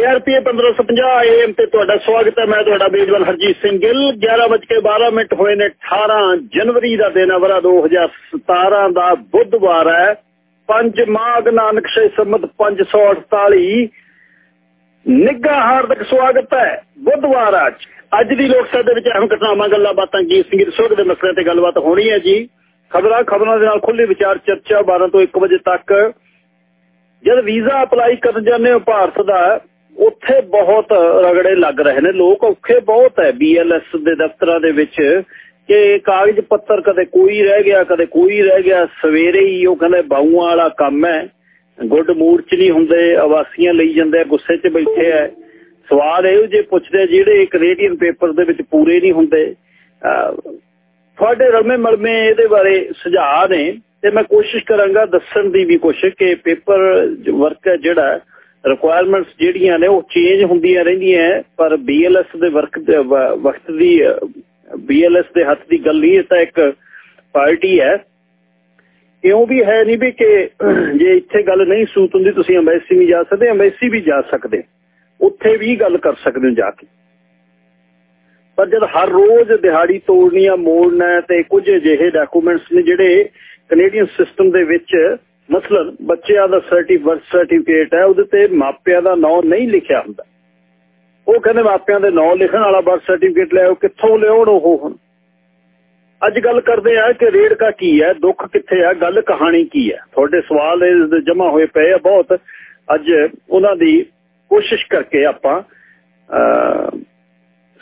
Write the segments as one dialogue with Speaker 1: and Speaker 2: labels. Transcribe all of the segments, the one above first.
Speaker 1: KRP 1550 AM ਤੇ ਤੁਹਾਡਾ ਸਵਾਗਤ ਹੈ। ਮੈਂ ਤੁਹਾਡਾ ਮੇਜ਼ਬਾਨ ਹਰਜੀਤ ਸਿੰਘ ਗਿੱਲ। 11:12 ਮਿੰਟ ਹੋਏ ਨੇ 18 ਜਨਵਰੀ ਦਾ ਦਿਨ ਵਰਾ 2017 ਦਾ ਬੁੱਧਵਾਰ ਹੈ। 5 ਮਾਘ ਨਾਨਕ ਸ਼ੇ ਸੰਮਤ 548 ਨਿੱਘਾ ਹਾਰਦਿਕ ਸਵਾਗਤ ਹੈ। ਬੁੱਧਵਾਰ ਅੱਜ। ਅੱਜ ਦੀ ਲੋਕ ਸਭਾ ਦੇ ਵਿੱਚ ਅਹਿਮ ਘਟਨਾਵਾਂ, ਗੱਲਾਂ ਬਾਤਾਂ, ਗੀਤ ਸੰਗੀਤ ਸੁਖ ਦੇ ਮਸਲਿਆਂ ਤੇ ਗੱਲਬਾਤ ਹੋਣੀ ਹੈ ਜੀ। ਖਬਰਾਂ ਖਬਰਾਂ ਦੇ ਨਾਲ ਖੁੱਲੇ ਵਿਚਾਰ ਚਰਚਾ 12 ਤੋਂ 1 ਵਜੇ ਤੱਕ। ਜਦ ਵੀਜ਼ਾ ਅਪਲਾਈ ਕਰਨ ਜਾਂਦੇ ਹੋ ਭਾਰਤ ਦਾ ਉੱਥੇ ਬਹੁਤ ਰਗੜੇ ਲੱਗ ਰਹੇ ਨੇ, ਲੋਕ ਔਖੇ ਬਹੁਤ ਹੈ ਬੀਐਲਐਸ ਦੇ ਦਫ਼ਤਰਾਂ ਦੇ ਵਿੱਚ ਕਿ ਕਾਗਜ਼ ਪੱਤਰ ਕਦੇ ਕੋਈ ਰਹਿ ਗਿਆ, ਕਦੇ ਕੋਈ ਰਹਿ ਗਿਆ, ਸਵੇਰੇ ਹੀ ਉਹ ਕਹਿੰਦੇ ਬਾਹੂਆਂ ਵਾਲਾ ਕੰਮ ਹੈ, ਗੁੱਡ ਮੂਡ 'ਚ ਨਹੀਂ ਹੁੰਦੇ, ਆਵਾਸੀਆਂ ਲਈ ਜਾਂਦੇ ਗੁੱਸੇ 'ਚ ਬੈਠੇ ਆ। ਸਵਾਲ ਇਹ ਜੇ ਪੁੱਛਦੇ ਜਿਹੜੇ ਕੈਨੇਡੀਅਨ ਪੇਪਰ ਦੇ ਵਿੱਚ ਪੂਰੇ ਨਹੀਂ ਹੁੰਦੇ। ਤੁਹਾਡੇ ਰਲਮੇ ਮਲਮੇ ਇਹਦੇ ਬਾਰੇ ਸੁਝਾਅ ਨੇ, ਤੇ ਮੈਂ ਕੋਸ਼ਿਸ਼ ਕਰਾਂਗਾ ਦੱਸਣ ਦੀ ਵੀ ਕੋਸ਼ਿਸ਼ ਕਿ ਪੇਪਰ ਵਰਕ ਜਿਹੜਾ ਰਿਕੁਆਇਰਮੈਂਟਸ ਜਿਹੜੀਆਂ ਨੇ ਉਹ ਚੇਂਜ ਹੁੰਦੀਆਂ ਰਹਿੰਦੀਆਂ ਪਰ ਬੀਐਲਐਸ ਦੇ ਵਰਕ ਵਕਤ ਦੀ ਬੀਐਲਐਸ ਦੇ ਹੱਥ ਦੀ ਗੱਲ ਨਹੀਂ, ਇਹ ਤਾਂ ਇੱਕ ਪਾਰਟੀ ਹੈ। ਇਉਂ ਵੀ ਹੈ ਨਹੀਂ ਵੀ ਕਿ ਜੇ ਇੱਥੇ ਗੱਲ ਨਹੀਂ ਸੂਤ ਹੁੰਦੀ, ਤੁਸੀਂ ਐਮਬੈਸੀ ਵੀ ਜਾ ਸਕਦੇ, ਐਮਬੈਸੀ ਵੀ ਜਾ ਸਕਦੇ। ਉੱਥੇ ਵੀ ਗੱਲ ਕਰ ਸਕਦੇ ਹੋ ਜਾ ਕੇ। ਪਰ ਜਦ ਹਰ ਰੋਜ਼ ਦਿਹਾੜੀ ਤੋੜਨੀ ਮੋੜਨਾ ਤੇ ਕੁਝ ਅਜਿਹੇ ਡਾਕੂਮੈਂਟਸ ਨੇ ਜਿਹੜੇ ਕੈਨੇਡੀਅਨ ਸਿਸਟਮ ਦੇ ਵਿੱਚ ਮਸਲਨ, ਬੱਚਿਆਂ ਦਾ ਸਰਟੀਫਿਕੇਟ ਸਰਟੀਫਿਕੇਟ ਹੈ, ਉਹਦੇ ਤੇ ਮਾਪਿਆਂ ਦਾ ਨਾਮ ਨਹੀਂ ਲਿਖਿਆ ਹੁੰਦਾ। ਉਹ ਕਹਿੰਦੇ ਮਾਪਿਆਂ ਦੇ ਨਾਮ ਲਿਖਣ ਵਾਲਾ ਬਰਥ ਸਰਟੀਫਿਕੇਟ ਲਿਆਓ ਕਿੱਥੋਂ ਲਿਆਉਣ ਉਹ ਹੁਣ? ਅੱਜ ਗੱਲ ਕਰਦੇ ਆ ਕਿ ਰੇੜਕਾ ਕੀ ਹੈ, ਦੁੱਖ ਕਿੱਥੇ ਆ, ਗੱਲ ਕਹਾਣੀ ਕੀ ਹੈ? ਤੁਹਾਡੇ ਸਵਾਲ ਜਮਾ ਹੋਏ ਪਏ ਆ ਬਹੁਤ। ਅੱਜ ਉਹਨਾਂ ਦੀ ਕੋਸ਼ਿਸ਼ ਕਰਕੇ ਆਪਾਂ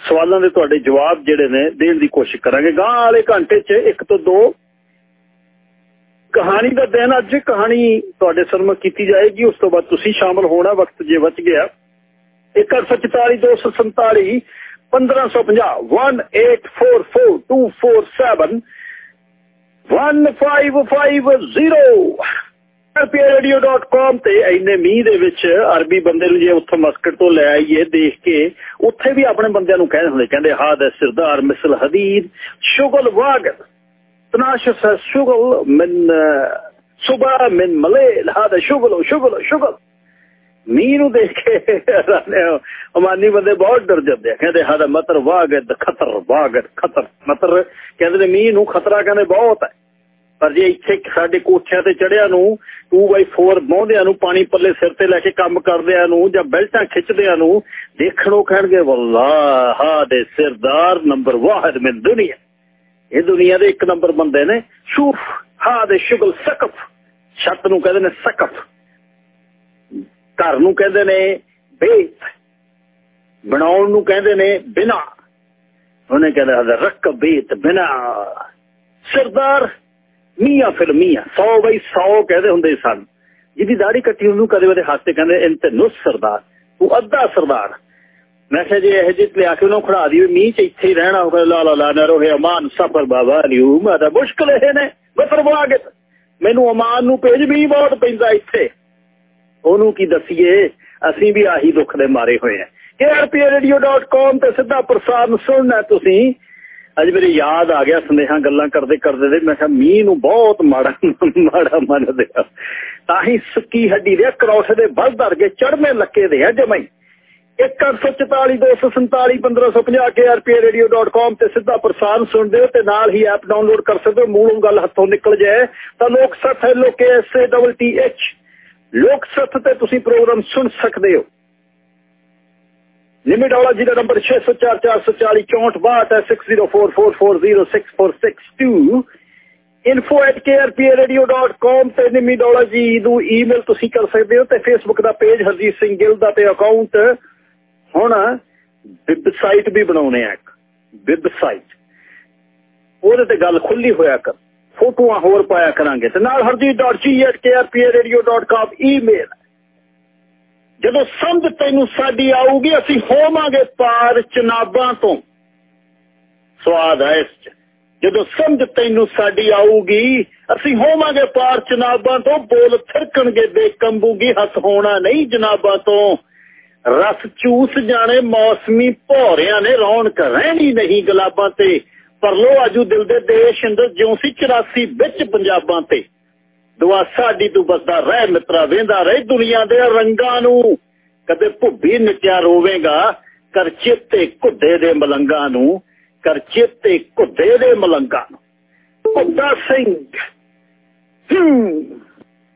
Speaker 1: ਸਵਾਲਾਂ ਦੇ ਤੁਹਾਡੇ ਜਵਾਬ ਜਿਹੜੇ ਨੇ ਦੇਣ ਦੀ ਕੋਸ਼ਿਸ਼ ਕਰਾਂਗੇ। ਗਾਂ ਵਾਲੇ ਘੰਟੇ 'ਚ ਇੱਕ ਤੋਂ ਦੋ ਕਹਾਣੀ ਦਾ ਦਿਨ ਅੱਜ, ਕਹਾਣੀ ਤੁਹਾਡੇ ਸਾਹਮਣੇ ਕੀਤੀ ਜਾਏਗੀ, ਉਸ ਤੋਂ ਬਾਅਦ ਤੁਸੀਂ ਸ਼ਾਮਲ ਹੋਣਾ, ਵਕਤ ਜੇ ਬਚ ਗਿਆ। 144247 1550 1844247 1550 rpradio.com ਤੇ ਇੰਨੇ ਮੀਂਹ ਦੇ ਵਿੱਚ ਅਰਬੀ ਬੰਦੇ ਨੂੰ ਜੇ ਉੱਥੋਂ ਮਸਕਟ ਤੋਂ ਲੈ ਆਈਏ ਦੇਖ ਕੇ, ਉੱਥੇ ਵੀ ਆਪਣੇ ਬੰਦਿਆਂ ਨੂੰ ਕਹਿੰਦੇ ਹੁੰਦੇ, ਕਹਿੰਦੇ, ਹਾ ਸਰਦਾਰ ਮਿਸਲ ਹਦੀਦ, ਸ਼ੁਗਲ ਵਾਗਨ تناشس الشغل من صبا من مليل هذا شغل وشغل شغل ਮੀਂਹ ਨੂੰ ਦੇਖ ਕੇ ਅਮਾਨੀ ਬੰਦੇ ਬਹੁਤ ਡਰ ਜਾਂਦੇ ਆ ਕਹਿੰਦੇ ਹਾਦਾ ਮਤਰ ਵਾਗਦ ਖਤਰ ਵਾਗਦ ਖਤਰ ਮਤਰ ਕਹਿੰਦੇ ਨੇ ਮੀਂਹ ਨੂੰ ਖਤਰਾ ਕਹਿੰਦੇ ਬਹੁਤ ਹੈ ਪਰ ਜੇ ਇੱਥੇ ਸਾਡੇ ਕੋਠਿਆਂ ਤੇ ਚੜਿਆ ਨੂੰ 2x4 ਮੋਹਦਿਆਂ ਨੂੰ ਪਾਣੀ ਪੱਲੇ ਸਿਰ ਤੇ ਲੈ ਕੇ ਕੰਮ ਕਰਦਿਆਂ ਨੂੰ ਜਾਂ ਬੈਲਟਾਂ ਖਿੱਚਦਿਆਂ ਨੂੰ ਦੇਖਣੋਂ ਕਹਿਣਗੇ ਵੱਲਾ ਹਾ ਦੇ ਸਰਦਾਰ ਨੰਬਰ 1 ਮੈਂ ਦੁਨੀਆ ਇਹ ਦੁਨੀਆ ਦੇ ਇੱਕ ਨੰਬਰ ਬੰਦੇ ਨੇ। ਸ਼ੂਫ, ਹਾ ਦੇ ਸ਼ੁਗਲ, ਸਕਫ। ਛੱਤ ਨੂੰ ਕਹਿੰਦੇ ਨੇ ਸਕਫ। ਘਰ ਨੂੰ ਕਹਿੰਦੇ ਨੇ ਬੇਤ। ਬਣਾਉਣ ਨੂੰ ਕਹਿੰਦੇ ਨੇ ਬਿਨਾ। ਉਹਨੇ ਕਹਿੰਦਾ ਹਦਾ ਰੱਕ ਬੇਤ ਬਿਨਾ। ਸਰਦਾਰ ਮੀਆਂ ਫਿਰ ਮੀਆਂ 100 ਬਈ 100 ਕਹਿੰਦੇ ਹੁੰਦੇ ਸਨ। ਜਿਹਦੀ ਦਾੜੀ ਕੱਟੀ ਉਹਨੂੰ ਕਦੇ ਕਦੇ ਹੱਥ ਤੇ ਕਹਿੰਦੇ ਇੰਤ ਨੁਸ ਸਰਦਾਰ, ਤੂੰ ਅੱਧਾ ਸਰਦਾਰ। ਮੈਂ ਕਿਹਾ ਜੇ ਇਹ ਜਿੱਤ ਲਿਆ ਕੇ ਉਹਨੂੰ ਖੜਾ ਦੀ ਮੀਂਹ ਚ ਇੱਥੇ ਹੀ ਰਹਿਣਾ ਹੋਵੇ, ਲਾ ਲਾ ਲਾ ਨਾ ਰੋਹੇ ਅਮਾਨ, ਸਫਰ ਬਾਬਾ ਲਿਓ ਮਾਦਾ ਮੁਸ਼ਕਲ ਇਹ ਨੇ ਬਸਰ ਕੇ ਮੈਨੂੰ ਅਮਾਨ ਨੂੰ ਭੇਜ ਵੀ ਬਹੁਤ ਪੈਂਦਾ ਇੱਥੇ। ਉਹਨੂੰ ਕੀ ਦਸੀਏ, ਅਸੀਂ ਵੀ ਆਹੀ ਦੁੱਖ ਦੇ ਮਾਰੇ ਹੋਏ ਆ। krpradio.com ਤੇ ਸਿੱਧਾ ਪ੍ਰਸਾਰਣ ਸੁਣਨਾ ਤੁਸੀਂ। ਅੱਜ ਮੇਰੀ ਯਾਦ ਆ ਗਿਆ ਸੰਦੇਹਾਂ ਗੱਲਾਂ ਕਰਦੇ ਕਰਦੇ ਦੇ, ਮੈਂ ਕਿਹਾ ਮੀਂਹ ਨੂੰ ਬਹੁਤ ਮਾੜਾ ਮਾੜਾ ਮੰਨਦੇ ਆ। ਤਾਂ ਹੀ ਸੁੱਕੀ ਹੱਡੀ ਦੇ, ਕਰੋਸ ਦੇ ਬਲ ਧਰ ਕੇ ਚੜਵੇਂ ਲੱਕੇ ਦੇ ਆ ਜਮਾਈ। 1442471550 ਤੇ ਸਿੱਧਾ ਪ੍ਰਸਾਰਣ ਸੁਣਦੇ ਹੋ ਤੇ ਨਾਲ ਹੀ ਐਪ ਡਾਊਨਲੋਡ ਕਰ ਸਕਦੇ ਹੋ। ਮੂਲੋਂ ਗੱਲ ਹੱਥੋਂ ਨਿਕਲ ਜਾਏ ਤਾਂ ਲੋਕ ਸੱਤ ਹੈ, ਲੋਕੇ S A double T H ਲੋਕ ਸੱਤ ਤੇ ਤੁਸੀਂ ਪ੍ਰੋਗਰਾਮ ਸੁਣ ਸਕਦੇ ਹੋ। ਲਿਮਿਟ ਵਾਲਾ ਜੀ ਦਾ ਨੰਬਰ 6044406462 ਹੈ 6044406462 info@krpradio.com ਤੇ ਨਿਮੀ ਡੋਲਾ ਜੀ ਨੂੰ ਈਮੇਲ ਤੁਸੀਂ ਕਰ ਸਕਦੇ ਹੋ ਤੇ ਫੇਸਬੁੱਕ ਦਾ ਪੇਜ ਹਰਜੀਤ ਸਿੰਘ ਗਿੱਲ ਦਾ ਤੇ ਅਕਾਊਂਟ ਹੁਣ ਵੈਬਸਾਈਟ ਵੀ ਬਣਾਉਣੇ ਆ ਇੱਕ, ਵੈਬਸਾਈਟ। ਉਹਦੇ ਤੇ ਗੱਲ ਖੁੱਲੀ ਹੋਇਆ ਕਰ, ਫੋਟੋਆਂ ਹੋਰ ਪਾਇਆ ਕਰਾਂਗੇ। ਤੇ ਨਾਲ harjeet.g@krpradio.com ਈਮੇਲ ਜਦੋਂ ਸਮਝ ਤੈਨੂੰ ਸਾਡੀ ਆਊਗੀ, ਅਸੀਂ ਹੋਵਾਂਗੇ ਪਾਰ ਚਨਾਬਾਂ ਤੋਂ। ਸਵਾਦ ਹੈ ਇਸ ਚ। ਜਦੋਂ ਸਮਝ ਤੈਨੂੰ ਸਾਡੀ ਆਊਗੀ, ਅਸੀਂ ਹੋਵਾਂਗੇ ਪਾਰ ਚਨਾਬਾਂ ਤੋਂ। ਬੋਲ ਥਰਕਣਗੇ ਬੇਕੰਬੂਗੀ ਹੱਥ ਹੋਣਾ ਨਹੀਂ ਜਨਾਬਾਂ ਤੋਂ। ਰਸ ਚੂਸ ਜਾਣੇ ਮੌਸਮੀ ਭੌਰਿਆਂ ਨੇ ਰੌਣਕ ਰਹਿਣੀ ਨਹੀਂ ਗੁਲਾਬਾਂ ਤੇ। ਪਰ ਲੋ ਆਜੂ ਦਿਲ ਦੇ ਦੇਸ਼ ਅੰਦਰ ਜਿਉਂ ਸੀ 84 ਵਿੱਚ ਪੰਜਾਬਾਂ ਤੇ। ਦੁਆ ਸਾਡੀ ਤੂੰ ਬਸਦਾ ਰਹਿ ਮਿੱਤਰਾ, ਵੇਂਦਾ ਰਹਿ ਦੁਨੀਆ ਦੇ ਰੰਗਾਂ ਨੂੰ। ਕਦੇ ਭੁੱਬੀ ਨਿੱਤਿਆ ਰੋਵੇਗਾ, ਕਰ ਚਿੱਤੇ ਘੁੱਦੇ ਦੇ ਮਲੰਗਾਂ ਨੂੰ। ਕਰ ਚਿੱਤੇ ਘੁੱਦੇ ਦੇ ਮਲੰਗਾ ਨੂੰ। ਘੁੱਦਾ ਸਿੰਘ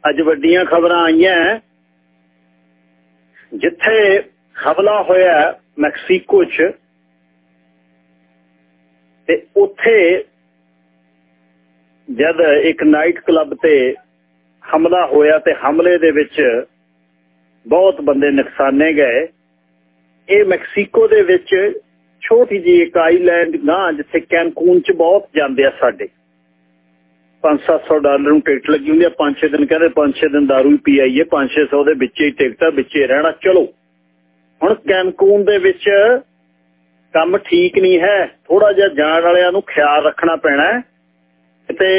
Speaker 1: ਅੱਜ ਵੱਡੀਆਂ ਖਬਰਾਂ ਆਈਆਂ। ਜਿੱਥੇ ਹਮਲਾ ਹੋਇਆ ਮੈਕਸੀਕੋ 'ਚ, ਤੇ ਉੱਥੇ ਜਦ ਇੱਕ ਨਾਈਟ ਕਲੱਬ ਤੇ ਹਮਲਾ ਹੋਇਆ ਤੇ ਹਮਲੇ ਦੇ ਵਿੱਚ ਬਹੁਤ ਬੰਦੇ ਨੁਕਸਾਨੇ ਗਏ। ਇਹ ਮੈਕਸੀਕੋ ਦੇ ਵਿੱਚ ਛੋਟੀ ਜੀ ਇੱਕ ਆਈਲੈਂਡ ਨਾ ਜਿੱਥੇ ਕੈਨਕੂਨ 'ਚ ਬਹੁਤ ਜਾਂਦੇ ਆ ਸਾਡੇ। 5-700 ਡਾਲਰ ਨੂੰ ਟਿਕਟ ਲੱਗੀ ਹੁੰਦੀ ਆ 5-6 ਦਿਨ ਕਹਿੰਦੇ 5-6 ਦਿਨ दारू ਹੀ ਪੀ ਆਈਏ 5-600 ਦੇ ਵਿੱਚ ਹੀ ਟਿਕਟ ਆ ਰਹਿਣਾ। ਚਲੋ, ਹੁਣ ਕੈਨਕੂਨ ਦੇ ਵਿੱਚ ਕੰਮ ਠੀਕ ਨਹੀਂ ਹੈ ਥੋੜਾ ਜਿਹਾ ਜਾਣ ਵਾਲਿਆਂ ਨੂੰ ਖਿਆਲ ਰੱਖਣਾ ਪੈਣਾ ਤੇ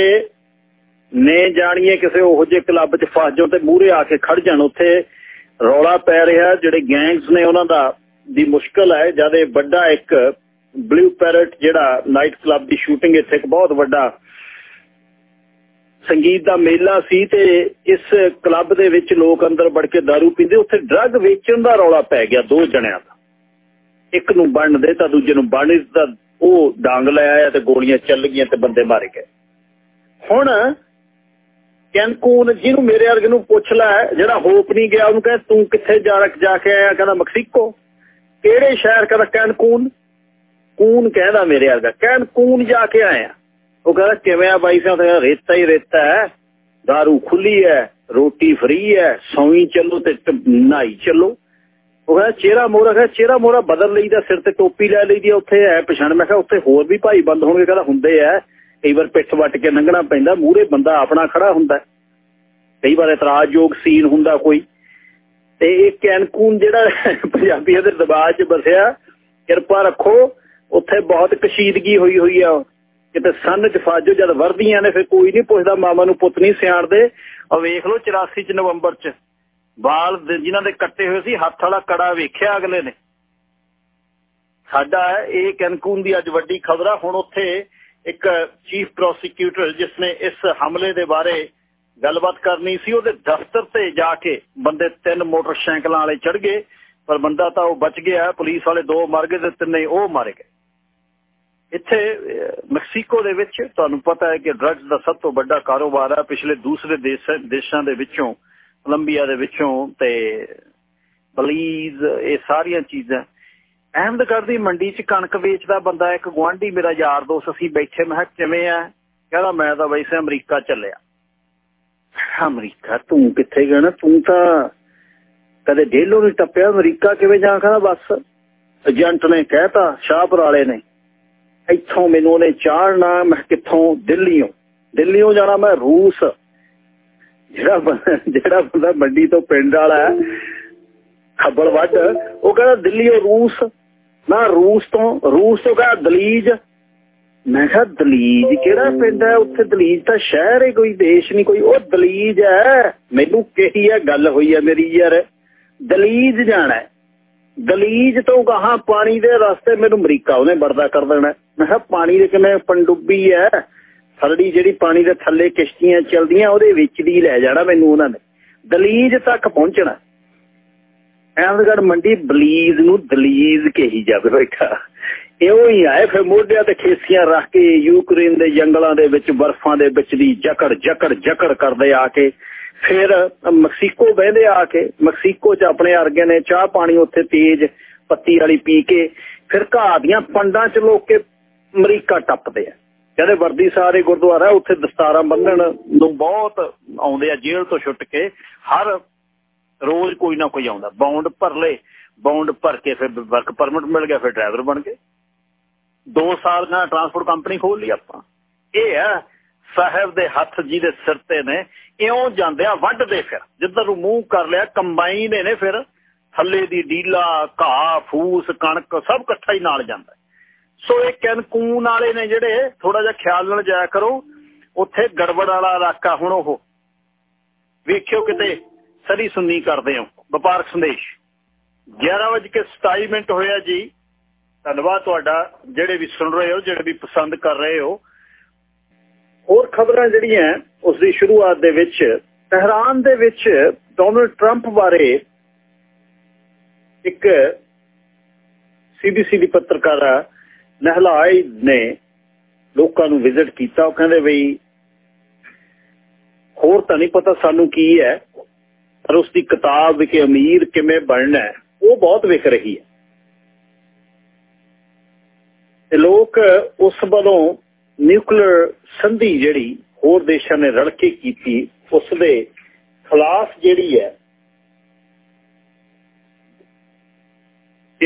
Speaker 1: ਨੇ ਜਾਣੀਏ ਕਿਸੇ ਉਹੋ ਜਿਹੇ ਕਲੱਬ 'ਚ ਫਸ ਜਾਓ ਤੇ ਮੂਹਰੇ ਆ ਕੇ ਖੜ ਜਾਣ, ਉੱਥੇ ਰੌਲਾ ਪੈ ਰਿਹਾ, ਜਿਹੜੇ ਗੈਂਗਸ ਨੇ ਉਹਨਾਂ ਦਾ, ਦੀ ਮੁਸ਼ਕਲ ਹੈ। ਜਦ ਇਹ ਵੱਡਾ ਇੱਕ ਬਲੂ ਪੈਰਟ ਜਿਹੜਾ ਨਾਈਟ ਕਲੱਬ ਦੀ ਸ਼ੂਟਿੰਗ ਇੱਥੇ ਇੱਕ ਬਹੁਤ ਵੱਡਾ ਸੰਗੀਤ ਦਾ ਮੇਲਾ ਸੀ ਤੇ ਇਸ ਕਲੱਬ ਦੇ ਵਿੱਚ ਲੋਕ ਅੰਦਰ ਵੜ ਕੇ दारू ਪੀਂਦੇ, ਉੱਥੇ ਡਰੱਗ ਵੇਚਣ ਦਾ ਰੌਲਾ ਪੈ ਗਿਆ ਦੋ ਜਣਿਆਂ ਦਾ। ਇੱਕ ਨੂੰ ਬੰਨ ਦੇ ਤਾਂ ਦੂਜੇ ਨੂੰ ਬੰਨ ਦਿੱਤਾ ਉਹ ਡਾਂਗ ਲੈ ਆਇਆ ਤੇ ਗੋਲੀਆਂ ਚੱਲ ਗਈਆਂ ਤੇ ਬੰਦੇ ਮਾਰੇ ਗਏ। ਹੁਣ ਕੈਨਕੂਨ ਜਿਹਨੂੰ ਮੇਰੇ ਵਰਗੇ ਨੂੰ ਪੁੱਛ ਲੈ, ਜਿਹੜਾ ਹੋਪ ਨਹੀਂ ਗਿਆ, ਉਹਨੂੰ ਕਹੇ ਤੂੰ ਕਿੱਥੇ ਜਾ ਰਕ ਜਾ ਕੇ ਆਇਆ? ਕਹਿੰਦਾ ਮੈਕਸੀਕੋ। ਕਿਹੜੇ ਸ਼ਹਿਰ ਕਹਿੰਦਾ ਕੈਨਕੂਨ? ਕੂਨ ਕਹਿੰਦਾ ਮੇਰੇ ਵਰਗਾ। ਕੈਨਕੂਨ ਜਾ ਕੇ ਆਇਆ। ਉਹ ਕਹਿੰਦਾ, ਕਿਵੇਂ ਆ ਬਾਈ ਸਾਹਿਬ? ਰੇਤਾ ਹੀ ਰੇਤਾ ਹੈ दारू ਖੁੱਲੀ ਹੈ, ਰੋਟੀ ਫਰੀ ਹੈ, ਸੌਈ ਚੱਲੋ ਤੇ ਨਹਾਈ ਚੱਲੋ। ਉਹ ਕਹਿੰਦਾ, ਚਿਹਰਾ ਮੋਰਾ ਹੈ ਚਿਹਰਾ ਮੋਰਾ ਬਦਲ ਲਈਦਾ ਸਿਰ ਤੇ ਟੋਪੀ ਲੈ ਲਈਦੀ ਉੱਥੇ ਹੈ ਪਛਾਣ। ਮੈਂ ਕਿਹਾ, ਉੱਥੇ ਹੋਰ ਵੀ ਭਾਈ ਬੰਦ ਹੋਣਗੇ, ਕਹਿੰਦਾ, ਹੁੰਦੇ ਆ ਕਈ ਵਾਰ ਪਿੱਠ ਵੱਟ ਕੇ ਲੰਘਣਾ ਪੈਂਦਾ, ਮੂਹਰੇ ਬੰਦਾ ਆਪਣਾ ਖੜਾ ਹੁੰਦਾ। ਕਈ ਵਾਰ ਇਤਰਾਜ਼ਯੋਗ ਸੀਨ ਹੁੰਦਾ ਕੋਈ। ਤੇ ਇਹ ਕੈਨਕੂਨ ਜਿਹੜਾ ਪੰਜਾਬੀਆਂ ਦੇ ਦਬਾਅ 'ਚ ਬਸਿਆ, ਕਿਰਪਾ ਰੱਖੋ, ਉੱਥੇ ਬਹੁਤ ਕਸ਼ੀਦਗੀ ਹੋਈ ਹੋਈ ਆ। ਕਿਤੇ ਸੰਨ 'ਚ ਫਾਜੋ ਜਦ ਵਰਦੀਆਂ ਨੇ, ਫਿਰ ਕੋਈ ਨਹੀਂ ਪੁੱਛਦਾ ਮਾਮਾ ਨੂੰ, ਪੁੱਤ ਨਹੀਂ ਸਿਆਣਦੇ ਆ ਵੇਖ ਲਓ 84 'ਚ ਨਵੰਬਰ 'ਚ। ਵਾਲ ਜਿਨ੍ਹਾਂ ਦੇ ਕੱਟੇ ਹੋਏ ਸੀ, ਹੱਥ ਵਾਲਾ ਕੜਾ ਵੇਖਿਆ ਅਗਲੇ ਨੇ। ਸਾਡਾ ਇਹ ਕੈਨਕੂਨ ਦੀ ਅੱਜ ਵੱਡੀ ਖਬਰ ਆ। ਹੁਣ ਉੱਥੇ ਇੱਕ ਚੀਫ ਪ੍ਰੋਸੀਕਿਊਟਰ ਜਿਸ ਨੇ ਇਸ ਹਮਲੇ ਦੇ ਬਾਰੇ ਗੱਲਬਾਤ ਕਰਨੀ ਸੀ, ਉਹਦੇ ਦਫ਼ਤਰ ਤੇ ਜਾ ਕੇ ਬੰਦੇ ਤਿੰਨ ਮੋਟਰਸਾਈਕਲਾਂ ਵਾਲੇ ਚੜ ਗਏ। ਪਰ ਬੰਦਾ ਤਾਂ ਉਹ ਬਚ ਗਿਆ, ਪੁਲਿਸ ਵਾਲੇ ਦੋ ਮਰ ਗਏ ਤੇ ਤਿੰਨੇ ਉਹ ਮਾਰੇ ਗਏ। ਇੱਥੇ ਮੈਕਸੀਕੋ ਦੇ ਵਿੱਚ ਤੁਹਾਨੂੰ ਪਤਾ ਹੈ ਕਿ ਡਰੱਗਸ ਦਾ ਸਭ ਤੋਂ ਵੱਡਾ ਕਾਰੋਬਾਰ ਆ ਪਿਛਲੇ ਦੂਸਰੇ ਦੇਸ਼ਾਂ ਦੇ ਵਿੱਚੋਂ, ਕੋਲੰਬੀਆ ਦੇ ਵਿੱਚੋਂ ਤੇ ਬਲੀਜ਼, ਇਹ ਸਾਰੀਆਂ ਚੀਜ਼ਾਂ। ਅਹਿਮਦਗੜ੍ਹ ਦੀ ਮੰਡੀ 'ਚ ਕਣਕ ਵੇਚਦਾ ਬੰਦਾ ਇੱਕ ਗਵਾਂਢੀ ਮੇਰਾ ਯਾਰ ਦੋਸਤ, ਅਸੀਂ ਬੈਠੇ, ਮੈਂ ਕਿਵੇਂ ਆ? ਕਹਿੰਦਾ, ਮੈਂ ਤਾਂ ਵੈਸੇ ਅਮਰੀਕਾ ਚੱਲਿਆ। ਅਮਰੀਕਾ, ਤੂੰ ਕਿੱਥੇ ਗਿਆ ਨਾ? ਤੂੰ ਤਾਂ ਕਦੇ ਜੇਲੋਂ ਨਹੀਂ ਟੱਪਿਆ, ਅਮਰੀਕਾ ਕਿਵੇਂ ਜਾ ਕਹਿੰਦਾ, ਬਸ, ਏਜੰਟ ਨੇ ਕਹਿਤਾ, ਸ਼ਾਹਪੁਰ ਵਾਲੇ ਨੇ। ਇੱਥੋਂ ਮੈਨੂੰ ਉਹਨੇ ਚਾੜਨਾ, ਮੈਂ ਕਿੱਥੋਂ? ਦਿੱਲੀੋਂ ਦਿੱਲੀੋਂ ਜਾਣਾ ਮੈਂ ਰੂਸ। ਜਿਹੜਾ ਜਿਹੜਾ ਬੰਦਾ ਮੰਡੀ ਤੋਂ ਪਿੰਡ ਵਾਲਾ ਹੈ, ਖੱਬਲ ਵੱਡ ਉਹ ਕਹਿੰਦਾ ਦਿੱਲੀੋਂ ਰੂਸ। ਨਾ ਰੂਸ ਤੋਂ? ਰੂਸ ਤੋਂ ਕਹਿੰਦਾ ਦਲੀਜ। ਮੈਂ ਕਿਹਾ, ਦਲੀਜ ਕਿਹੜਾ ਪਿੰਡ ਹੈ? ਉੱਥੇ ਦਲੀਜ ਤਾਂ ਸ਼ਹਿਰ ਹੈ, ਕੋਈ ਦੇਸ਼ ਨਹੀਂ, ਕੋਈ ਉਹ ਦਲੀਜ ਹੈ। ਮੈਨੂੰ ਕਹੀ ਹੈ? ਗੱਲ ਹੋਈ ਹੈ ਮੇਰੀ ਯਾਰ। ਦਲੀਜ ਜਾਣਾ ਦਲੀਜ ਤੋਂ ਗਾਹਾਂ ਪਾਣੀ ਦੇ ਰਸਤੇ ਮੈਨੂੰ ਅਮਰੀਕਾ ਉਹਨੇ ਵਰਦਾ ਕਰ ਦੇਣਾ ਮੈਂ ਕਿਹਾ ਪਾਣੀ ਦੇ ਕਿਵੇਂ ਪੰਡੁੱਬੀ ਹੈ ਥਲੜੀ ਜਿਹੜੀ ਪਾਣੀ ਦੇ ਥੱਲੇ ਕਿਸ਼ਤੀਆਂ ਚੱਲਦੀਆਂ, ਉਹਦੇ ਵਿੱਚ ਦੀ ਲੈ ਜਾਣਾ ਮੈਨੂੰ ਉਹਨਾਂ ਨੇ। ਦਲੀਜ ਤੱਕ ਪਹੁੰਚਣਾ। ਅਹਿਮਦਗੜ ਮੰਡੀ ਬਲੀਜ਼ ਨੂੰ ਦਲੀਜ਼ ਕਹੀ ਜਾਵੇ ਬੈਠਾ ਇਹੋ ਹੀ ਆਏ ਫਿਰ ਮੋਢਿਆਂ ਤੇ ਖੇਸੀਆਂ ਰੱਖ ਕੇ ਯੂਕਰੇਨ ਦੇ ਜੰਗਲਾਂ ਦੇ ਵਿੱਚ, ਬਰਫ਼ਾਂ ਦੇ ਵਿੱਚ ਦੀ ਜਕੜ ਜਕੜ ਜਕੜ ਕਰਦੇ ਆ ਕੇ। ਫਿਰ ਮੈਕਸੀਕੋ ਬਹਿੰਦੇ ਆ ਕੇ, ਮੈਕਸੀਕੋ 'ਚ ਆਪਣੇ ਅਰਗੇ ਨੇ ਚਾਹ ਪਾਣੀ ਉੱਥੇ ਤੇਜ਼ ਪੱਤੀ ਵਾਲੀ ਪੀ ਕੇ, ਫਿਰ ਘਾਹ ਦੀਆਂ ਪੰਡਾਂ 'ਚ ਲੋਕ ਕੇ ਅਮਰੀਕਾ ਟੱਪਦੇ ਆ। ਕਹਿੰਦੇ ਵਰਦੀ ਸਾਰੇ ਗੁਰਦੁਆਰਾ ਉੱਥੇ ਦਸਤਾਰਾਂ ਬੰਨਣ ਨੂੰ ਬਹੁਤ ਆਉਂਦੇ ਆ, ਜੇਲ੍ਹ ਤੋਂ ਛੁੱਟ ਕੇ ਹਰ ਰੋਜ਼ ਕੋਈ ਨਾ ਕੋਈ ਆਉਂਦਾ। ਬੌਂਡ ਭਰ ਲੇ ਬੌਂਡ ਭਰ ਕੇ ਫਿਰ ਵਰਕ ਪਰਮਿਟ ਮਿਲ ਗਿਆ, ਫਿਰ ਡਰਾਈਵਰ ਬਣ ਗਏ। 2 ਸਾਲ ਦਾ ਟਰਾਂਸਪੋਰਟ ਕੰਪਨੀ ਖੋਲ ਲਈ ਆਪਾਂ। ਇਹ ਹੈ ਸਾਹਿਬ ਦੇ ਹੱਥ ਜੀ ਦੇ ਸਿਰ ਤੇ ਨੇ, ਇਉਂ ਜਾਂਦੇ ਆ ਵੱਢਦੇ ਫਿਰ। ਜਿੱਧਰ ਨੂੰ ਮੂੰਹ ਕਰ ਲਿਆ, ਕੰਬਾਈਨ ਨੇ ਫਿਰ ਥੱਲੇ ਦੀ ਡੀਲਾ, ਘਾਹ, ਫੂਸ, ਕਣਕ, ਸਭ ਇਕੱਠਾ ਹੀ ਨਾਲ ਜਾਂਦਾ। ਸੋ ਇਹ ਕੈਨਕੂਨ ਵਾਲੇ ਨੇ ਜਿਹੜੇ ਥੋੜਾ ਜਿਹਾ ਖਿਆਲ ਨਾਲ ਜਾਇਆ ਕਰੋ, ਉੱਥੇ ਗੜਬੜ ਵਾਲਾ ਇਲਾਕਾ ਹੁਣ ਉਹ। ਵੇਖਿਓ ਕਿਤੇ ਸਰੀ ਸੁੰਨੀ ਕਰਦੇ ਹੋ, ਵਪਾਰਕ ਸੰਦੇਸ਼। 11:27 ਮਿੰਟ ਹੋਇਆ ਜੀ। ਧੰਨਵਾਦ ਤੁਹਾਡਾ, ਜਿਹੜੇ ਵੀ ਸੁਣ ਰਹੇ ਹੋ, ਜਿਹੜੇ ਵੀ ਪਸੰਦ ਕਰ ਰਹੇ ਹੋ। ਹੋਰ ਖਬਰਾਂ ਜਿਹੜੀਆਂ ਉਸ ਦੀ ਸ਼ੁਰੂਆਤ ਦੇ ਵਿੱਚ, ਤਹਿਰਾਨ ਦੇ ਵਿੱਚ ਡੋਨਲਡ 트ੰਪ ਬਾਰੇ ਇੱਕ ਸੀਬੀਸੀ ਦੀ ਪੱਤਰਕਾਰ ਨਹਿਲਾਈ ਨੇ ਲੋਕਾਂ ਨੂੰ ਵਿਜ਼ਿਟ ਕੀਤਾ, ਉਹ ਕਹਿੰਦੇ ਬਈ ਹੋਰ ਤਾਂ ਨਹੀਂ ਪਤਾ ਸਾਨੂੰ ਕੀ ਹੈ, ਪਰ ਉਸ ਦੀ ਕਿਤਾਬ ਕਿ ਅਮੀਰ ਕਿਵੇਂ ਬਣਨਾ ਹੈ, ਉਹ ਬਹੁਤ ਵਿਕ ਰਹੀ ਹੈ। ਤੇ ਲੋਕ ਉਸ ਵੱਲੋਂ ਨਿਊਕਲੀਅਰ ਸੰਧੀ ਜਿਹੜੀ ਹੋਰ ਦੇਸ਼ਾਂ ਨੇ ਰਲ ਕੇ ਕੀਤੀ ਉਸ ਦੇ ਖਿਲਾਫ ਜਿਹੜੀ ਹੈ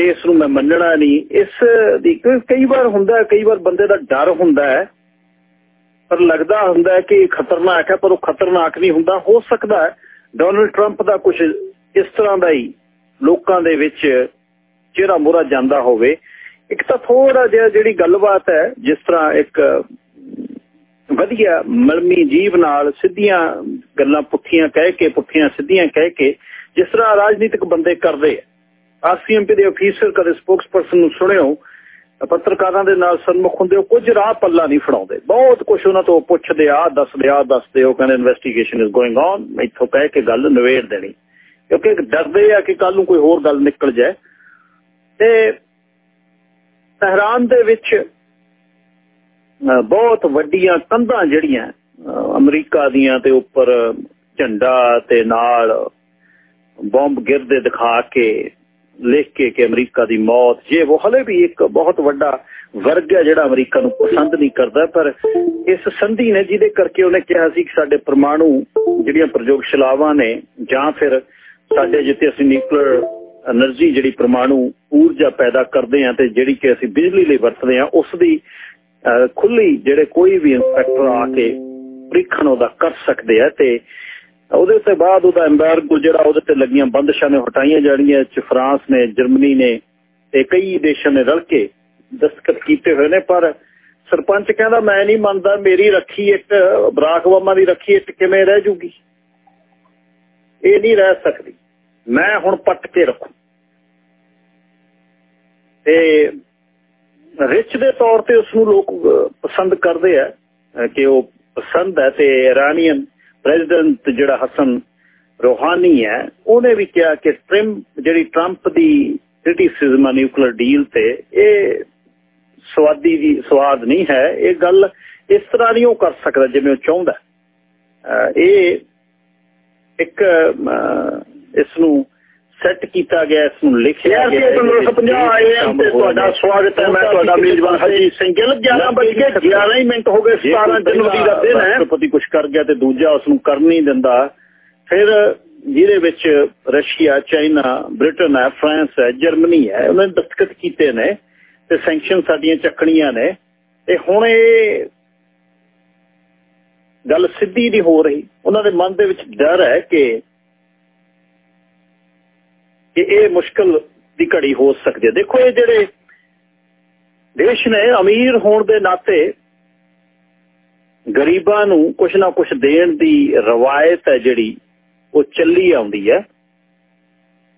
Speaker 1: ਇਸ ਨੂੰ ਮੈਂ ਮੰਨਣਾ ਨਹੀਂ, ਇਸ ਦੀ ਕਈ ਵਾਰ ਹੁੰਦਾ ਕਈ ਵਾਰ ਬੰਦੇ ਦਾ ਡਰ ਹੁੰਦਾ ਹੈ। ਪਰ ਲੱਗਦਾ ਹੁੰਦਾ ਹੈ ਕਿ ਖਤਰਨਾਕ ਹੈ, ਪਰ ਉਹ ਖਤਰਨਾਕ ਨਹੀਂ ਹੁੰਦਾ। ਹੋ ਸਕਦਾ ਹੈ ਡੋਨਲਡ ਟਰੰਪ ਦਾ ਕੁਝ ਇਸ ਤਰ੍ਹਾਂ ਦਾ ਹੀ ਲੋਕਾਂ ਦੇ ਵਿੱਚ ਚਿਹਰਾ ਮੁਰਾ ਜਾਂਦਾ ਹੋਵੇ। ਇੱਕ ਤਾਂ ਥੋੜਾ ਜਿਹਾ ਜਿਹੜੀ ਗੱਲਬਾਤ ਹੈ, ਜਿਸ ਤਰ੍ਹਾਂ ਇੱਕ ਵਧੀਆ ਮਲਮੀ ਜੀਵ ਨਾਲ ਸਿੱਧੀਆਂ ਗੱਲਾਂ ਪੁੱਠੀਆਂ ਕਹਿ ਕੇ, ਪੁੱਠੀਆਂ ਸਿੱਧੀਆਂ ਕਹਿ ਕੇ, ਜਿਸ ਤਰ੍ਹਾਂ ਰਾਜਨੀਤਿਕ ਬੰਦੇ ਕਰਦੇ ਆ। ਆਰਸੀਐਮਪੀ ਦੇ ਅਫੀਸਰ ਕਦੇ ਸਪੋਕਸਪਰਸਨ ਨੂੰ ਸੁਣਿਓ, ਪੱਤਰਕਾਰਾਂ ਦੇ ਨਾਲ ਸਨਮੁਖ ਹੁੰਦੇ ਹੋ, ਕੁਝ ਰਾਹ ਪੱਲਾ ਨਹੀਂ ਫੜਾਉਂਦੇ। ਬਹੁਤ ਕੁਝ ਉਹਨਾਂ ਤੋਂ ਪੁੱਛਦੇ ਆ, ਦੱਸਦੇ ਆ, ਦੱਸਦੇ ਉਹ ਕਹਿੰਦੇ ਇਨਵੈਸਟੀਗੇਸ਼ਨ ਇਜ਼ ਗੋਇੰਗ ਔਨ ਇੱਥੋਂ ਕਹਿ ਕੇ ਗੱਲ ਨਵੇੜ ਦੇਣੀ। ਕਿਉਂਕਿ ਡਰਦੇ ਆ ਕਿ ਕੱਲ ਨੂੰ ਕੋਈ ਹੋਰ ਗੱਲ ਨਿਕਲ ਜਾਏ। ਤੇ ਤਹਿਰਾਨ ਦੇ ਵਿੱਚ ਬਹੁਤ ਵੱਡੀਆਂ ਕੰਧਾਂ ਜਿਹੜੀਆਂ ਅਮਰੀਕਾ ਦੀਆਂ ਤੇ ਉੱਪਰ ਝੰਡਾ ਤੇ ਨਾਲ ਬੰਬ ਗਿਰਦੇ ਦਿਖਾ ਕੇ ਲਿਖ ਕੇ ਕਿ ਅਮਰੀਕਾ ਦੀ ਮੌਤ, ਜੇ ਉਹ ਹਲੇ ਵੀ ਇੱਕ ਬਹੁਤ ਵੱਡਾ ਵਰਗ ਹੈ ਜਿਹੜਾ ਅਮਰੀਕਾ ਨੂੰ ਪਸੰਦ ਨਹੀਂ ਕਰਦਾ, ਪਰ ਇਸ ਸੰਧੀ ਨੇ ਜਿਹਦੇ ਕਰਕੇ ਉਹਨੇ ਕਿਹਾ ਸੀ ਕਿ ਸਾਡੇ ਪਰਮਾਣੂ ਜਿਹੜੀਆਂ ਪ੍ਰਯੋਗਸ਼ਲਾਵਾਂ ਨੇ, ਜਾਂ ਫਿਰ ਸਾਡੇ ਜਿੱਥੇ ਅਸੀਂ ਨਿਊਕਲੀਅਰ એનર્ਜੀ ਜਿਹੜੀ ਪਰਮਾਣੂ ਊਰਜਾ ਪੈਦਾ ਕਰਦੇ ਆ ਤੇ ਜਿਹੜੀ ਕਿ ਅਸੀਂ ਬਿਜਲੀ ਲਈ ਵਰਤਦੇ ਆ ਉਸ ਦੀ ਖੁੱਲੀ ਜਿਹੜੇ ਕੋਈ ਵੀ ਇਨਸਪੈਕਟਰ ਆ ਕੇ ਪ੍ਰੀਖਣ ਉਹਦਾ ਕਰ ਸਕਦੇ ਆ ਤੇ ਉਹਦੇ ਤੋਂ ਬਾਅਦ ਉਹਦਾ ਐਮਬਾਰਗੋ ਜਿਹੜਾ ਉਹਦੇ ਤੇ ਲੱਗੀਆਂ ਬੰਦਸ਼ਾਂ ਨੇ ਹਟਾਈਆਂ ਜਾਣੀਆਂ ਚ ਫਰਾਂਸ ਨੇ, ਜਰਮਨੀ ਨੇ ਤੇ ਕਈ ਦੇਸ਼ਾਂ ਨੇ ਰਲ ਕੇ ਦਸਤਖਤ ਕੀਤੇ ਹੋਏ ਨੇ, ਪਰ ਸਰਪੰਚ ਕਹਿੰਦਾ, ਮੈਂ ਨਹੀਂ ਮੰਨਦਾ, ਮੇਰੀ ਰੱਖੀ ਇੱਕ, ਬਰਾਕ ਓਬਾਮਾ ਦੀ ਰੱਖੀ ਇੱਕ ਕਿਵੇਂ ਰਹਿ ਜੂਗੀ? ਇਹ ਨਹੀਂ ਰਹਿ ਸਕਦੀ। ਮੈਂ ਹੁਣ ਪੱਟ ਕੇ ਰੱਖੂ। ਤੇ ਰਿਚ ਦੇ ਤੌਰ ਤੇ ਉਸ ਨੂੰ ਲੋਕ ਪਸੰਦ ਕਰਦੇ ਆ ਕਿ ਉਹ ਪਸੰਦ ਹੈ ਤੇ ਇਰਾਨੀਅਨ ਪ੍ਰੈਜ਼ੀਡੈਂਟ ਜਿਹੜਾ ਹਸਨ ਰੋਹਾਨੀ ਹੈ, ਉਹਨੇ ਵੀ ਕਿਹਾ ਕਿ ਟ੍ਰਿਮ ਜਿਹੜੀ ਟਰੰਪ ਦੀ ਕ੍ਰਿਟਿਸਿਜ਼ਮ ਆ ਨਿਊਕਲੀਅਰ ਡੀਲ ਤੇ, ਇਹ ਸਵਾਦੀ ਦੀ ਸਵਾਦ ਨਹੀਂ ਹੈ। ਇਹ ਗੱਲ ਇਸ ਤਰ੍ਹਾਂ ਨਹੀਂ ਉਹ ਕਰ ਸਕਦਾ ਜਿਵੇਂ ਉਹ ਚਾਹੁੰਦਾ। ਇਹ ਇੱਕ ਇਸ ਨੂੰ ਸੈੱਟ ਕੀਤਾ ਗਿਆ ਇਸ ਨੂੰ ਲਿਖਿਆ ਗਿਆ 1550 ਆਈਐਮ ਤੇ ਤੁਹਾਡਾ ਸਵਾਗਤ ਹੈ ਮੈਂ ਤੁਹਾਡਾ ਮੇਜ਼ਬਾਨ ਹਰਜੀਤ ਸਿੰਘ ਗਿੱਲ 11 ਵਜੇ 11 ਹੀ ਮਿੰਟ ਹੋ ਗਏ 17 ਜਨਵਰੀ ਦਾ ਦਿਨ ਹੈ। ਰਾਸ਼ਟਰਪਤੀ ਕੁਝ ਕਰ ਗਿਆ ਤੇ ਦੂਜਾ ਉਸ ਨੂੰ ਕਰਨ ਨਹੀਂ ਦਿੰਦਾ। ਫਿਰ ਜਿਹਦੇ ਵਿੱਚ ਰਸ਼ੀਆ ਚਾਈਨਾ ਬ੍ਰਿਟਨ ਹੈ ਫਰਾਂਸ ਹੈ ਜਰਮਨੀ ਹੈ ਉਹਨਾਂ ਨੇ ਦਸਤਖਤ ਕੀਤੇ ਨੇ ਤੇ ਸੈਂਕਸ਼ਨ ਸਾਡੀਆਂ ਚੱਕਣੀਆਂ ਨੇ। ਤੇ ਹੁਣ ਇਹ ਗੱਲ ਸਿੱਧੀ ਨਹੀਂ ਹੋ ਰਹੀ। ਉਹਨਾਂ ਦੇ ਮਨ ਦੇ ਵਿੱਚ ਡਰ ਹੈ ਕਿ ਕਿ ਇਹ ਮੁਸ਼ਕਲ ਦੀ ਘੜੀ ਹੋ ਸਕਦੀ ਹੈ। ਦੇਖੋ, ਇਹ ਜਿਹੜੇ ਦੇਸ਼ ਨੇ ਅਮੀਰ ਹੋਣ ਦੇ ਨਾਤੇ ਗਰੀਬਾਂ ਨੂੰ ਕੁਝ ਨਾ ਕੁਝ ਦੇਣ ਦੀ ਰਵਾਇਤ ਹੈ ਜਿਹੜੀ, ਉਹ ਚੱਲੀ ਆਉਂਦੀ ਹੈ।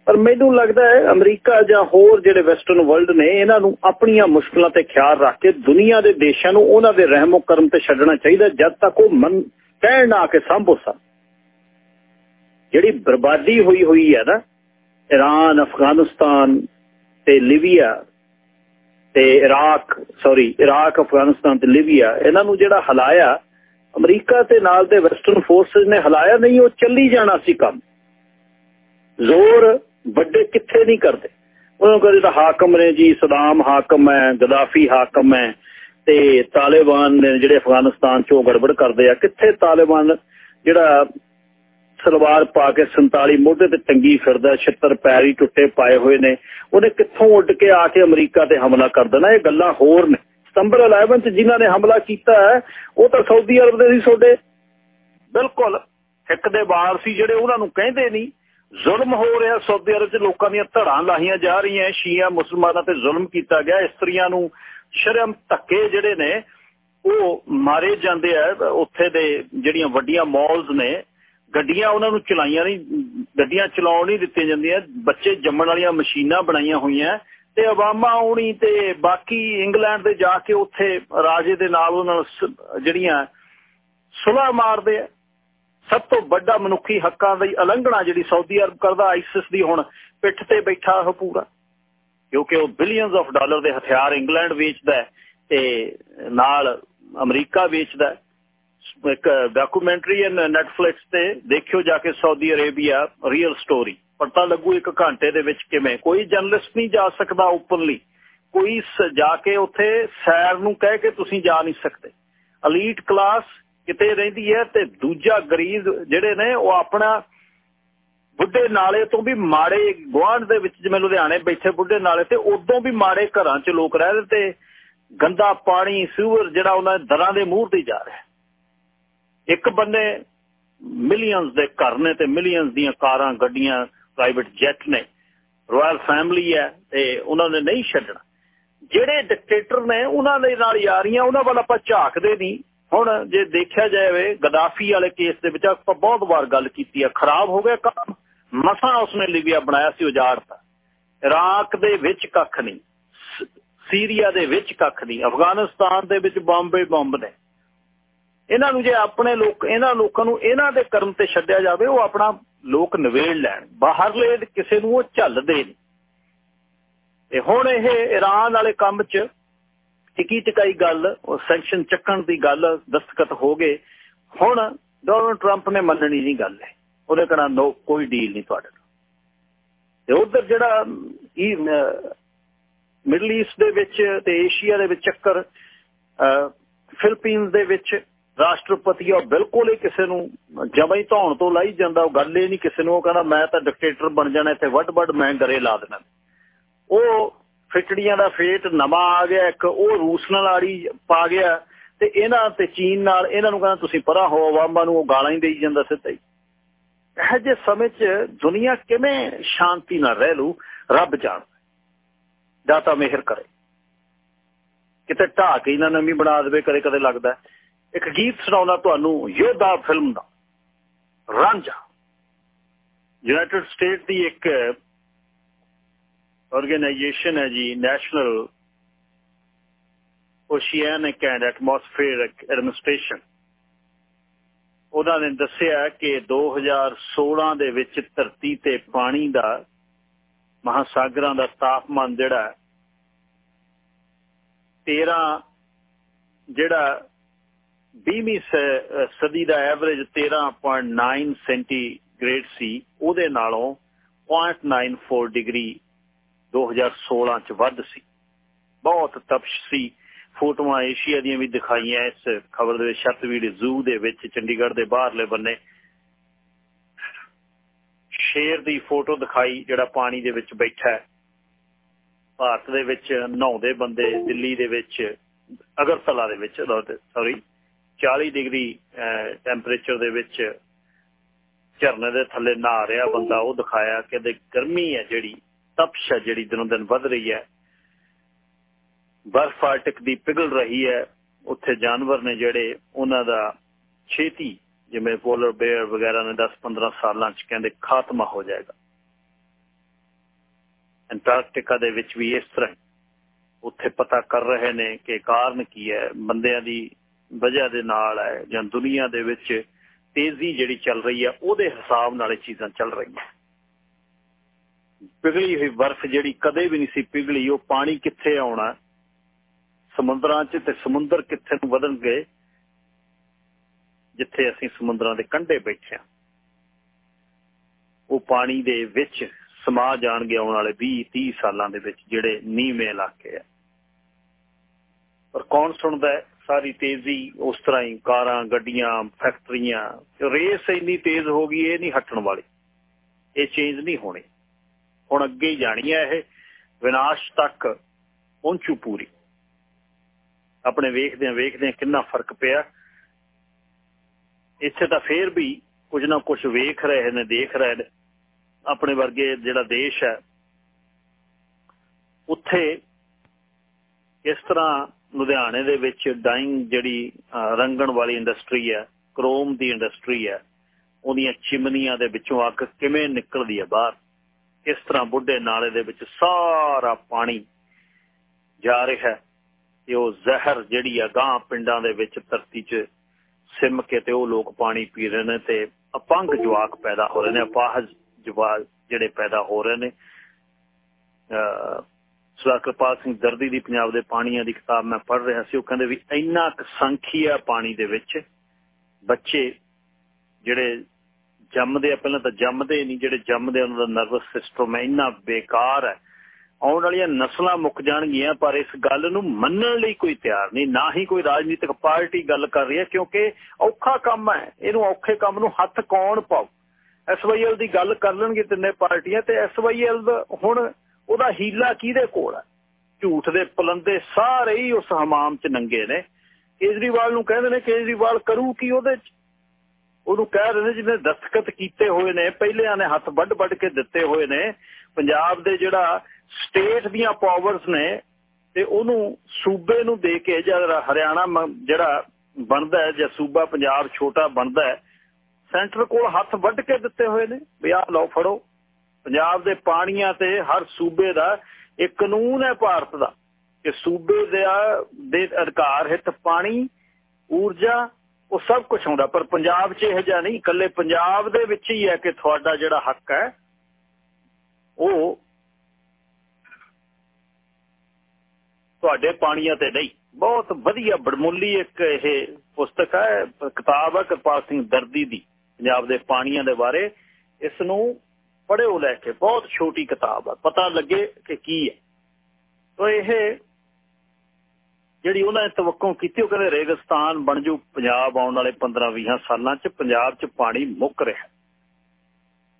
Speaker 1: ਪਰ ਮੈਨੂੰ ਲੱਗਦਾ ਹੈ ਅਮਰੀਕਾ ਜਾਂ ਹੋਰ ਜਿਹੜੇ ਵੈਸਟਰਨ ਵਰਲਡ ਨੇ, ਇਹਨਾਂ ਨੂੰ ਆਪਣੀਆਂ ਮੁਸ਼ਕਲਾਂ ਤੇ ਖਿਆਲ ਰੱਖ ਕੇ ਦੁਨੀਆ ਦੇ ਦੇਸ਼ਾਂ ਨੂੰ ਉਹਨਾਂ ਦੇ ਰਹਿਮੋ ਕਰਮ ਤੇ ਛੱਡਣਾ ਚਾਹੀਦਾ ਜਦ ਤੱਕ ਉਹ ਮਨ, ਕਹਿਣ ਨਾ ਕੇ ਸੰਭੋ ਸਕ ਜਿਹੜੀ ਬਰਬਾਦੀ ਹੋਈ ਹੋਈ ਹੈ ਨਾ ਈਰਾਨ ਅਫਗਾਨਿਸਤਾਨ ਤੇ ਲਿਬੀਆ ਤੇ ਇਰਾਕ ਸੌਰੀ ਇਰਾਕ ਅਫਗਾਨਿਸਤਾਨ ਤੇ ਲਿਬੀਆ ਇਹਨਾਂ ਨੂੰ ਜਿਹੜਾ ਹਲਾਇਆ ਅਮਰੀਕਾ ਤੇ ਨਾਲ ਦੇ ਵੈਸਟਰਨ ਫੋਰਸਸ ਨੇ ਹਲਾਇਆ ਨਹੀਂ ਉਹ ਚੱਲੀ ਜਾਣਾ ਸੀ ਕੰਮ ਜ਼ੋਰ ਵੱਡੇ ਕਿੱਥੇ ਨਹੀਂ ਕਰਦੇ ਉਹਨਾਂ ਕਹਿੰਦੇ ਤਾਂ ਹਾਕਮ ਨੇ ਜੀ ਸਦਾਮ ਹਾਕਮ ਹੈ ਗਦਾਫੀ ਹਾਕਮ ਹੈ ਤੇ ਤਾਲਿਬਾਨ ਨੇ ਜਿਹੜੇ ਅਫਗਾਨਿਸਤਾਨ ਚੋਂ ਗੜਬੜ ਕਰਦੇ ਆ ਕਿੱਥੇ ਤਾਲਿਬਾਨ ਜਿਹੜਾ ਸਲਵਾਰ ਪਾ ਕੇ 47 ਮੋਢੇ ਤੇ ਟੰਗੀ ਫਿਰਦਾ, ਛਿੱਤਰ ਪੈਰੀ ਟੁੱਟੇ ਪਾਏ ਹੋਏ ਨੇ। ਉਹਨੇ ਕਿੱਥੋਂ ਉੱਡ ਕੇ ਆ ਕੇ ਅਮਰੀਕਾ ਤੇ ਹਮਲਾ ਕਰ ਦੇਣਾ? ਇਹ ਗੱਲਾਂ ਹੋਰ ਨੇ। ਸਤੰਬਰ 11 ਚ ਜਿਨ੍ਹਾਂ ਨੇ ਹਮਲਾ ਕੀਤਾ ਹੈ, ਉਹ ਤਾਂ ਸਾਊਦੀ ਅਰਬ ਦੇ ਸੀ ਤੁਹਾਡੇ। ਬਿਲਕੁਲ। ਇੱਕ ਦੇ ਬਾਹਰ ਸੀ ਜਿਹੜੇ ਉਹਨਾਂ ਨੂੰ ਕਹਿੰਦੇ ਨਹੀਂ, ਜ਼ੁਲਮ ਹੋ ਰਿਹਾ ਸਾਊਦੀ ਅਰਬ 'ਚ, ਲੋਕਾਂ ਦੀਆਂ ਧੜਾਂ ਲਾਹੀਆਂ ਜਾ ਰਹੀਆਂ ਸ਼ੀਆ, ਮੁਸਲਮਾਨਾਂ ਤੇ ਜ਼ੁਲਮ ਕੀਤਾ ਗਿਆ। ਇਸਤਰੀਆਂ ਨੂੰ ਸ਼ਰਮ ਧੱਕੇ ਜਿਹੜੇ ਨੇ, ਉਹ ਮਾਰੇ ਜਾਂਦੇ ਆ ਉੱਥੇ ਦੇ ਜਿਹੜੀਆਂ ਵੱਡੀਆਂ ਮਾਲਸ ਨੇ ਗੱਡੀਆਂ ਉਹਨਾਂ ਨੂੰ ਚਲਾਈਆਂ ਨਹੀਂ, ਗੱਡੀਆਂ ਚਲਾਉਣ ਨਹੀਂ ਦਿੱਤੀਆਂ ਜਾਂਦੀਆਂ। ਬੱਚੇ ਜੰਮਣ ਵਾਲੀਆਂ ਮਸ਼ੀਨਾਂ ਬਣਾਈਆਂ ਹੋਈਆਂ ਤੇ ਅਵਾਮਾ ਆਉਣੀ ਤੇ ਬਾਕੀ ਇੰਗਲੈਂਡ ਦੇ ਜਾ ਕੇ ਉੱਥੇ ਰਾਜੇ ਦੇ ਨਾਲ ਉਹਨਾਂ ਜਿਹੜੀਆਂ ਸੁਲਾ ਮਾਰਦੇ ਆ। ਸਭ ਤੋਂ ਵੱਡਾ ਮਨੁੱਖੀ ਹੱਕਾਂ ਦੀ ਉਲੰਘਣਾ ਜਿਹੜੀ ਸਾਊਦੀ ਅਰਬ ਕਰਦਾ, ਆਈਸਿਸ ਦੀ ਹੁਣ ਪਿੱਠ ਤੇ ਬੈਠਾ ਉਹ ਪੂਰਾ। ਕਿਉਂਕਿ ਉਹ ਬਿਲੀਅਨਸ ਆਫ ਡਾਲਰ ਦੇ ਹਥਿਆਰ ਇੰਗਲੈਂਡ ਵੇਚਦਾ ਤੇ ਨਾਲ ਅਮਰੀਕਾ ਵੇਚਦਾ ਇੱਕ ਡਾਕੂਮੈਂਟਰੀ ਹੈ ਨੈਟਫਲਿਕਸ ਤੇ। ਦੇਖਿਓ ਜਾ ਕੇ ਸਾਊਦੀ ਅਰੇਬੀਆ ਰੀਅਲ ਸਟੋਰੀ ਪਤਾ ਲੱਗੂ ਇੱਕ ਘੰਟੇ ਦੇ ਵਿੱਚ ਕਿਵੇਂ। ਕੋਈ ਜਰਨਲਿਸਟ ਨਹੀਂ ਜਾ ਸਕਦਾ ਓਪਨਲੀ ਕੋਈ ਜਾ ਕੇ ਉੱਥੇ ਸੈਰ ਨੂੰ ਕਹਿ ਕੇ ਤੁਸੀਂ ਜਾ ਨਹੀਂ ਸਕਦੇ। ਅਲੀਟ ਕਲਾਸ ਕਿਤੇ ਰਹਿੰਦੀ ਹੈ ਤੇ ਦੂਜਾ ਗਰੀਬ ਜਿਹੜੇ ਨੇ, ਉਹ ਆਪਣਾ ਬੁੱਢੇ ਨਾਲੇ ਤੋਂ ਵੀ ਮਾੜੇ ਗਵਾਂਢ ਦੇ ਵਿੱਚ, ਜਿਵੇਂ ਲੁਧਿਆਣੇ ਬੈਠੇ ਬੁੱਢੇ ਨਾਲੇ ਤੇ ਉਦੋਂ ਵੀ ਮਾੜੇ ਘਰਾਂ 'ਚ ਲੋਕ ਰਹਿ ਰਹੇ ਤੇ ਗੰਦਾ ਪਾਣੀ ਸੀਵਰ ਜਿਹੜਾ ਉਹਨਾਂ ਦੇ ਦਰਾਂ ਦੇ ਮੂੰਹ ਤੇ ਜਾ ਰਿਹਾ। ਇੱਕ ਬੰਦੇ ਮਿਲੀਅਨਸ ਦੇ ਘਰ ਨੇ ਤੇ ਮਿਲੀਅਨਸ ਦੀਆਂ ਕਾਰਾਂ, ਗੱਡੀਆਂ ਪ੍ਰਾਈਵੇਟ ਜੈਟ ਨੇ। ਰਾਇਲ ਫੈਮਿਲੀ ਹੈ ਤੇ ਉਹਨਾਂ ਨੇ ਨਹੀਂ ਛੱਡਣਾ। ਜਿਹੜੇ ਡਿਕਟੇਟਰ ਨੇ ਉਹਨਾਂ ਦੇ ਨਾਲ ਯਾਰੀਆਂ ਉਹਨਾਂ ਵੱਲ ਆਪਾਂ ਝਾਕਦੇ ਨਹੀਂ। ਹੁਣ ਜੇ ਦੇਖਿਆ ਜਾਵੇ ਗਦਾਫੀ ਵਾਲੇ ਕੇਸ ਦੇ ਵਿੱਚ ਆਪਾਂ ਬਹੁਤ ਵਾਰ ਗੱਲ ਕੀਤੀ ਆ। ਖਰਾਬ ਹੋ ਗਿਆ ਕੰਮ, ਮਸਾਂ ਉਸਨੇ ਲਿਬੀਆ ਬਣਾਇਆ ਸੀ, ਉਜਾੜਤਾ। ਇਰਾਕ ਦੇ ਵਿੱਚ ਕੱਖ ਨਹੀਂ ਸੀਰੀਆ ਦੇ ਵਿੱਚ ਕੱਖ ਨਹੀਂ ਅਫਗਾਨਿਸਤਾਨ ਦੇ ਵਿੱਚ ਬੰਬੇ ਬੰਬ ਨੇ। ਇਹਨਾਂ ਨੂੰ ਜੇ ਆਪਣੇ ਲੋਕ, ਇਹਨਾਂ ਲੋਕਾਂ ਨੂੰ ਇਹਨਾਂ ਦੇ ਕਰਮ ਤੇ ਛੱਡਿਆ ਜਾਵੇ, ਉਹ ਆਪਣਾ ਲੋਕ ਨਵੇੜ ਲੈਣ। ਬਾਹਰਲੇ ਕਿਸੇ ਨੂੰ ਉਹ ਝੱਲਦੇ ਨਹੀਂ। ਤੇ ਹੁਣ ਇਹ ਈਰਾਨ ਵਾਲੇ ਕੰਮ 'ਚ ਟਿਕੀ ਟਿਕਾਈ ਗੱਲ, ਉਹ ਸੈਂਕਸ਼ਨ ਚੱਕਣ ਦੀ ਗੱਲ ਦਸਤਖਤ ਹੋ ਗਏ। ਹੁਣ ਡੋਨਲਡ ਟਰੰਪ ਨੇ ਮੰਨਣੀ ਨਹੀਂ ਗੱਲ ਹੈ ਉਹਦੇ ਕਹਣਾ ਨੋ, ਕੋਈ ਡੀਲ ਨਹੀਂ ਤੁਹਾਡੇ ਨਾਲ ਤੇ ਉਧਰ ਜਿਹੜਾ ਇਹ ਮਿਡਲ ਈਸਟ ਦੇ ਵਿੱਚ ਤੇ ਏਸ਼ੀਆ ਦੇ ਵਿੱਚ ਚੱਕਰ ਫਿਲੀਪੀਨਸ ਦੇ ਵਿੱਚ ਰਾਸ਼ਟਰਪਤੀ ਉਹ ਬਿਲਕੁਲ ਹੀ ਕਿਸੇ ਨੂੰ ਜਮਾਂ ਹੀ ਧੌਣ ਤੋਂ ਲਾਈ ਜਾਂਦਾ, ਉਹ ਗੱਲ ਹੀ ਨਹੀਂ ਕਿਸੇ ਨੂੰ, ਉਹ ਕਹਿੰਦਾ ਮੈਂ ਤਾਂ ਡਿਕਟੇਟਰ ਬਣ ਜਾਣਾ, ਇੱਥੇ ਵੱਡ ਵੱਡ ਮੈਂ ਗਰੇ ਲਾ ਦੇਣਾ। ਉਹ ਫਿਟੜੀਆਂ ਦਾ ਫੇਟ ਨਵਾਂ ਆ ਗਿਆ, ਇੱਕ ਉਹ ਰੂਸ ਨਾਲ ਆੜੀ ਪਾ ਗਿਆ, ਤੇ ਇਹਨਾਂ ਤੇ ਚੀਨ ਨਾਲ, ਇਹਨਾਂ ਨੂੰ ਕਹਿੰਦਾ ਤੁਸੀਂ ਪਰਾਂ ਹੋ, ਆਵਾਮਾਂ ਨੂੰ ਉਹ ਗਾਲਾਂ ਹੀ ਦੇਈ ਜਾਂਦਾ ਸਿੱਧਾ ਹੀ। ਇਹ ਜੇ ਸਮੇਂ 'ਚ ਦੁਨੀਆ ਕਿਵੇਂ ਸ਼ਾਂਤੀ ਨਾਲ ਰਹਿ ਲੂ ਰੱਬ ਜਾਣਦਾ ਦਾਤਾ ਮਿਹਰ ਕਰੇ। ਕਿਤੇ ਢਾਹ ਕੇ ਇਹਨਾਂ ਨਵੀਂ ਬਣਾ ਦੇਵੇ ਕਦੇ ਕਦੇ ਲੱਗਦਾ ਇੱਕ ਗੀਤ ਸੁਣਾਉਣਾ ਤੁਹਾਨੂੰ ਯੋਧਾ ਫਿਲਮ ਦਾ, ਰਾਂਝਾ। ਯੂਨਾਈਟਿਡ ਸਟੇਟ ਦੀ ਇੱਕ ਆਰਗੇਨਾਈਜੇਸ਼ਨ ਹੈ ਜੀ National Oceanic and Atmospheric Administration ਉਹਨਾਂ ਨੇ ਦੱਸਿਆ ਕਿ 2016 ਦੇ ਵਿੱਚ ਧਰਤੀ ਤੇ ਪਾਣੀ ਦਾ, ਮਹਾਸਾਗਰਾਂ ਦਾ ਤਾਪਮਾਨ ਜਿਹੜਾ 13 ਜਿਹੜਾ 20ਵੀਂ ਸਦੀ ਦਾ ਐਵਰੇਜ 13.9 ਸੈਂਟੀਗ੍ਰੇਡ ਸੀ। ਉਹਦੇ ਨਾਲੋਂ 0.94 ਡਿਗਰੀ 2016 ਚ ਵੱਧ ਸੀ। ਬਹੁਤ ਤਪਸ਼ ਸੀ। ਫੋਟੋਆਂ ਏਸ਼ੀਆ ਦੀਆਂ ਵੀ ਦਿਖਾਈਆਂ। ਇਸ ਖਬਰ ਦੇ ਵਿੱਚ ਛਤਵੀੜ ਜ਼ੂ ਦੇ ਵਿੱਚ ਚੰਡੀਗੜ੍ਹ ਦੇ ਬਾਹਰਲੇ ਬੰਨੇ ਸ਼ੇਰ ਦੀ ਫੋਟੋ ਦਿਖਾਈ, ਜਿਹੜਾ ਪਾਣੀ ਦੇ ਵਿੱਚ ਬੈਠਾ ਹੈ। ਭਾਰਤ ਦੇ ਵਿੱਚ ਨਹਾਉਂਦੇ ਬੰਦੇ, ਦਿੱਲੀ ਦੇ ਵਿੱਚ ਅਗਰਤਲਾ ਦੇ ਵਿੱਚ ਸੌਰੀ 40 ਡਿਗਰੀ ਟੈਂਪਰੇਚਰ ਦੇ ਵਿੱਚ ਝਰਨੇ ਦੇ ਥੱਲੇ ਨਹਾ ਰਿਹਾ ਬੰਦਾ, ਉਹ ਦਿਖਾਇਆ ਕਿ ਦੇ ਗਰਮੀ ਹੈ ਜਿਹੜੀ, ਤਪਸ਼ ਹੈ ਜਿਹੜੀ ਦਿਨੋਂ ਦਿਨ ਵੱਧ ਰਹੀ ਹੈ। ਬਰਫ਼ ਆਰਟਿਕ ਦੀ ਪਿਘਲ ਰਹੀ ਹੈ। ਉੱਥੇ ਜਾਨਵਰ ਨੇ ਜਿਹੜੇ ਉਹਨਾਂ ਦਾ ਛੇਤੀ, ਜਿਵੇਂ ਪੋਲਰ ਬੇਅਰ ਵਗੈਰਾ ਨੇ 10-15 ਸਾਲਾਂ ਚ ਕਹਿੰਦੇ ਖਾਤਮਾ ਹੋ ਜਾਏਗਾ। ਐਂਟਾਰਕਟਿਕਾ ਦੇ ਵਿੱਚ ਵੀ ਇਸ ਤਰ੍ਹਾਂ ਉੱਥੇ ਪਤਾ ਕਰ ਰਹੇ ਨੇ ਕਿ ਕਾਰਨ ਕੀ ਹੈ। ਬੰਦਿਆਂ ਦੀ ਵਜ੍ਹਾ ਦੇ ਨਾਲ ਹੈ ਜਾਂ ਦੁਨੀਆ ਦੇ ਵਿੱਚ ਤੇਜ਼ੀ ਜਿਹੜੀ ਚੱਲ ਰਹੀ ਹੈ, ਉਹਦੇ ਹਿਸਾਬ ਨਾਲ ਇਹ ਚੀਜ਼ਾਂ ਚੱਲ ਰਹੀਆਂ। ਪਿਘਲੀ ਹੋਈ ਬਰਫ਼ ਜਿਹੜੀ ਕਦੇ ਵੀ ਨਹੀਂ ਸੀ ਪਿਘਲੀ, ਉਹ ਪਾਣੀ ਕਿੱਥੇ ਆਉਣਾ, ਸਮੁੰਦਰਾਂ 'ਚ ਤੇ ਸਮੁੰਦਰ ਕਿੱਥੇ ਨੂੰ ਵਧਣਗੇ ਜਿੱਥੇ ਅਸੀਂ ਸਮੁੰਦਰਾਂ ਦੇ ਕੰਢੇ ਬੈਠੇ ਆ ਉਹ ਪਾਣੀ ਦੇ ਵਿੱਚ ਸਮਾ ਜਾਣਗੇ ਆਉਣ ਵਾਲੇ 20 30 ਸਾਲਾਂ ਦੇ ਵਿੱਚ ਜਿਹੜੇ ਨੀਵੇਂ ਇਲਾਕੇ ਆ। ਪਰ ਕੌਣ ਸੁਣਦਾ ਸਾਰੀ ਤੇਜ਼ੀ ਉਸ ਤਰ੍ਹਾਂ ਹੀ ਕਾਰਾਂ, ਗੱਡੀਆਂ, ਫੈਕਟਰੀਆਂ, ਰੇਸ ਇੰਨੀ ਤੇਜ਼ ਹੋ ਗਈ, ਇਹ ਨਹੀਂ ਹਟਣ ਵਾਲੀ। ਇਹ ਚੇਂਜ ਨਹੀਂ ਹੋਣੀ। ਹੁਣ ਅੱਗੇ ਹੀ ਜਾਣੀ ਹੈ ਇਹ। ਵਿਨਾਸ਼ ਤੱਕ ਪਹੁੰਚੂ ਪੂਰੀ। ਆਪਣੇ ਵੇਖਦੇ ਆ ਵੇਖਦੇ ਆ ਕਿੰਨਾ ਫ਼ਰਕ ਪਿਆ। ਇੱਥੇ ਤਾਂ ਫੇਰ ਵੀ ਕੁਝ ਨਾ ਕੁਝ ਵੇਖ ਰਹੇ ਨੇ, ਦੇਖ ਰਹੇ ਨੇ। ਆਪਣੇ ਵਰਗੇ ਜਿਹੜਾ ਦੇਸ਼ ਹੈ, ਉੱਥੇ ਇਸ ਤਰ੍ਹਾਂ ਲੁਧਿਆਣੇ ਦੇ ਵਿੱਚ ਡਾਈਂਗ ਜਿਹੜੀ ਰੰਗਣ ਵਾਲੀ ਇੰਡਸਟਰੀ ਹੈ, ਕ੍ਰੋਮ ਦੀ ਇੰਡਸਟਰੀ ਹੈ, ਉਹਦੀਆਂ ਚਿਮਨੀਆਂ ਦੇ ਵਿੱਚੋਂ ਅੱਗ ਕਿਵੇਂ ਨਿਕਲਦੀ ਹੈ ਬਾਹਰ? ਇਸ ਤਰ੍ਹਾਂ ਬੁੱਢੇ ਨਾਲੇ ਦੇ ਵਿੱਚ ਸਾਰਾ ਪਾਣੀ ਜਾ ਰਿਹਾ ਹੈ ਤੇ ਉਹ ਜ਼ਹਿਰ ਜਿਹੜੀ ਆ ਗਾਂ ਪਿੰਡਾਂ ਦੇ ਵਿੱਚ ਧਰਤੀ 'ਚ ਸਿਮ ਕੇ ਤੇ ਉਹ ਲੋਕ ਪਾਣੀ ਪੀ ਰਹੇ ਨੇ ਤੇ ਅਪੰਗ ਜਵਾਕ ਪੈਦਾ ਹੋ ਰਹੇ ਨੇ, ਅਪਾਹਜ ਜਵਾਕ ਜਿਹੜੇ ਪੈਦਾ ਹੋ ਰਹੇ ਨੇ ਸਰਦਾਰ ਕਿਰਪਾਲ ਸਿੰਘ ਦਰਦੀ ਦੀ ਪੰਜਾਬ ਦੇ ਪਾਣੀਆਂ ਦੀ ਕਿਤਾਬ ਮੈਂ ਪੜ੍ਹ ਰਿਹਾ ਸੀ, ਉਹ ਕਹਿੰਦੇ ਵੀ ਇੰਨਾ ਕੁ ਸੰਖੀਆ ਪਾਣੀ ਦੇ ਵਿੱਚ, ਬੱਚੇ ਜਿਹੜੇ ਜੰਮਦੇ ਆ, ਪਹਿਲਾਂ ਤਾਂ ਜੰਮਦੇ ਨਹੀਂ, ਜਿਹੜੇ ਜੰਮਦੇ ਉਹਨਾਂ ਦਾ ਨਰਵਸ ਸਿਸਟਮ ਇੰਨਾ ਬੇਕਾਰ ਹੈ। ਆਉਣ ਵਾਲੀਆਂ ਨਸਲਾਂ ਮੁੱਕ ਜਾਣਗੀਆਂ, ਪਰ ਇਸ ਗੱਲ ਨੂੰ ਮੰਨਣ ਲਈ ਕੋਈ ਤਿਆਰ ਨਹੀਂ, ਨਾ ਹੀ ਕੋਈ ਰਾਜਨੀਤਿਕ ਪਾਰਟੀ ਗੱਲ ਕਰ ਰਹੀ ਹੈ, ਕਿਉਂਕਿ ਔਖਾ ਕੰਮ ਹੈ, ਇਹਨੂੰ ਔਖੇ ਕੰਮ ਨੂੰ ਹੱਥ ਕੌਣ ਪਾਉ ਐਸਵਾਈਐਲ ਦੀ ਗੱਲ ਕਰ ਲੈਣਗੇ ਤਿੰਨੇ ਪਾਰਟੀਆਂ, ਤੇ ਐਸਵਾਈਐਲ ਹੁਣ ਉਹਦਾ ਹੀਲਾ ਕਿਹਦੇ ਕੋਲ ਹੈ ਝੂਠ ਦੇ ਪਲੰਦੇ ਸਾਰੇ ਹੀ ਉਸ ਹਮਾਮ 'ਚ ਨੰਗੇ ਨੇ। ਕੇਜਰੀਵਾਲ ਨੂੰ ਕਹਿੰਦੇ ਨੇ ਕੇਜਰੀਵਾਲ ਕਰੂ ਕੀ ਉਹਦੇ 'ਚ? ਉਹਨੂੰ ਕਹਿ ਰਹੇ ਨੇ ਜਿਹਨੇ ਦਸਤਖਤ ਕੀਤੇ ਹੋਏ ਨੇ, ਪਹਿਲਿਆਂ ਨੇ ਹੱਥ ਵੱਢ ਵੱਢ ਕੇ ਦਿੱਤੇ ਹੋਏ ਨੇ। ਪੰਜਾਬ ਦੇ ਜਿਹੜਾ ਸਟੇਟ ਦੀਆਂ ਪਾਵਰਸ ਨੇ ਤੇ ਉਹਨੂੰ ਸੂਬੇ ਨੂੰ ਦੇ ਕੇ ਜਦ ਹਰਿਆਣਾ ਜਿਹੜਾ ਬਣਦਾ ਹੈ, ਜਾਂ ਸੂਬਾ ਪੰਜਾਬ ਛੋਟਾ ਬਣਦਾ ਹੈ, ਸੈਂਟਰ ਕੋਲ ਹੱਥ ਵੱਢ ਕੇ ਦਿੱਤੇ ਹੋਏ ਨੇ। ਵੀ ਆਹ ਲਓ ਫੜੋ। ਪੰਜਾਬ ਦੇ ਪਾਣੀਆਂ ਤੇ ਹਰ ਸੂਬੇ ਦਾ ਇੱਕ ਕਾਨੂੰਨ ਹੈ ਭਾਰਤ ਦਾ ਕਿ ਸੂਬੇ ਦੇ ਅਧਿਕਾਰ, ਹਿੱਤ, ਪਾਣੀ, ਊਰਜਾ, ਉਹ ਸਭ ਕੁਝ ਹੁੰਦਾ। ਪਰ ਪੰਜਾਬ 'ਚ ਇਹ ਜਿਹਾ ਨਹੀਂ। ਇਕੱਲੇ ਪੰਜਾਬ ਦੇ ਵਿੱਚ ਹੀ ਹੈ ਕਿ ਤੁਹਾਡਾ ਜਿਹੜਾ ਹੱਕ ਹੈ, ਉਹ ਤੁਹਾਡੇ ਪਾਣੀਆਂ ਤੇ ਨਹੀਂ। ਬਹੁਤ ਵਧੀਆ, ਬੜਮੁੱਲੀ ਇੱਕ ਇਹ ਪੁਸਤਕ ਹੈ, ਕਿਤਾਬ ਹੈ ਕਿਰਪਾਲ ਸਿੰਘ ਦਰਦੀ ਦੀ, ਪੰਜਾਬ ਦੇ ਪਾਣੀਆਂ ਦੇ ਬਾਰੇ। ਇਸ ਨੂੰ ਪੜਿਓ ਲੈ ਕੇ, ਬਹੁਤ ਛੋਟੀ ਕਿਤਾਬ ਆ, ਪਤਾ ਲੱਗੇ ਕਿ ਕੀ ਹੈ ਤੋ ਇਹ ਜਿਹੜੀ ਉਹਨਾਂ ਨੇ ਤਵੱਕੋਂ ਕੀਤੀ, ਉਹ ਕਹਿੰਦੇ ਰੇਗਿਸਤਾਨ ਬਣ ਜੂ, ਪੰਜਾਬ ਆਉਣ ਵਾਲੇ 15-20 ਸਾਲਾਂ 'ਚ, ਪੰਜਾਬ 'ਚ ਪਾਣੀ ਮੁੱਕ ਰਿਹਾ।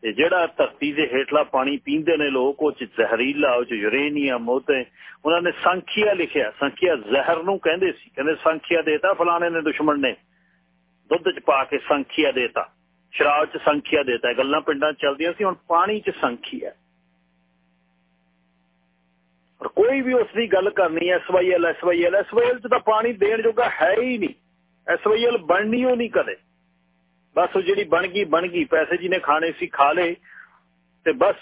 Speaker 1: ਤੇ ਜਿਹੜਾ ਧਰਤੀ ਦੇ ਹੇਠਲਾ ਪਾਣੀ ਪੀਂਦੇ ਨੇ ਲੋਕ, ਉਹ 'ਚ ਜ਼ਹਿਰੀਲਾ, ਉਹ 'ਚ ਯੂਰੇਨੀਅਮ, ਉਹ ਤੇ ਉਹਨਾਂ ਨੇ ਸੰਖਿਆ ਲਿਖਿਆ, ਸੰਖਿਆ ਜ਼ਹਿਰ ਨੂੰ ਕਹਿੰਦੇ ਸੀ। ਕਹਿੰਦੇ ਸੰਖਿਆ ਦੇਤਾ, ਫਲਾਣੇ ਨੇ ਦੁਸ਼ਮਣ ਨੇ। ਦੁੱਧ 'ਚ ਪਾ ਕੇ ਸੰਖਿਆ ਦੇਤਾ। ਸ਼ਰਾਬ 'ਚ ਸੰਖਿਆ ਦੇਤਾ ਗੱਲਾਂ ਪਿੰਡਾਂ ਚੱਲਦੀਆਂ ਸੀ, ਹੁਣ ਪਾਣੀ 'ਚ ਸੰਖਿਆ ਪਰ ਕੋਈ ਵੀ ਉਸ ਦੀ ਗੱਲ ਕਰਨੀ ਐ ਐਸਵਾਈਐਲ ਐਸਵਾਈਐਲ ਐਸਵਾਈਐਲ 'ਚ ਤਾਂ ਪਾਣੀ ਦੇਣ ਜੋਗਾ ਹੈ ਹੀ ਨਹੀਂ। ਐਸਵਾਈਐਲ ਬਣਨੀ ਉਹ ਨਹੀਂ ਕਦੇ। ਬਸ ਉਹ ਜਿਹੜੀ ਬਣ ਗਈ ਬਣ ਗਈ। ਪੈਸੇ ਜਿਹਨੇ ਖਾਣੇ ਸੀ, ਖਾ ਲੇ ਤੇ ਬਸ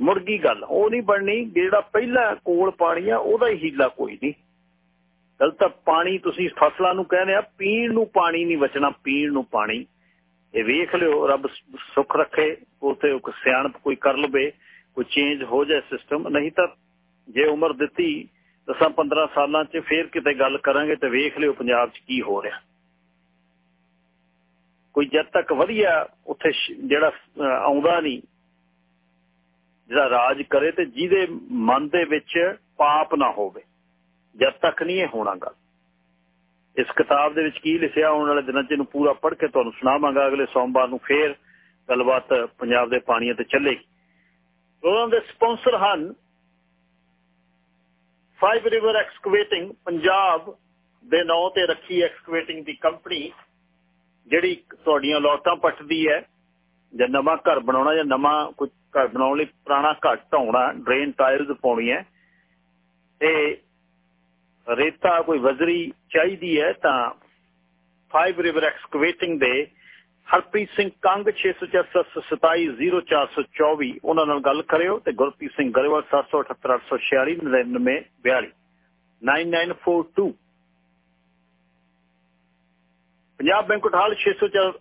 Speaker 1: ਮੁੜ ਗਈ ਗੱਲ। ਉਹ ਨਹੀਂ ਬਣਨੀ, ਜਿਹੜਾ ਪਹਿਲਾ ਕੋਲ ਪਾਣੀ ਆ, ਉਹਦਾ ਹੀ ਹੀਲਾ ਕੋਈ ਨਹੀਂ। ਗਲਤ ਪਾਣੀ, ਤੁਸੀਂ ਫਸਲਾਂ ਨੂੰ ਕਹਿੰਦੇ ਆ, ਪੀਣ ਨੂੰ ਪਾਣੀ ਨਹੀਂ ਬਚਣਾ, ਪੀਣ ਨੂੰ ਪਾਣੀ। ਇਹ ਵੇਖ ਲਿਓ, ਰੱਬ ਸੁੱਖ ਰੱਖੇ ਉਥੇ ਕੋਈ ਸਿਆਣਪ ਕੋਈ ਕਰ ਲਵੇ, ਕੋਈ ਚੇਂਜ ਹੋ ਜਾਏ ਸਿਸਟਮ ਨਹੀਂ ਤਾਂ ਜੇ ਉਮਰ ਦਿੱਤੀ ਦਸਾਂ 15 ਸਾਲਾਂ 'ਚ ਫੇਰ ਕਿਤੇ ਗੱਲ ਕਰਾਂਗੇ ਤੇ ਵੇਖ ਲਿਓ ਪੰਜਾਬ 'ਚ ਕੀ ਹੋ ਰਿਹਾ। ਕੋਈ ਜਦ ਤੱਕ ਵਧੀਆ ਉੱਥੇ ਜਿਹੜਾ ਆਉਂਦਾ ਨਹੀਂ, ਜਿਹੜਾ ਰਾਜ ਕਰੇ ਤੇ ਜਿਹਦੇ ਮਨ ਦੇ ਵਿੱਚ ਪਾਪ ਨਾ ਹੋਵੇ, ਜਦ ਤੱਕ ਨਹੀਂ ਇਹ ਹੋਣਾ ਗੱਲ। ਇਸ ਕਿਤਾਬ ਦੇ ਵਿੱਚ ਕੀ ਲਿਖਿਆ ਆਉਣ ਵਾਲੇ ਦਿਨਾਂ 'ਚ ਇਹਨੂੰ ਪੂਰਾ ਪੜ੍ਹ ਕੇ ਤੁਹਾਨੂੰ ਸੁਣਾਵਾਂਗਾ। ਅਗਲੇ ਸੋਮਵਾਰ ਨੂੰ ਫੇਰ ਗੱਲਬਾਤ ਪੰਜਾਬ ਦੇ ਪਾਣੀਆਂ ਤੇ ਚੱਲੇਗੀ। ਉਹਨਾਂ ਦੇ ਸਪਾਂਸਰ ਹਨ ਫਾਈਵ ਰਿਵਰ ਐਕਸਕੇਵੇਟਿੰਗ ਪੰਜਾਬ ਦੇ ਨਾਂ ਤੇ ਰੱਖੀ ਐਕਸਕੇਵੇਟਿੰਗ ਦੀ ਕੰਪਨੀ ਜਿਹੜੀ ਤੁਹਾਡੀਆਂ ਲੋਟਾਂ ਪੱਟਦੀ ਹੈ, ਜਾਂ ਨਵਾਂ ਘਰ ਬਣਾਉਣਾ, ਜਾਂ ਨਵਾਂ ਕੋਈ ਘਰ ਬਣਾਉਣ ਲਈ ਪੁਰਾਣਾ ਘਰ ਢਾਉਣਾ ਡਰੇਨ ਟਾਇਲਸ ਪਾਉਣੀ ਹੈ ਤੇ ਰੇਤਾ ਕੋਈ ਵਜ਼ਰੀ ਚਾਹੀਦੀ ਹੈ ਤਾਂ ਫਾਈਵ ਰਿਵਰ ਐਕਸਕੇਵੇਟਿੰਗ ਦੇ ਹਰਪ੍ਰੀਤ ਸਿੰਘ ਕੰਗ 647270424 ਉਹਨਾਂ ਨਾਲ ਗੱਲ ਕਰਿਓ ਤੇ ਗੁਰਪ੍ਰੀਤ ਸਿੰਘ ਗਰੇਵਾਲ 778846 9942 9942 ਪੰਜਾਬ ਬੈਂਕਟ ਹਾਲ 604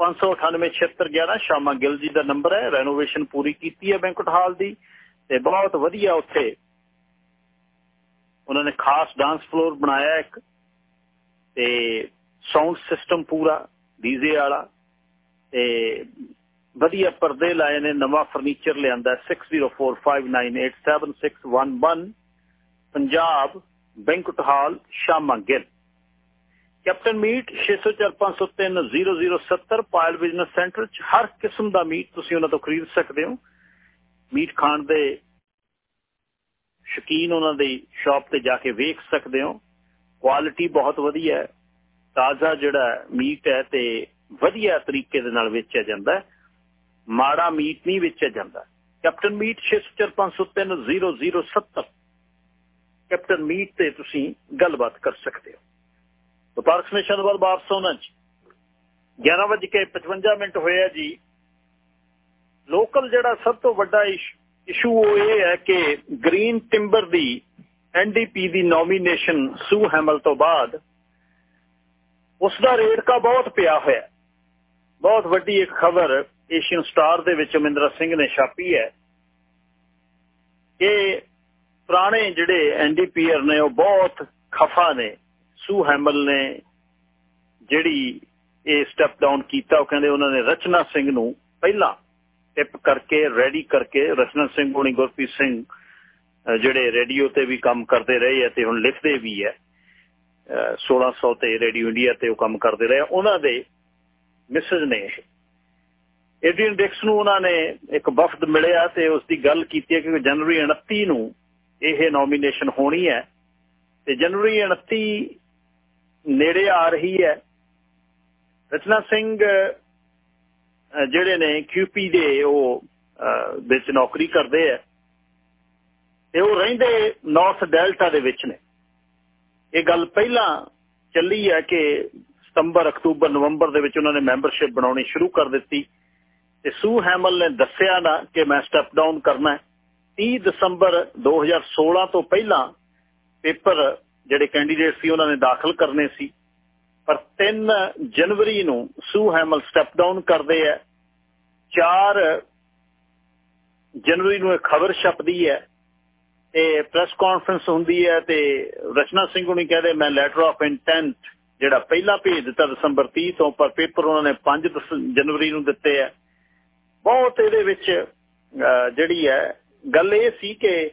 Speaker 1: 598 ਸ਼ਾਮਾ ਗਿੱਲ ਜੀ ਦਾ ਨੰਬਰ ਹੈ। ਰੈਨੋਵੇਸ਼ਨ ਪੂਰੀ ਕੀਤੀ ਹੈ ਬੈਂਕਟ ਹਾਲ ਦੀ ਤੇ ਬਹੁਤ ਵਧੀਆ ਉੱਥੇ ਉਹਨਾਂ ਨੇ ਖਾਸ ਡਾਂਸ ਫਲੋਰ ਬਣਾਇਆ ਇੱਕ ਤੇ ਸਾਊਂਡ ਸਿਸਟਮ ਪੂਰਾ ਡੀਜ਼ੇ ਵਾਲਾ ਤੇ ਵਧੀਆ ਪਰਦੇ ਲਾਏ ਨੇ, ਨਵਾਂ ਫਰਨੀਚਰ ਲਿਆਂਦਾ 6045987611 Punjab banquet hall Shama Gill. Captain meat 6045030070 Payal business centre ਚ ਹਰ ਕਿਸਮ ਦਾ ਮੀਟ ਤੁਸੀਂ ਉਹਨਾਂ ਤੋਂ ਖਰੀਦ ਸਕਦੇ ਹੋ। ਮੀਟ ਖਾਣ ਦੇ ਸ਼ਕੀਨ ਉਹਨਾਂ ਦੇ ਸ਼ਾਪ ਤੇ ਜਾ ਕੇ ਵੇਖ ਸਕਦੇ ਹੋ। ਕੁਆਲਿਟੀ ਬਹੁਤ ਵਧੀਆ ਹੈ। ਤਾਜ਼ਾ ਜਿਹੜਾ ਮੀਟ ਹੈ ਤੇ ਵਧੀਆ ਤਰੀਕੇ ਦੇ ਨਾਲ ਵੇਚਿਆ ਜਾਂਦਾ ਮਾੜਾ ਮੀਟ ਨਹੀਂ ਵੇਚਿਆ ਜਾਂਦਾ। ਕੈਪਟਨ ਮੀਟ 6045030070 ਕੈਪਟਨ ਮੀਟ ਤੇ ਤੁਸੀਂ ਗੱਲਬਾਤ ਕਰ ਸਕਦੇ ਹੋ। ਵਪਾਰਕ ਸਮੇਸ਼ਾਂ ਤੋਂ ਬਾਅਦ ਵਾਪਸ ਆਉਣਾ ਜੀ। 11:55 ਮਿੰਟ ਹੋਇਆ ਜੀ। ਲੋਕਲ ਜਿਹੜਾ ਸਭ ਤੋਂ ਵੱਡਾ ਇਸ਼ੂ ਇਸ਼ੂ ਉਹ ਇਹ ਹੈ ਕਿ ਗ੍ਰੀਨ ਟਿੰਬਰ ਦੀ ਐਨਡੀਪੀ ਦੀ ਨੋਮੀਨੇਸ਼ਨ ਸੂ ਹੈਮਲ ਤੋਂ ਬਾਅਦ ਉਸ ਦਾ ਰੇੜਕਾ ਬਹੁਤ ਪਿਆ ਹੋਇਆ। ਬਹੁਤ ਵੱਡੀ ਇੱਕ ਖਬਰ ਏਸ਼ੀਅਨ ਸਟਾਰ ਦੇ ਵਿੱਚ ਅਮਿੰਦਰ ਸਿੰਘ ਨੇ ਛਾਪੀ ਹੈ ਕਿ ਪੁਰਾਣੇ ਜਿਹੜੇ ਐਨਡੀਪੀਆਰ ਨੇ ਉਹ ਬਹੁਤ ਖਫਾ ਨੇ। ਸੂ ਹੈਮਲ ਨੇ ਜਿਹੜੀ ਇਹ ਸਟੈਪ ਡਾਊਨ ਕੀਤਾ, ਉਹ ਕਹਿੰਦੇ ਉਹਨਾਂ ਨੇ ਰਚਨਾ ਸਿੰਘ ਨੂੰ ਪਹਿਲਾਂ ਟਿਪ ਕਰਕੇ ਰੈਡੀ ਕਰਕੇ ਰਚਨਾ ਸਿੰਘ ਹੋਣੀ, ਗੁਰਪ੍ਰੀਤ ਸਿੰਘ ਜਿਹੜੇ ਰੇਡੀਓ ਤੇ ਵੀ ਕੰਮ ਕਰਦੇ ਰਹੇ ਆ ਤੇ ਹੁਣ ਲਿਖਦੇ ਵੀ ਹੈ 1600 ਤੇ ਰੇਡੀਓ ਇੰਡੀਆ ਤੇ ਉਹ ਕੰਮ ਕਰਦੇ ਰਹੇ ਉਹਨਾਂ ਦੇ ਮਿਸਜ ਨੇ ਐਡਰੀਅਨ ਡਿਕਸ ਨੂੰ ਉਹਨਾਂ ਨੇ ਇੱਕ ਵਫਦ ਮਿਲਿਆ ਤੇ ਉਸ ਦੀ ਗੱਲ ਕੀਤੀ ਕਿ ਜਨਵਰੀ 29 ਨੂੰ ਇਹ ਨੋਮੀਨੇਸ਼ਨ ਹੋਣੀ ਹੈ ਤੇ ਜਨਵਰੀ 29 ਨੇੜੇ ਆ ਰਹੀ ਹੈ। ਰਚਨਾ ਸਿੰਘ ਜਿਹੜੇ ਨੇ ਕਿਊਪੀ ਦੇ ਉਹ ਵਿੱਚ ਨੌਕਰੀ ਕਰਦੇ ਆ, ਤੇ ਉਹ ਰਹਿੰਦੇ ਨਾਰਥ ਡੈਲਟਾ ਦੇ ਵਿੱਚ ਨੇ। ਇਹ ਗੱਲ ਪਹਿਲਾਂ ਚੱਲੀ ਹੈ ਕਿ ਸਤੰਬਰ, ਅਕਤੂਬਰ, ਨਵੰਬਰ ਦੇ ਵਿੱਚ ਉਹਨਾਂ ਨੇ ਮੈਂਬਰਸ਼ਿਪ ਬਣਾਉਣੀ ਸ਼ੁਰੂ ਕਰ ਦਿੱਤੀ। ਤੇ ਸੂ ਹੈਮਲ ਨੇ ਦੱਸਿਆ ਨਾ ਕਿ ਮੈਂ ਸਟੈਪ ਡਾਊਨ ਕਰਨਾ ਹੈ। 30 ਦਸੰਬਰ 2016 ਤੋਂ ਪਹਿਲਾਂ ਪੇਪਰ ਜਿਹੜੇ ਕੈਂਡੀਡੇਟ ਸੀ, ਉਹਨਾਂ ਨੇ ਦਾਖਲ ਕਰਨੇ ਸੀ। ਪਰ 3 ਜਨਵਰੀ ਨੂੰ ਸੂ ਹੈਮਲ ਸਟੈਪ ਡਾਊਨ ਕਰਦੇ ਆ। 4 ਜਨਵਰੀ ਨੂੰ ਇਹ ਖਬਰ ਛਪਦੀ ਹੈ ਤੇ ਪ੍ਰੈਸ ਕਾਨਫਰੰਸ ਹੁੰਦੀ ਹੈ ਤੇ ਰਚਨਾ ਸਿੰਘ ਹੁਣੀ ਕਹਿੰਦੇ, ਮੈਂ ਲੈਟਰ ਆਫ ਇੰਟੈਂਟ ਜਿਹੜਾ ਪਹਿਲਾਂ ਭੇਜ ਦਿੱਤਾ ਦਸੰਬਰ 30 ਤੋਂ, ਪਰ ਪੇਪਰ ਉਹਨਾਂ ਨੇ 5 ਜਨਵਰੀ ਨੂੰ ਦਿੱਤੇ ਆ। ਬਹੁਤ ਇਹਦੇ ਵਿੱਚ ਜਿਹੜੀ ਹੈ, ਗੱਲ ਇਹ ਸੀ ਕਿ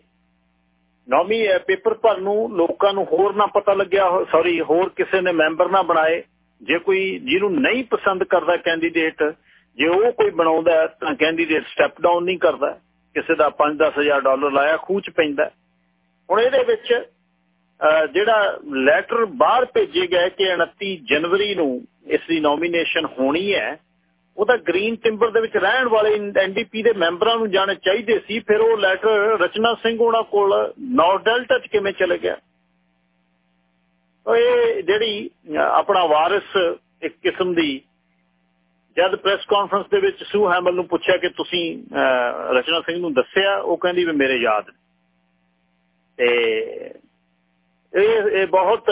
Speaker 1: ਨੌਮੀ ਪੇਪਰ ਭਰਨ ਨੂੰ ਲੋਕਾਂ ਨੂੰ ਹੋਰ ਨਾ ਪਤਾ ਲੱਗਿਆ ਸੌਰੀ ਹੋਰ ਕਿਸੇ ਨੇ ਮੈਂਬਰ ਨਾ ਬਣਾਏ। ਜੇ ਕੋਈ ਜਿਹਨੂੰ ਨਹੀਂ ਪਸੰਦ ਕਰਦਾ ਕੈਂਡੀਡੇਟ ਜੇ ਉਹ ਕੋਈ ਬਣਾਉਂਦਾ ਤਾਂ ਕੈਂਡੀਡੇਟ ਸਟੈਪ ਡਾਊਨ ਨਹੀਂ ਕਰਦਾ। ਕਿਸੇ ਦਾ 5-10000 ਡਾਲਰ ਲਾਇਆ, ਖੂਚ ਪੈਂਦਾ ਹੁਣ ਇਹਦੇ ਵਿੱਚ ਜਿਹੜਾ ਲੈਟਰ ਬਾਹਰ ਭੇਜੇ ਗਏ ਕਿ 29 ਜਨਵਰੀ ਨੂੰ ਇਸ ਦੀ ਨੋਮੀਨੇਸ਼ਨ ਹੋਣੀ ਹੈ ਉਹਦਾ ਗ੍ਰੀਨ ਟਿੰਬਰ ਦੇ ਵਿੱਚ ਰਹਿਣ ਵਾਲੇ ਐਨਡੀਪੀ ਦੇ ਮੈਂਬਰਾਂ ਨੂੰ ਜਾਣੇ ਚਾਹੀਦੇ ਸੀ, ਫਿਰ ਉਹ ਲੈਟਰ ਰਚਨਾ ਸਿੰਘ ਉਹਨਾਂ ਕੋਲ ਨਾਰਥ ਡੈਲਟਾ ਚ ਕਿਵੇਂ ਚਲੇ ਗਿਆ? ਇਹ ਜਿਹੜੀ ਆਪਣਾ ਵਾਰਿਸ ਇੱਕ ਕਿਸਮ ਦੀ, ਜਦ ਪ੍ਰੈਸ ਕਾਨਫਰੰਸ ਦੇ ਵਿੱਚ ਸੂ ਹੈਮਲ ਨੂੰ ਪੁੱਛਿਆ ਕਿ ਤੁਸੀਂ ਰਚਨਾ ਸਿੰਘ ਨੂੰ ਦੱਸਿਆ, ਉਹ ਕਹਿੰਦੀ ਵੀ ਮੇਰੇ ਯਾਦ ਤੇ ਇਹ ਇਹ ਬਹੁਤ,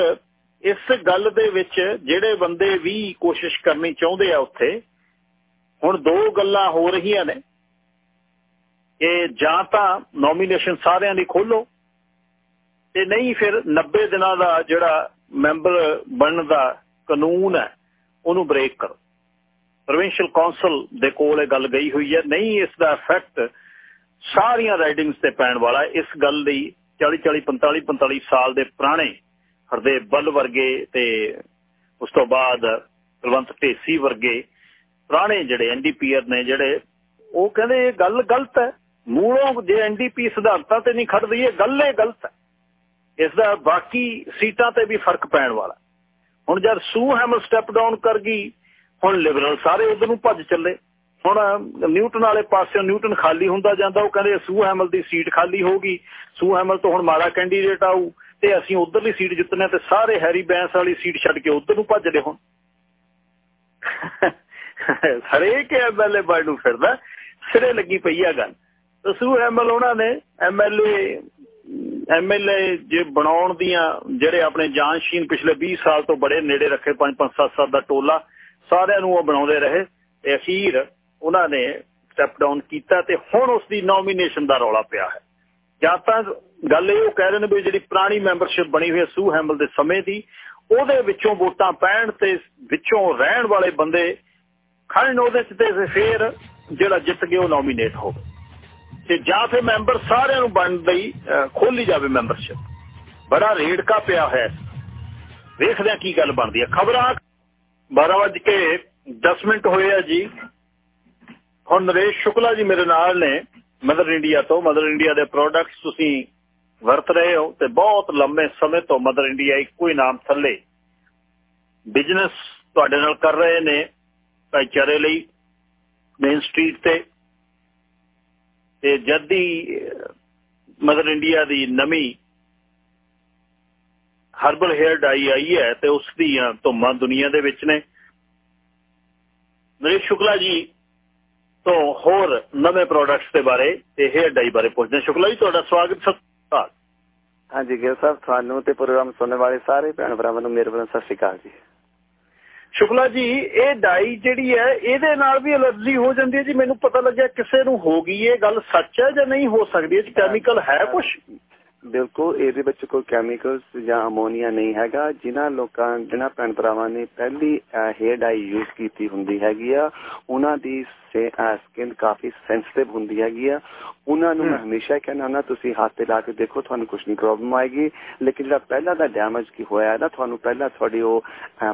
Speaker 1: ਇਸ ਗੱਲ ਦੇ ਵਿੱਚ ਜਿਹੜੇ ਬੰਦੇ ਵੀ ਕੋਸ਼ਿਸ਼ ਕਰਨੀ ਚਾਹੁੰਦੇ ਆ ਉੱਥੇ ਹੁਣ ਦੋ ਗੱਲਾਂ ਹੋ ਰਹੀਆਂ ਨੇ ਕਿ ਜਾਂ ਤਾਂ ਨੋਮੀਨੇਸ਼ਨ ਸਾਰਿਆਂ ਦੀ ਖੋਲੋ ਤੇ ਨਹੀਂ ਫਿਰ 90 ਦਿਨਾਂ ਦਾ ਜਿਹੜਾ ਮੈਂਬਰ ਬਣਨ ਦਾ ਕਾਨੂੰਨ ਹੈ, ਉਹਨੂੰ ਬ੍ਰੇਕ ਕਰੋ। ਪ੍ਰੋਵਿੰਸ਼ੀਅਲ ਕਾਉਂਸਲ ਦੇ ਕੋਲ ਇਹ ਗੱਲ ਗਈ ਹੋਈ ਹੈ, ਨਹੀਂ ਇਸ ਦਾ ਇਫੈਕਟ ਸਾਰੀਆਂ ਰਾਈਡਿੰਗਸ ਤੇ ਪੈਣ ਵਾਲਾ ਇਸ ਗੱਲ ਲਈ 40 40 45 45 ਸਾਲ ਦੇ ਪੁਰਾਣੇ ਹਰਦੇਵ ਬੱਲ ਵਰਗੇ ਤੇ ਉਸ ਤੋਂ ਬਾਅਦ ਕੁਲਵੰਤ ਢੇਸੀ ਵਰਗੇ ਪੁਰਾਣੇ ਜਿਹੜੇ ਐਨਡੀਪੀਆਰ ਨੇ ਜਿਹੜੇ, ਉਹ ਕਹਿੰਦੇ ਇਹ ਗੱਲ ਗਲਤ ਹੈ। ਮੂਲੋਂ ਜੇ ਐਨਡੀਪੀ ਸਿਧਾਂਤਾਂ ਤੇ ਨਹੀਂ ਖੜਦੀ ਇਹ ਗੱਲ ਇਹ ਗਲਤ ਹੈ। ਇਸ ਦਾ ਬਾਕੀ ਸੀਟਾਂ ਤੇ ਵੀ ਫ਼ਰਕ ਪੈਣ ਵਾਲਾ। ਹੁਣ ਜਦ ਸੂ ਹੈਮਲ ਸਟੈਪ ਡਾਊਨ ਕਰ ਗਈ, ਹੁਣ ਲਿਬਰਲ ਸਾਰੇ ਉਧਰ ਨੂੰ ਭੱਜ ਚੱਲੇ। ਹੁਣ ਨਿਊਟਨ ਵਾਲੇ ਪਾਸਿਓਂ ਨਿਊਟਨ ਖਾਲੀ ਹੁੰਦਾ ਜਾਂਦਾ, ਉਹ ਕਹਿੰਦੇ ਸੂ ਹੈਮਲ ਦੀ ਸੀਟ ਖਾਲੀ ਹੋਗੀ ਸੂ ਹੈਮਲ ਤੋਂ ਹੁਣ ਮਾੜਾ ਕੈਂਡੀਡੇਟ ਆਊ ਤੇ ਅਸੀਂ ਉਧਰਲੀ ਸੀਟ ਜਿੱਤਨੇ ਤੇ ਸਾਰੇ ਹੈਰੀ ਬੈਂਸ ਵਾਲੀ ਸੀਟ ਛੱਡ ਕੇ ਉਧਰ ਨੂੰ ਭੱਜਦੇ ਹੁਣ। ਹਰੇਕ ਐਮਐਲਏ ਬਾਈ ਨੂੰ ਫਿਰਦਾ, ਸਿਰੇ ਲੱਗੀ ਪਈ ਆ ਗੱਲ। ਤਸੂ ਐਮਐਲ ਉਹਨਾਂ ਨੇ ਐਮਐਲਏ ਐਮਐਲਏ ਜੇ ਬਣਾਉਣ ਦੀਆਂ ਜਿਹੜੇ ਆਪਣੇ ਜਾਨਸ਼ੀਨ ਪਿਛਲੇ 20 ਸਾਲ ਤੋਂ ਬੜੇ ਨੇੜੇ ਰੱਖੇ 5-5 7-7 ਦਾ ਟੋਲਾ, ਸਾਰਿਆਂ ਨੂੰ ਉਹ ਬਣਾਉਂਦੇ ਰਹੇ। ਤੇ ਅਖੀਰ ਉਹਨਾਂ ਨੇ ਸਟੈਪ ਡਾਊਨ ਕੀਤਾ ਤੇ ਹੁਣ ਉਸ ਦੀ ਨੋਮੀਨੇਸ਼ਨ ਦਾ ਰੌਲਾ ਪਿਆ ਹੈ। ਜਾਂ ਤਾਂ ਗੱਲ ਇਹ ਉਹ ਕਹਿ ਰਹੇ ਨੇ ਵੀ ਜਿਹੜੀ ਪੁਰਾਣੀ ਮੈਂਬਰਸ਼ਿਪ ਬਣੀ ਹੋਈ ਹੈ ਸੂ ਹੈਮਲ ਦੇ ਸਮੇਂ ਦੀ, ਉਹਦੇ ਵਿੱਚੋਂ ਵੋਟਾਂ ਪੈਣ ਤੇ ਵਿੱਚੋਂ ਰਹਿਣ ਵਾਲੇ ਬੰਦੇ ਖੜਨ ਉਹਦੇ ਚ ਤੇ ਫੇਰ ਜਿਹੜਾ ਜਿੱਤ ਗਿਆ ਉਹ ਨੋਮੀਨੇਟ ਹੋਵੇ। ਤੇ ਜਾਂ ਫਿਰ ਮੈਂਬਰ ਸਾਰਿਆਂ ਨੂੰ ਬਣਨ ਲਈ ਖੋਲੀ ਜਾਵੇ ਮੈਂਬਰਸ਼ਿਪ ਬੜਾ ਰੇੜਕਾ ਪਿਆ ਹੈ। ਵੇਖਦੇ ਆ ਕੀ ਗੱਲ ਬਣਦੀ ਹੈ। ਖਬਰਾਂ 12 ਵਜੇ ਕੇ 10 ਮਿੰਟ ਹੋਏ ਆ ਜੀ। ਹੁਣ ਨਰੇਸ਼ ਸ਼ੁਕਲਾ ਜੀ ਮੇਰੇ ਨਾਲ ਨੇ, ਮਦਰ ਇੰਡੀਆ ਤੋਂ। ਮਦਰ ਇੰਡੀਆ ਦੇ ਪ੍ਰੋਡਕਟਸ ਤੁਸੀਂ ਵਰਤ ਰਹੇ ਹੋ ਤੇ ਬਹੁਤ ਲੰਮੇ ਸਮੇਂ ਤੋਂ ਮਦਰ ਇੰਡੀਆ ਇੱਕੋ ਹੀ ਨਾਮ ਥੱਲੇ ਬਿਜ਼ਨਸ ਤੁਹਾਡੇ ਨਾਲ ਕਰ ਰਹੇ ਨੇ। ਭਾਈਚਾਰੇ ਲਈ ਮੇਨ ਸਟਰੀਟ ਤੇ ਤੇ ਜੱਦੀ ਮਦਰ ਇੰਡੀਆ ਦੀ ਨਵੀਂ ਹਰਬਲ ਹੇਅਰ ਡਾਈ ਆਈ ਹੈ ਤੇ ਉਸ ਦੀਆਂ ਧੁੰਮਾਂ ਦੁਨੀਆ ਦੇ ਵਿੱਚ ਨੇ। ਨਰੇਸ਼ ਸ਼ੁਕਲਾ ਜੀ ਤੋਂ ਹੋਰ ਨਵੇਂ ਪ੍ਰੋਡਕਟਸ ਦੇ ਬਾਰੇ ਤੇ ਹੇਅਰ ਡਾਈ ਬਾਰੇ ਪੁੱਛਦੇ ਸ਼ੁਕਲਾ ਜੀ, ਤੁਹਾਡਾ ਸਵਾਗਤ, ਸਤਿ ਸ਼੍ਰੀ
Speaker 2: ਹਾਂਜੀ, ਗਿਲ ਸਾਹਿਬ, ਤੁਹਾਨੂੰ ਤੇ ਪ੍ਰੋਗਰਾਮ ਸੁਣਨ ਵਾਲੇ ਸਾਰੇ ਭੈਣ ਭਰਾਵਾਂ ਨੂੰ ਮੇਰੇ ਵੱਲੋਂ ਸਤਿ ਸ਼੍ਰੀ ਅਕਾਲ ਜੀ।
Speaker 3: ਸ਼ੁਕਲਾ ਜੀ, ਇਹ ਡਾਈ ਜਿਹੜੀ ਹੈ, ਇਹਦੇ ਨਾਲ ਵੀ ਅਲਰਜੀ ਹੋ ਜਾਂਦੀ ਹੈ ਜੀ। ਮੈਨੂੰ ਪਤਾ ਲੱਗਿਆ ਕਿਸੇ ਨੂੰ ਹੋ ਗਈ ਇਹ ਗੱਲ ਸੱਚ ਹੈ ਜਾਂ ਨਹੀਂ ਹੋ ਸਕਦੀ ਇਹ ਕੈਮੀਕਲ ਹੈ ਕੁਝ
Speaker 2: ਬਿਲਕੁਲ ਇਹਦੇ ਵਿੱਚ ਕੋਈ ਕੈਮੀਕਲਸ ਜਾਂ ਅਮੋਨੀਆ ਨਹੀਂ ਹੈਗਾ। ਜਿਨ੍ਹਾਂ ਲੋਕਾਂ ਜਿਨ੍ਹਾਂ ਭੈਣ ਭਰਾਵਾਂ ਨੇ ਪਹਿਲੀ ਹੇਅਰ ਡਾਈ ਯੂਜ਼ ਕੀਤੀ ਹੁੰਦੀ ਹੈਗੀ ਆ ਉਹਨਾਂ ਦੀ ਸਕਿਨ ਕਾਫੀ ਸੈਂਸਿਟਿਵ ਹੁੰਦੀ ਹੈਗੀ ਆ। ਉਹਨਾਂ ਨੂੰ ਮੈਂ ਹਮੇਸ਼ਾ ਕਹਿੰਦਾ ਨਾ ਤੁਸੀਂ ਹੱਥ ਤੇ ਲਾ ਕੇ ਦੇਖੋ ਤੁਹਾਨੂੰ ਕੁਝ ਨਹੀਂ ਪ੍ਰੋਬਲਮ ਆਏਗੀ। ਲੇਕਿਨ ਜਿਹੜਾ ਪਹਿਲਾਂ ਦਾ ਡੈਮੇਜ ਕੀ ਹੋਇਆ ਨਾ ਤੁਹਾਨੂੰ ਪਹਿਲਾਂ ਤੁਹਾਡੀ ਉਹ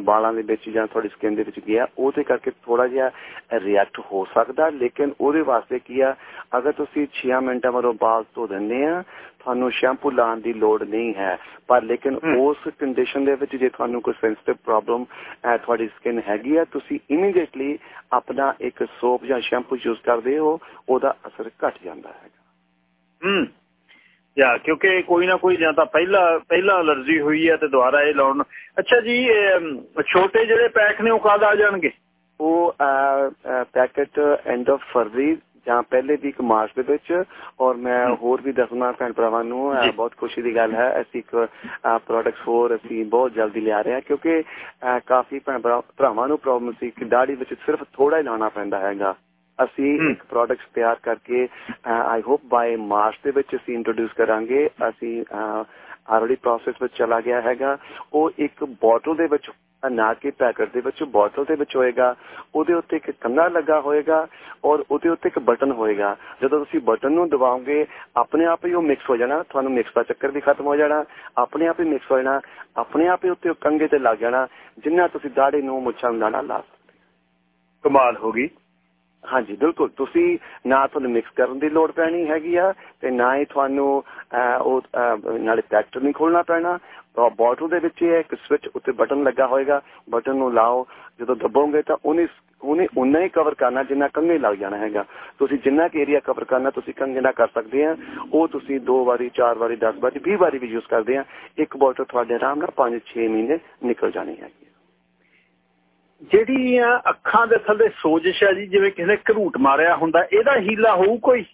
Speaker 2: ਬਾਲਾਂ ਦੇ ਵਿੱਚ ਜਾਂ ਤੁਹਾਡੀ ਸਕਿਨ ਦੇ ਵਿੱਚ ਗਿਆ ਉਹਦੇ ਕਰਕੇ ਥੋੜਾ ਜਿਹਾ ਰਿਐਕਟ ਹੋ ਸਕਦਾ। ਲੇਕਿਨ ਉਹਦੇ ਵਾਸਤੇ ਕੀ ਆ ਅਗਰ ਤੁਸੀਂ 6 ਮਿੰਟਾਂ ਬਾਅਦ ਬਾਲ ਧੋ ਦਿੰਦੇ ਆ ਤੁਹਾਨੂੰ ਸ਼ੈਂਪੂ ਲਾਉਣ ਦੀ ਲੋੜ ਨਹੀਂ ਹੈ। ਪਰ ਲੇਕਿਨ ਉਸ ਕੰਡੀਸ਼ਨ ਦੇ ਵਿੱਚ ਜੇ ਤੁਹਾਨੂੰ ਕੋਈ ਸੈਂਸਿਟਿਵ ਪ੍ਰੋਬਲਮ ਤੁਹਾਡੀ ਸਕਿਨ ਹੈਗੀ ਆ ਤੁਸੀਂ ਇਮੀਡੀਏਟਲੀ ਆਪਣਾ ਇੱਕ ਸੋਪ ਜਾਂ ਸ਼ੈਂਪੂ ਯੂਜ਼ ਕਰਦੇ ਹੋ ਉਹਦਾ ਅਸਰ ਘਟ ਜਾਂਦਾ ਹੈਗਾ।
Speaker 1: ਹੂੰ। ਯਾ ਕਿਉਂਕਿ ਕੋਈ ਨਾ ਕੋਈ ਜਾਂ ਤਾਂ ਪਹਿਲਾ ਪਹਿਲਾ ਅਲਰਜੀ ਹੋਈ ਹੈ ਤੇ ਦੁਬਾਰਾ ਇਹ ਲਾਉਣ। ਅੱਛਾ ਜੀ ਛੋਟੇ ਜਿਹੜੇ ਪੈਕ ਨੇ ਉਹ ਕਦ ਆ ਜਾਣਗੇ?
Speaker 2: ਉਹ ਪੈਕੇਟ ਐਂਡ ਆਫ ਫਰਵਰੀ ਜਾਂ ਪਹਿਲੇ ਵੀਕ ਮਾਰਚ ਦੇ ਵਿੱਚ ਔਰ ਮੈਂ ਹੋਰ ਵੀ ਦੱਸਣਾ ਭੈਣ ਭਰਾਵਾਂ ਨੂੰ ਬਹੁਤ ਖੁਸ਼ੀ ਦੀ ਗੱਲ ਹੈ ਅਸੀਂ ਇੱਕ ਪ੍ਰੋਡਕਟਸ ਹੋਰ ਅਸੀਂ ਬਹੁਤ ਜਲਦੀ ਲਿਆ ਰਹੇ ਹਾਂ ਕਿਉਂਕਿ ਕਾਫੀ ਭੈਣ ਭਰਾਵਾਂ ਨੂੰ ਪ੍ਰੋਬਲਮ ਸੀ ਕਿ ਦਾੜੀ ਵਿੱਚ ਸਿਰਫ ਥੋੜਾ ਹੀ ਲਾਉਣਾ ਪੈਂਦਾ ਹੈਗਾ। ਅਸੀਂ ਇੱਕ ਪ੍ਰੋਡਕਟਸ ਤਿਆਰ ਕਰਕੇ ਆਈ ਹੋਪ ਬਾਈ ਮਾਰਚ ਦੇ ਵਿੱਚ ਅਸੀਂ ਇੰਟਰੋਡਿਊਸ ਕਰਾਂਗੇ। ਅਸੀਂ ਆਲਰੇਡੀ ਪ੍ਰੋਸੈਸ ਵਿੱਚ ਚਲਾ ਗਿਆ ਹੈਗਾ। ਉਹ ਇੱਕ ਬੋਟਲ ਦੇ ਵਿੱਚ ਨਾ ਕਿ ਪੈਕਟ ਦੇ ਵਿੱਚ ਬੋਟਲ ਦੇ ਵਿੱਚ ਹੋਏਗਾ, ਉਹਦੇ ਉੱਤੇ ਇੱਕ ਕੰਨਾ ਲੱਗਾ ਹੋਏਗਾ ਔਰ ਉਹਦੇ ਉੱਤੇ ਇੱਕ ਬਟਨ ਹੋਏਗਾ। ਜਦੋਂ ਤੁਸੀਂ ਬਟਨ ਨੂੰ ਦਬਾਓਗੇ, ਆਪਣੇ ਆਪ ਹੀ ਉਹ ਮਿਕਸ ਹੋ ਜਾਣਾ, ਤੁਹਾਨੂੰ ਮਿਕਸ ਦਾ ਚੱਕਰ ਵੀ ਖਤਮ ਹੋ ਜਾਣਾ, ਆਪਣੇ ਆਪ ਹੀ ਮਿਕਸ ਹੋ ਜਾਣਾ, ਆਪਣੇ ਆਪ ਹੀ ਉੱਤੇ ਕੰਗੇ ਤੇ ਲੱਗ ਜਾਣਾ, ਜਿੰਨਾ ਤੁਸੀਂ ਦਾੜੇ ਨੂੰ ਮੁੱਛਾਂ ਨੂੰ ਲਾ
Speaker 1: ਕਮਾਲ ਹੋ ਗਈ।
Speaker 2: ਹਾਂਜੀ, ਬਿਲਕੁਲ। ਤੁਸੀਂ ਨਾ ਤੁਹਾਨੂੰ ਮਿਕਸ ਕਰਨ ਦੀ ਲੋੜ ਪੈਣੀ ਹੈਗੀ ਆ ਤੇ ਨਾ ਹੀ ਤੁਹਾਨੂੰ ਉਹ ਨਾਲੇ ਪੈਕਟ ਨਹੀਂ ਖੋਲਣਾ ਪੈਣਾ। ਬੋਟਲ ਦੇ ਵਿੱਚ ਇਹ ਇੱਕ ਸਵਿਚ ਉੱਤੇ ਬਟਨ ਲੱਗਾ ਹੋਏਗਾ। ਬਟਨ ਨੂੰ ਲਾਓ। ਜਦੋਂ ਦਬੋਗੇ ਤਾਂ ਉਹਨੇ ਉਹਨੇ ਉਨਾ ਹੀ ਕਵਰ ਕਰਨਾ ਜਿੰਨਾ ਕੰਗੇ ਲੱਗ ਜਾਣਾ ਹੈਗਾ। ਤੁਸੀਂ ਜਿੰਨਾ ਕਿ ਏਰੀਆ ਕਵਰ ਕਰਨਾ, ਤੁਸੀਂ ਕੰਗੇ ਨਾਲ ਕਰ ਸਕਦੇ ਆ। ਉਹ ਤੁਸੀਂ ਦੋ ਵਾਰੀ, ਚਾਰ ਵਾਰੀ 10 ਵਾਰੀ 20 ਵਾਰੀ ਵੀ ਯੂਜ਼ ਕਰਦੇ ਆ। ਇੱਕ ਬੋਟਲ ਤੁਹਾਡੇ ਆਰਾਮ ਨਾਲ 5-6 ਮਹੀਨੇ ਨਿਕਲ ਜਾਣੀ ਹੈਗੀ
Speaker 1: ਜਿਹੜੀਆਂ ਅੱਖਾਂ ਦੇ ਥੱਲੇ ਸੋਜਸ਼ ਹੈ ਜੀ, ਜਿਵੇਂ ਕਿਸੇ ਨੇ ਘਰੂਟ ਮਾਰਿਆ ਹੁੰਦਾ, ਇਹਦਾ ਹੀਲਾ ਹੋਊ ਕੋਈ?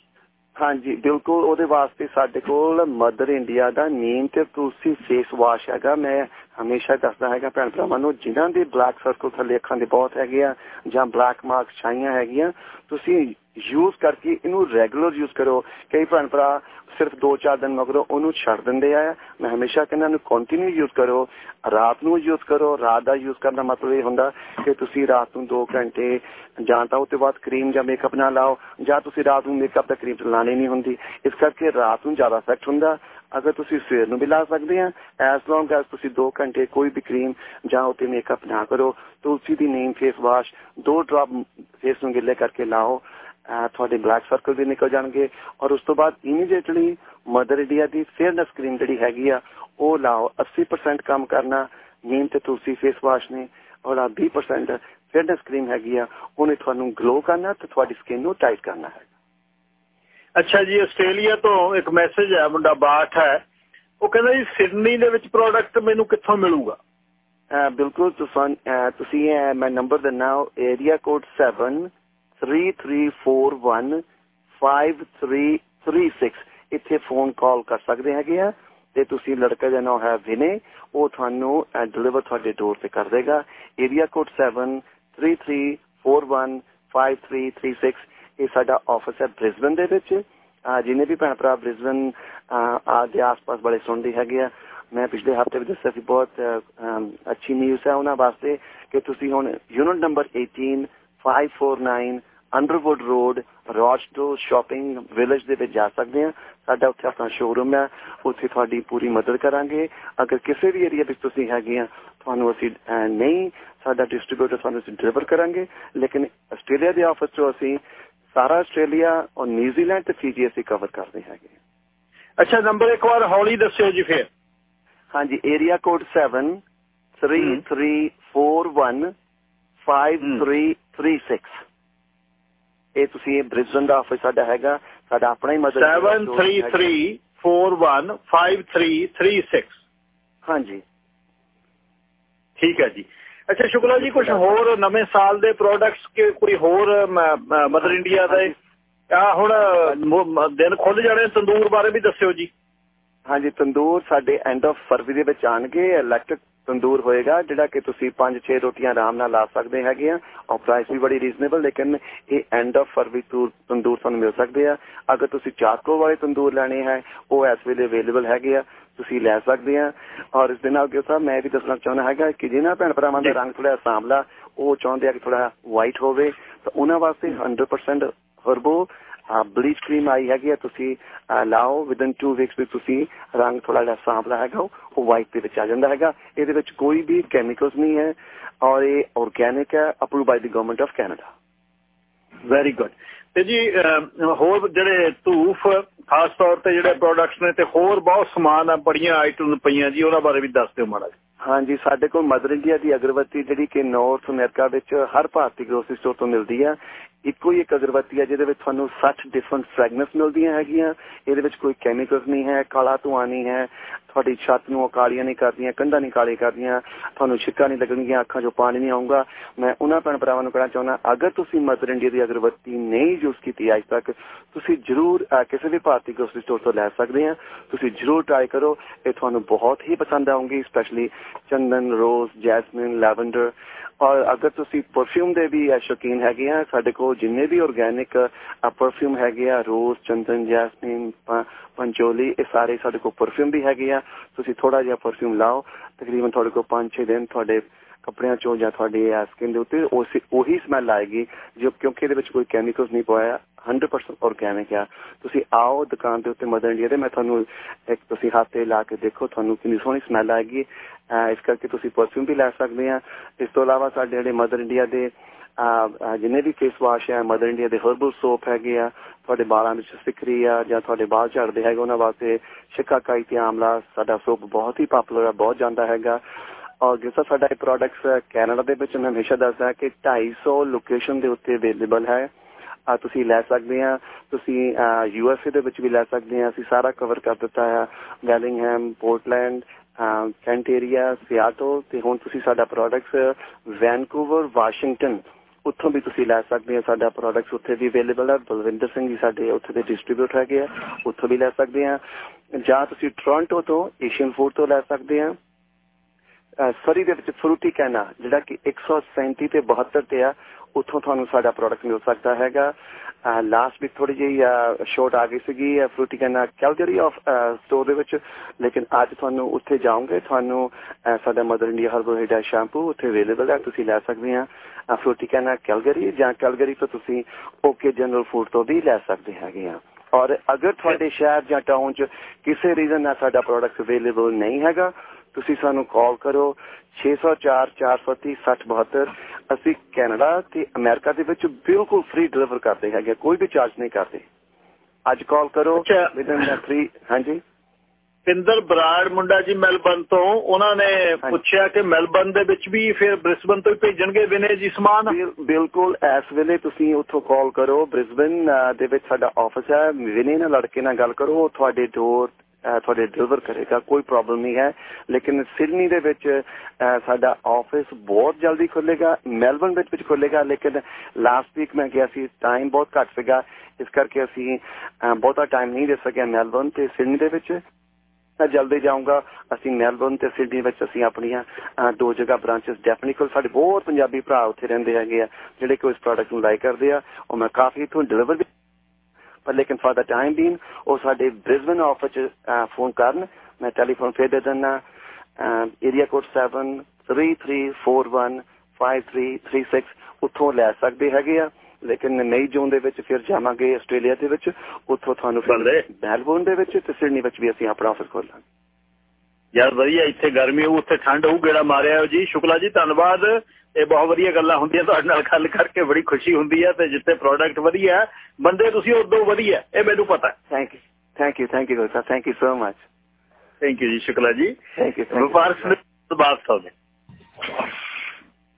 Speaker 2: ਹਾਂਜੀ, ਬਿਲਕੁਲ ਉਹਦੇ ਵਾਸਤੇ ਸਾਡੇ ਕੋਲ ਮਦਰ ਇੰਡੀਆ ਦਾ ਨੀਮ ਤੇ ਤੁਲਸੀ ਫੇਸ ਵਾਸ਼ ਹੈਗਾ। ਮੈਂ ਹਮੇਸ਼ਾ ਦੱਸਦਾ ਹੈਗਾ ਭੈਣ ਭਰਾਵਾਂ ਨੂੰ, ਜਿਨ੍ਹਾਂ ਦੇ ਬਲੈਕ ਸਰਕਲ ਥੱਲੇ ਅੱਖਾਂ ਦੇ ਬਹੁਤ ਹੈਗੇ ਆ ਜਾਂ ਬਲੈਕ ਮਾਰਕ ਛਾਈਆਂ ਹੈਗੀਆਂ, ਤੁਸੀਂ ਯੂਜ਼ ਕਰਕੇ ਇਹਨੂੰ ਰੈਗੂਲਰ ਯੂਜ਼ ਕਰੋ। ਕਈ ਭੈਣ ਭਰਾ ਸਿਰਫ 2-4 ਦਿਨ ਮਗਰੋਂ ਉਹਨੂੰ ਛੱਡ ਦਿੰਦੇ ਆ। ਮੈਂ ਹਮੇਸ਼ਾ ਕਹਿੰਦਾ ਇਹਨੂੰ ਕੰਟੀਨਿਊ ਯੂਜ਼ ਕਰੋ। ਰਾਤ ਨੂੰ ਯੂਜ਼ ਕਰੋ। ਰਾਤ ਦਾ ਯੂਜ਼ ਕਰਨ ਦਾ ਮਤਲਬ ਇਹ ਹੁੰਦਾ ਕਿ ਤੁਸੀਂ ਰਾਤ ਨੂੰ 2 ਘੰਟੇ ਜਾਂ ਤਾਂ ਉਸ ਬਾਅਦ ਕਰੀਮ ਜਾਂ ਮੇਕਅਪ ਨਾ ਲਾਓ, ਜਾਂ ਤੁਸੀਂ ਰਾਤ ਨੂੰ ਮੇਕਅਪ ਦਾ ਕਰੀਮ ਲਾਣੀ ਨਹੀਂ ਹੁੰਦੀ। ਇਸ ਕਰਕੇ ਰਾਤ ਨੂੰ ਜ਼ਿਆਦਾ ਇਫੈਕਟ ਹੁੰਦਾ। ਅਗਰ ਤੁਸੀਂ ਸਵੇਰ ਨੂੰ ਵੀ ਲਾ ਸਕਦੇ ਆ ਐਸ ਲੌਂਗ ਐਸ ਤੁਸੀਂ 2 ਘੰਟੇ ਕੋਈ ਵੀ ਕਰੀਮ ਜਾਂ ਉਤੇ ਮੇਕਅਪ ਨਾ ਕਰੋ। ਤੁਲਸੀ ਦੀ ਨੀਮ ਫੇਸ ਵਾਸ਼ ਦੋ ਡ੍ਰੌਪ ਫੇਸ ਨੂੰ ਗਿੱਲੇ ਕਰਕੇ ਲਾਓ। ਤੁਹਾਡੇ ਬਲੈਕ ਸਰਕਲ ਵੀ ਨਿਕਲ ਜਾਣਗੇ ਔਰ ਉਸ ਤੋਂ ਬਾਅਦ ਇਮੀਡੀਏਟਲੀ ਮਦਰ ਇੰਡੀਆ ਦੀ ਫੇਅਰਨੈਸ ਕਰੀਮ ਜਿਹੜੀ ਹੈਗੀ ਆ ਉਹ ਲਾਓ 80% ਕੰਮ ਕਰਨਾ ਨੀਮ ਤੇ ਤੁਲਸੀ ਫੇਸ ਵਾਸ਼ ਨੇ ਔਰ 20% ਫੇਅਰਨੈਸ ਕਰੀਮ ਹੈਗੀ ਆ ਉਹਨੇ ਤੁਹਾਨੂੰ ਗਲੋ ਕਰਨਾ ਤੇ ਤੁਹਾਡੀ ਸਕਿਨ ਨੂੰ ਟਾਈਟ ਕਰਨਾ ਹੈ।
Speaker 1: ਅੱਛਾ ਜੀ ਆਸਟ੍ਰੇਲੀਆ ਤੋਂ ਇੱਕ ਮੈਸੇਜ ਹੈ ਮੁੰਡਾ ਬਾਠ ਹੈ ਉਹ ਕਹਿੰਦਾ ਜੀ ਸਿਡਨੀ ਦੇ ਵਿੱਚ ਪ੍ਰੋਡਕਟ ਮੈਨੂੰ ਕਿੱਥੋਂ ਮਿਲੂਗਾ?
Speaker 2: ਬਿਲਕੁਲ ਤੁਸੀਂ ਤੁਸੀਂ ਮੈਂ ਨੰਬਰ ਦਿੰਨਾ ਏਰੀਆ ਕੋਡ 7 33415336 ਇੱਥੇ ਫੋਨ ਕਾਲ ਕਰ ਸਕਦੇ ਹੈਗੇ ਆ ਤੇ ਤੁਸੀਂ ਲੜਕਾ ਦਾ ਨਾਮ ਹੈ ਵਿਨੇ, ਉਹ ਤੁਹਾਨੂੰ ਡਿਲੀਵਰ ਤੁਹਾਡੇ ਡੋਰ ਤੇ ਕਰ ਦੇਗਾ। ਏਰੀਆ ਕੋਡ 7334153336 ਇਹ ਸਾਡਾ ਆਫਿਸ ਹੈ ਬ੍ਰਿਸਬਨ ਦੇ ਵਿੱਚ। ਜਿਨੇ ਵੀ ਭੈਣ ਭਰਾ ਬ੍ਰਿਸਬਨ ਆ ਦੇ ਆਸ-ਪਾਸ ਬੜੇ ਸੁਣਦੇ ਹੈਗੇ ਆ, ਮੈਂ ਪਿਛਲੇ ਹਫ਼ਤੇ ਵੀ ਦੱਸਿਆ ਸੀ, ਬਹੁਤ ਅੱਛੀ ਨਿਊਜ਼ ਹੈ ਉਹਨਾਂ ਵਾਸਤੇ ਕਿ ਤੁਸੀਂ ਹੁਣ ਯੂਨਿਟ ਨੰਬਰ 18 549 ਅੰਡਰਵੁੱਡ ਰੋਡ ਰੌਚਡੋ ਸ਼ਾਪਿੰਗ ਵਿਲੇਜ ਦੇ ਵਿੱਚ ਜਾ ਸਕਦੇ ਆ ਸਾਡਾ ਉੱਥੇ ਆਪਣਾ ਸ਼ੋਰੂਮ ਹੈ। ਉੱਥੇ ਤੁਹਾਡੀ ਪੂਰੀ ਮਦਦ ਕਰਾਂਗੇ। ਅਗਰ ਕਿਸੇ ਵੀ ਏਰੀਆ ਵਿੱਚ ਤੁਸੀਂ ਹੈਗੇ ਆ ਤੁਹਾਨੂੰ ਅਸੀਂ ਨਹੀਂ ਸਾਡਾ ਡਿਸਟ੍ਰੀਬਿਊਟਰ ਤੁਹਾਨੂੰ ਅਸੀਂ ਡਿਲੀਵਰ ਕਰਾਂਗੇ। ਲੇਕਿਨ ਆਸਟ੍ਰੇਲੀਆ ਦੇ ਆਫਿਸ ਤੋਂ ਅਸੀਂ ਸਾਰਾ ਆਸਟ੍ਰੇਲੀਆ ਔਰ ਨਿਊਜ਼ੀਲੈਂਡ ਤੇ ਫੀਜੀ ਅਸੀਂ ਕਵਰ ਕਰਦੇ ਹੈਗੇ
Speaker 1: ਅੱਛਾ ਨੰਬਰ ਇੱਕ ਵਾਰ ਹੌਲੀ ਦੱਸਿਓ ਜੀ ਫੇਰ।
Speaker 2: ਹਾਂਜੀ ਏਰੀਆ ਕੋਡ 7 3341 5336 ਇਹ ਤੁਸੀਂ ਇਹ ਬ੍ਰਿਸਬਨ ਦਾ ਆਫਿਸ ਸਾਡਾ ਹੈਗਾ ਸਾਡਾ ਆਪਣਾ ਹੀ ਮਦਦ
Speaker 1: 7334155336
Speaker 2: ਹਾਂਜੀ।
Speaker 1: ਠੀਕ ਹੈ ਜੀ। ਅੱਛਾ ਸ਼ੁਕਲਾ ਜੀ ਕੁਝ ਹੋਰ ਨਵੇਂ ਸਾਲ ਦੇ ਪ੍ਰੋਡਕਟਸ ਕਿ ਕੋਈ ਹੋਰ ਮਦਰ ਇੰਡੀਆ ਦਾ? ਆ ਹੁਣ ਦਿਨ ਖੁੱਲ ਜਾਣੇ ਤੰਦੂਰ ਬਾਰੇ ਵੀ ਦੱਸਿਓ ਜੀ।
Speaker 2: ਹਾਂਜੀ ਤੰਦੂਰ ਸਾਡੇ ਐਂਡ ਆਫ ਫਰਵਰੀ ਦੇ ਵਿੱਚ ਆਣਗੇ ਇਲੈਕਟ੍ਰਿਕ ਤੰਦੂਰ ਹੋਏਗਾ ਜਿਹੜਾ ਕਿ ਤੁਸੀਂ 5-6 ਰੋਟੀਆਂ ਆਰਾਮ ਨਾਲ ਲਾ ਸਕਦੇ ਹੈਗੇ ਆ। ਔਰ ਪ੍ਰਾਈਸ ਵੀ ਬੜੀ ਰੀਜ਼ਨੇਬਲ ਲੇਕਿਨ ਇਹ ਐਂਡ ਆਫ ਫਰਵਰੀ ਤੰਦੂਰ ਤੁਹਾਨੂੰ ਮਿਲ ਸਕਦੇ ਆ। ਅਗਰ ਤੁਸੀਂ ਚਾਰਕੋਲ ਵਾਲੇ ਤੰਦੂਰ ਲੈਣੇ ਹੈ ਉਹ ਇਸ ਵੇਲੇ ਅਵੇਲੇਬਲ ਹੈਗੇ ਆ ਤੁਸੀਂ ਲੈ ਸਕਦੇ ਆ। ਔਰ ਇਸ ਦੇ ਨਾਲ ਕਿ ਸਾਹਿਬ ਮੈਂ ਵੀ ਦੱਸਣਾ ਚਾਹੁੰਦਾ ਹੈਗਾ ਕਿ ਜਿਹਨਾਂ ਭੈਣ ਭਰਾਵਾਂ ਦਾ ਰੰਗ ਥੋੜਾ ਸਾਂਵਲਾ ਉਹ ਚਾਹੁੰਦੇ ਆ ਕਿ ਥੋੜਾ ਵਾਈਟ ਹੋਵੇ ਤਾਂ ਉਹਨਾਂ ਵਾਸਤੇ 100% ਹਰਬੋ ਬਲੀਚ ਕਰੀਮ ਆਈ ਹੈਗੀ ਆ ਤੁਸੀਂ ਲਾਓ ਵਿਦਨ 2 ਵੀਕਸ ਵਿੱਚ ਤੁਸੀਂ ਰੰਗ ਥੋੜਾ ਜਿਹਾ ਸਾਂਵਲਾ ਹੈਗਾ ਉਹ ਵਾਈਟ ਦੇ ਵਿੱਚ ਆ ਜਾਂਦਾ ਹੈਗਾ। ਇਹਦੇ ਵਿੱਚ ਕੋਈ ਵੀ ਕੈਮੀਕਲਸ ਨਹੀਂ ਹੈ ਔਰ ਇਹ ਆਰਗੈਨਿਕ ਹੈ approve by the government of Canada
Speaker 1: very good ਤੇ ਜੀ ਹੋਰ ਜਿਹੜੇ ਧੂਫ ਖਾਸ ਤੌਰ ਤੇ ਜਿਹੜੇ ਪ੍ਰੋਡਕਟਸ ਨੇ ਤੇ ਹੋਰ ਬਹੁਤ ਸਮਾਨ ਆ ਬੜੀਆਂ ਆਈਟਮ ਪਈਆਂ ਜੀ ਉਹਨਾਂ ਬਾਰੇ ਵੀ ਦੱਸ ਦਿਓ ਮਾੜਾ ਜੀ
Speaker 2: ਹਾਂਜੀ ਸਾਡੇ ਕੋਲ ਮਦਰ ਇੰਡੀਆ ਦੀ ਅਗਰਬੱਤੀ ਜਿਹੜੀ ਕਿ ਨਾਰਥ ਅਮਰੀਕਾ ਵਿੱਚ ਹਰ ਭਾਰਤੀ ਗਰੋਸਰੀ ਸਟੋਰ ਤੋਂ ਮਿਲਦੀ ਆ। ਇੱਕੋ ਹੀ ਇੱਕ ਅਗਰਬੱਤੀ ਹੈ, ਜਿਹਦੇ ਵਿੱਚ ਤੁਹਾਨੂੰ 60 ਡਿਫਰੈਂਟ ਫ੍ਰੈਗਨੈਂਸ ਮਿਲਦੀਆਂ ਹੈਗੀਆਂ। ਇਹਦੇ ਵਿੱਚ ਕੋਈ ਕੈਮੀਕਲਸ ਨਹੀਂ ਹੈ, ਕਾਲਾ ਧੂਆਂ ਨਹੀਂ ਹੈ, ਤੁਹਾਡੀ ਛੱਤ ਨੂੰ ਕਾਲੀਆਂ ਨਹੀਂ ਕਰਦੀਆਂ, ਕੰਧਾਂ ਨਹੀਂ ਕਾਲੀ ਕਰਦੀਆਂ, ਤੁਹਾਨੂੰ ਛਿੱਕਾ ਨਹੀਂ ਲੱਗਣਗੀਆਂ, ਅੱਖਾਂ 'ਚੋਂ ਪਾਣੀ ਨਹੀਂ ਆਊਗਾ। ਮੈਂ ਉਹਨਾਂ ਭੈਣ ਭਰਾਵਾਂ ਨੂੰ ਕਹਿਣਾ ਚਾਹੁੰਦਾ, ਅਗਰ ਤੁਸੀਂ ਮਦਰ ਇੰਡੀਆ ਦੀ ਅਗਰਬੱਤੀ ਨਹੀਂ ਯੂਜ਼ ਕੀਤੀ ਅੱਜ ਤੱਕ, ਤੁਸੀਂ ਜ਼ਰੂਰ ਕਿਸੇ ਵੀ ਭਾਰਤੀ ਗਰੋਸਰੀ ਸਟੋਰ ਤੋਂ ਲੈ ਸਕਦੇ ਆ। ਤੁਸੀਂ ਜ਼ਰੂਰ ਟਰਾਈ ਕਰੋ, ਇਹ ਤੁਹਾਨੂੰ ਬਹੁਤ ਹੀ ਪਸੰਦ ਆਉਂਗੀ ਸਪੈਸ਼ਲੀ ਚੰਦਨ ਰੋਜ਼ ਜੈਸਮਿਨ ਲੈਵੈਂਡਰ ਔਰ ਅਗਰ ਤੁਸੀਂ ਪਰਫਿਊਮ ਦੇ ਵੀ ਸ਼ੌਕੀਨ ਹੈਗੇ ਆ, ਸਾਡੇ ਕੋਲ ਜਿੰਨੇ ਵੀ ਆਰਗੈਨਿਕ ਪਰਫਿਊਮ ਹੈਗੇ ਆ ਰੋਜ਼ ਚੰਦਨ ਜੈਸਮਿਨ ਪੰਚੋਲੀ, ਇਹ ਸਾਰੇ ਸਾਡੇ ਕੋਲ ਪਰਫਿਊਮ ਵੀ ਹੈਗੇ ਆ। ਤੁਸੀਂ ਥੋੜਾ ਜਿਹਾ ਪਰਫਿਊਮ ਲਾਓ, ਤਕਰੀਬਨ ਤੁਹਾਡੇ ਕੋਲ 5-6 ਦਿਨ ਤੁਹਾਡੇ ਕੱਪੜਿਆਂ ਚੋਂ ਜਾਂ ਤੁਹਾਡੇ ਸਕਿਨ ਦੇ ਉੱਤੇ ਉਹੀ ਸਮੈਲ ਆਏਗੀ, ਜੋ ਕਿਉਂਕਿ ਇਹਦੇ ਵਿੱਚ ਕੋਈ ਕੈਮੀਕਲਸ ਨਹੀਂ ਪਾਇਆ 100% ਆਰਗੈਨਿਕ ਆ। ਤੁਸੀਂ ਆਓ ਦੁਕਾਨ ਦੇ ਉੱਤੇ ਮਦਰ ਇੰਡੀਆ ਦੇ, ਮੈਂ ਤੁਹਾਨੂੰ ਇੱਕ ਤੁਸੀਂ ਹੱਥ ਤੇ ਲਾ ਕੇ ਦੇਖੋ, ਤੁਹਾਨੂੰ ਕਿੰਨੀ ਸੋਹਣੀ ਸਮੈਲ ਆਏਗੀ। ਇਸ ਕਰਕੇ ਤੁਸੀਂ ਪਰਫਿਊਮ ਵੀ ਲੈ ਸਕਦੇ ਆ। ਇਸ ਤੋਂ ਇਲਾਵਾ ਸਾਡੇ ਜਿਹੜੇ ਮਦਰ ਇੰਡੀਆ ਦੇ ਜਿੰਨੇ ਵੀ ਫੇਸ ਵਾਸ਼ ਹੈ ਮਦਰ ਇੰਡੀਆ ਦੇ ਹਰਬਲ ਸੋਪ ਹੈਗੇ ਆ, ਤੁਹਾਡੇ ਵਾਲਾਂ ਵਿੱਚ ਸਿਕਰੀ ਆ ਜਾਂ ਤੁਹਾਡੇ ਵਾਲ ਝੜਦੇ ਹੈਗੇ ਉਹਨਾਂ ਵਾਸਤੇ ਸ਼ਿਕਾਕਾਈ ਤੇ ਆਮਲਾ ਸਾਡਾ ਸੋਪ ਬਹੁਤ ਹੀ ਪਪੂਲਰ ਹੈ ਬਹੁਤ ਜਾਂਦਾ ਹੈਗਾ। ਔਰ ਜਿਸ ਸਾਡਾ ਇਹ ਪ੍ਰੋਡਕਟਸ ਕੈਨੇਡਾ ਦੇ ਵਿੱਚ ਮੈਂ ਹਮੇਸ਼ਾ ਦੱਸਦਾ ਕਿ 250 ਲੋਕੇਸ਼ਨ ਦੇ ਉੱਤੇ ਅਵੇਲੇਬਲ ਹੈ। ਆ ਤੁਸੀਂ ਲੈ ਸਕਦੇ ਆ, ਤੁਸੀਂ ਯੂ ਐਸ ਏ ਦੇ ਵਿੱਚ ਵੀ ਲੈ ਸਕਦੇ ਆ, ਅਸੀਂ ਸਾਰਾ ਕਵਰ ਕਰ ਦਿੱਤਾ ਹੈ ਵੈਲਿੰਗਹਮ ਪੋਰਟਲੈਂਡ ਕੈਂਟ ਸਿਆਟੋ ਤੇ ਹੁਣ ਤੁਸੀਂ ਸਾਡਾ ਪ੍ਰੋਡਕਟਸ ਵੈਨਕੂਵਰ, ਵਾਸ਼ਿੰਗਟਨ ਉੱਥੋਂ ਵੀ ਤੁਸੀਂ ਲੈ ਸਕਦੇ ਆ ਸਾਡਾ ਪ੍ਰੋਡਕਟਸ ਉੱਥੇ ਵੀ ਅਵੇਲੇਬਲ ਹੈ ਬਲਵਿੰਦਰ ਸਿੰਘ ਜੀ ਸਾਡੇ ਉੱਥੇ ਦੇ ਡਿਸਟ੍ਰੀਬਿਊਟਰ ਹੈਗੇ ਆ, ਉੱਥੋਂ ਵੀ ਲੈ ਸਕਦੇ ਆ। ਜਾਂ ਤੁਸੀਂ ਟੋਰਾਂਟੋ ਤੋਂ ਏਸ਼ੀਅਨ ਫੂਡ ਤੋਂ ਲੈ ਸਕਦੇ ਆ। ਸਰੀ ਦੇ ਵਿੱਚ ਫਰੂਟੀ ਕੈਨਾ ਜਿਹੜਾ ਕਿ 137 ਤੇ 72 ਤੇ ਆ ਉੱਥੋਂ ਤੁਹਾਨੂੰ ਸਾਡਾ ਪ੍ਰੋਡਕਟ ਮਿਲ ਸਕਦਾ ਹੈਗਾ। ਲਾਸਟ ਵੀਕ ਥੋੜੀ ਜਿਹੀ ਸ਼ੋਰਟ ਆ ਗਈ ਸੀਗੀ Fruiticana Calgary of store ਦੇ ਵਿੱਚ, ਲੇਕਿਨ ਅੱਜ ਤੁਹਾਨੂੰ ਉੱਥੇ ਜਾਓਗੇ, ਤੁਹਾਨੂੰ ਸਾਡਾ Mother India herbal head shampoo ਉੱਥੇ ਅਵੇਲੇਬਲ ਹੈ, ਤੁਸੀਂ ਲੈ ਸਕਦੇ ਆ ਫਰੂਟੀ ਕੈਨਾ ਕੈਲਗਰੀ ਜਾਂ ਕੈਲਗਰੀ ਤੋਂ ਤੁਸੀਂ ਓਕੇ ਜਨਰਲ ਫੂਡ ਤੋਂ ਵੀ ਲੈ ਸਕਦੇ ਹੈਗੇ ਆ ਔਰ ਅਗਰ ਤੁਹਾਡੇ ਸ਼ਹਿਰ ਜਾਂ ਟਾਊਨ 'ਚ ਕਿਸੇ ਰੀਜ਼ਨ ਨਾਲ ਸਾਡਾ ਪ੍ਰੋਡਕਟ ਅਵੇਲੇਬਲ ਨਹੀਂ ਹੈਗਾ ਤੁਸੀਂ ਸਾਨੂੰ ਕਾਲ ਕਰੋ 604 430 6072 ਅਸੀਂ ਕੈਨੇਡਾ ਤੇ ਅਮਰੀਕਾ ਦੇ ਵਿੱਚ ਬਿਲਕੁਲ ਫ੍ਰੀ ਡਿਲੀਵਰ ਕਰਦੇ ਹੈਗੇ ਕੋਈ ਵੀ ਚਾਰਜ ਨਹੀਂ ਕਰਦੇ। ਅੱਜ ਕਾਲ ਕਰੋ। ਵਿਦਨ ਦਾ ਫ੍ਰੀ ਹਾਂਜੀ।
Speaker 1: ਪਿੰਦਰ ਬਰਾੜ ਮੁੰਡਾ ਜੀ ਮੈਲਬਨ ਤੋਂ ਉਹਨਾਂ ਨੇ ਪੁੱਛਿਆ ਕਿ ਮੈਲਬਨ ਦੇ ਵਿੱਚ ਵੀ ਫਿਰ ਬ੍ਰਿਸਬਨ ਤੋਂ ਹੀ ਭੇਜਣਗੇ ਵਿਨੇ ਜੀ ਸਮਾਨ?
Speaker 2: ਬਿਲਕੁਲ ਇਸ ਵੇਲੇ ਤੁਸੀਂ ਉੱਥੋਂ ਕਾਲ ਕਰੋ। ਬ੍ਰਿਸਬਨ ਦੇ ਵਿੱਚ ਸਾਡਾ ਆਫਿਸ ਹੈ। ਵਿਨੇ ਨਾਲ ਲੜਕੇ ਨਾਲ ਗੱਲ ਕਰੋ। ਤੁਹਾਡੇ ਡੋਰ ਤੁਹਾਡੇ ਡਿਲੀਵਰ ਕਰੇਗਾ, ਕੋਈ ਪ੍ਰੋਬਲਮ ਨਹੀਂ ਹੈ। ਲੇਕਿਨ ਸਿਡਨੀ ਦੇ ਵਿੱਚ ਸਾਡਾ ਆਫਿਸ ਬਹੁਤ ਜਲਦੀ ਖੁੱਲੇਗਾ ਮੈਲਬਨ ਵਿੱਚ ਵਿੱਚ ਖੁੱਲੇਗਾ ਲੇਕਿਨ ਲਾਸਟ ਵੀਕ ਮੈਂ ਗਿਆ ਸੀ ਟਾਈਮ ਬਹੁਤ ਘੱਟ ਸੀਗਾ। ਇਸ ਕਰਕੇ ਅਸੀਂ ਬਹੁਤਾ ਟਾਈਮ ਨਹੀਂ ਦੇ ਸਕਿਆ ਮੈਲਬਨ ਤੇ ਸਿਡਨੀ ਦੇ ਵਿੱਚ। ਮੈਂ ਜਲਦੀ ਜਾਊਂਗਾ। ਅਸੀਂ ਮੈਲਬਨ ਤੇ ਸਿਡਨੀ ਵਿੱਚ ਅਸੀਂ ਆਪਣੀਆਂ ਦੋ ਜਗ੍ਹਾ ਬ੍ਰਾਂਚਸ ਡੈਫੀਨਿਟਲੀ ਸਾਡੇ ਬਹੁਤ ਪੰਜਾਬੀ ਭਰਾ ਉੱਥੇ ਰਹਿੰਦੇ ਹੈਗੇ ਆ, ਜਿਹੜੇ ਕਿ ਉਸ ਪ੍ਰੋਡਕਟ ਨੂੰ ਲਾਈਕ ਕਰਦੇ ਆ। ਉਹ ਮੈਂ ਕਾਫੀ ਇਥੋਂ ਡਿਲੀਵਰ ਪਰ ਲੇਕਿਨ ਫॉर ਦਾ ਟਾਈਮ ਬੀਨ ਉਹ ਸਾਡੇ ਬ੍ਰਿਸਬਨ ਆਫਿਸ ਚ ਫੋਨ ਕਰਨ। ਮੈਂ ਟੈਲੀਫੋਨ ਫੇਰ ਦੇ ਦਿੰਦਾ ਏਰੀਆ ਕੋਡ 73415336 ਉੱਥੋਂ ਲੈ ਸਕਦੇ ਹੈਗੇ ਆ। ਲੇਕਿਨ ਮਈ ਜੂਨ ਦੇ ਵਿੱਚ ਫਿਰ ਜਾਵਾਂਗੇ ਆਸਟ੍ਰੇਲੀਆ ਦੇ ਵਿੱਚ। ਉੱਥੋਂ ਤੁਹਾਨੂੰ ਫਿਰ ਮੈਲਬੌਰਨ ਦੇ ਵਿੱਚ ਤੇ ਸਿਡਨੀ ਵਿੱਚ ਵੀ ਅਸੀਂ ਆਪਣਾ ਆਫਿਸ ਖੋਲਾਂਗੇ।
Speaker 1: ਯਾਰ ਵਧੀਆ ਇੱਥੇ ਗਰਮੀ ਹੋਊ ਉੱਥੇ ਠੰਡ ਹੋਊ ਗੇੜਾ ਮਾਰਿਆ ਜੀ। ਸ਼ੁਕਲਾ ਜੀ ਧੰਨਵਾਦ। ਇਹ ਬਹੁਤ ਵਧੀਆ ਗੱਲਾਂ ਹੁੰਦੀਆਂ ਤੁਹਾਡੇ ਨਾਲ ਗੱਲ ਕਰਕੇ ਬੜੀ ਖੁਸ਼ੀ ਹੁੰਦੀ ਹੈ ਤੇ ਜਿੱਥੇ ਪ੍ਰੋਡਕਟ ਵਧੀਆ ਬੰਦੇ ਤੁਸੀਂ ਉਦੋਂ ਵਧੀਆ ਇਹ ਮੈਨੂੰ ਪਤਾ
Speaker 2: thank you thank you thank you sir thank you so much
Speaker 1: thank you ਜੀ ਸ਼ੁਕਲਾ ਜੀ।
Speaker 2: ਥੈਂਕ ਯੂ
Speaker 1: ਵਪਾਰ ਬਾਤ ਸਾਹਿਬ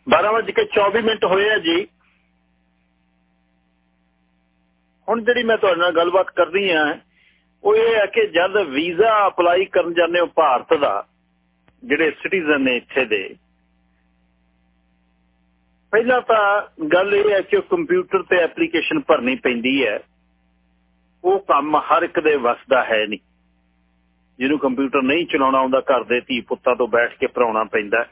Speaker 1: 12 ਵਜੇ ਕੇ 24 ਮਿੰਟ ਹੋਏ ਆ ਜੀ। ਹੁਣ ਜਿਹੜੀ ਮੈਂ ਤੁਹਾਡੇ ਨਾਲ ਗੱਲਬਾਤ ਕਰਦੀ ਆ ਉਹ ਇਹ ਹੈ ਕਿ ਜਦ ਵੀਜ਼ਾ ਅਪਲਾਈ ਕਰਨ ਜਾਂਦੇ ਹੋ ਭਾਰਤ ਦਾ ਜਿਹੜੇ ਸਿਟੀਜ਼ਨ ਨੇ ਇੱਥੇ ਦੇ ਪਹਿਲਾਂ ਤਾਂ ਗੱਲ ਇਹ ਹੈ ਕਿ ਕੰਪਿਊਟਰ ਤੇ ਐਪਲੀਕੇਸ਼ਨ ਭਰਨੀ ਪੈਂਦੀ ਹੈ। ਉਹ ਕੰਮ ਹਰ ਇੱਕ ਦੇ ਵੱਸਦਾ ਹੈ ਨਹੀਂ। ਜਿਹਨੂੰ ਕੰਪਿਊਟਰ ਨਹੀਂ ਚਲਾਉਣਾ ਆਉਂਦਾ, ਘਰ ਦੇ ਧੀ ਪੁੱਤਾਂ ਤੋਂ ਬੈਠ ਕੇ ਪੜਾਉਣਾ ਪੈਂਦਾ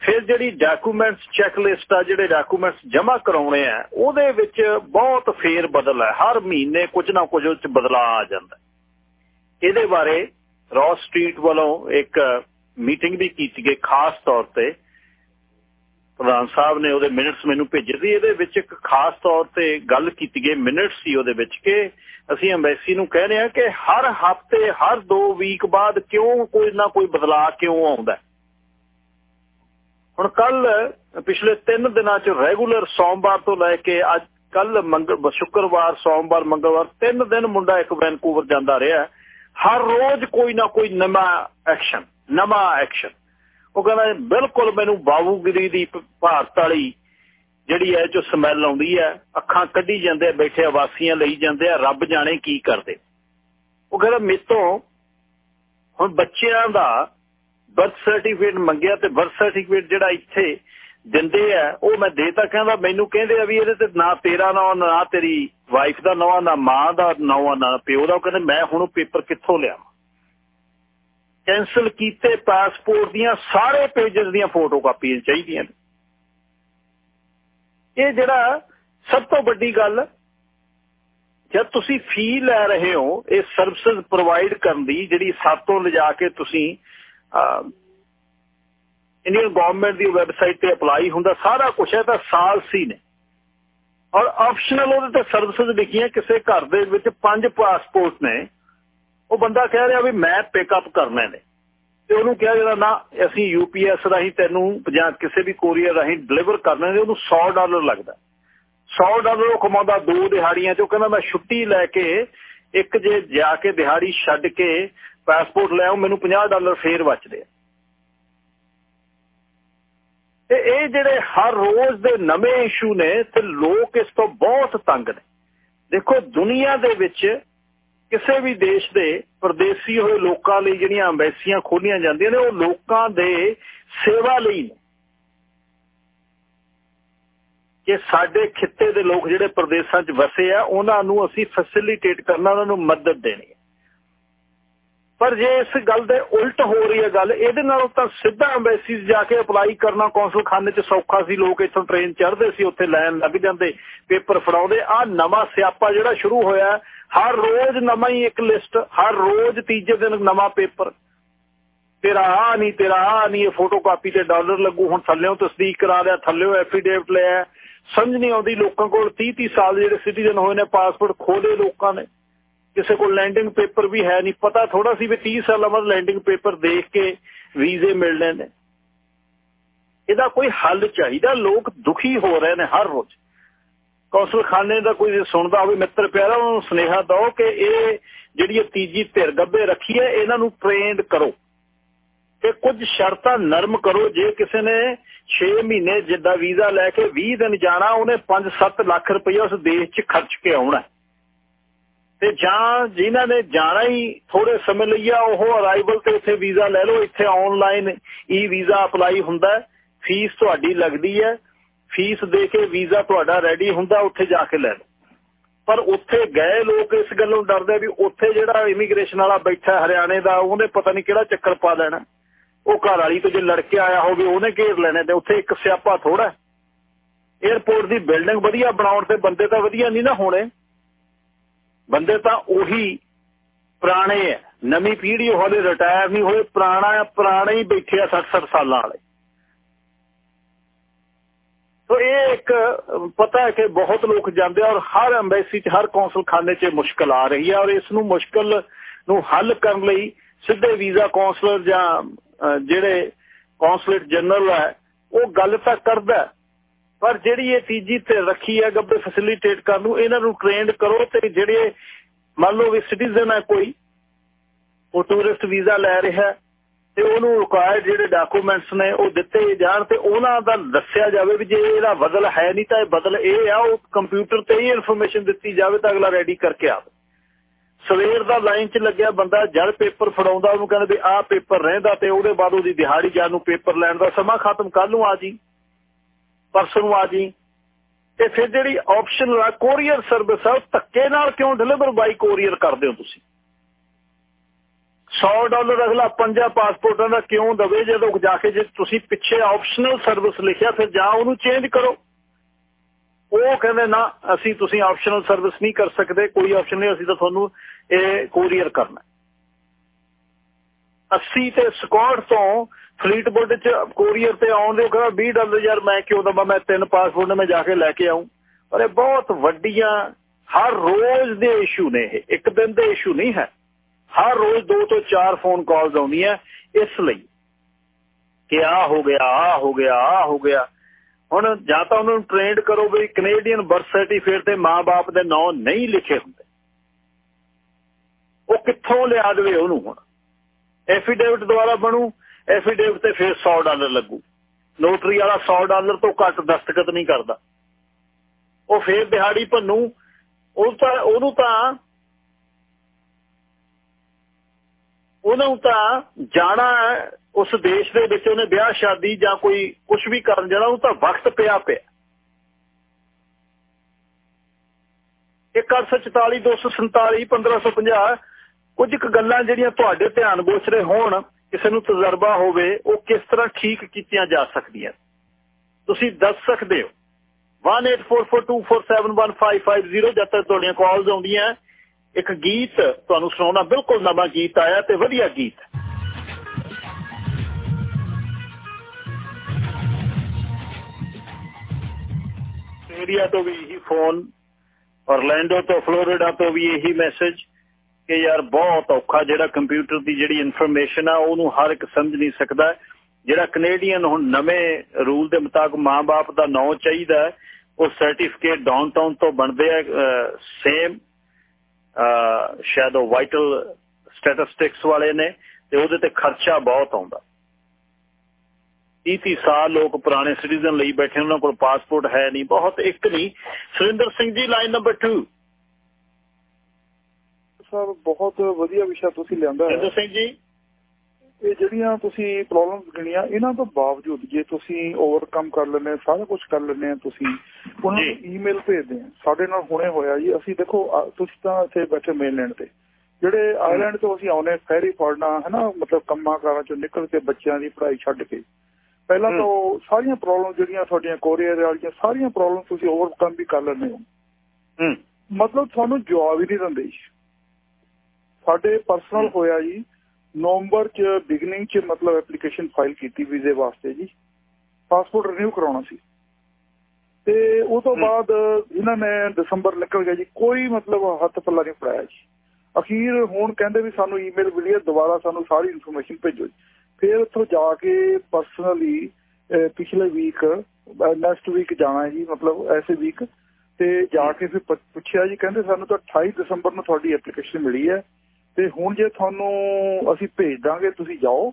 Speaker 1: ਫਿਰ ਜਿਹੜੀ ਡਾਕੂਮੈਂਟਸ ਚੈੱਕ ਲਿਸਟ ਆ, ਜਿਹੜੇ ਡਾਕੂਮੈਂਟਸ ਜਮ੍ਹਾਂ ਕਰਾਉਣੇ ਆ, ਉਹਦੇ ਵਿੱਚ ਬਹੁਤ ਫੇਰ ਬਦਲ ਹੈ। ਹਰ ਮਹੀਨੇ ਕੁਝ ਨਾ ਕੁਝ ਉੱਚ ਬਦਲਾਅ ਆ ਜਾਂਦਾ ਇਹਦੇ ਬਾਰੇ ਰੌ ਸਟਰੀਟ ਵੱਲੋਂ ਇੱਕ ਮੀਟਿੰਗ ਵੀ ਕੀਤੀ ਗਈ, ਖਾਸ ਤੌਰ ਤੇ ਪ੍ਰਧਾਨ ਸਾਹਿਬ ਨੇ ਉਹਦੇ ਮਿੰਟਸ ਮੈਨੂੰ ਭੇਜੇ ਸੀ। ਇਹਦੇ ਵਿੱਚ ਇੱਕ ਖਾਸ ਤੌਰ ਤੇ ਗੱਲ ਕੀਤੀ ਗਈ। ਮਿੰਟਸ ਸੀ ਉਹਦੇ ਵਿੱਚ ਕਿ ਅਸੀਂ ਐਮਬੈਸੀ ਨੂੰ ਕਹਿ ਰਹੇ ਹਾਂ ਕਿ ਹਰ ਹਫ਼ਤੇ, ਹਰ 2 ਵੀਕ ਬਾਅਦ ਕਿਉਂ ਕੋਈ ਨਾ ਕੋਈ ਬਦਲਾਅ ਕਿਉਂ ਆਉਂਦਾ ਹੁਣ ਕੱਲ, ਪਿਛਲੇ 3 ਦਿਨਾਂ ਚ ਰੈਗੂਲਰ ਸੋਮਵਾਰ ਤੋਂ ਲੈ ਕੇ ਅੱਜ ਕੱਲ ਮੰਗਲ ਸ਼ੁੱਕਰਵਾਰ, ਸੋਮਵਾਰ, ਮੰਗਲਵਾਰ 3 ਦਿਨ ਮੁੰਡਾ ਇੱਕ ਵੈਨਕੂਵਰ ਜਾਂਦਾ ਰਿਹਾ ਹਰ ਰੋਜ਼ ਕੋਈ ਨਾ ਕੋਈ ਨਵਾਂ ਐਕਸ਼ਨ ਨਵਾਂ ਐਕਸ਼ਨ ਉਹ ਕਹਿੰਦਾ ਬਿਲਕੁਲ ਮੈਨੂੰ ਬਾਬੂਗਿਰੀ ਦੀ ਭਾਰਤ ਵਾਲੀ ਜਿਹੜੀ ਹੈ, ਜੋ ਸਮੈਲ ਆਉਂਦੀ ਹੈ, ਅੱਖਾਂ ਕੱਢੀ ਜਾਂਦੇ ਬੈਠੇ ਵਾਸੀਆਂ ਲਈ ਜਾਂਦੇ ਆ, ਰੱਬ ਜਾਣੇ ਕੀ ਕਰਦੇ। ਉਹ ਕਹਿੰਦਾ, ਮੇਤੋਂ ਹੁਣ ਬੱਚਿਆਂ ਦਾ ਬਰਥ ਸਰਟੀਫਿਕੇਟ ਮੰਗਿਆ ਤੇ ਬਰਥ ਸਰਟੀਫਿਕੇਟ ਜਿਹੜਾ ਇੱਥੇ ਦਿੰਦੇ ਆ, ਉਹ ਮੈਂ ਦੇਤਾ ਕਹਿੰਦਾ, ਮੈਨੂੰ ਕਹਿੰਦੇ ਆ ਵੀ ਇਹਦੇ ਤੇ ਨਾ ਤੇਰਾ ਨਾਂ, ਨਾ ਤੇਰੀ ਵਾਈਫ ਦਾ ਨਾਂ, ਨਾ ਮਾਂ ਦਾ ਨਾਂ, ਨਾ ਪਿਓ ਦਾ। ਕਹਿੰਦੇ, ਮੈਂ ਹੁਣ ਪੇਪਰ ਕਿੱਥੋਂ ਲਿਆਵਾਂ? ਕੈਨਸਲ ਕੀਤੇ ਪਾਸਪੋਰਟ ਦੀਆਂ ਸਾਰੇ ਪੇजेस ਦੀਆਂ ਫੋਟੋ ਕਾਪੀਆਂ ਚਾਹੀਦੀਆਂ ਇਹ ਜਿਹੜਾ ਸਭ ਤੋਂ ਵੱਡੀ ਗੱਲ, ਜਦ ਤੁਸੀਂ ਫੀ ਲੈ ਰਹੇ ਹੋ, ਇਹ ਸਰਵਿਸਿਜ਼ ਪ੍ਰੋਵਾਈਡ ਕਰਨ ਦੀ ਜਿਹੜੀ ਸਾਤੋਂ ਲਿਜਾ ਕੇ ਤੁਸੀਂ ਇੰਡੀਅਨ ਗਵਰਨਮੈਂਟ ਦੀ ਵੈਬਸਾਈਟ ਤੇ ਅਪਲਾਈ ਹੁੰਦਾ, ਸਾਰਾ ਕੁਝ ਹੈ ਤਾਂ ਸਾਲ ਸੀ ਨੇ। ਔਰ ਆਪਸ਼ਨਲ ਉਹਦੇ ਤੇ ਸਰਵਿਸਿਜ਼ ਲਿਖੀਆਂ, ਕਿਸੇ ਘਰ ਦੇ ਵਿੱਚ ਪੰਜ ਪਾਸਪੋਰਟ ਨੇ। ਉਹ ਬੰਦਾ ਕਹਿ ਰਿਹਾ ਵੀ ਮੈਂ ਪਿਕਅਪ ਕਰਨੇ ਨੇ। ਤੇ ਉਹਨੂੰ ਕਿਹਾ ਜਿਹੜਾ ਨਾ, ਅਸੀਂ ਯੂਪੀਐਸ ਰਾਹੀਂ ਤੈਨੂੰ ਜਾਂ ਕਿਸੇ ਵੀ ਕੋਰੀਅਰ ਰਾਹੀਂ ਡਿਲੀਵਰ ਕਰਨੇ ਨੇ, ਉਹਨੂੰ 100 ਡਾਲਰ ਲੱਗਦਾ। 100 ਡਾਲਰ ਉਹ ਕਮਾਉਂਦਾ ਦੋ ਦਿਹਾੜੀਆਂ ਚ ਕਹਿੰਦਾ ਮੈਂ ਛੁੱਟੀ ਲੈ ਕੇ ਇੱਕ ਜੇ ਜਾ ਕੇ ਦਿਹਾੜੀ ਛੱਡ ਕੇ ਪਾਸਪੋਰਟ ਲੈ ਆਉਂ, ਮੈਨੂੰ 50 ਡਾਲਰ ਫੇਰ ਬਚਦੇ ਆ। ਤੇ ਇਹ ਜਿਹੜੇ ਹਰ ਰੋਜ਼ ਦੇ ਨਵੇਂ ਇਸ਼ੂ ਨੇ, ਤੇ ਲੋਕ ਇਸ ਤੋਂ ਬਹੁਤ ਤੰਗ ਨੇ। ਦੇਖੋ ਦੁਨੀਆ ਦੇ ਵਿੱਚ ਕਿਸੇ ਵੀ ਦੇਸ਼ ਦੇ ਪਰਦੇਸੀ ਹੋਏ ਲੋਕਾਂ ਲਈ ਜਿਹੜੀਆਂ ਐਮਬੈਸੀਆਂ ਖੋਲੀਆਂ ਜਾਂਦੀਆਂ ਨੇ, ਉਹ ਲੋਕਾਂ ਦੇ ਸੇਵਾ ਲਈ ਨੇ। ਕਿ ਸਾਡੇ ਖਿੱਤੇ ਦੇ ਲੋਕ ਜਿਹੜੇ ਪ੍ਰਦੇਸ਼ਾਂ 'ਚ ਵਸੇ ਆ, ਉਹਨਾਂ ਨੂੰ ਅਸੀਂ ਫੈਸਿਲਿਟੇਟ ਕਰਨਾ, ਉਹਨਾਂ ਨੂੰ ਮਦਦ ਦੇਣੀ ਪਰ ਜੇ ਇਸ ਗੱਲ ਦੇ ਉਲਟ ਹੋ ਰਹੀ ਹੈ ਗੱਲ, ਇਹਦੇ ਨਾਲ ਤਾਂ ਸਿੱਧਾ ਐਮਬੈਸੀਜ਼ ਜਾ ਕੇ ਅਪਲਾਈ ਕਰਨਾ ਕੌਂਸਲ ਖਾਨੇ 'ਚ ਸੌਖਾ ਸੀ। ਲੋਕ ਇੱਥੋਂ ਟ੍ਰੇਨ ਚੜ੍ਹਦੇ ਸੀ, ਉੱਥੇ ਲਾਈਨ ਲੱਗ ਜਾਂਦੇ, ਪੇਪਰ ਫੜਾਉਂਦੇ। ਆ ਨਵਾਂ ਸਿਆਪਾ ਜਿਹੜਾ ਸ਼ੁਰੂ ਹੋਇਆ ਹਰ ਰੋਜ਼ ਨਵਾਂ ਹੀ ਇੱਕ ਲਿਸਟ ਹਰ ਰੋਜ਼ ਤੀਜੇ ਦਿਨ ਨਵਾਂ ਪੇਪਰ। ਤੇਰਾ ਆ ਨਹੀਂ ਤੇਰਾ ਆ ਨਹੀਂ ਇਹ ਫੋਟੋ ਕਾਪੀ ਤੇ ਡਾਲਰ ਲੱਗੂ, ਹੁਣ ਥੱਲੇੋਂ ਤਸਦੀਕ ਕਰਾ ਲਿਆ, ਥੱਲੇੋਂ ਐਫੀਡੇਵਿਟ ਲਿਆ ਸਮਝ ਨਹੀਂ ਆਉਂਦੀ ਲੋਕਾਂ ਕੋਲ 30 30 ਸਾਲ ਜਿਹੜੇ ਸਿਟੀਜ਼ਨ ਹੋਏ ਨੇ ਪਾਸਪੋਰਟ ਖੋਲੇ ਲੋਕਾਂ ਨੇ। ਕਿਸੇ ਕੋਲ ਲੈਂਡਿੰਗ ਪੇਪਰ ਵੀ ਹੈ ਨਹੀਂ। ਪਤਾ ਥੋੜਾ ਸੀ ਵੀ 30 ਸਾਲਾਂ ਬਾਅਦ ਲੈਂਡਿੰਗ ਪੇਪਰ ਦੇਖ ਕੇ ਵੀਜ਼ੇ ਮਿਲਣੇ ਨੇ। ਇਹਦਾ ਕੋਈ ਹੱਲ ਚਾਹੀਦਾ। ਲੋਕ ਦੁਖੀ ਹੋ ਰਹੇ ਨੇ ਹਰ ਰੋਜ਼। ਕੌਂਸਲ ਖਾਨੇ ਦਾ ਕੋਈ ਸੁਣਦਾ ਹੋਵੇ, ਮਿੱਤਰ ਪਿਆਰਾ, ਉਹਨੂੰ ਸੁਨੇਹਾ ਦਿਓ ਕਿ ਇਹ ਜਿਹੜੀ ਤੀਜੀ ਧਿਰ ਗੱਬੇ ਰੱਖੀ ਹੈ, ਇਹਨਾਂ ਨੂੰ ਟ੍ਰੇਨਡ ਕਰੋ। ਤੇ ਕੁਝ ਸ਼ਰਤਾਂ ਨਰਮ ਕਰੋ, ਜੇ ਕਿਸੇ ਨੇ 6 ਮਹੀਨੇ ਜਿੱਦਾਂ ਵੀਜ਼ਾ ਲੈ ਕੇ 20 ਦਿਨ ਜਾਣਾ, ਉਹਨੇ 5-7 ਲੱਖ ਰੁਪਏ ਉਸ ਦੇਸ਼ 'ਚ ਖਰਚ ਕੇ ਆਉਣਾ ਤੇ ਜਾਂ ਜਿਨ੍ਹਾਂ ਨੇ ਜਾਣਾ ਹੀ ਥੋੜੇ ਸਮੇਂ ਲਈ ਆ, ਉਹ ਅਰਾਈਵਲ ਤੇ ਇੱਥੇ ਵੀਜ਼ਾ ਲੈ ਲਓ, ਇੱਥੇ ਆਨਲਾਈਨ ਈ ਵੀਜ਼ਾ ਅਪਲਾਈ ਹੁੰਦਾ ਫੀਸ ਤੁਹਾਡੀ ਲੱਗਦੀ ਹੈ। ਫੀਸ ਦੇ ਕੇ ਵੀਜ਼ਾ ਤੁਹਾਡਾ ਰੈਡੀ ਹੁੰਦਾ, ਉੱਥੇ ਜਾ ਕੇ ਲੈ ਲਓ। ਪਰ ਉੱਥੇ ਗਏ ਲੋਕ ਇਸ ਗੱਲੋਂ ਡਰਦੇ ਵੀ ਉੱਥੇ ਜਿਹੜਾ ਇਮੀਗ੍ਰੇਸ਼ਨ ਵਾਲਾ ਬੈਠਾ ਹਰਿਆਣੇ ਦਾ, ਉਹਨੇ ਪਤਾ ਨਹੀਂ ਕਿਹੜਾ ਚੱਕਰ ਪਾ ਦੇਣਾ ਉਹ ਘਰ ਵਾਲੀ ਤੋਂ ਜੇ ਲੜਕੇ ਆਇਆ ਹੋਵੇ, ਉਹਨੇ ਘੇਰ ਲੈਣੇ ਤੇ ਉੱਥੇ ਇੱਕ ਸਿਆਪਾ ਥੋੜਾ 에어ਪੋਰਟ ਦੀ ਬਿਲਡਿੰਗ ਵਧੀਆ ਬਣਾਉਣ ਤੇ ਬੰਦੇ ਤਾਂ ਵਧੀਆ ਨਹੀਂ ਨਾ ਹੋਣੇ। ਬੰਦੇ ਤਾਂ ਉਹੀ ਪੁਰਾਣੇ ਆ ਨਵੀਂ ਪੀੜ੍ਹੀ ਹੋਲੇ ਰਿਟਾਇਰ ਨਹੀਂ ਹੋਏ, ਪੁਰਾਣਾ ਪੁਰਾਣੇ ਹੀ ਬੈਠੇ ਆ 60 60 ਸਾਲਾਂ ਵਾਲੇ। ਤੋ ਇਹ ਇੱਕ ਪਤਾ ਹੈ ਕਿ ਬਹੁਤ ਲੋਕ ਜਾਂਦੇ ਔਰ ਹਰ ਐਮਬੈਸੀ 'ਚ, ਹਰ ਕੌਂਸਲ ਖਾਨੇ 'ਚ ਮੁਸ਼ਕਲ ਆ ਰਹੀ ਹੈ ਔਰ ਇਸ ਨੂੰ ਮੁਸ਼ਕਲ ਨੂੰ ਹੱਲ ਕਰਨ ਲਈ ਸਿੱਧੇ ਵੀਜ਼ਾ ਕੌਂਸਲਰ ਜਾਂ ਜਿਹੜੇ ਕੌਂਸਲੇਟ ਜਨਰਲ ਹੈ, ਉਹ ਗੱਲ ਤਾਂ ਕਰਦਾ ਪਰ ਜਿਹੜੀ ਇਹ ਤੀਜੀ ਤੇ ਰੱਖੀ ਹੈ, ਗੱਬੇ ਫੈਸਿਲਿਟੇਟ ਕਰਨ ਨੂੰ, ਇਹਨਾਂ ਨੂੰ ਟ੍ਰੇਨਡ ਕਰੋ ਤੇ ਜਿਹੜੇ, ਮੰਨ ਲਓ ਵੀ ਸਿਟੀਜ਼ਨ ਹੈ ਕੋਈ, ਉਹ ਟੂਰਿਸਟ ਵੀਜ਼ਾ ਲੈ ਰਿਹਾ ਤੇ ਉਹਨੂੰ ਰਿਕੁਆਇਰਡ ਜਿਹੜੇ ਡਾਕੂਮੈਂਟਸ ਨੇ ਉਹ ਦਿੱਤੇ ਜਾਣ ਤੇ ਉਹਨਾਂ ਦਾ ਦੱਸਿਆ ਜਾਵੇ ਵੀ ਜੇ ਇਹਦਾ ਬਦਲ ਹੈ ਨਹੀਂ ਤਾਂ ਇਹ ਬਦਲ ਇਹ ਆ, ਉਹ ਕੰਪਿਊਟਰ ਤੇ ਹੀ ਇਨਫੋਰਮੇਸ਼ਨ ਦਿੱਤੀ ਜਾਵੇ ਤਾਂ ਅਗਲਾ ਰੈਡੀ ਕਰਕੇ ਆਵੇ। ਸਵੇਰ ਦਾ ਲਾਈਨ 'ਚ ਲੱਗਿਆ ਬੰਦਾ, ਜਦ ਪੇਪਰ ਫੜਾਉਂਦਾ, ਉਹਨੂੰ ਕਹਿੰਦੇ ਵੀ ਆਹ ਪੇਪਰ ਰਹਿੰਦਾ ਤੇ ਉਹਦੇ ਬਾਅਦ ਉਹਦੀ ਦਿਹਾੜੀ ਜਾਣ ਨੂੰ ਪੇਪਰ ਲੈਣ ਦਾ ਸਮਾਂ ਖਤਮ ਕੱਲ ਨੂੰ ਆ ਜੀ, ਪਰਸੋਂ ਨੂੰ ਆ ਜੀ। ਤੇ ਫਿਰ ਜਿਹੜੀ ਆਪਸ਼ਨ ਆ ਕੋਰੀਅਰ ਸਰਵਿਸ ਆ ਧੱਕੇ ਨਾਲ ਕਿਉਂ ਡਿਲੀਵਰ ਬਾਈ ਕੋਰੀਅਰ ਕਰਦੇ ਹੋ ਤੁਸੀਂ? 100 ਡਾਲਰ ਅਗਲਾ ਪੰਜਾ ਪਾਸਪੋਰਟਾਂ ਦਾ ਕਿਉਂ ਦਵੇ ਜਦੋਂ ਜਾ ਕੇ ਜੇ ਤੁਸੀਂ ਪਿੱਛੇ ਆਪਸ਼ਨਲ ਸਰਵਿਸ ਲਿਖਿਆ, ਫਿਰ ਜਾਂ ਉਹਨੂੰ ਚੇਂਜ ਕਰੋ। ਉਹ ਕਹਿੰਦੇ, ਨਾ, ਅਸੀਂ ਤੁਸੀਂ ਆਪਸ਼ਨਲ ਸਰਵਿਸ ਨਹੀਂ ਕਰ ਸਕਦੇ, ਕੋਈ ਆਪਸ਼ਨ ਨਹੀਂ, ਅਸੀਂ ਤਾਂ ਤੁਹਾਨੂੰ ਇਹ ਕੋਰੀਅਰ ਕਰਨਾ 80 ਤੇ ਸਕਾਟ ਤੋਂ ਫਲੀਟਵੁੱਡ ਚ ਕੋਰੀਅਰ ਤੇ ਆਉਣ ਦੇ ਕਹਿੰਦਾ 20 ਡਾਲਰ ਯਾਰ, ਮੈਂ ਕਿਉਂ ਦਵਾਂ? ਮੈਂ ਤਿੰਨ ਪਾਸਪੋਰਟ ਨੇ, ਮੈਂ ਜਾ ਕੇ ਲੈ ਕੇ ਆਉਂ ਪਰ ਇਹ ਬਹੁਤ ਵੱਡੀਆਂ, ਹਰ ਰੋਜ਼ ਦੇ ਇਸ਼ੂ ਨੇ ਇਹ, ਇੱਕ ਦਿਨ ਦੇ ਇਸ਼ੂ ਨਹੀਂ ਹੈ। ਹਰ ਰੋਜ਼ ਦੋ ਤੋਂ ਚਾਰ ਫੋਨ ਕਾਲਸ ਆਉਂਦੀਆਂ, ਇਸ ਲਈ ਕਿ ਆ ਹੋ ਗਿਆ, ਆ ਹੋ ਗਿਆ, ਆ ਹੋ ਗਿਆ। ਹੁਣ ਜਾਂ ਤਾਂ ਉਹਨਾਂ ਨੂੰ ਟ੍ਰੇਨਡ ਕਰੋ ਵੀ ਕੈਨੇਡੀਅਨ ਬਰਥ ਸਰਟੀਫਿਕੇਟ ਤੇ ਮਾਪੇ ਦੇ ਨਾਂ ਨਹੀਂ ਲਿਖੇ ਹੁੰਦੇ। ਉਹ ਕਿੱਥੋਂ ਲਿਆ ਦੇਵੇ ਉਹਨੂੰ ਹੁਣ? ਐਫੀਡੇਵਿਟ ਦੁਆਰਾ ਬਣੂ ਐਫੀਡੇਵਿਟ ਤੇ ਫਿਰ 100 ਡਾਲਰ ਲੱਗੂ। ਨੋਟਰੀ ਵਾਲਾ 100 ਡਾਲਰ ਤੋਂ ਘੱਟ ਦਸਤਖਤ ਨਹੀਂ ਕਰਦਾ। ਉਹ ਫੇਰ ਦਿਹਾੜੀ ਭੰਨੂ, ਉਹ ਤਾਂ ਉਹਨੂੰ ਤਾਂ ਉਹਨੂੰ ਤਾਂ ਜਾਣਾ ਉਸ ਦੇਸ਼ ਦੇ ਵਿੱਚ ਉਹਨੇ ਵਿਆਹ ਸ਼ਾਦੀ ਜਾਂ ਕੋਈ ਕੁਝ ਵੀ ਕਰਨ ਜਾਣਾ ਉਹ ਤਾਂ ਵਕਤ ਪਿਆ ਪਿਆ। 1844 247 1550 ਕੁਝ ਕੁ ਗੱਲਾਂ ਜਿਹੜੀਆਂ ਤੁਹਾਡੇ ਧਿਆਨ ਗੋਚਰੇ ਹੋਣ, ਕਿਸੇ ਨੂੰ ਤਜਰਬਾ ਹੋਵੇ, ਉਹ ਕਿਸ ਤਰ੍ਹਾਂ ਠੀਕ ਕੀਤੀਆਂ ਜਾ ਸਕਦੀਆਂ ਤੁਸੀਂ ਦੱਸ ਸਕਦੇ ਹੋ। 18442471550 ਜਦ ਤੱਕ ਤੁਹਾਡੀਆਂ ਕਾਲਸ ਆਉਂਦੀਆਂ ਇੱਕ ਗੀਤ ਤੁਹਾਨੂੰ ਸੁਣਾਉਣਾ ਬਿਲਕੁਲ ਨਵਾਂ ਗੀਤ ਆਇਆ ਤੇ ਵਧੀਆ ਗੀਤ। ਏਰੀਆ ਤੋਂ ਵੀ ਇਹੀ ਫੋਨ ਔਰਲੈਂਡੋ ਤੋਂ ਫਲੋਰੀਡਾ ਤੋਂ ਵੀ ਇਹੀ ਮੈਸੇਜ ਕਿ ਯਾਰ ਬਹੁਤ ਔਖਾ ਜਿਹੜਾ ਕੰਪਿਊਟਰ ਦੀ ਜਿਹੜੀ ਇਨਫੋਰਮੇਸ਼ਨ ਆ, ਉਹਨੂੰ ਹਰ ਇੱਕ ਸਮਝ ਨਹੀਂ ਸਕਦਾ। ਜਿਹੜਾ ਕੈਨੇਡੀਅਨ ਹੁਣ ਨਵੇਂ ਰੂਲ ਦੇ ਮੁਤਾਬਕ ਮਾਂ-ਬਾਪ ਦਾ ਨਾਂ ਚਾਹੀਦਾ, ਉਹ ਸਰਟੀਫਿਕੇਟ ਡਾਊਨਟਾਊਨ ਤੋਂ ਬਣਦੇ ਆ ਸੇਮ ਸ਼ਾਇਦ ਉਹ ਵਾਈਟਲ ਸਟੈਟਿਸਟਿਕਸ ਵਾਲੇ ਨੇ ਤੇ ਉਹਦੇ ਤੇ ਖਰਚਾ ਬਹੁਤ ਆਉਂਦਾ। 30 ਸਾਲ ਲੋਕ ਪੁਰਾਣੇ ਸਿਟੀਜ਼ਨ ਲਈ ਬੈਠੇ ਉਹਨਾਂ ਕੋਲ ਪਾਸਪੋਰਟ ਹੈ ਨਹੀਂ ਬਹੁਤ ਇੱਕ ਨਹੀਂ। Surinder Singh ji line number 2
Speaker 4: sir ਬਹੁਤ ਵਧੀਆ ਵਿਸ਼ਾ ਤੁਸੀਂ ਲਿਆਂਦਾ
Speaker 1: ਸੁਰਿੰਦਰ ਸਿੰਘ ਜੀ।
Speaker 4: ਇਹ ਜਿਹੜੀਆਂ ਤੁਸੀਂ ਪ੍ਰੋਬਲਮਸ ਗਿਣੀਆਂ ਇਹਨਾਂ ਤੋਂ ਬਾਵਜੂਦ ਜੇ ਤੁਸੀਂ ਓਵਰਕਮ ਕਰ ਲੈਣੇ ਸਾਰਾ ਕੁਝ ਕਰ ਆ ਤੁਸੀਂ ਉਹਨਾਂ ਨੂੰ ਈਮੇਲ ਭੇਜਦੇ ਆ ਸਾਡੇ ਨਾਲ ਹੁਣੇ ਹੋਇਆ ਜੀ ਅਸੀਂ ਦੇਖੋ ਤੁਸੀਂ ਤਾਂ ਇੱਥੇ ਬੈਠੇ ਮੇਨਲੈਂਡ ਤੇ। ਜਿਹੜੇ ਆਇਲੈਂਡ ਤੋਂ ਅਸੀਂ ਆਉਨੇ ਫੈਰੀ ਫੜਨਾ ਹੈ ਨਾ ਮਤਲਬ ਕੰਮਾਂ ਕਾਰਾਂ ਚੋਂ ਨਿਕਲ ਕੇ ਬੱਚਿਆਂ ਦੀ ਪੜ੍ਹਾਈ ਛੱਡ ਕੇ। ਪਹਿਲਾਂ ਤਾਂ ਸਾਰੀਆਂ ਪ੍ਰੋਬਲਮ ਜਿਹੜੀਆਂ ਤੁਹਾਡੀਆਂ ਕੋਰੀਅਰ ਵਾਲੀਆਂ ਸਾਰੀਆਂ ਪ੍ਰੋਬਲਮ ਤੁਸੀਂ ਓਵਰਕਮ ਵੀ ਕਰ ਲੈਂਦੇ ਹੋ। ਮਤਲਬ ਤੁਹਾਨੂੰ ਜਵਾਬ ਹੀ ਨਹੀਂ ਦਿੰਦੇ। ਸਾਡੇ ਪਰਸਨਲ ਹੋਇਆ ਜੀ ਨਵੰਬਰ ਚ ਬਿਗਨਿੰਗ ਚ ਮਤਲਬ ਐਪਲੀਕੇਸ਼ਨ ਫਾਈਲ ਕੀਤੀ ਵੀਜ਼ੇ ਵਾਸਤੇ ਜੀ। ਪਾਸਪੋਰਟ ਰਿਨਿਊ ਕਰਾਉਣਾ ਸੀ। ਤੇ ਉਹ ਤੋਂ ਬਾਅਦ ਇਹਨਾਂ ਨੇ ਦਸੰਬਰ ਨਿਕਲ ਗਿਆ ਜੀ ਕੋਈ ਮਤਲਬ ਹੱਥ ਪੱਲਾ ਨਹੀਂ ਫੜਾਇਆ ਜੀ। ਅਖੀਰ ਹੁਣ ਕਹਿੰਦੇ ਵੀ ਸਾਨੂੰ ਈਮੇਲ ਮਿਲੀ ਹੈ ਦੁਬਾਰਾ ਸਾਨੂੰ ਸਾਰੀ ਇਨਫੋਰਮੇਸ਼ਨ ਭੇਜੋ ਜੀ। ਫਿਰ ਉੱਥੋਂ ਜਾ ਕੇ ਪਰਸਨਲੀ ਪਿਛਲੇ ਵੀਕ ਨੈਕਸਟ ਵੀਕ ਜਾਣਾ ਜੀ ਮਤਲਬ ਐਸੇ ਵੀਕ ਤੇ ਜਾ ਕੇ ਫਿਰ ਪੁੱਛਿਆ ਜੀ ਕਹਿੰਦੇ ਸਾਨੂੰ ਤਾਂ 28 ਦਸੰਬਰ ਨੂੰ ਤੁਹਾਡੀ ਐਪਲੀਕੇਸ਼ਨ ਮਿਲੀ ਹੈ। ਤੇ ਹੁਣ ਜੇ ਤੁਹਾਨੂੰ ਅਸੀਂ ਭੇਜ ਦਾਂਗੇ, ਤੁਸੀਂ ਜਾਓ।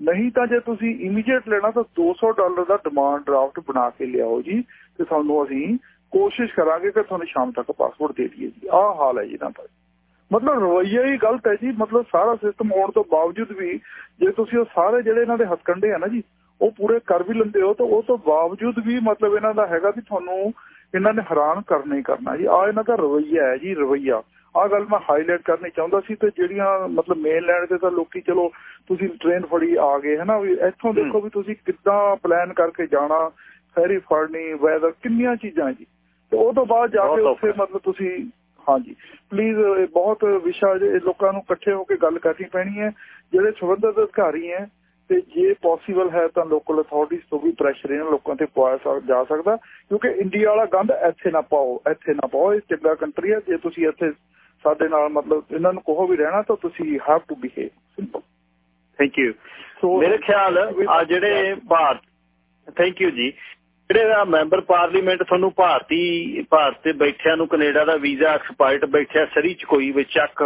Speaker 4: ਨਹੀਂ ਤਾਂ ਜੇ ਤੁਸੀਂ ਇਮੀਡੀਏਟ ਲੈਣਾ ਤਾਂ 200 ਡਾਲਰ ਦਾ ਡਿਮਾਂਡ ਡਰਾਫਟ ਬਣਾ ਕੇ ਲਿਆਓ ਜੀ ਤੇ ਤੁਹਾਨੂੰ ਅਸੀਂ ਕੋਸ਼ਿਸ਼ ਕਰਾਂਗੇ ਕਿ ਤੁਹਾਨੂੰ ਸ਼ਾਮ ਤੱਕ ਪਾਸਪੋਰਟ ਦੇ ਦਈਏ ਜੀ। ਆਹ ਹਾਲ ਹੈ ਜੀ ਨਾ ਭਾਈ ਮਤਲਬ ਰਵਈਆ ਹੀ ਗਲਤ ਹੈ ਜੀ। ਮਤਲਬ ਸਾਰਾ ਸਿਸਟਮ ਹੋਣ ਤੋਂ ਬਾਵਜੂਦ ਵੀ ਜੇ ਤੁਸੀਂ ਉਹ ਸਾਰੇ ਜਿਹੜੇ ਇਹਨਾਂ ਦੇ ਹੱਥਕੰਡੇ ਆ ਨਾ ਜੀ, ਉਹ ਪੂਰੇ ਕਰ ਵੀ ਲੈਂਦੇ ਹੋ ਤਾਂ ਉਹ ਤੋਂ ਬਾਵਜੂਦ ਵੀ ਮਤਲਬ ਇਹਨਾਂ ਦਾ ਹੈਗਾ ਵੀ ਤੁਹਾਨੂੰ ਇਹਨਾਂ ਨੇ ਹੈਰਾਨ ਕਰਨਾ ਹੀ ਕਰਨਾ ਜੀ। ਆ ਇਹਨਾਂ ਦਾ ਰਵਈਆ ਹੈ ਜੀ, ਰਵਈਆ। ਆ ਗੱਲ ਮੈਂ ਹਾਈਲਾਈਟ ਕਰਨੀ ਚਾਹੁੰਦਾ ਸੀ ਤੇ ਜਿਹੜੀਆਂ ਮਤਲਬ ਮੇਨ ਲੈਂਡ ਤੇ ਤਾਂ ਲੋਕੀ ਚਲੋ ਤੁਸੀਂ ਟ੍ਰੇਨ ਫੜੀ ਆ ਗਏ ਹਨਾ ਵੀ ਇੱਥੋਂ ਦੇਖੋ ਵੀ ਤੁਸੀਂ ਕਿੱਦਾਂ ਪਲਾਨ ਕਰਕੇ ਜਾਣਾ ਫੈਰੀ ਫੜਨੀ ਵੈਦਰ ਕਿੰਨੀਆਂ ਚੀਜ਼ਾਂ ਜੀ। ਤੇ ਉਹ ਤੋਂ ਬਾਅਦ ਜਾ ਕੇ ਉੱਥੇ ਮਤਲਬ ਤੁਸੀਂ ਹਾਂਜੀ। ਪਲੀਜ਼ ਬਹੁਤ ਵਿਸ਼ਾ ਲੋਕਾਂ ਨੂੰ ਇਕੱਠੇ ਹੋ ਕੇ ਗੱਲ ਕਰਨੀ ਪੈਣੀ ਹੈ। ਜਿਹੜੇ ਸੰਬੰਧਿਤ ਅਧਿਕਾਰੀ ਹੈ ਤੇ ਜੇ ਪੋਸੀਬਲ ਹੈ ਤਾਂ ਲੋਕਲ ਅਥਾਰਟੀਆਂ ਤੋਂ ਵੀ ਪ੍ਰੈਸ਼ਰ ਇਹਨਾਂ ਲੋਕਾਂ ਤੇ ਪਾਇਆ ਜਾ ਸਕਦਾ। ਕਿਉਂਕਿ ਇੰਡੀਆ ਵਾਲਾ ਗੰਦ ਇੱਥੇ ਨਾ ਪਾਓ ਇੱਥੇ ਨਾ ਪਾਓ ਇਹ ਚੰਗਾ ਕੰਟਰੀ ਹੈ। ਜੇ ਤੁਸੀਂ ਇੱਥੇ ਸਾਡੇ ਨਾਲ ਮਤਲਬ ਇਹਨਾਂ ਨੂੰ ਕਹੋ ਵੀ ਰਹਿਣਾ ਤਾਂ ਤੁਸੀਂ have to behave simple
Speaker 1: thank you ਮੇਰੇ ਖਿਆਲ ਆ ਜਿਹੜੇ ਭਾਰਤ ਥੈਂਕ ਯੂ ਜੀ. ਜਿਹੜੇ ਆ ਮੈਂਬਰ ਪਾਰਲੀਮੈਂਟ ਤੁਹਾਨੂੰ ਭਾਰਤੀ ਭਾਰਤ ਤੇ ਬੈਠਿਆਂ ਨੂੰ ਕੈਨੇਡਾ ਦਾ ਵੀਜ਼ਾ ਐਕਸਪਾਇਰਡ ਬੈਠਿਆ ਸਰੀ ਚ ਕੋਈ ਵਿੱਚ ਚੱਕ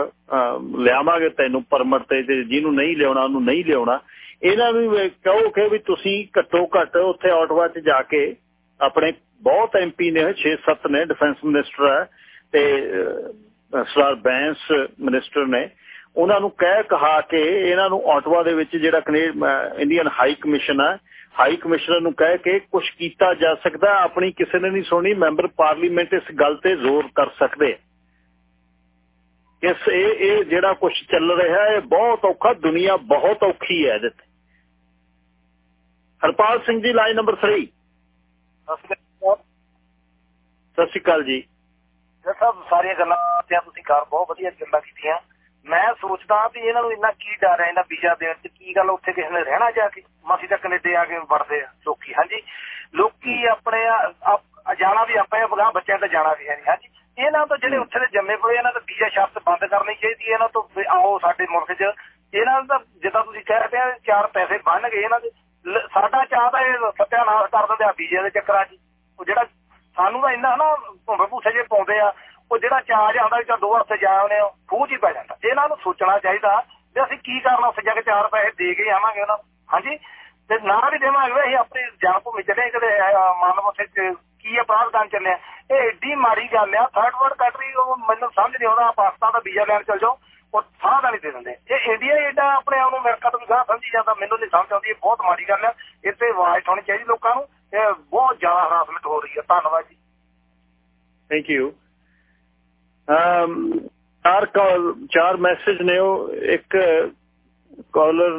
Speaker 1: ਲਿਆਵਾਂਗੇ ਤੈਨੂੰ ਪਰਮਿਟ ਤੇ ਜਿਹਨੂੰ ਨਹੀਂ ਲਿਆਉਣਾ ਉਹਨੂੰ ਨਹੀਂ ਲਿਆਉਣਾ। ਇਹਨਾਂ ਨੂੰ ਕਹੋ ਕਿ ਵੀ ਤੁਸੀਂ ਘੱਟੋ ਘੱਟ ਉੱਥੇ ਆਟਵਾ 'ਚ ਜਾ ਕੇ ਆਪਣੇ ਬਹੁਤ ਐਮਪੀ ਨੇ 6-7 ਨੇ ਡਿਫੈਂਸ ਮਿਨਿਸਟਰ ਹੈ ਤੇ ਸਰਦਾਰ ਬੈਂਸ ਮਿਨਿਸਟਰ ਨੇ ਉਹਨਾਂ ਨੂੰ ਕਹਿ ਕਹਾ ਕੇ ਇਹਨਾਂ ਨੂੰ ਆਟਵਾ ਦੇ ਵਿੱਚ ਜਿਹੜਾ ਇੰਡੀਅਨ ਹਾਈ ਕਮਿਸ਼ਨ ਹੈ ਹਾਈ ਕਮਿਸ਼ਨਰ ਨੂੰ ਕਹਿ ਕੇ ਕੁਝ ਕੀਤਾ ਜਾ ਸਕਦਾ ਆਪਣੀ ਕਿਸੇ ਨੇ ਨਹੀਂ ਸੁਣੀ ਮੈਂਬਰ ਪਾਰਲੀਮੈਂਟ ਇਸ ਗੱਲ ਤੇ ਜ਼ੋਰ ਕਰ ਸਕਦੇ ਇਸ ਇਹ ਇਹ ਜਿਹੜਾ ਕੁਝ ਚੱਲ ਰਿਹਾ ਹੈ ਬਹੁਤ ਔਖਾ ਦੁਨੀਆ ਬਹੁਤ ਔਖੀ ਹੈ ਇਹਦੇ ਤੇ। ਹਰਪਾਲ ਸਿੰਘ ਜੀ ਲਾਈਨ ਨੰਬਰ 3 ਸਤਿ ਸ਼੍ਰੀ ਅਕਾਲ ਜੀ।
Speaker 5: ਸਭ ਸਾਰੀਆਂ ਗੱਲਾਂ ਤੇ ਤੁਸੀਂ ਕਰ ਬਹੁਤ ਵਧੀਆ ਗੱਲਾਂ ਕੀਤੀਆਂ। ਮੈਂ ਸੋਚਦਾ ਵੀ ਇਹਨਾਂ ਨੂੰ ਇੰਨਾ ਕੀ ਡਰ ਹੈ, ਇਹਨਾਂ ਵੀਜ਼ਾ ਦੇਣ ਚ, ਕੀ ਗੱਲ ਉੱਥੇ ਕਿਸੇ ਨੇ ਰਹਿਣਾ ਜਾ ਕੇ? ਮਾਸੀ ਤਾਂ ਕੈਨੇਡਾ ਆ ਕੇ ਵੜਦੇ ਆ ਲੋਕੀ ਹਾਂਜੀ। ਲੋਕੀ ਆਪਣੇ ਜਾਣਾ ਵੀ ਆਪਾਂ ਅਫਗਾਨ ਬੱਚਿਆਂ ਤੇ ਜਾਣਾ ਵੀ ਹੈ ਨਹੀਂ। ਹਾਂਜੀ। ਇਹਨਾਂ ਤੋਂ ਜਿਹੜੇ ਉੱਥੇ ਦੇ ਜੰਮੇ ਪਏ, ਇਹਨਾਂ ਦਾ ਵੀਜ਼ਾ ਸ਼ਰਤ ਬੰਦ ਕਰਨੀ ਚਾਹੀਦੀ ਹੈ। ਇਹਨਾਂ ਤੋਂ ਆਓ ਸਾਡੇ ਮੁਲਕ 'ਚ। ਇਹਨਾਂ ਦਾ ਜਿੱਦਾਂ ਤੁਸੀਂ ਕਹਿ ਰਹੇ ਆ ਚਾਰ ਪੈਸੇ ਬਣ ਗਏ ਇਹਨਾਂ ਦੇ। ਸਾਡਾ ਚਾਹ ਤਾਂ ਇਹ ਸਤਿਆਨਾਸ਼ ਕਰ ਦਿੰਦੇ ਆ ਵੀਜ਼ੇ ਦੇ ਚੱਕਰਾਂ 'ਚ। ਉਹ ਜਿਹੜਾ ਸਾਨੂੰ ਤਾਂ ਇੰਨਾ ਨਾ ਭੁੰਬੇ ਭੂਸੇ ਜੇ ਪਾਉਂਦੇ ਆ, ਉਹ ਜਿਹੜਾ ਚਾਰਜ ਆਉਂਦਾ ਵੀ ਤਾਂ ਦੋ ਹਫ਼ਤੇ ਜਾ ਆਉਨੇ ਖੂਹ ਹੀ ਪੈ ਜਾਂਦਾ। ਇਹਨਾਂ ਨੂੰ ਸੋਚਣਾ ਚਾਹੀਦਾ ਵੀ ਅਸੀਂ ਕੀ ਕਰਨਾ ਉੱਥੇ ਜਾ ਕੇ ਚਾਰ ਪੈਸੇ ਦੇ ਕੇ ਆਵਾਂਗੇ ਉਹਨਾਂ ਹਾਂਜੀ? ਤੇ ਨਾ ਵੀ ਦੇਵਾਂਗੇ ਅਸੀਂ ਆਪਣੀ ਜਨ ਭੂਮੀ ਚਲੇ ਕਦੇ ਮਾਨਵ ਉੱਥੇ ਕੀ ਅਪਰਾਧ ਕਰਨ ਚੱਲੇ ਆ ਇਹ ਏਡੀ ਮਾੜੀ ਗੱਲ ਆ ਥਰਡ ਵਰਲਡ ਕੰਟਰੀ ਉਹ ਮੈਨੂੰ ਸਮਝ ਨਹੀਂ ਆਉਂਦਾ ਪਾਕਿਸਤਾਨ ਦਾ ਵੀਜ਼ਾ ਲੈਣ ਚੱਲ ਜਾਓ, ਉਹ ਸਾਹ ਦਾ ਨਹੀਂ ਦੇ ਦਿੰਦੇ। ਇਹ ਇੰਡੀਆ ਏਡਾ ਆਪਣੇ ਆਪ ਨੂੰ ਅਮਰੀਕਾ ਤੋਂ ਵੀ ਗਾਹ ਸਮਝੀ ਜਾਂਦਾ, ਮੈਨੂੰ ਨਹੀਂ ਸਮਝ ਆਉਂਦੀ, ਇਹ ਬਹੁਤ ਮਾੜੀ ਗੱਲ ਆ। ਇੱਥੇ ਆਵਾਜ਼ ਹੋਣੀ ਚਾਹੀਦੀ ਲੋਕਾਂ ਨੂੰ। ਇਹ ਬਹੁਤ ਜ਼ਿਆਦਾ ਹਰਾਸਮੈਂਟ ਹੋ ਰਹੀ ਹੈ। ਧੰਨਵਾਦ ਜੀ।
Speaker 1: ਥੈਂਕ ਯੂ ਅਮ ਚਾਰ ਕਾਲ ਚਾਰ ਮੈਸੇਜ ਨੇ ਉਹ। ਇੱਕ ਕਾਲਰ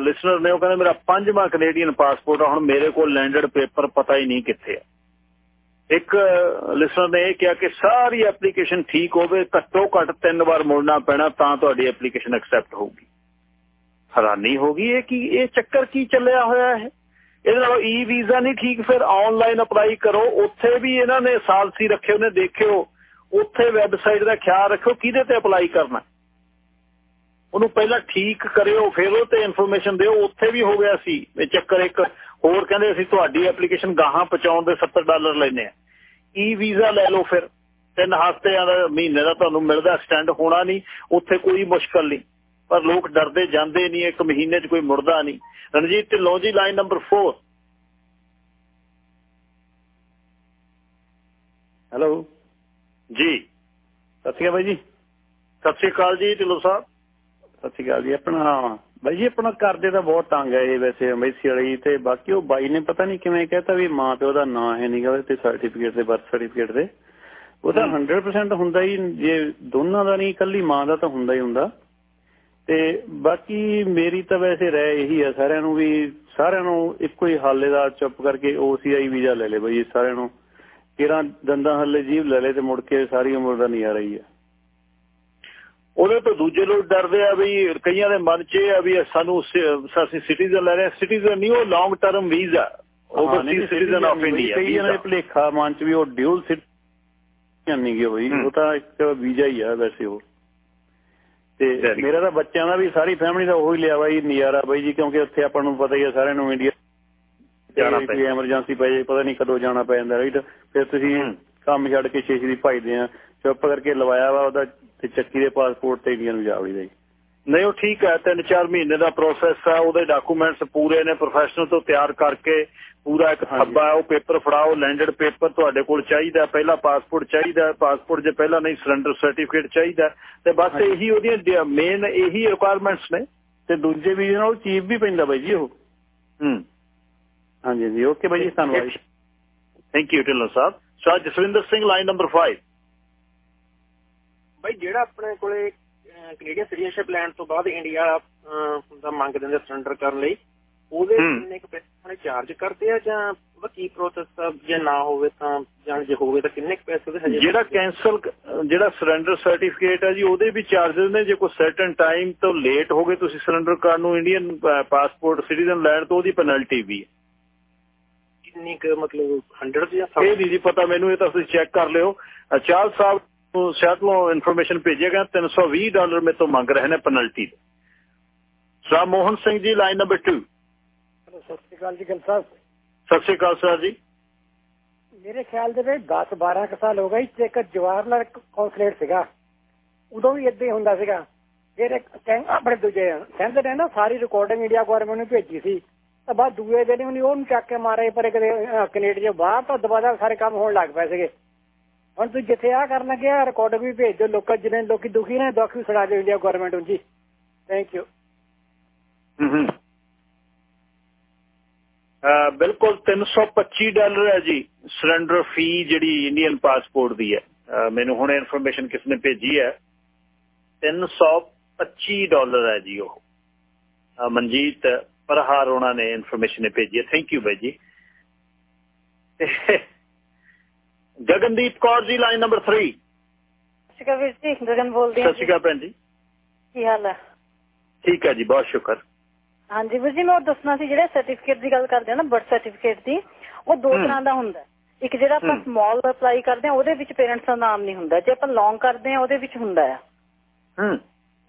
Speaker 1: ਲਿਸਨਰ ਨੇ ਉਹ ਕਹਿੰਦੇ, ਮੇਰਾ ਪੰਜਵਾਂ ਕੈਨੇਡੀਅਨ ਪਾਸਪੋਰਟ ਆ, ਹੁਣ ਮੇਰੇ ਕੋਲ ਲੈਂਡਡ ਪੇਪਰ ਪਤਾ ਹੀ ਨਹੀਂ ਕਿੱਥੇ ਆ। ਇੱਕ ਲਿਸਨਰ ਨੇ ਇਹ ਕਿਹਾ ਕਿ ਸਾਰੀ ਐਪਲੀਕੇਸ਼ਨ ਠੀਕ ਹੋਵੇ, ਘੱਟੋ ਘੱਟ ਤਿੰਨ ਵਾਰ ਮੁੜਨਾ ਪੈਣਾ ਤਾਂ ਤੁਹਾਡੀ ਐਪਲੀਕੇਸ਼ਨ ਐਕਸੈਪਟ ਹੋਊਗੀ। ਹੈਰਾਨੀ ਹੋਗੀ ਇਹ ਕੀ ਇਹ ਚੱਕਰ ਕੀ ਚੱਲਿਆ ਹੋਇਆ ਹੈ? ਇਹਦੇ ਨਾਲ ਈ ਵੀਜ਼ਾ ਨਹੀਂ ਠੀਕ, ਫਿਰ ਆਨਲਾਈਨ ਅਪਲਾਈ ਕਰੋ। ਉੱਥੇ ਵੀ ਇਹਨਾਂ ਨੇ ਸਾਲਸੀ ਰੱਖੇ, ਉਹਨੇ ਦੇਖਿਓ। ਉੱਥੇ ਵੈਬਸਾਈਟ ਦਾ ਖਿਆਲ ਰੱਖੋ ਕਿਹਦੇ ਤੇ ਅਪਲਾਈ ਕਰਨਾ। ਉਹਨੂੰ ਪਹਿਲਾਂ ਠੀਕ ਕਰਿਓ, ਫਿਰ ਉਹ ਤੇ ਇਨਫੋਰਮੇਸ਼ਨ ਦਿਓ। ਉੱਥੇ ਵੀ ਹੋ ਗਿਆ ਸੀ, ਇਹ ਚੱਕਰ ਇੱਕ। ਹੋਰ ਕਹਿੰਦੇ ਅਸੀਂ ਤੁਹਾਡੀ ਐਪਲੀਕੇਸ਼ਨ ਗਾਹਾਂ ਪਹੁੰਚਾਉਣ ਦੇ 70 ਡਾਲਰ ਲੈਨੇ ਆ ਈ ਵੀਜ਼ਾ ਲੈ ਲਓ ਫਿਰ। ਤਿੰਨ ਹਫ਼ਤਿਆਂ ਦਾ ਮਹੀਨੇ ਦਾ ਤੁਹਾਨੂੰ ਮਿਲਦਾ ਸਟੈਂਡ ਹੋਣਾ ਨਹੀਂ। ਉੱਥੇ ਕੋਈ ਮੁਸ਼ਕਲ ਨਹੀਂ। ਪਰ ਲੋਕ ਡਰਦੇ ਜਾਂਦੇ ਨਹੀਂ ਇੱਕ ਮਹੀਨੇ 'ਚ ਕੋਈ ਮੁੜਦਾ ਨਹੀਂ। Ranjit Dhillon ji line number 4
Speaker 6: hello
Speaker 1: ਜੀ।
Speaker 6: ਸਤਿ ਸ਼੍ਰੀ ਅਕਾਲ ਬਾਈ ਜੀ।
Speaker 1: ਸਤਿ ਸ਼੍ਰੀ ਅਕਾਲ ਜੀ ਢਿੱਲੋਂ ਸਾਹਿਬ।
Speaker 6: ਸਤਿ ਸ਼੍ਰੀ ਅਕਾਲ ਜੀ। ਆਪਣਾ ਬਾਈ ਜੀ ਆਪਣਾ ਕਰਦੇ ਤਾਂ ਬਹੁਤ ਤੰਗ ਹੈ ਇਹ ਵੈਸੇ ਅੰਬੈਸੀ ਵਾਲੀ ਤੇ ਬਾਕੀ ਉਹ ਬਾਈ ਨੇ ਪਤਾ ਨਹੀਂ ਕਿਵੇਂ ਕਹਿਤਾ ਵੀ ਮਾਂ ਪਿਓ ਦਾ ਨਾਂ ਹੈ ਨਹੀਂਗਾ ਤੇ ਸਰਟੀਫਿਕੇਟ ਤੇ ਬਰਥ ਸਰਟੀਫਿਕੇਟ ਦੇ। ਉਹ ਤਾਂ 100% ਹੁੰਦਾ ਹੀ ਜੇ ਦੋਨਾਂ ਦਾ ਨਹੀਂ ਇਕੱਲੀ ਮਾਂ ਦਾ ਤਾਂ ਹੁੰਦਾ ਹੀ ਹੁੰਦਾ। ਤੇ ਬਾਕੀ ਮੇਰੀ ਤਾਂ ਵੈਸੇ ਰਹਿ ਇਹੀ ਆ ਸਾਰਿਆਂ ਨੂੰ ਵੀ ਸਾਰਿਆਂ ਨੂੰ ਇੱਕੋ ਹੀ ਹਾਲੇ ਦਾ ਚੁੱਪ ਕਰਕੇ OCI ਵੀਜ਼ਾ ਲੈ ਲੈ ਬਈ ਸਾਰਿਆਂ ਨੂੰ। ਕਿਰਾਂ ਦੰਦਾਂ ਹੱਲੇ ਜੀਵ ਲੈ ਲੈ ਤੇ ਮੁੜ ਕੇ ਸਾਰੀ ਉਮਰ ਦਾ ਨਹੀਂ ਆ। ਰਹੀ ਹੈ
Speaker 1: ਉਹਦੇ ਤੋਂ ਦੂਜੇ ਲੋਕ ਡਰਦੇ ਆ ਵੀ ਕਈਆਂ ਦੇ ਮਨ 'ਚ ਇਹ ਆ ਵੀ ਸਾਨੂੰ ਅਸੀਂ ਸਿਟੀਜ਼ਨ ਲੈ ਰਹੇ ਸਿਟੀਜ਼ਨ ਨਹੀਂ ਉਹ long term visa. Overseas citizen of India
Speaker 6: ਕਈਆਂ ਦੇ ਭਲੇਖਾ ਮਨ 'ਚ ਵੀ ਉਹ ਡਿਊਲ ਸਿਟੀਜ਼ਨ ਨਹੀਂ ਗਿਆ ਹੋਈ ਉਹ ਤਾਂ ਇੱਕ ਵੀਜ਼ਾ ਹੀ ਆ ਵੈਸੇ ਉਹ। ਤੇ ਮੇਰਾ ਤਾਂ ਬੱਚਿਆਂ ਦਾ ਵੀ ਸਾਰੀ ਫੈਮਿਲੀ ਦਾ ਉਹੀ ਲਿਆ ਬਾਈ ਨਜ਼ਾਰਾ ਬਾਈ ਜੀ ਕਿਉਂਕਿ ਉੱਥੇ ਆਪਾਂ ਨੂੰ ਪਤਾ ਹੀ ਆ ਸਾਰਿਆਂ ਨੂੰ ਇੰਡੀਆ ਜਾਣਾ ਪੈ ਐਮਰਜੈਂਸੀ ਪੈ ਜਾਏ ਪਤਾ ਨਹੀਂ ਕਦੋਂ ਜਾਣਾ ਪੈ ਜਾਂਦਾ ਰਾਈਟ ਫਿਰ ਤੁਸੀਂ ਕੰਮ ਛੱਡ ਕੇ ਛੇਛੀ ਦੀ ਭਜਦੇ ਆ ਚੁੱਪ ਕਰਕੇ ਲਵਾਇਆ ਵਾ ਉਹਦਾ ਤੇ ਚੱਕੀ ਦੇ ਪਾਸਪੋਰਟ ਤੇ ਇੰਡੀਅਨ ਵੀਜ਼ਾ ਵੜੀ ਦਾ।
Speaker 1: ਨਹੀਂ ਉਹ ਠੀਕ ਹੈ 3-4 ਮਹੀਨੇ ਦਾ ਪ੍ਰੋਸੈਸ ਆ ਉਹਦੇ ਡਾਕੂਮੈਂਟਸ ਪੂਰੇ ਨੇ ਪ੍ਰੋਫੈਸ਼ਨਲ ਤੋਂ ਤਿਆਰ ਕਰਕੇ ਪੂਰਾ ਇੱਕ ਥੱਬਾ ਉਹ ਪੇਪਰ ਫੜਾਓ ਲੈਂਡਡ ਪੇਪਰ ਤੁਹਾਡੇ ਕੋਲ ਚਾਹੀਦਾ ਪਹਿਲਾ ਪਾਸਪੋਰਟ ਚਾਹੀਦਾ ਪਾਸਪੋਰਟ ਜੇ ਪਹਿਲਾਂ ਨਹੀਂ ਸਰੈਂਡਰ ਸਰਟੀਫਿਕੇਟ ਚਾਹੀਦਾ ਤੇ ਬਸ ਇਹੀ ਉਹਦੀਆਂ ਮੇਨ ਇਹੀ ਰਿਕੁਆਇਰਮੈਂਟਸ ਨੇ
Speaker 6: ਤੇ ਦੂਜੇ ਵੀਜ਼ੇ ਨਾਲ ਚੀਫ ਵੀ ਪੈਂਦਾ ਬਾਈ ਜੀ ਉਹ।
Speaker 1: ਹੂੰ।
Speaker 6: ਹਾਂਜੀ ਜੀ ਓਕੇ ਬਾਈ ਜੀ ਧੰਨਵਾਦ
Speaker 1: thank you Dhillon Sahib. So Jaswinder Singh line number 5
Speaker 7: ਬਾਈ ਜਿਹੜਾ ਆਪਣੇ ਕੋਲੇ ਕੈਨੇਡੀਅਨ ਸਿਟੀਜ਼ਨਸ਼ਿਪ ਲੈਣ ਤੋਂ ਬਾਅਦ ਇੰਡੀਆ ਦਾ ਮੰਗ ਦਿੰਦੇ ਸਰੈਂਡਰ ਕਰਨ ਲਈ ਉਹਦੇ ਕਿੰਨੇ ਕੁ ਪੈਸੇ ਚਾਰਜ ਕਰਦੇ ਆ ਜਾਂ ਉਹਦਾ ਕੀ ਪ੍ਰੋਸੈਸ ਆ? ਜੇ ਨਾ ਹੋਵੇ ਤਾਂ ਜਾਂ ਜੇ ਹੋਵੇ ਤਾਂ ਕਿੰਨੇ ਕੁ ਪੈਸੇ ਉਹਦੇ ਹਜੇ
Speaker 1: ਜਿਹੜਾ ਕੈਨਸਲ ਜਿਹੜਾ ਸਰੈਂਡਰ ਸਰਟੀਫਿਕੇਟ ਹੈ ਜੀ ਉਹਦੇ ਵੀ ਚਾਰजेस ਨੇ। ਜੇ ਕੋਈ ਸਰਟਨ ਟਾਈਮ ਤੋਂ ਲੇਟ ਹੋ ਗਏ ਤੁਸੀਂ ਸਰੈਂਡਰ ਕਰਨ ਨੂੰ ਇੰਡੀਅਨ ਪਾਸਪੋਰਟ ਸਿਟੀਜ਼ਨ ਲੈਣ ਤੋਂ ਉਹਦੀ ਪੈਨਲਟੀ ਵੀ ਹੈ।
Speaker 7: ਕਿੰਨੀ ਕੁ ਮਤਲਬ 100 ਜਾਂ
Speaker 1: ਇਹ ਨਹੀਂ ਜੀ ਪਤਾ ਮੈਨੂੰ ਇਹ ਤਾਂ ਤੁਸੀਂ ਚੈੱਕ ਕਰ ਲਿਓ। ਚਾਲ ਸਾਹਿਬ ਨੂੰ ਸੈਟਲੋਂ ਇਨਫੋਰਮੇਸ਼ਨ ਭੇਜਿਆ ਗਿਆ 320 ਡਾਲਰ ਮੇ ਤੋਂ ਮੰਗ ਰਹੇ ਨੇ penalty sir Mohan Singh ji line number 2
Speaker 8: ਸਤਿ ਸ਼੍ਰੀ ਅਕਾਲ ਜੀ ਗੱਲ ਸਾਹਿਬ।
Speaker 1: ਸਤਿ ਸ਼੍ਰੀ ਅਕਾਲ ਸਰ ਜੀ।
Speaker 8: ਮੇਰੇ ਖਿਆਲ ਦੇ ਵਿੱਚ 10 12 ਕ ਸਾਲ ਹੋ ਗਏ ਇੱਕ ਜਵਾਹਰ ਲਾਲ ਕੌਂਸਲੇਟ ਸੀਗਾ। ਉਦੋਂ ਵੀ ਇਦਾਂ ਹੀ ਹੁੰਦਾ ਸੀਗਾ। ਫਿਰ ਇੱਕ ਆਪਣੇ ਦੂਜੇ ਕਹਿੰਦੇ ਨੇ ਨਾ ਸਾਰੀ ਰਿਕਾਰਡਿੰਗ ਇੰਡੀਆ ਗਵਰਨਮੈਂਟ ਨੂੰ ਭੇਜੀ ਸੀ। ਤਾਂ ਬਾਅਦ ਦੂਏ ਦਿਨ ਉਹਨੇ ਉਹਨੂੰ ਚੱਕ ਕੇ ਮਾਰੇ ਪਰ ਕਦੇ ਕੈਨੇਡਾ ਬਾਹਰ ਤਾਂ ਦੁਬਾਰਾ ਸਾਰੇ ਕੰਮ ਹੋਣ ਲੱਗ ਪਏ ਸੀਗੇ। ਹੁਣ ਤੂੰ ਜਿੱਥੇ ਆ ਕਰਨ ਲੱਗਿਆ ਰਿਕਾਰਡ ਵੀ ਭੇਜ ਦਿਓ। ਲੋਕਾਂ ਜਿਹਨੇ ਲੋਕੀ ਦੁਖੀ ਨੇ, ਦੁੱਖ ਵੀ ਸੁਣਾ ਦਿਓ ਇੰਡੀਆ ਗਵਰਨਮੈਂਟ ਨੂੰ ਜੀ। ਥੈਂਕ ਯੂ
Speaker 1: ਬਿਲਕੁਲ 325 ਡਾਲਰ ਹੈ ਜੀ। ਸਰੈਂਡਰ ਫੀ ਜਿਹੜੀ ਇੰਡੀਅਨ ਪਾਸਪੋਰਟ ਦੀ ਹੈ। ਮੈਨੂੰ ਹੁਣ ਇਨਫੋਰਮੇਸ਼ਨ ਕਿਸ ਨੇ ਭੇਜੀ ਹੈ। 325 ਡਾਲਰ ਹੈ ਜੀ ਉਹ। ਮਨਜੀਤ ਪਰਹਾਰ ਉਹਨਾਂ ਨੇ ਇਨਫੋਰਮੇਸ਼ਨ ਭੇਜੀ ਹੈ। ਥੈਂਕ ਯੂ ਬਾਈ ਜੀ। ਗਗਨਦੀਪ ਕੌਰ ਜੀ ਲਾਈਨ ਨੰਬਰ 3
Speaker 9: ਸਤਿ ਸ਼੍ਰੀ ਅਕਾਲ ਵੀਰ ਜੀ ਗਗਨ ਬੋਲਦੀ
Speaker 1: ਹਾਂ ਸਤਿ ਸ਼੍ਰੀ ਅਕਾਲ ਭੈਣ ਜੀ।
Speaker 9: ਕੀ ਹਾਲ ਹੈ?
Speaker 1: ਠੀਕ ਹੈ ਜੀ ਬਹੁਤ ਸ਼ੁਕਰ।
Speaker 9: ਹਾਂਜੀ ਵੀਰ ਜੀ ਮੈਂ ਉਹ ਦੱਸਣਾ ਸੀ ਜਿਹੜੇ ਸਰਟੀਫਿਕੇਟ ਦੀ ਗੱਲ ਕਰਦੇ ਆ ਨਾ ਬਰਥ ਸਰਟੀਫਿਕੇਟ ਦੀ ਉਹ ਦੋ ਤਰ੍ਹਾਂ ਦਾ ਹੁੰਦਾ ਇੱਕ ਜਿਹੜਾ ਆਪਾਂ ਸਮਾਲ ਅਪਲਾਈ ਕਰਦੇ ਆ ਉਹਦੇ ਵਿੱਚ ਪੇਰੈਂਟਸ ਦਾ ਨਾਮ ਨਹੀਂ ਹੁੰਦਾ। ਜੇ ਆਪਾਂ ਲੌਂਗ ਕਰਦੇ ਆ ਉਹਦੇ ਵਿੱਚ ਹੁੰਦਾ ਆ
Speaker 1: ਹੂੰ।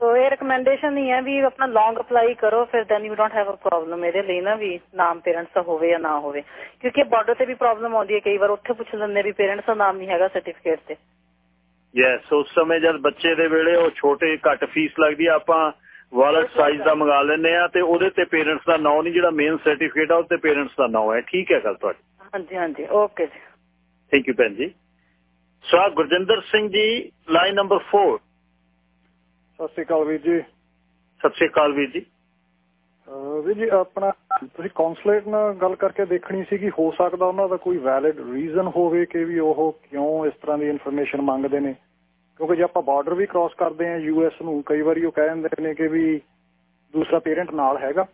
Speaker 9: ਸੋ ਇਹ ਰეკਮੈਂਡੇਸ਼ਨ ਨਹੀਂ ਹੈ ਵੀ ਆਪਣਾ ਲੌਂਗ ਅਪਲਾਈ ਕਰੋ ਫਿਰ then you don't have a problem ਇਹਦੇ ਲਈ ਨਾ ਵੀ ਨਾਮ ਪੇਰੈਂਟਸ ਦਾ ਹੋਵੇ ਜਾਂ ਨਾ ਹੋਵੇ। ਕਿਉਂਕਿ ਬਾਰਡਰ ਤੇ ਵੀ ਪ੍ਰੋਬਲਮ ਆਉਂਦੀ ਹੈ ਕਈ ਵਾਰ ਉੱਥੇ ਪੁੱਛ ਲੈਂਦੇ ਵੀ ਪੇਰੈਂਟਸ ਦਾ ਨਾਮ ਨਹੀਂ ਹੈਗਾ ਸਰਟੀਫਿਕੇਟ ਤੇ।
Speaker 1: ਯੈਸ ਉਸ ਸਮੇਂ ਜਦ ਬੱਚੇ ਦੇ ਵੇਲੇ ਉਹ ਛੋਟੇ ਘੱਟ ਫੀਸ ਲੱਗਦੀ ਆ ਆਪਾਂ ਵਾਲਟ ਸਾਈਜ਼ ਦਾ ਮੰਗਾ ਲੈਂਦੇ ਆ ਤੇ ਉਹਦੇ ਤੇ ਪੇਰੈਂਟਸ ਦਾ ਨਾਮ ਨਹੀਂ ਜਿਹੜਾ ਮੇਨ ਸਰਟੀਫਿਕੇਟ ਆ ਉਹਦੇ ਤੇ ਪੇਰੈਂਟਸ ਦਾ ਨਾਮ ਹੈ। ਠੀਕ ਹੈ ਗੱਲ ਤੁਹਾਡੀ?
Speaker 9: ਹਾਂਜੀ ਹਾਂਜੀ। ਓਕੇ ਜੀ।
Speaker 1: ਥੈਂਕ ਯੂ ਭੈਣ ਜੀ। ਸੋ ਗੁਰਜਿੰਦਰ ਸਿੰਘ ਜੀ ਲਾਈਨ ਨੰਬਰ 4
Speaker 10: ਸਤਿ ਸ਼੍ਰੀ ਅਕਾਲ ਵੀਰ ਜੀ।
Speaker 1: ਸਤਿ ਸ਼੍ਰੀ ਅਕਾਲ ਵੀਰ ਜੀ।
Speaker 10: ਵੀਰ ਜੀ ਆਪਣਾ ਤੁਸੀਂ ਕੌਂਸਲੇਟ ਨਾਲ ਗੱਲ ਕਰਕੇ ਦੇਖਣੀ ਸੀ ਕਿ ਹੋ ਸਕਦਾ ਉਹਨਾਂ ਦਾ ਕੋਈ ਵੈਲਿਡ ਰੀਜ਼ਨ ਹੋਵੇ ਕਿ ਵੀ ਉਹ ਕਿਉਂ ਇਸ ਤਰ੍ਹਾਂ ਦੀ ਇਨਫੋਰਮੇਸ਼ਨ ਮੰਗਦੇ ਨੇ। ਕਿਉਂਕਿ ਜੇ ਆਪਾਂ ਬਾਰਡਰ ਵੀ ਕ੍ਰਾਸ ਕਰਦੇ ਆ ਯੂਐਸ ਨੂੰ ਕਈ ਵਾਰੀ ਉਹ ਕਹਿੰਦੇ ਨੇ ਕਿ ਵੀ ਦੂਸਰਾ ਪੇਰੈਂਟ ਨਾਲ ਹੈਗਾ।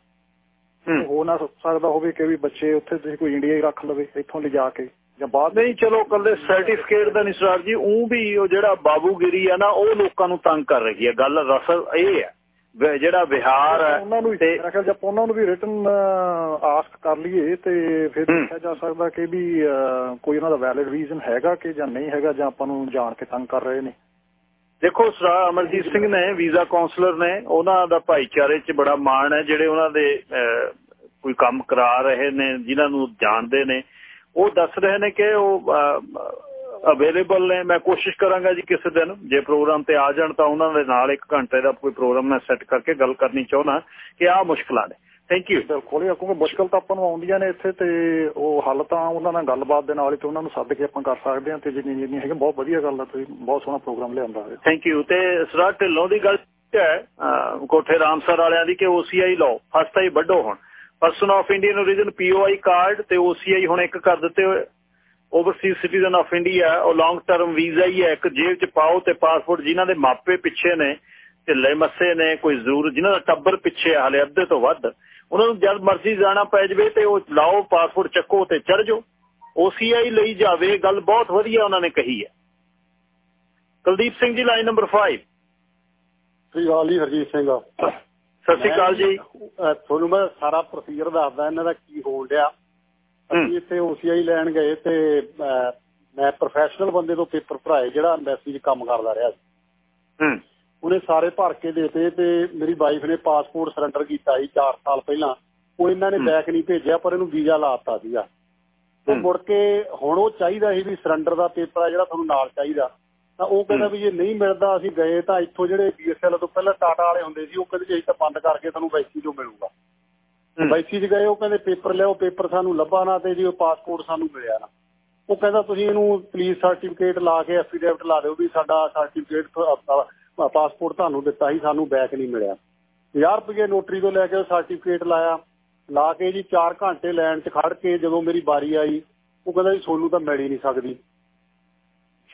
Speaker 10: ਹੋ। ਨਾ ਸਕਦਾ ਹੋਵੇ ਕਿ ਵੀ ਬੱਚੇ ਉੱਥੇ ਤੁਸੀਂ ਕੋਈ ਇੰਡੀਆ ਹੀ ਰੱਖ ਲਵੇ ਇੱਥੋਂ ਲਿਜਾ ਕੇ। ਜਾਂ ਬਾਅਦ
Speaker 1: ਨਹੀਂ ਚਲੋ ਕੱਲੇ ਸਰਟੀਫਿਕੇਟ ਦਾ ਨਹੀਂ ਸਰ ਜੀ ਉਹ ਵੀ ਉਹ ਜਿਹੜਾ ਬਾਬੂਗਿਰੀ ਆ ਨਾ ਉਹ ਲੋਕਾਂ ਨੂੰ ਤੰਗ ਕਰ ਰਹੀ ਹੈ ਗੱਲ ਰਸਲ ਇਹ ਹੈ ਜਿਹੜਾ ਹੈ
Speaker 10: ਉਹਨਾਂ ਨੂੰ ਤੇ ਰੱਖਿਆ ਜੇ ਆਪਾਂ ਉਹਨਾਂ ਨੂੰ ਵੀ ਰਿਟਨ ਆਸਕ ਕਰ ਲਈਏ ਤੇ ਫਿਰ ਦੇਖਿਆ ਜਾ ਸਕਦਾ ਕਿ ਵੀ ਕੋਈ ਉਹਨਾਂ ਦਾ ਵੈਲਿਡ ਰੀਜ਼ਨ ਹੈਗਾ ਕਿ ਜਾਂ ਨਹੀਂ ਹੈਗਾ ਜਾਂ ਆਪਾਂ ਨੂੰ ਜਾਣ ਕੇ ਤੰਗ ਕਰ ਰਹੇ ਨੇ।
Speaker 1: ਦੇਖੋ ਸਰਾ ਅਮਰਜੀਤ ਸਿੰਘ ਨੇ ਵੀਜ਼ਾ ਕਾਉਂਸਲਰ ਨੇ ਉਹਨਾਂ ਦਾ ਭਾਈਚਾਰੇ 'ਚ ਬੜਾ ਮਾਣ ਹੈ ਜਿਹੜੇ ਉਹਨਾਂ ਦੇ ਕੋਈ ਕੰਮ ਕਰਾ ਰਹੇ ਨੇ ਜਿਨ੍ਹਾਂ ਨੂੰ ਜਾਣਦੇ ਨੇ। ਉਹ ਦੱਸ ਰਹੇ ਨੇ ਕਿ ਉਹ ਅਵੇਲੇਬਲ ਨੇ। ਮੈਂ ਕੋਸ਼ਿਸ਼ ਕਰਾਂਗਾ ਜੀ ਕਿਸੇ ਦਿਨ। ਜੇ ਪ੍ਰੋਗਰਾਮ ਤੇ ਆ ਜਾਣ ਤਾਂ ਉਹਨਾਂ ਦੇ ਨਾਲ ਇੱਕ ਘੰਟੇ ਦਾ ਕੋਈ ਪ੍ਰੋਗਰਾਮ ਮੈਂ ਸੈੱਟ ਕਰਕੇ ਗੱਲ ਕਰਨੀ ਚਾਹੁੰਦਾ ਕਿ ਆਹ ਮੁਸ਼ਕਲਾਂ ਨੇ। ਥੈਂਕ ਯੂ
Speaker 10: ਬਿਲਕੁਲ ਕਿਉਂਕਿ ਮੁਸ਼ਕਲ ਤਾਂ ਆਪਾਂ ਨੂੰ ਆਉਂਦੀਆਂ ਨੇ ਇੱਥੇ ਤੇ ਉਹ ਹੱਲ ਤਾਂ ਉਹਨਾਂ ਨਾਲ ਗੱਲਬਾਤ ਦੇ ਨਾਲ ਹੀ ਤੇ ਉਹਨਾਂ ਨੂੰ ਸੱਦ ਕੇ ਆਪਾਂ ਕਰ ਸਕਦੇ ਹਾਂ ਤੇ ਜਿੰਨੀ ਜਿੰਨੀ ਹੈਗੀ ਬਹੁਤ ਵਧੀਆ ਗੱਲ ਆ ਤੁਸੀਂ ਬਹੁਤ ਸੋਹਣਾ ਪ੍ਰੋਗਰਾਮ ਲਿਆਂਦਾ ਹੈ
Speaker 1: ਥੈਂਕ ਯੂ ਤੇ ਸਰਾ ਢਿੱਲੋਂ ਦੀ ਗੱਲ ਹੈ ਕੋਠੇ ਰਾਮਸਰ ਵਾਲਿਆਂ ਦੀ ਕਿ OCI ਲਾਓ ਫਸਟ ਹੀ ਵੱਡੋ ਹੁਣ। Person of Indian origin POI card ਤੇ OCI ਹੁਣ ਇੱਕ ਕਰ ਦਿੱਤੇ ਓਵਰਸੀਜ਼ ਸਿਟੀਜ਼ਨ ਆਫ ਇੰਡੀਆ ਉਹ ਲੌਂਗ ਟਰਮ ਵੀਜ਼ਾ ਹੀ ਹੈ, ਇੱਕ ਜੇਬ 'ਚ ਪਾਓ ਤੇ ਪਾਸਪੋਰਟ ਜਿਨ੍ਹਾਂ ਦੇ ਮਾਪੇ ਪਿੱਛੇ ਨੇ, ਢਿੱਲੇ ਮੱਸੇ ਨੇ, ਕੋਈ ਜ਼ਰੂਰ, ਜਿਨ੍ਹਾਂ ਦਾ ਟੱਬਰ ਪਿੱਛੇ ਹਾਲੇ ਅੱਧੇ ਤੋਂ ਵੱਧ। ਉਹਨਾਂ ਨੂੰ ਜਦ ਮਰਜ਼ੀ ਜਾਣਾ ਪੈ ਜਵੇ ਤੇ ਉਹ ਲਾਓ ਪਾਸਪੋਰਟ ਚੱਕੋ ਤੇ ਚੜ ਜਾਓ। OCI ਲਈ ਜਾਵੇ ਗੱਲ ਬਹੁਤ ਵਧੀਆ ਉਹਨਾਂ ਨੇ ਕਹੀ ਹੈ। ਕੁਲਦੀਪ ਸਿੰਘ ਜੀ ਲਾਈਨ ਨੰਬਰ 5
Speaker 11: ਸ੍ਰੀ ਅਕਾਲ ਜੀ, ਹਰਜੀਤ ਸਿੰਘ
Speaker 1: ਸਤਿ ਸ਼੍ਰੀ ਅਕਾਲ ਜੀ।
Speaker 11: ਤੁਹਾਨੂੰ ਮੈਂ ਸਾਰਾ ਪ੍ਰੋਸੀਜਰ ਦੱਸਦਾ ਇਹਨਾਂ ਦਾ ਕੀ ਹੋਣ ਡਿਆ। ਅਸੀਂ ਇੱਥੇ OCI ਲੈਣ ਗਏ ਤੇ ਮੈਂ ਪ੍ਰੋਫੈਸ਼ਨਲ ਬੰਦੇ ਤੋਂ ਪੇਪਰ ਭਰਾਏ ਜਿਹੜਾ ਐਮਬੈਸੀ 'ਚ ਕੰਮ ਕਰਦਾ ਰਿਹਾ ਸੀ।
Speaker 1: ਹੂੰ।
Speaker 11: ਉਹਨੇ ਸਾਰੇ ਭਰ ਕੇ ਦੇਤੇ ਤੇ ਮੇਰੀ ਵਾਈਫ ਨੇ ਪਾਸਪੋਰਟ ਸਰੈਂਡਰ ਕੀਤਾ ਸੀ 4 ਸਾਲ ਪਹਿਲਾਂ। ਉਹ ਇਹਨਾਂ ਨੇ ਬੈਕ ਨਹੀਂ ਭੇਜਿਆ ਪਰ ਇਹਨੂੰ ਵੀਜ਼ਾ ਲਾਤਾ ਸੀਗਾ। ਤੇ ਮੁੜ ਕੇ ਹੁਣ ਉਹ ਚਾਹੀਦਾ ਸੀ ਵੀ ਸਰੈਂਡਰ ਦਾ ਪੇਪਰ ਆ ਜਿਹੜਾ ਤੁਹਾਨੂੰ ਨਾਲ ਚਾਹੀਦਾ। ਤਾਂ ਉਹ ਕਹਿੰਦਾ ਵੀ ਜੇ ਨਹੀਂ ਮਿਲਦਾ ਅਸੀਂ ਗਏ ਤਾਂ ਇੱਥੋਂ ਜਿਹੜੇ ਬੀਐਸਐਲ ਤੋਂ ਪਹਿਲਾਂ ਟਾਟਾ ਵਾਲੇ ਹੁੰਦੇ ਸੀ ਉਹ ਕਹਿੰਦੇ ਜੀ ਤਾਂ ਬੰਦ ਕਰਕੇ ਤੁਹਾਨੂੰ ਵੈਸੀ ਤੋਂ ਮਿਲੂਗਾ। ਵੈਸੀ 'ਚ ਗਏ ਉਹ ਕਹਿੰਦੇ ਪੇਪਰ ਲਿਆਓ ਪੇਪਰ ਸਾਨੂੰ ਲੱਭਾ ਨਾ ਤੇ ਜੀ ਉਹ ਪਾਸਪੋਰਟ ਸਾਨੂੰ ਮਿਲਿਆ ਨਾ। ਉਹ ਕਹਿੰਦਾ ਤੁਸੀਂ ਇਹਨੂੰ ਪਲੀਜ਼ ਸਰਟੀਫਿਕੇਟ ਲਾ ਕੇ ਐਫੀਡੇਵਿਟ ਲਾ ਦਿਓ ਵੀ ਸਾਡਾ ਸਰਟੀਫਿਕੇਟ ਪਾਸਪੋਰਟ ਤੁਹਾਨੂੰ ਦਿੱਤਾ ਸੀ ਸਾਨੂੰ ਬੈਕ ਨਹੀਂ ਮਿਲਿਆ। 50 ਰੁਪਏ ਨੋਟਰੀ ਤੋਂ ਲੈ ਕੇ ਸਰਟੀਫਿਕੇਟ ਲਾਇਆ। ਲਾ ਕੇ ਜੀ 4 ਘੰਟੇ ਲਾਈਨ 'ਚ ਖੜ ਕੇ ਜਦੋਂ ਮੇਰੀ ਵਾਰੀ ਆਈ ਉਹ ਕਹਿੰਦਾ ਜੀ ਸੋਨੂੰ ਤਾਂ ਮਿਲ ਹੀ ਨਹੀਂ ਸਕਦੀ।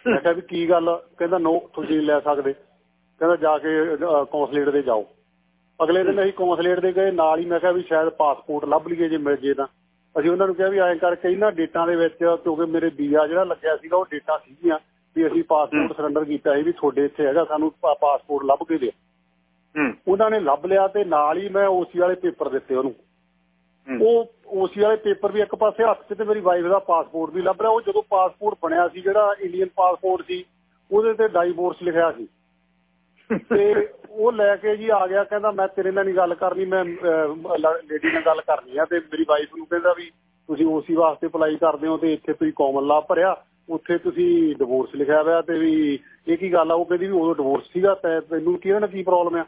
Speaker 11: ਮੈਂ ਕਿਹਾ ਵੀ ਕੀ ਗੱਲ? ਕਹਿੰਦਾ ਨੋ ਤੁਸੀਂ ਲੈ ਸਕਦੇ। ਕਹਿੰਦਾ ਜਾ ਕੇ ਕੌਂਸਲੇਟ ਦੇ ਜਾਓ। ਅਗਲੇ ਦਿਨ ਅਸੀਂ ਕੌਂਸਲੇਟ ਦੇ ਗਏ ਨਾਲ ਹੀ ਮੈਂ ਕਿਹਾ ਵੀ ਸ਼ਾਇਦ ਪਾਸਪੋਰਟ ਲੱਭ ਲਈਏ ਜੇ ਮਿਲ ਜੇ ਤਾਂ। ਅਸੀਂ ਉਹਨਾਂ ਨੂੰ ਕਿਹਾ ਵੀ ਐਂ ਕਰਕੇ ਇਹਨਾਂ ਡੇਟਾਂ ਦੇ ਵਿੱਚ ਕਿਉਂਕਿ ਮੇਰੇ ਵੀਜ਼ਾ ਜਿਹੜਾ ਲੱਗਿਆ ਸੀਗਾ ਉਹ ਡੇਟਾ ਸੀਗੀਆਂ ਵੀ ਅਸੀਂ ਪਾਸਪੋਰਟ ਸਰੈਂਡਰ ਕੀਤਾ ਸੀ ਵੀ ਤੁਹਾਡੇ ਇੱਥੇ ਹੈਗਾ ਸਾਨੂੰ ਪਾਸਪੋਰਟ ਲੱਭ ਕੇ ਦਿਓ। ਉਹਨਾਂ ਨੇ ਲੱਭ ਲਿਆ ਤੇ ਨਾਲ ਹੀ ਮੈਂ ਓਸੀ ਵਾਲੇ ਪੇਪਰ ਦਿੱਤੇ ਉਹਨੂੰ। ਉਹ ਓਸੀ ਵਾਲੇ ਪੇਪਰ ਵੀ ਇੱਕ ਪਾਸੇ ਹੱਥ 'ਚ ਤੇ ਮੇਰੀ ਵਾਈਫ ਦਾ ਪਾਸਪੋਰਟ ਵੀ ਲੱਭ ਰਿਹਾ। ਉਹ ਜਦੋਂ ਪਾਸਪੋਰਟ ਬਣਿਆ ਸੀ ਜਿਹੜਾ ਇੰਡੀਅਨ ਪਾਸਪੋਰਟ ਸੀ ਉਹਦੇ ਤੇ ਡਾਈਵੋਰਸ ਲਿਖਿਆ ਸੀ। ਤੇ ਉਹ ਲੈ ਕੇ ਜੀ ਆ ਗਿਆ ਕਹਿੰਦਾ ਮੈਂ ਤੇਰੇ ਨਾਲ ਨਹੀਂ ਗੱਲ ਕਰਨੀ ਮੈਂ ਲੇਡੀ ਨਾਲ ਗੱਲ ਕਰਨੀ ਆ। ਤੇ ਮੇਰੀ ਵਾਈਫ ਨੂੰ ਕਹਿੰਦਾ ਵੀ ਤੁਸੀਂ ਓਸੀ ਵਾਸਤੇ ਅਪਲਾਈ ਕਰਦੇ ਹੋ ਤੇ ਇੱਥੇ ਤੁਸੀਂ ਕਾਮਨ ਲਾ ਭਰਿਆ ਉੱਥੇ ਤੁਸੀਂ ਡਿਵੋਰਸ ਲਿਖਿਆ ਹੋਇਆ ਤੇ ਵੀ ਇਹ ਕੀ ਗੱਲ ਆ? ਉਹ ਕਹਿੰਦੀ ਵੀ ਉਦੋਂ ਡਿਵੋਰਸ ਸੀਗਾ ਤੇ ਤੈਨੂੰ ਕੀ ਇਹਨਾਂ ਕੀ ਪ੍ਰੋਬਲਮ ਆ?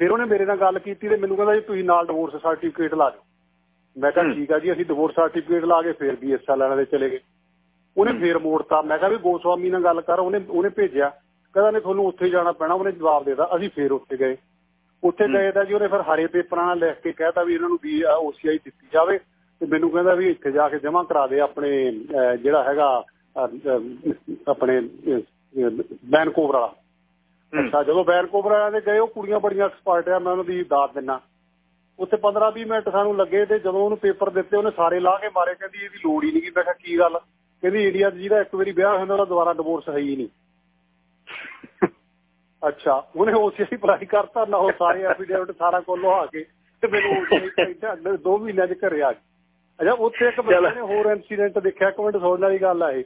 Speaker 11: ਫਿਰ ਉਹਨੇ ਮੇਰੇ ਨਾਲ ਗੱਲ ਕੀਤੀ ਤੇ ਮੈਨੂੰ ਕਹਿੰਦਾ ਜੀ ਤੁਸੀਂ ਨਾਲ ਡਿਵੋਰਸ ਸਰਟੀਫਿਕੇਟ ਲਾ ਦਿਓ। ਮੈਂ ਕਿਹਾ ਠੀਕ ਆ ਜੀ ਅਸੀਂ ਡਿਵੋਰਸ ਸਰਟੀਫਿਕੇਟ ਲਾ ਕੇ ਫਿਰ ਵੀ ਐਸਐਲ ਵਾਲਿਆਂ ਦੇ ਚਲੇ ਗਏ। ਉਹਨੇ ਫੇਰ ਮੋੜਤਾ। ਮੈਂ ਕਿਹਾ ਵੀ ਗੋਸਵਾਮੀ ਨਾਲ ਗੱਲ ਕਰ ਉਹਨੇ ਉਹਨੇ ਭੇਜਿਆ। ਕਹਿੰਦਾ ਨੇ ਤੁਹਾਨੂੰ ਉੱਥੇ ਜਾਣਾ ਪੈਣਾ ਉਹਨੇ ਜਵਾਬ ਦੇਤਾ। ਅਸੀਂ ਫੇਰ ਉੱਥੇ ਗਏ। ਉੱਥੇ ਗਏ ਤਾਂ ਜੀ ਉਹਨੇ ਫਿਰ ਹਰੇ ਪੇਪਰਾਂ ਨਾਲ ਲਿਖ ਕੇ ਕਹਿਤਾ ਵੀ ਇਹਨਾਂ ਨੂੰ ਵੀ ਓਸੀਆਈ ਦਿੱਤੀ ਜਾਵੇ। ਤੇ ਮੈਨੂੰ ਕਹਿੰਦਾ ਵੀ ਇੱਥੇ ਜਾ ਕੇ ਜਮ੍ਹਾਂ ਕਰਾ ਦੇ ਆਪਣੇ ਜਿਹੜਾ ਹੈਗਾ ਆਪਣੇ ਬੈਨਕੋਵਰ ਵਾਲਾ। ਅੱਛਾ ਜਦੋਂ ਵੈਨਕੂਵਰ ਵਾਲਿਆਂ ਦੇ ਗਏ ਉਹ ਕੁੜੀਆਂ ਬੜੀਆਂ ਐਕਸਪਰਟ ਆ ਮੈਂ ਉਹਨਾਂ ਦੀ ਦਾਤ ਦਿੰਨਾ। ਉੱਥੇ 15 20 ਮਿੰਟ ਸਾਨੂੰ ਲੱਗੇ ਤੇ ਜਦੋਂ ਉਹਨੂੰ ਪੇਪਰ ਦਿੱਤੇ ਉਹਨੇ ਸਾਰੇ ਲਾ ਕੇ ਮਾਰੇ ਕਹਿੰਦੀ ਇਹਦੀ ਲੋੜ ਹੀ ਨਹੀਂ ਮੈਂ ਕਿਹਾ ਕੀ ਗੱਲ? ਕਹਿੰਦੀ ਇੰਡੀਆ 'ਚ ਜਿਹਦਾ ਇੱਕ ਵਾਰੀ ਵਿਆਹ ਹੁੰਦਾ ਉਹਦਾ ਦੁਬਾਰਾ ਡਿਵੋਰਸ ਹੈ ਹੀ ਨਹੀਂ। ਅੱਛਾ ਉਹਨੇ ਉਸੇ ਹੀ ਅਪਲਾਈ ਕਰਤਾ ਨਾ ਉਹ ਸਾਰੇ ਐਫੀਡੇਵਿਟ ਸਾਰਾ ਕੋਲ ਲਹਾ ਕੇ ਤੇ ਮੈਨੂੰ ਉਸੇ ਦੋ ਮਹੀਨਿਆਂ 'ਚ ਘਰੇ ਆ ਅੱਛਾ ਉੱਥੇ ਇੱਕ ਬੱਚੇ ਨੇ ਹੋਰ ਇਨਸੀਡੈਂਟ ਦੇਖਿਆ ਇੱਕ ਮਿੰਟ ਵਾਲੀ ਗੱਲ ਆ ਇਹ।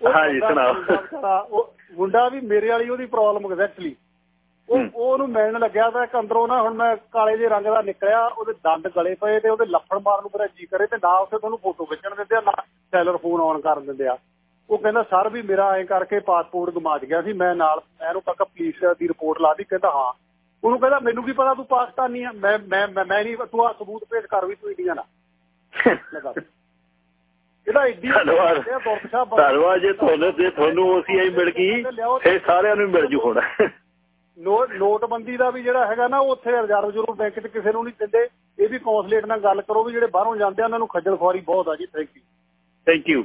Speaker 1: ਹਾਂਜੀ ਸੁਣਾਓ।
Speaker 11: ਉਹ ਮੁੰਡਾ ਵੀ ਮੇਰੇ ਵਾਲੀ ਉਹਦੀ ਪ੍ਰੋਬਲਮ ਐਗਜ਼ੈਕਟਲੀ ਉਹ ਉਹ ਉਹਨੂੰ ਮਿਲਣ ਲੱਗਿਆ ਤਾਂ ਇੱਕ ਅੰਦਰੋਂ ਨਾ ਹੁਣ ਮੈਂ ਕਾਲੇ ਜਿਹੇ ਰੰਗ ਦਾ ਨਿਕਲਿਆ ਉਹਦੇ ਦੰਦ ਗਲੇ ਪਏ ਤੇ ਉਹਦੇ ਲੱਫੜ ਮਾਰਨ ਨੂੰ ਮੇਰਾ ਜੀ ਕਰੇ ਤੇ ਨਾ ਉੱਥੇ ਤੁਹਾਨੂੰ ਫੋਟੋ ਖਿੱਚਣ ਦਿੰਦੇ ਆ ਨਾ ਸੈਲਰ ਫੋਨ ਆਨ ਕਰਨ ਦਿੰਦੇ ਆ। ਉਹ ਕਹਿੰਦਾ ਸਰ ਵੀ ਮੇਰਾ ਐ ਕਰਕੇ ਪਾਸਪੋਰਟ ਗਮਾਜ ਗਿਆ ਸੀ ਮੈਂ ਨਾਲ ਮੈਂ ਉਹਨੂੰ ਕਾਕਾ ਪੁਲਿਸ ਦੀ ਰਿਪੋਰਟ ਲਾ ਦੀ ਕਹਿੰਦਾ ਹਾਂ। ਉਹਨੂੰ ਕਹਿੰਦਾ ਮੈਨੂੰ ਕੀ ਪਤਾ ਤੂੰ ਪਾਕਿਸਤਾਨੀ ਆ? ਮੈਂ ਮੈਂ ਮੈਂ ਨਹੀਂ ਤੂੰ ਆ ਸਬੂਤ ਪੇਸ਼ ਕਰ ਵੀ ਤੂੰ ਇੰਡੀਅਨ ਆ। ਇਹਦਾ ਇੱਡੀ
Speaker 1: ਧੰਨਵਾਦ। ਧੰਨਵਾਦ ਜੇ ਤੁਹਾਨੂੰ ਜੇ ਤੁਹਾਨੂੰ ਅਸੀਂ ਐਂ ਮਿਲ ਗਈ ਇਹ ਸਾਰਿਆਂ ਨੂੰ ਮਿਲ ਜੂ ਹੁਣ।
Speaker 11: ਨੋਟਬੰਦੀ ਦਾ ਵੀ ਜਿਹੜਾ ਹੈਗਾ ਨਾ ਉੱਥੇ ਰਿਜ਼ਰਵ ਜ਼ਰੂਰ ਬੈਂਕ 'ਚ ਕਿਸੇ ਨੂੰ ਨਹੀਂ ਦਿੰਦੇ। ਇਹ ਵੀ ਕੌਂਸਲੇਟ ਨਾਲ ਗੱਲ ਕਰੋ ਵੀ ਜਿਹੜੇ ਬਾਹਰੋਂ ਜਾਂਦੇ ਆ ਉਹਨਾਂ ਨੂੰ ਖੱਜਲ ਖੁਆਰੀ ਬਹੁਤ ਆ ਜੀ। ਥੈਂਕ ਯੂ
Speaker 1: ਥੈਂਕ ਯੂ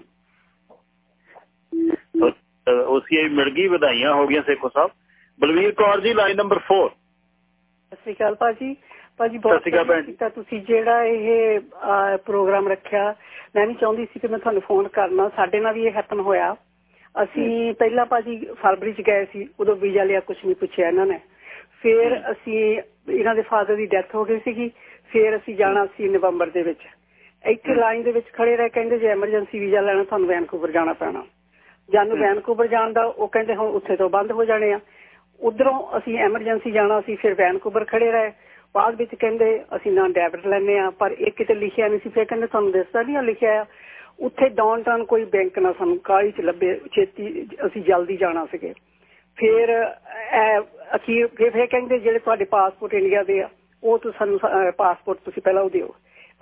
Speaker 1: ਉਸੇ ਮਿਲ ਗਈ ਵਧਾਈਆਂ ਹੋ ਗਈਆਂ ਸੇਖੋ ਸਾਹਿਬ। ਬਲਵੀਰ ਕੌਰ ਜੀ ਲਾਈਨ ਨੰਬਰ 4
Speaker 12: ਸਤਿ ਸ਼੍ਰੀ ਅਕਾਲ ਭਾਜੀ। ਭਾਜੀ ਬਹੁਤ ਕੀਤਾ ਤੁਸੀਂ ਜਿਹੜਾ ਇਹ ਪ੍ਰੋਗਰਾਮ ਰੱਖਿਆ ਮੈਂ ਵੀ ਚਾਹੁੰਦੀ ਸੀ ਕਿ ਮੈਂ ਤੁਹਾਨੂੰ ਫੋਨ ਕਰਨਾ। ਸਾਡੇ ਨਾਲ ਵੀ ਇਹ ਹੈਪਨ ਹੋਇਆ। ਅਸੀਂ ਪਹਿਲਾਂ ਭਾਜੀ ਫਰਵਰੀ ਚ ਗਏ ਸੀ ਉਦੋਂ ਵੀਜ਼ਾ ਲਿਆ ਕੁਝ ਨਹੀਂ ਪੁੱਛਿਆ ਇਹਨਾਂ ਨੇ। ਫਿਰ ਅਸੀਂ ਇਹਨਾਂ ਦੇ ਫਾਦਰ ਦੀ ਡੈਥ ਹੋ ਗਈ ਸੀਗੀ ਫਿਰ ਅਸੀਂ ਜਾਣਾ ਸੀ ਨਵੰਬਰ ਦੇ ਵਿੱਚ। ਇੱਥੇ ਲਾਈਨ ਦੇ ਵਿੱਚ ਖੜੇ ਰਹੇ ਕਹਿੰਦੇ ਜੇ ਐਮਰਜੈਂਸੀ ਵੀਜ਼ਾ ਲੈਣਾ ਤੁਹਾਨੂੰ ਵੈਨਕੂਵਰ ਜਾਣਾ ਪੈਣਾ। ਜਾਨੂੰ ਵੈਨਕੂਵਰ ਜਾਣ ਦਾ ਉਹ ਕਹਿੰਦੇ ਹੁਣ ਉੱਥੇ ਤੋਂ ਬੰਦ ਹੋ ਜਾਣੇ ਆ। ਉਧਰੋਂ ਅਸੀਂ ਐਮਰਜੈਂਸੀ ਜਾਣਾ ਸੀ ਫਿਰ ਵੈਨਕੂਵਰ ਖੜੇ ਰਹੇ। ਬਾਅਦ ਵਿੱਚ ਕਹਿੰਦੇ ਅਸੀਂ ਨਾ ਡੈਬਿਟ ਲੈਣੇ ਆ ਪਰ ਇਹ ਕਿਤੇ ਲਿਖਿਆ ਨਹੀਂ ਸੀ। ਫਿਰ ਕਹਿੰਦੇ ਤੁਹਾਨੂੰ ਦੱਸਦਾ ਨਹੀਂ ਆ ਲਿਖਿਆ ਆ। ਉੱਥੇ ਡਾਊਨਟਾਊਨ ਕੋਈ ਬੈਂਕ ਨਾ ਸਾਨੂੰ ਕਾਲੀ ਚ ਲੱਭੇ ਛੇਤੀ ਅਸੀਂ ਜਲਦੀ ਜਾਣਾ ਸੀਗੇ। ਫਿਰ ਅਖੀਰ ਫਿਰ ਕਹਿੰਦੇ ਜਿਹੜੇ ਤੁਹਾਡੇ ਪਾਸਪੋਰਟ ਇੰਡੀਆ ਦੇ ਆ ਉਹ ਤੁਸੀਂ ਸਾਨੂੰ ਪਾਸਪੋਰਟ ਤੁਸੀਂ ਪਹਿਲਾਂ ਉਹ ਦਿਓ।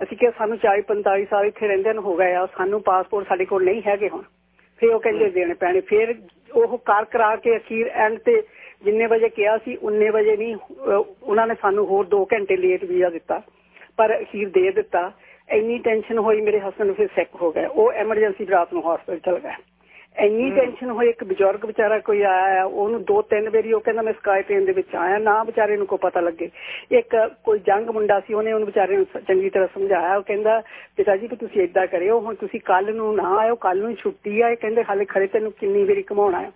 Speaker 12: ਅਸੀਂ ਕਿਹਾ ਸਾਨੂੰ 40 45 ਸਾਲ ਇੱਥੇ ਰਹਿੰਦੇ ਨੂੰ ਹੋ ਗਏ ਆ ਸਾਨੂੰ ਪਾਸਪੋਰਟ ਸਾਡੇ ਕੋਲ ਨਹੀਂ ਹੈਗੇ ਹੁਣ। ਫਿਰ ਉਹ ਕਹਿੰਦੇ ਦੇਣੇ ਪੈਣੇ। ਫਿਰ ਉਹ ਕਰ ਕਰਾ ਕੇ ਅਖੀਰ ਐਂਡ ਤੇ ਜਿੰਨੇ ਵਜੇ ਕਿਹਾ ਸੀ ਉਨੇ ਵਜੇ ਨਹੀਂ ਉਹਨਾਂ ਨੇ ਸਾਨੂੰ ਹੋਰ 2 ਘੰਟੇ ਲੇਟ ਵੀਜ਼ਾ ਦਿੱਤਾ। ਪਰ ਅਖੀਰ ਦੇ ਦਿੱਤਾ। ਇੰਨੀ ਟੈਨਸ਼ਨ ਹੋਈ ਮੇਰੇ ਹਸਬੰਡ ਫਿਰ ਸਿੱਕ ਹੋ ਗਏ। ਉਹ ਐਮਰਜੈਂਸੀ ਰਾਤ ਨੂੰ ਹਸਪੀਟਲ ਗਏ। ਇੰਨੀ ਟੈਨਸ਼ਨ ਹੋਈ ਇੱਕ ਬਜ਼ੁਰਗ ਵਿਚਾਰਾ ਕੋਈ ਆਇਆ ਉਹਨੂੰ ਦੋ ਤਿੰਨ ਵਾਰੀ ਉਹ ਕਹਿੰਦਾ ਮੈਂ ਸਕਾਈ ਟ੍ਰੇਨ ਦੇ ਵਿੱਚ ਆਇਆ ਨਾ ਵਿਚਾਰੇ ਨੂੰ ਕੋ ਪਤਾ ਲੱਗੇ। ਇੱਕ ਕੋਈ ਜੰਗ ਮੁੰਡਾ ਸੀ ਉਹਨੇ ਉਹਨੂੰ ਵਿਚਾਰੇ ਨੂੰ ਚੰਗੀ ਤਰ੍ਹਾਂ ਸਮਝਾਇਆ। ਉਹ ਕਹਿੰਦਾ ਪਿਤਾ ਜੀ ਕਿ ਤੁਸੀਂ ਇਦਾਂ ਕਰਿਓ ਹੁਣ ਤੁਸੀਂ ਕੱਲ ਨੂੰ ਨਾ ਆਇਓ ਕੱਲ ਨੂੰ ਛੁੱਟੀ ਆ। ਇਹ ਕਹਿੰਦੇ ਹਾਲੇ ਖੜੇ ਤੈਨੂੰ ਕਿੰਨੀ ਵਾਰੀ ਕਮਾਉਣਾ ਹੈ?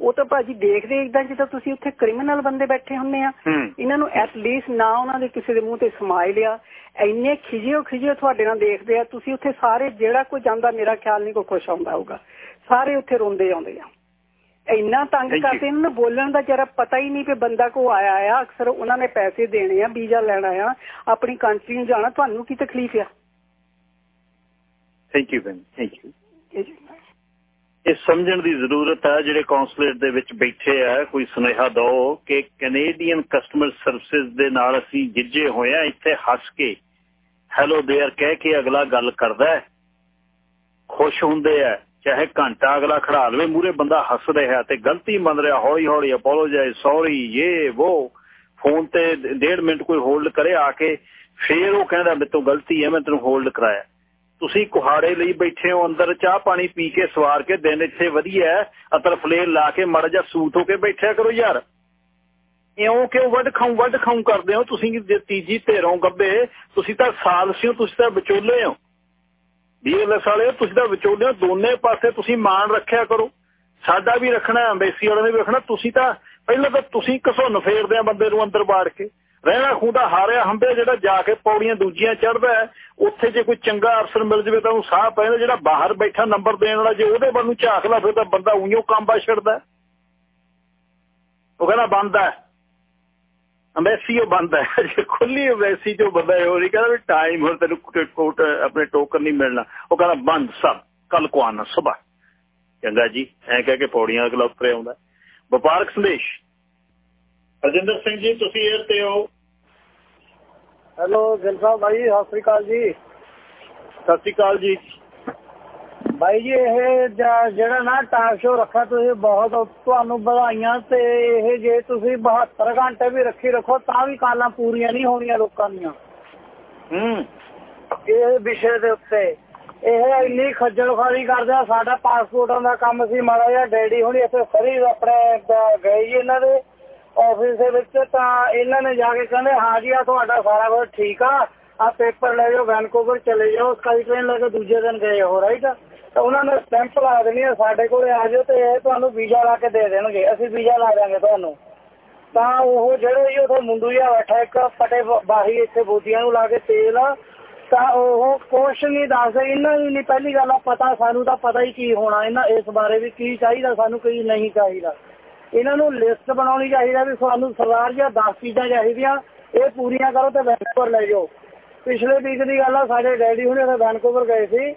Speaker 12: ਉਹ ਤਾਂ ਭਾਜੀ ਦੇਖਦੇ ਇਦਾਂ ਜਿੱਦਾਂ ਤੁਸੀਂ ਉੱਥੇ ਕ੍ਰਿਮੀਨਲ ਬੰਦੇ ਬੈਠੇ ਹੁੰਦੇ ਆ। ਇਹਨਾਂ ਨੂੰ ਐਟ ਲੀਸਟ ਨਾ ਉਹਨਾਂ ਦੇ ਕਿਸੇ ਦੇ ਮੂੰਹ ਤੇ ਸਮਾਈਲ ਆ ਇੰਨੇ ਖਿਜਿਓ ਖਿਜਿਓ ਤੁਹਾਡੇ ਨਾਲ ਦੇਖਦੇ ਆ। ਤੁਸੀਂ ਉੱਥੇ ਸਾਰੇ ਜਿਹੜਾ ਕੋਈ ਜਾਂਦਾ ਮੇਰਾ ਖਿਆਲ ਨਹੀਂ ਕੋਈ ਖੁਸ਼ ਆਉਂਦਾ ਹੋਊਗਾ। ਸਾਰੇ ਉੱਥੇ ਰੋਂਦੇ ਆਉਂਦੇ ਆ। ਇੰਨਾ ਤੰਗ ਕਰਦੇ ਇਹਨਾਂ ਨੂੰ ਬੋਲਣ ਦਾ ਜਰਾ ਪਤਾ ਹੀ ਨਹੀਂ ਕਿ ਬੰਦਾ ਕੋ ਆਇਆ ਆ। ਅਕਸਰ ਉਹਨਾਂ ਨੇ ਪੈਸੇ ਦੇਣੇ ਆ ਵੀਜ਼ਾ ਲੈਣਾ ਆ। ਆਪਣੀ ਕੰਟਰੀ ਨੂੰ ਜਾਣਾ ਤੁਹਾਨੂੰ ਕੀ ਤਕਲੀਫ ਆ?
Speaker 1: Thank you Ben thank you ਇਹ ਸਮਝਣ ਦੀ ਜ਼ਰੂਰਤ ਹੈ ਜਿਹੜੇ ਕੌਂਸਲੇਟ ਦੇ ਵਿੱਚ ਬੈਠੇ ਆ ਕੋਈ ਸੁਨੇਹਾ ਦਿਓ ਕਿ ਕੈਨੇਡੀਅਨ ਕਸਟਮਰ ਸਰਵਿਸਿਜ਼ ਦੇ ਨਾਲ ਅਸੀਂ ਗਿੱਜੇ ਹੋਏ ਆ ਇੱਥੇ ਹੱਸ ਕੇ ਹੈਲੋ देयर ਕਹਿ ਕੇ ਅਗਲਾ ਗੱਲ ਕਰਦਾ ਹੈ ਖੁਸ਼ ਹੁੰਦੇ ਆ ਚਾਹੇ ਘੰਟਾ ਅਗਲਾ ਖੜਾ ਲਵੇ ਮੂਰੇ ਬੰਦਾ ਹੱਸ ਰਿਹਾ ਤੇ ਗਲਤੀ ਮੰਨ ਰਿਹਾ ਹੌਲੀ ਹੌਲੀ ਅਪੋਲੋਜਾਈਜ਼ ਸੌਰੀ ਇਹ ਉਹ ਫੋਨ ਤੇ ਡੇਢ ਮਿੰਟ ਕੋਈ ਹੋਲਡ ਕਰੇ ਆ ਕੇ ਫੇਰ ਉਹ ਕਹਿੰਦਾ ਮੇਰੇ ਤੋਂ ਗਲਤੀ ਹੈ ਮੈਂ ਤੈਨੂੰ ਹੋਲਡ ਕਰਾਇਆ ਤੁਸੀਂ ਕੁਹਾੜੇ ਲਈ ਬੈਠੇ ਹੋ, ਅੰਦਰ ਚਾਹ ਪਾਣੀ ਪੀ ਕੇ ਸਵਾਰ ਕੇ ਦਿਨ ਇੱਥੇ ਵਧੀਆ ਅਤਰ ਫਲੇਲ ਲਾ ਕੇ ਮੜ ਜਾ ਸੂਤ ਹੋ ਕੇ ਬੈਠਿਆ ਕਰੋ ਯਾਰ। ਇਉਂ ਕਿਉਂ ਵੱਡ ਖਾਉ ਵੱਡ ਖਾਉ ਕਰਦੇ ਹੋ? ਤੁਸੀਂ ਜੇ ਤੀਜੀ ਧੇਰੋਂ ਗੱਬੇ, ਤੁਸੀਂ ਤਾਂ ਸਾਲ ਹੋ ਤੁਸੀਂ ਤਾਂ ਵਿਚੋਲੇ ਹੋ। ਬੀਐਲਐਸ ਵਾਲੇ ਤੁਸੀਂ ਤਾਂ ਵਿਚੋਲੇ ਹੋ, ਦੋਨੇ ਪਾਸੇ ਤੁਸੀਂ ਮਾਣ ਰੱਖਿਆ ਕਰੋ। ਸਾਡਾ ਵੀ ਰੱਖਣਾ ਐਮਬੈਸੀ ਵਾਲਿਆਂ ਨੇ ਵੀ ਰੱਖਣਾ। ਤੁਸੀਂ ਤਾਂ, ਪਹਿਲਾਂ ਤਾਂ ਤੁਸੀਂ ਘਸੁੰਨ ਫੇਰਦੇ ਆ ਬੰਦੇ ਨੂੰ ਅੰਦਰ ਬਾੜ ਕੇ। ਰਹਿਣਾ ਖੁੰਦਾ ਹਾਰਿਆ ਹੰਬੇ ਜਿਹੜਾ ਜਾ ਕੇ ਪੌੜੀਆਂ ਦੂਜੀਆਂ ਚੜਦਾ ਉੱਥੇ ਜੇ ਕੋਈ ਚੰਗਾ ਅਫਸਰ ਮਿਲ ਜਵੇ ਤਾਂ ਉਹ ਸਾਹ ਪੈਂਦਾ, ਜਿਹੜਾ ਬਾਹਰ ਬੈਠਾ ਨੰਬਰ ਦੇਣ ਵਾਲਾ, ਜੇ ਉਹਦੇ ਵੱਲ ਨੂੰ ਝਾਕਦਾ ਫਿਰ ਤਾਂ ਬੰਦਾ ਉਈਓ ਕੰਬਾ ਛੱਡਦਾ ਉਹ ਕਹਿੰਦਾ ਬੰਦ ਹੈ। ਅੰਬੈਸੀ ਉਹ ਬੰਦ ਹੈ। ਜੇ ਖੁੱਲੀ ਅੰਬੈਸੀ ਜੋ ਬੰਦਾ ਉਹ ਨਹੀਂ ਕਹਿੰਦਾ ਵੀ ਟਾਈਮ ਹੁਣ ਤੈਨੂੰ ਕੋਟ, ਆਪਣੇ ਟੋਕਨ ਨਹੀਂ ਮਿਲਣਾ। ਉਹ ਕਹਿੰਦਾ ਬੰਦ ਸਭ ਕੱਲ ਕੋ ਆਣਾ ਸਵੇਰ। ਚੰਗਾ ਜੀ, ਐ ਕਹਿ ਕੇ ਪੌੜੀਆਂ ਅਗਲਾ ਉੱਪਰ ਆਉਂਦਾ। ਵਪਾਰਕ ਸੰਦੇਸ਼। ਅਜਿੰਦਰ ਸਿੰਘ ਜੀ ਤੁਸੀਂ 에ਅਰ ਤੇ ਹੋ
Speaker 13: ਹੈਲੋ ਗਿਲ ਸਾਹਿਬ ਭਾਈ ਸਤਿ ਸ੍ਰੀ ਅਕਾਲ ਜੀ।
Speaker 1: ਸਤਿ ਸ੍ਰੀ ਅਕਾਲ ਜੀ।
Speaker 13: ਭਾਈ ਜੀ ਇਹ ਜਿਹੜਾ ਨਾ ਟਾਕ ਸ਼ੋ ਰੱਖਿਆ ਤੁਸੀਂ ਬਹੁਤ ਤੁਹਾਨੂੰ ਵਧਾਈਆਂ ਤੇ ਇਹ ਜੇ ਤੁਸੀਂ 72 ਘੰਟੇ ਵੀ ਰੱਖੀ ਰੱਖੋ ਤਾਂ ਵੀ ਕਾਲਾਂ ਪੂਰੀਆਂ ਨਹੀਂ ਹੋਣੀਆਂ ਲੋਕਾਂ ਦੀਆਂ।
Speaker 1: ਹੂੰ।
Speaker 13: ਇਹ ਵਿਸ਼ੇ ਦੇ ਉੱਤੇ। ਇਹ ਇੰਨੀ ਖੱਜਲ ਖਾਰੀ ਕਰਦੇ ਆ ਸਾਡਾ ਪਾਸਪੋਰਟਾਂ ਦਾ ਕੰਮ ਸੀ ਮਾੜਾ ਜਿਹਾ ਡੈਡੀ ਹੁਣੀ ਇੱਥੇ ਫਰੀ ਆਪਣੇ ਗਏ ਜੀ ਇਹਨਾਂ ਦੇ। ਆਫਿਸ ਦੇ ਵਿੱਚ ਤਾਂ ਇਹਨਾਂ ਨੇ ਜਾ ਕੇ ਕਹਿੰਦੇ, ਹਾਂ ਜੀ ਆ ਤੁਹਾਡਾ ਸਾਰਾ ਕੁਝ ਠੀਕ ਆ। ਆ ਪੇਪਰ ਲੈ ਜਾਓ, ਵੈਨਕੂਵਰ ਚਲੇ ਜਾਓ, ਸਕਾਈ ਟ੍ਰੇਨ ਲੈ ਕੇ ਦੂਜੇ ਦਿਨ ਗਏ ਹੋ ਰਾਈਟ ਤਾਂ ਉਹਨਾਂ ਨੇ ਸਟੈਂਪ ਲਾ ਦੇਣੀ ਆ ਸਾਡੇ ਕੋਲੇ, ਆ ਜਾਓ ਤੇ ਇਹ ਤੁਹਾਨੂੰ ਵੀਜ਼ਾ ਲਾ ਕੇ ਦੇ ਦੇਣਗੇ, ਅਸੀਂ ਵੀਜ਼ਾ ਲਾ ਦਾਂਗੇ ਤੁਹਾਨੂੰ। ਤਾਂ ਉਹ ਜਿਹੜੇ ਜੀ ਉਥੇ ਮੁੰਡੂ ਜਿਹਾ ਬੈਠਾ, ਇੱਕ ਫਟੇ ਬਾਹੀ ਇੱਥੇ ਬੋਦੀਆਂ ਨੂੰ ਲਾ ਕੇ ਤੇਲ, ਤਾਂ ਉਹ ਕੁਛ ਨਹੀਂ ਦੱਸਦੇ, ਇਹਨਾਂ ਨੂੰ ਨਹੀਂ, ਪਹਿਲੀ ਗੱਲ ਆ, ਪਤਾ, ਸਾਨੂੰ ਤਾਂ ਪਤਾ ਹੀ ਕੀ ਹੋਣਾ, ਇਹਨਾਂ ਇਸ ਬਾਰੇ ਵੀ ਕੀ ਚਾਹੀਦਾ, ਸਾਨੂੰ ਕੀ ਨਹੀਂ ਚਾਹੀਦਾ। ਇਹਨਾਂ ਨੂੰ ਲਿਸਟ ਬਣਾਉਣੀ ਚਾਹੀਦਾ ਵੀ ਸਾਨੂੰ ਸਰਦਾਰ ਜੀ 10 ਚੀਜ਼ਾਂ ਚਾਹੀਦੀਆਂ ਇਹ ਪੂਰੀਆਂ ਕਰੋ ਤੇ ਵੈਨਕੂਵਰ ਲੈ ਜਾਓ। ਪਿਛਲੇ ਵੀਕ ਦੀ ਗੱਲ ਆ ਸਾਡੇ ਡੈਡੀ ਹੁਣੇ ਉੱਥੇ ਵੈਨਕੂਵਰ ਗਏ ਸੀ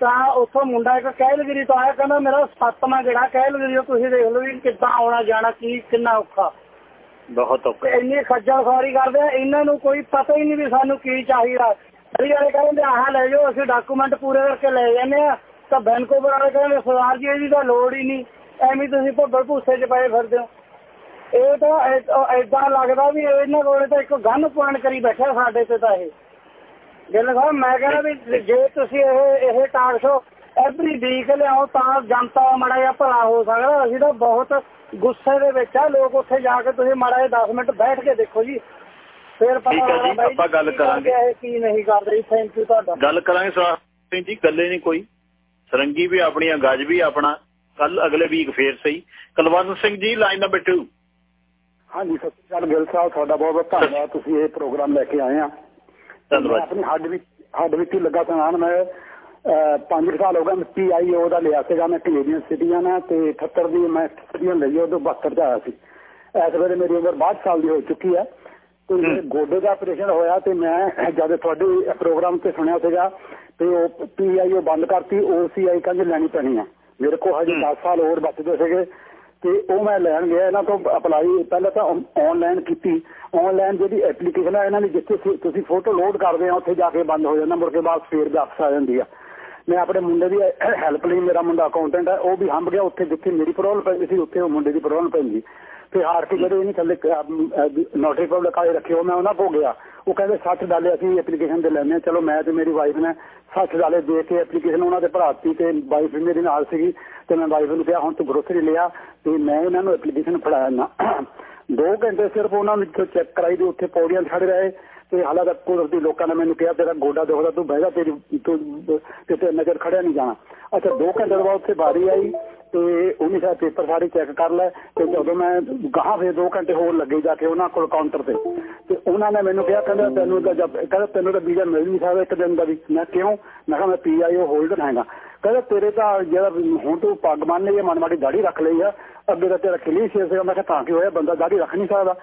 Speaker 13: ਤਾਂ ਉੱਥੋਂ ਮੁੰਡਾ ਇੱਕ ਕਹਿਲਗਿਰੀ ਤੋਂ ਆਇਆ ਕਹਿੰਦਾ ਮੇਰਾ ਸੱਤਵਾਂ ਜਿਹੜਾ ਕਹਿਲਗਿਰੀ ਤੁਸੀਂ ਦੇਖ ਲਓ ਵੀ ਕਿੱਦਾਂ ਆਉਣਾ ਜਾਣਾ ਕੀ ਕਿੰਨਾ ਔਖਾ।
Speaker 1: ਬਹੁਤ ਔਖਾ।
Speaker 13: ਇੰਨੀ ਖੱਜਲ ਖਵਾਰੀ ਕਰਦੇ ਆ ਇਹਨਾਂ ਨੂੰ ਕੋਈ ਪਤਾ ਹੀ ਨਹੀਂ ਵੀ ਸਾਨੂੰ ਕੀ ਚਾਹੀਦਾ। ਅਰੀ ਵਾਲੇ ਕਹਿੰਦੇ ਆਹ ਲੈ ਜਾਓ ਅਸੀਂ ਡਾਕੂਮੈਂਟ ਪੂਰੇ ਕਰਕੇ ਲੈ ਜਾਂਦੇ ਆ ਤਾਂ ਵੈਨਕੂਵਰ ਵਾਲੇ ਕਹਿੰਦੇ ਸਰਦਾਰ ਜੀ ਇਹਦੀ ਤਾਂ ਲੋੜ ਹੀ ਨਹੀਂ। ਐਵੇਂ ਤੁਸੀਂ ਭੱਬਲ ਭੂਸੇ 'ਚ ਪਏ ਫਿਰਦੇ ਹੋ। ਇਹ ਤਾਂ ਐਦਾਂ ਲੱਗਦਾ ਵੀ ਇਹਨਾਂ ਕੋਲੇ ਤਾਂ ਇੱਕ ਗਨ ਪੁਆਇੰਟ ਕਰੀ ਬੈਠਾ ਸਾਡੇ ਤੇ ਤਾਂ ਇਹ। ਗੱਲ ਸਾਹਿਬ ਮੈਂ ਕਹਿੰਦਾ ਵੀ ਜੇ ਤੁਸੀਂ ਇਹ ਇਹ ਟਾਕ ਸ਼ੋ ਐਵਰੀ ਵੀਕ ਲਿਆਓ ਤਾਂ ਜਨਤਾ ਮੜਾ ਜਿਹਾ ਭਲਾ ਹੋ ਸਕਦਾ। ਅਸੀਂ ਤਾਂ ਬਹੁਤ ਗੁੱਸੇ ਦੇ ਵਿੱਚ ਆ। ਲੋਕ ਉੱਥੇ ਜਾ ਕੇ ਤੁਸੀਂ ਮਾੜਾ ਜਿਹਾ 10 ਮਿੰਟ ਬੈਠ ਕੇ ਦੇਖੋ ਜੀ। ਫਿਰ ਪਤਾ
Speaker 1: ਲੱਗਦਾ ਆਪਾਂ ਗੱਲ ਕਰਾਂਗੇ।
Speaker 13: ਕੀ ਨਹੀਂ ਕਰਦੇ ਥੈਂਕ ਯੂ ਤੁਹਾਡਾ।
Speaker 1: ਗੱਲ ਕਰਾਂਗੇ ਸਰ ਸਿੰਘ ਜੀ ਗੱਲੇ ਨਹੀਂ ਕੋਈ। ਸਰੰਗੀ ਵੀ ਆਪਣੀ ਗੱਜ ਵੀ ਆਪਣਾ। ਕੱਲ ਅਗਲੇ ਵੀਕ ਫੇਰ ਸਹੀ। ਕਲਵੰਤ ਸਿੰਘ ਜੀ ਲਾਈਨ ਨੰਬਰ 2
Speaker 14: ਹਾਂਜੀ ਸਤਿ ਸ਼੍ਰੀ ਅਕਾਲ ਗਿਲ ਸਾਹਿਬ ਤੁਹਾਡਾ ਬਹੁਤ ਬਹੁਤ ਧੰਨਵਾਦ। ਤੁਸੀਂ ਇਹ ਪ੍ਰੋਗਰਾਮ ਲੈ ਕੇ ਆਏ ਆ।
Speaker 1: ਧੰਨਵਾਦ।
Speaker 14: ਆਪਣੀ ਹੱਡ ਵਿੱਚ ਹੱਡ ਵਿੱਚ ਲੱਗਾ ਸੁਣਾਉਣ ਮੈਂ 5 ਸਾਲ ਹੋ ਗਏ ਪੀਆਈਓ ਦਾ ਲਿਆ ਸੀਗਾ ਮੈਂ ਕੈਨੇਡੀਅਨ ਸਿਟੀਜ਼ਨ ਆ ਤੇ 78 ਦੀ ਮੈਂ ਸਿਟੀਜ਼ਨ ਲਈ ਉਦੋਂ 72 ਚ ਆਇਆ ਸੀ। ਇਸ ਵੇਲੇ ਮੇਰੀ ਉਮਰ 62 ਸਾਲ ਦੀ ਹੋ ਚੁੱਕੀ ਹੈ। ਤੇ ਗੋਡੇ ਦਾ ਆਪਰੇਸ਼ਨ ਹੋਇਆ ਤੇ ਮੈਂ ਜਦ ਤੁਹਾਡੇ ਪ੍ਰੋਗਰਾਮ ਤੇ ਸੁਣਿਆ ਸੀਗਾ ਤੇ ਉਹ ਪੀਆਈਓ ਬੰਦ ਕਰਤੀ ਓਸੀਆਈ ਕਹਿੰਦੇ ਲੈਣੀ ਪੈਣੀ ਆ। ਮੇਰੇ ਕੋਲ ਹਜੇ 10 ਸਾਲ ਹੋਰ ਬਚਦੇ ਸੀਗੇ ਤੇ ਉਹ ਮੈਂ ਲੈਣ ਗਿਆ ਇਹਨਾਂ ਤੋਂ ਅਪਲਾਈ ਪਹਿਲਾਂ ਤਾਂ ਆਨਲਾਈਨ ਕੀਤੀ। ਆਨਲਾਈਨ ਜਿਹੜੀ ਐਪਲੀਕੇਸ਼ਨ ਹੈ ਇਹਨਾਂ ਨੇ ਜਿੱਥੇ ਤੁਸੀਂ ਫੋਟੋ ਲੋਡ ਕਰਦੇ ਆ ਉੱਥੇ ਜਾ ਕੇ ਬੰਦ ਹੋ ਜਾਂਦਾ। ਮੁੜ ਕੇ ਬਾਅਦ ਫੇਰ ਵਾਪਸ ਆ ਜਾਂਦੀ ਆ। ਮੈਂ ਆਪਣੇ ਮੁੰਡੇ ਦੀ ਹੈਲਪ ਲਈ ਮੇਰਾ ਮੁੰਡਾ ਅਕਾਊਂਟੈਂਟ ਹੈ ਉਹ ਵੀ ਹੰਬ ਗਿਆ। ਉੱਥੇ ਜਿੱਥੇ ਮੇਰੀ ਪ੍ਰੋਬਲਮ ਪੈਂਦੀ ਸੀ ਉੱਥੇ ਉਹ ਮੁੰਡੇ ਦੀ ਪ੍ਰੋਬਲਮ ਪੈਂਦੀ। ਤੇ ਹਾਰ ਕੇ ਜਿਹੜੇ ਇਹਨੇ ਥੱਲੇ ਨੋਟਰੀ ਪਬਲਿਕ ਆਏ ਰੱਖੇ ਉਹ ਮੈਂ ਉਹਨਾਂ ਕੋ ਗਿਆ। ਉਹ ਕਹਿੰਦੇ 60 ਡਾਲੇ ਅਸੀਂ ਐਪਲੀਕੇਸ਼ਨ ਤੇ ਲੈਣੇ ਚਲੋ, ਮੈਂ ਤੇ ਮੇਰੀ ਵਾਈਫ ਨੇ 60 ਡਾਲੇ ਦੇ ਕੇ ਐਪਲੀਕੇਸ਼ਨ ਉਹਨਾਂ ਦੇ ਭਰਾਤੀ ਤੇ ਵਾਈਫ ਵੀ ਨਾਲ ਸੀਗੀ ਤੇ ਮੈਂ ਵਾਈਫ ਨੂੰ ਕਿਹਾ, ਹੁਣ ਤੂੰ ਗਰੋਸਰੀ ਲਿਆ ਤੇ ਮੈਂ ਇਹਨਾਂ ਨੂੰ ਐਪਲੀਕੇਸ਼ਨ ਫੜਾਇਆ ਨਾ। ਦੋ ਘੰਟੇ ਸਿਰਫ ਉਹਨਾਂ ਨੂੰ ਚੈੱਕ ਕਰਾਈ ਦੇ ਉੱਥੇ ਪੌੜੀਆਂ ਖੜੇ ਰਹੇ ਤੇ ਹਾਲਾਂਕਿ ਕੁਦਰਤੀ ਲੋਕਾਂ ਨੇ ਮੈਨੂੰ ਕਿਹਾ, ਤੇਰਾ ਗੋਡਾ ਦੇਖਦਾ, ਤੂੰ ਬਹਿ ਜਾ, ਤੇਰੀ, ਤੂੰ ਤੇ ਨਜ਼ਰ ਖੜਿਆ ਨਹੀਂ ਜਾਣਾ। ਅੱਛਾ, ਦੋ ਘੰਟੇ ਬਾਅਦ ਉੱਥੇ ਬਾਰੀ ਆਈ। ਤੇ ਉਹਨੇ ਸਾਰਾ ਪੇਪਰ ਸਾਰੇ ਚੈੱਕ ਕਰ ਲੈ ਤੇ ਜਦੋਂ ਮੈਂ ਗਾਹਾਂ ਫੇਰ 2 ਘੰਟੇ ਹੋਰ ਲੱਗੇ ਜਾ ਕੇ ਉਹਨਾਂ ਕੋਲ ਕਾਊਂਟਰ ਤੇ। ਤੇ ਉਹਨਾਂ ਨੇ ਮੈਨੂੰ ਕਿਹਾ, ਕਹਿੰਦਾ ਤੈਨੂੰ ਤਾਂ ਜਦ, ਕਹਿੰਦਾ ਤੈਨੂੰ ਤਾਂ ਵੀਜ਼ਾ ਮਿਲ ਨਹੀਂ ਸਕਦਾ ਇੱਕ ਦਿਨ ਦਾ ਵੀ। ਮੈਂ ਕਿਉਂ? ਮੈਂ ਕਿਹਾ, ਮੈਂ ਪੀਆਈਓ ਹੋਲਡਰ ਹੈਗਾ। ਕਹਿੰਦਾ ਤੇਰੇ ਤਾਂ ਜਿਹੜਾ ਹੁਣ ਤੂੰ ਪੱਗ ਬੰਨ ਲਈ ਮਨ ਮਾੜੀ ਦਾੜੀ ਰੱਖ ਲਈ ਆ, ਅੱਗੇ ਤਾਂ ਤੇਰਾ ਕਿਲੀ ਸ਼ੇਰ ਸੀਗਾ। ਮੈਂ ਕਿਹਾ, ਤਾਂ ਕੀ ਹੋਇਆ? ਬੰਦਾ ਦਾੜੀ ਰੱਖ ਨਹੀਂ ਸਕਦਾ।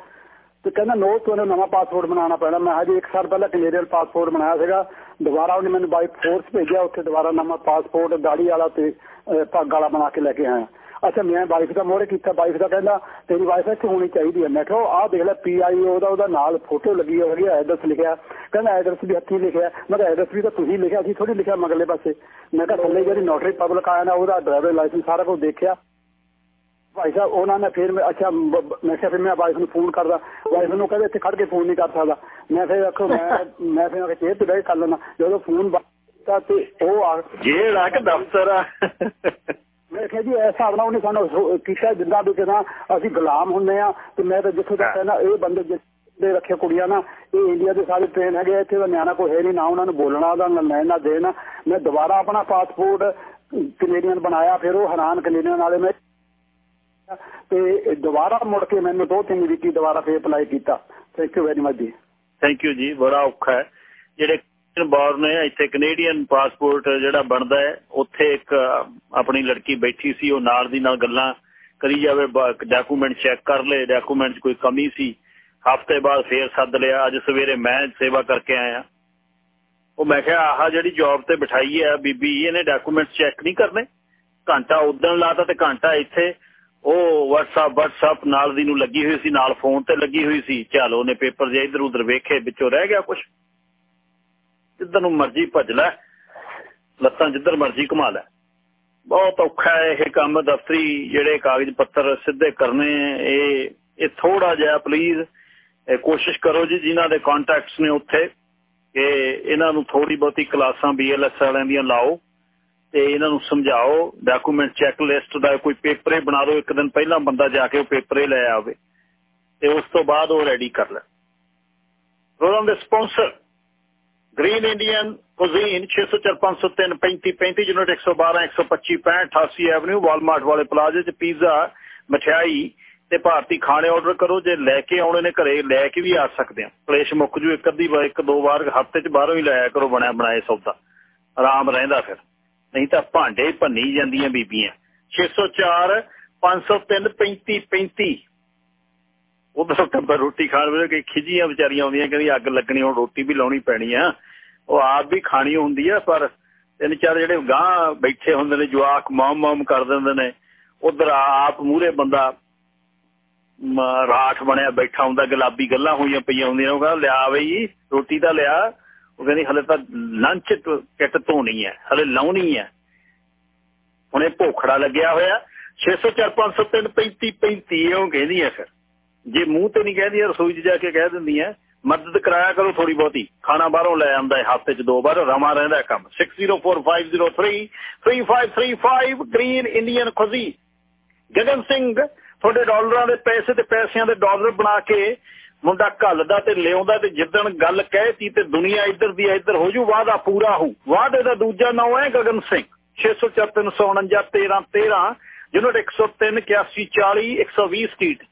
Speaker 14: ਤੇ ਕਹਿੰਦਾ ਨੋ ਤੁਹਾਨੂੰ ਨਵਾਂ ਪਾਸਪੋਰਟ ਬਣਾਉਣਾ ਪੈਣਾ। ਮੈਂ ਹਜੇ 1 ਸਾਲ ਪਹਿਲਾਂ ਕੈਨੇਡੀਅਨ ਪਾਸਪੋਰਟ ਬਣਾਇਆ ਸੀਗਾ ਦੁਬਾਰਾ ਉਹਨੇ ਮੈਨੂੰ ਬਾਈ ਫੋਰਸ ਭੇਜਿਆ, ਉੱਥੇ ਦੁਬਾਰਾ ਨਵਾਂ ਪਾਸਪੋਰਟ ਦਾੜੀ ਵਾਲਾ ਤੇ ਪੱਗ ਵਾਲਾ ਬਣਾ ਕੇ ਲੈ ਕੇ ਆਇਆ। ਅੱਛਾ, ਮੈਂ ਵਾਈਫ ਦਾ ਮੋਹਰੇ ਕੀਤਾ ਵਾਈਫ ਦਾ ਕਹਿੰਦਾ, ਤੇਰੀ ਵਾਈਫ ਇੱਥੇ ਹੋਣੀ ਚਾਹੀਦੀ ਹੈ। ਮੈਂ ਕਿਹਾ, ਆਹ ਦੇਖ ਲੈ ਪੀਆਈਓ ਦਾ ਉਹਦਾ ਨਾਲ ਫੋਟੋ ਲੱਗੀ ਹੋਈ ਹੈ ਐਡਰੈਸ ਲਿਖਿਆ। ਕਹਿੰਦਾ ਐਡਰੈਸ ਵੀ ਹੱਥੀ ਲਿਖਿਆ। ਮੈਂ ਕਿਹਾ ਐਡਰੈਸ ਵੀ ਤਾਂ ਤੁਸੀਂ ਲਿਖਿਆ ਸੀ ਥੋੜੀ ਲਿਖਿਆ ਮਗਲੇ ਪਾਸੇ। ਮੈਂ ਕਿਹਾ, ਥੱਲੇ ਜਿਹੜੀ ਨੋਟਰੀ ਪਬਲਿਕ ਆਇਆ ਨਾ, ਉਹਦਾ ਡਰਾਈਵਰ ਲਾਇਸੈਂਸ ਸਾਰਾ ਕੁਝ ਦੇਖਿਆ। ਭਾਈ ਸਾਹਿਬ ਉਹਨਾਂ ਨੇ ਫਿਰ ਅੱਛਾ ਮੈਂ ਕਿਹਾ ਫਿਰ ਮੈਂ ਵਾਈਫ ਨੂੰ ਫੋਨ ਕਰਦਾ। ਵਾਈਫ ਨੂੰ ਕਹਿੰਦੇ ਇੱਥੇ ਖੜ ਕੇ ਫੋਨ ਨਹੀਂ ਕਰ ਸਕਦਾ। ਮੈਂ ਫਿਰ ਆਖੋ ਮੈਂ ਮੈਂ ਫਿਰ ਚੇਤ ਤੇ ਬਹਿ ਕਰ ਲੈਣਾ ਜਦੋਂ ਫੋਨ ਤਾਂ ਤੇ ਉਹ ਆ
Speaker 1: ਜਿਹੜਾ ਕਿ ਦਫ਼ਤਰ ਆ।
Speaker 14: ਮੈਂ ਕਿਹਾ ਜੀ ਇਸ ਹਿਸਾਬ ਨਾਲ ਉਹਨੇ ਸਾਨੂੰ ਕੀਤਾ ਜਿੱਦਾਂ ਵੀ ਕਿਦਾਂ ਅਸੀਂ ਗੁਲਾਮ ਹੁੰਨੇ ਆ ਤੇ ਮੈਂ ਤਾਂ ਜਿੱਥੇ ਤੱਕ ਕਹਿੰਦਾ ਇਹ ਬੰਦੇ ਦੇ ਰੱਖੇ ਕੁੜੀਆਂ ਨਾ ਇਹ ਇੰਡੀਆ ਦੇ ਸਾਰੇ ਟ੍ਰੇਨ ਹੈਗੇ ਇੱਥੇ ਦਾ ਨਿਆਣਾ ਕੋਈ ਹੈ ਨਹੀਂ ਨਾ ਉਹਨਾਂ ਨੂੰ ਬੋਲਣਾ ਉਹਦਾ ਨਾ ਨਾ ਦੇਣਾ। ਮੈਂ ਦੁਬਾਰਾ ਆਪਣਾ ਪਾਸਪੋਰਟ ਕੈਨੇਡੀਅਨ ਬਣਾਇਆ ਫਿਰ ਉਹ ਹੈਰਾਨ ਕੈਨੇਡੀਅਨ ਵਾਲੇ ਮੈਂ ਤੇ ਦੁਬਾਰਾ ਮੁੜ ਕੇ ਮੈਨੂੰ ਦੋ ਤਿੰਨ ਵੀਕੀ ਦੁਬਾਰਾ ਫੇਰ ਅਪਲਾਈ ਕੀਤਾ। ਥੈਂਕ ਯੂ ਵੈਰੀ ਮਚ ਜੀ।
Speaker 1: ਥੈਂਕ ਯੂ ਜੀ, ਬੜਾ ਔਖਾ ਹੈ। ਜਿਹੜੇ ਬਾਰਨ ਹੈ ਇੱਥੇ ਕੈਨੇਡੀਅਨ ਪਾਸਪੋਰਟ ਜਿਹੜਾ ਬਣਦਾ ਹੈ, ਉੱਥੇ ਇੱਕ ਆਪਣੀ ਲੜਕੀ ਬੈਠੀ ਸੀ, ਉਹ ਨਾਲ ਦੀ ਨਾਲ ਗੱਲਾਂ ਕਰੀ ਜਾਵੇ ਡਾਕੂਮੈਂਟ ਚੈੱਕ ਕਰ ਲਏ ਡਾਕੂਮੈਂਟ ਕੋਈ ਕਮੀ ਸੀ। ਹਫ਼ਤੇ ਬਾਅਦ ਫੇਰ ਸੱਦ ਲਿਆ, ਅੱਜ ਸਵੇਰੇ ਮੈਂ ਸੇਵਾ ਕਰਕੇ ਆਇਆ। ਉਹ ਮੈਂ ਕਿਹਾ, ਆਹ ਜਿਹੜੀ ਜੌਬ ਤੇ ਬਿਠਾਈ ਹੈ, ਬੀਬੀ ਇਹਨੇ ਡਾਕੂਮੈਂਟ ਚੈੱਕ ਨਹੀਂ ਕਰਨੇ। ਘੰਟਾ ਉਦੋਂ ਲਾਤਾ ਤੇ ਘੰਟਾ ਇੱਥੇ ਉਹ WhatsApp WhatsApp ਨਾਲ ਦੀ ਨੂੰ ਲੱਗੀ ਹੋਈ ਸੀ, ਨਾਲ ਫੋਨ ਤੇ ਲੱਗੀ ਹੋਈ ਸੀ। ਚਲ ਉਹਨੇ ਪੇਪਰ ਜੇ ਇਧਰ ਉਧਰ ਵੇਖੇ, ਵਿੱਚੋਂ ਰਹਿ ਗਿਆ ਕੁਝ ਜਿੱਧਰ ਨੂੰ ਮਰਜ਼ੀ ਭੱਜ ਲੈ। ਲੱਤਾਂ ਜਿੱਧਰ ਮਰਜ਼ੀ ਘੁਮਾ ਲੈ। ਬਹੁਤ ਔਖਾ ਹੈ ਇਹ ਕੰਮ, ਦਫ਼ਤਰੀ ਜਿਹੜੇ ਕਾਗਜ਼ ਪੱਤਰ ਸਿੱਧੇ ਕਰਨੇ, ਇਹ ਇਹ ਥੋੜਾ ਜਿਹਾ ਪਲੀਜ਼ ਕੋਸ਼ਿਸ਼ ਕਰੋ ਜੀ, ਜਿਨ੍ਹਾਂ ਦੇ ਕੰਟੈਕਟਸ ਨੇ ਉੱਥੇ, ਕਿ ਇਹਨਾਂ ਨੂੰ ਥੋੜੀ ਬਹੁਤੀ ਕਲਾਸਾਂ BLS ਵਾਲਿਆਂ ਦੀਆਂ ਲਾਓ। ਤੇ ਇਹਨਾਂ ਨੂੰ ਸਮਝਾਓ ਡਾਕੂਮੈਂਟ ਚੈੱਕ ਲਿਸਟ ਦਾ ਕੋਈ ਪੇਪਰ ਬਣਾ ਦਿਓ, ਇੱਕ ਦਿਨ ਪਹਿਲਾਂ ਬੰਦਾ ਜਾ ਕੇ ਉਹ ਪੇਪਰ ਲੈ ਆਵੇ ਤੇ ਉਸ ਤੋਂ ਬਾਅਦ ਉਹ ਰੈਡੀ ਕਰ ਲੈ। ਪ੍ਰੋਗਰਾਮ ਦੇ sponsor green Indian cuisine 6045033535 unit 112 125 88 avenue Walmart ਵਾਲੇ ਪਲਾਜ਼ੇ 'ਚ ਪੀਜ਼ਾ ਮਠਿਆਈ ਤੇ ਭਾਰਤੀ ਖਾਣੇ ਆਰਡਰ ਕਰੋ, ਜੇ ਲੈ ਕੇ ਆਉਣੇ ਨੇ ਘਰੇ, ਲੈ ਕੇ ਵੀ ਆ ਸਕਦੇ ਆ। ਕਲੇਸ਼ ਮੁੱਕ ਜੂ ਇੱਕ ਅੱਧੀ ਵਾਰ, ਇੱਕ ਦੋ ਵਾਰ, ਹਫ਼ਤੇ 'ਚ ਬਾਹਰੋਂ ਹੀ ਲਾਇਆ ਕਰੋ, ਬਣਿਆ ਬਣਾਏ ਸੌਦਾ। ਆਰਾਮ ਰਹਿੰਦਾ ਫਿਰ। ਨਹੀਂ ਤਾਂ ਭਾਂਡੇ ਭੰਨੀ ਜਾਂਦੀਆਂ ਬੀਬੀਆਂ। 604 503 35 35 ਉਧਰ ਟੱਬਰ ਰੋਟੀ ਖਾਣ ਵੇਲੇ ਕਿ ਖਿਜੀਆਂ ਵਿਚਾਰੀਆਂ ਆਉਂਦੀਆਂ ਕਹਿੰਦੀ ਅੱਗ ਲੱਗਣੀ, ਹੁਣ ਰੋਟੀ ਵੀ ਲਾਉਣੀ ਪੈਣੀ ਆ। ਉਹ ਆਪ ਵੀ ਖਾਣੀ ਹੁੰਦੀ ਆ, ਪਰ ਤਿੰਨ ਚਾਰ ਜਿਹੜੇ ਗਾਂ ਬੈਠੇ ਹੁੰਦੇ ਨੇ, ਜਵਾਕ ਮਾਮ ਮਾਮ ਕਰ ਦਿੰਦੇ ਨੇ, ਉਧਰ ਆਪ ਮੂਰੇ ਬੰਦਾ ਰਾਠ ਬਣਿਆ ਬੈਠਾ ਹੁੰਦਾ, ਗੁਲਾਬੀ ਗੱਲਾਂ ਹੋਈਆਂ ਪਈਆਂ ਹੁੰਦੀਆਂ ਉਹ ਕਹਿੰਦਾ, ਲਿਆ ਬਈ, ਰੋਟੀ ਤਾਂ ਲਿਆ। ਉਹ ਕਹਿੰਦੀ, ਹਲੇ ਤਾਂ ਲੰਚ ਕਿੱਟ ਧੋਣੀ ਹੈ ਹਲੇ ਲਾਉਣੀ ਹੈ ਹੁਣੇ ਭੋਖੜਾ ਲੱਗਿਆ ਹੋਇਆ 604 503 35 35 ਉਹ ਕਹਿੰਦੀ ਹੈ ਫਿਰ। ਜੇ ਮੂੰਹ ਤੇ ਨਹੀਂ ਕਹਿੰਦੀ ਰਸੋਈ 'ਚ ਜਾ ਕੇ ਕਹਿ ਦਿੰਦੀ ਹੈ ਮਦਦ ਕਰਾਇਆ ਕਰੋ ਥੋੜੀ ਬਹੁਤੀ, ਖਾਣਾ ਬਾਹਰੋਂ ਲੈ ਆਂਦਾ ਹੈ ਹਫ਼ਤੇ 'ਚ ਦੋ ਵਾਰ ਰਮਾ ਰਹਿੰਦਾ ਕੰਮ। 6045033535 green Indian cuisine Gagan Singh, ਤੁਹਾਡੇ ਡਾਲਰਾਂ ਦੇ ਪੈਸੇ ਤੇ ਪੈਸਿਆਂ ਦੇ ਡਾਲਰ ਬਣਾ ਕੇ ਮੁੰਡਾ ਘੱਲਦਾ ਤੇ ਲਿਆਉਂਦਾ ਤੇ ਜਿੱਦਣ ਗੱਲ ਕਹਿਤੀ ਤੇ ਦੁਨੀਆ ਇੱਧਰ ਦੀ ਇੱਧਰ ਹੋ ਜੂ ਵਾਦਾ ਪੂਰਾ ਹੋ ਵਾਦੇ ਦਾ ਦੂਜਾ ਨਾਮ ਹੈ ਗਗਨ ਸਿੰਘ। 6043491313 ਯੂਨਿਟ 103 8140 120 ਸਟਰੀਟ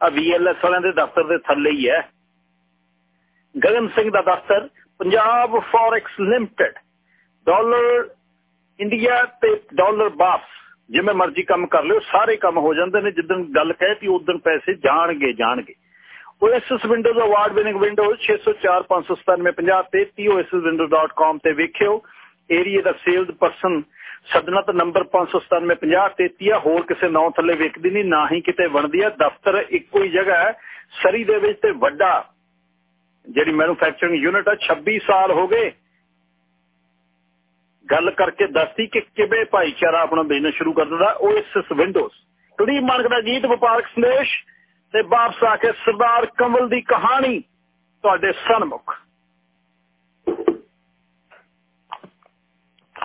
Speaker 1: ਆ ਵੀਐਲਐਸ ਵਾਲਿਆਂ ਦੇ ਦਫ਼ਤਰ ਦੇ ਥੱਲੇ ਹੀ ਹੈ। ਗਗਨ ਸਿੰਘ ਦਾ ਦਫ਼ਤਰ Punjab forex limited dollar India ਤੇ ਡਾਲਰ ਬਾਸ ਜਿਵੇਂ ਮਰਜ਼ੀ ਕੰਮ ਕਰ ਲਿਓ, ਸਾਰੇ ਕੰਮ ਹੋ ਜਾਂਦੇ ਨੇ। ਜਿੱਦਣ ਗੱਲ ਕਹਿਤੀ ਉਦੋਂ ਪੈਸੇ ਜਾਣਗੇ ਜਾਣਗੇ। OSS Windows award winning windows 604 597 50 33 osswindows.com ਤੇ ਵੇਖਿਓ। ਏਰੀਆ ਦਾ ਸੇਲਸ ਪਰਸਨ ਸਦਨਾ ਤਾਂ ਨੰਬਰ 597 50 33 ਹੋਰ ਕਿਸੇ ਨਾਂ ਥੱਲੇ ਵੇਖਦੀ ਨਹੀਂ, ਨਾ ਹੀ ਕਿਤੇ ਬਣਦੀ ਆ। ਦਫ਼ਤਰ ਇੱਕੋ ਹੀ ਜਗ੍ਹਾ ਹੈ, ਸਰੀ ਦੇ ਵਿੱਚ ਤੇ ਵੱਡਾ। ਜਿਹੜੀ ਮੈਨੂਫੈਕਚਰਿੰਗ ਯੂਨਿਟ ਆ 26 ਸਾਲ ਹੋ ਗਏ। ਗੱਲ ਕਰਕੇ ਦੱਸਦੀ ਕਿ ਕਿਵੇਂ ਭਾਈਚਾਰਾ ਆਪਣਾ ਬਿਜ਼ਨਸ ਸ਼ੁਰੂ ਕਰ ਦਿੰਦਾ ਓਐਸਐਸ ਵਿੰਡੋਜ਼। ਕੁੜੀ ਮਾਨਕ ਦਾ ਗੀਤ ਵਪਾਰਕ ਸੰਦੇਸ਼। ਤੇ ਵਾਪਸ ਆ ਕੇ ਸਰਦਾਰ ਕਮਲ ਦੀ ਕਹਾਣੀ ਤੁਹਾਡੇ ਸਨਮੁਖ।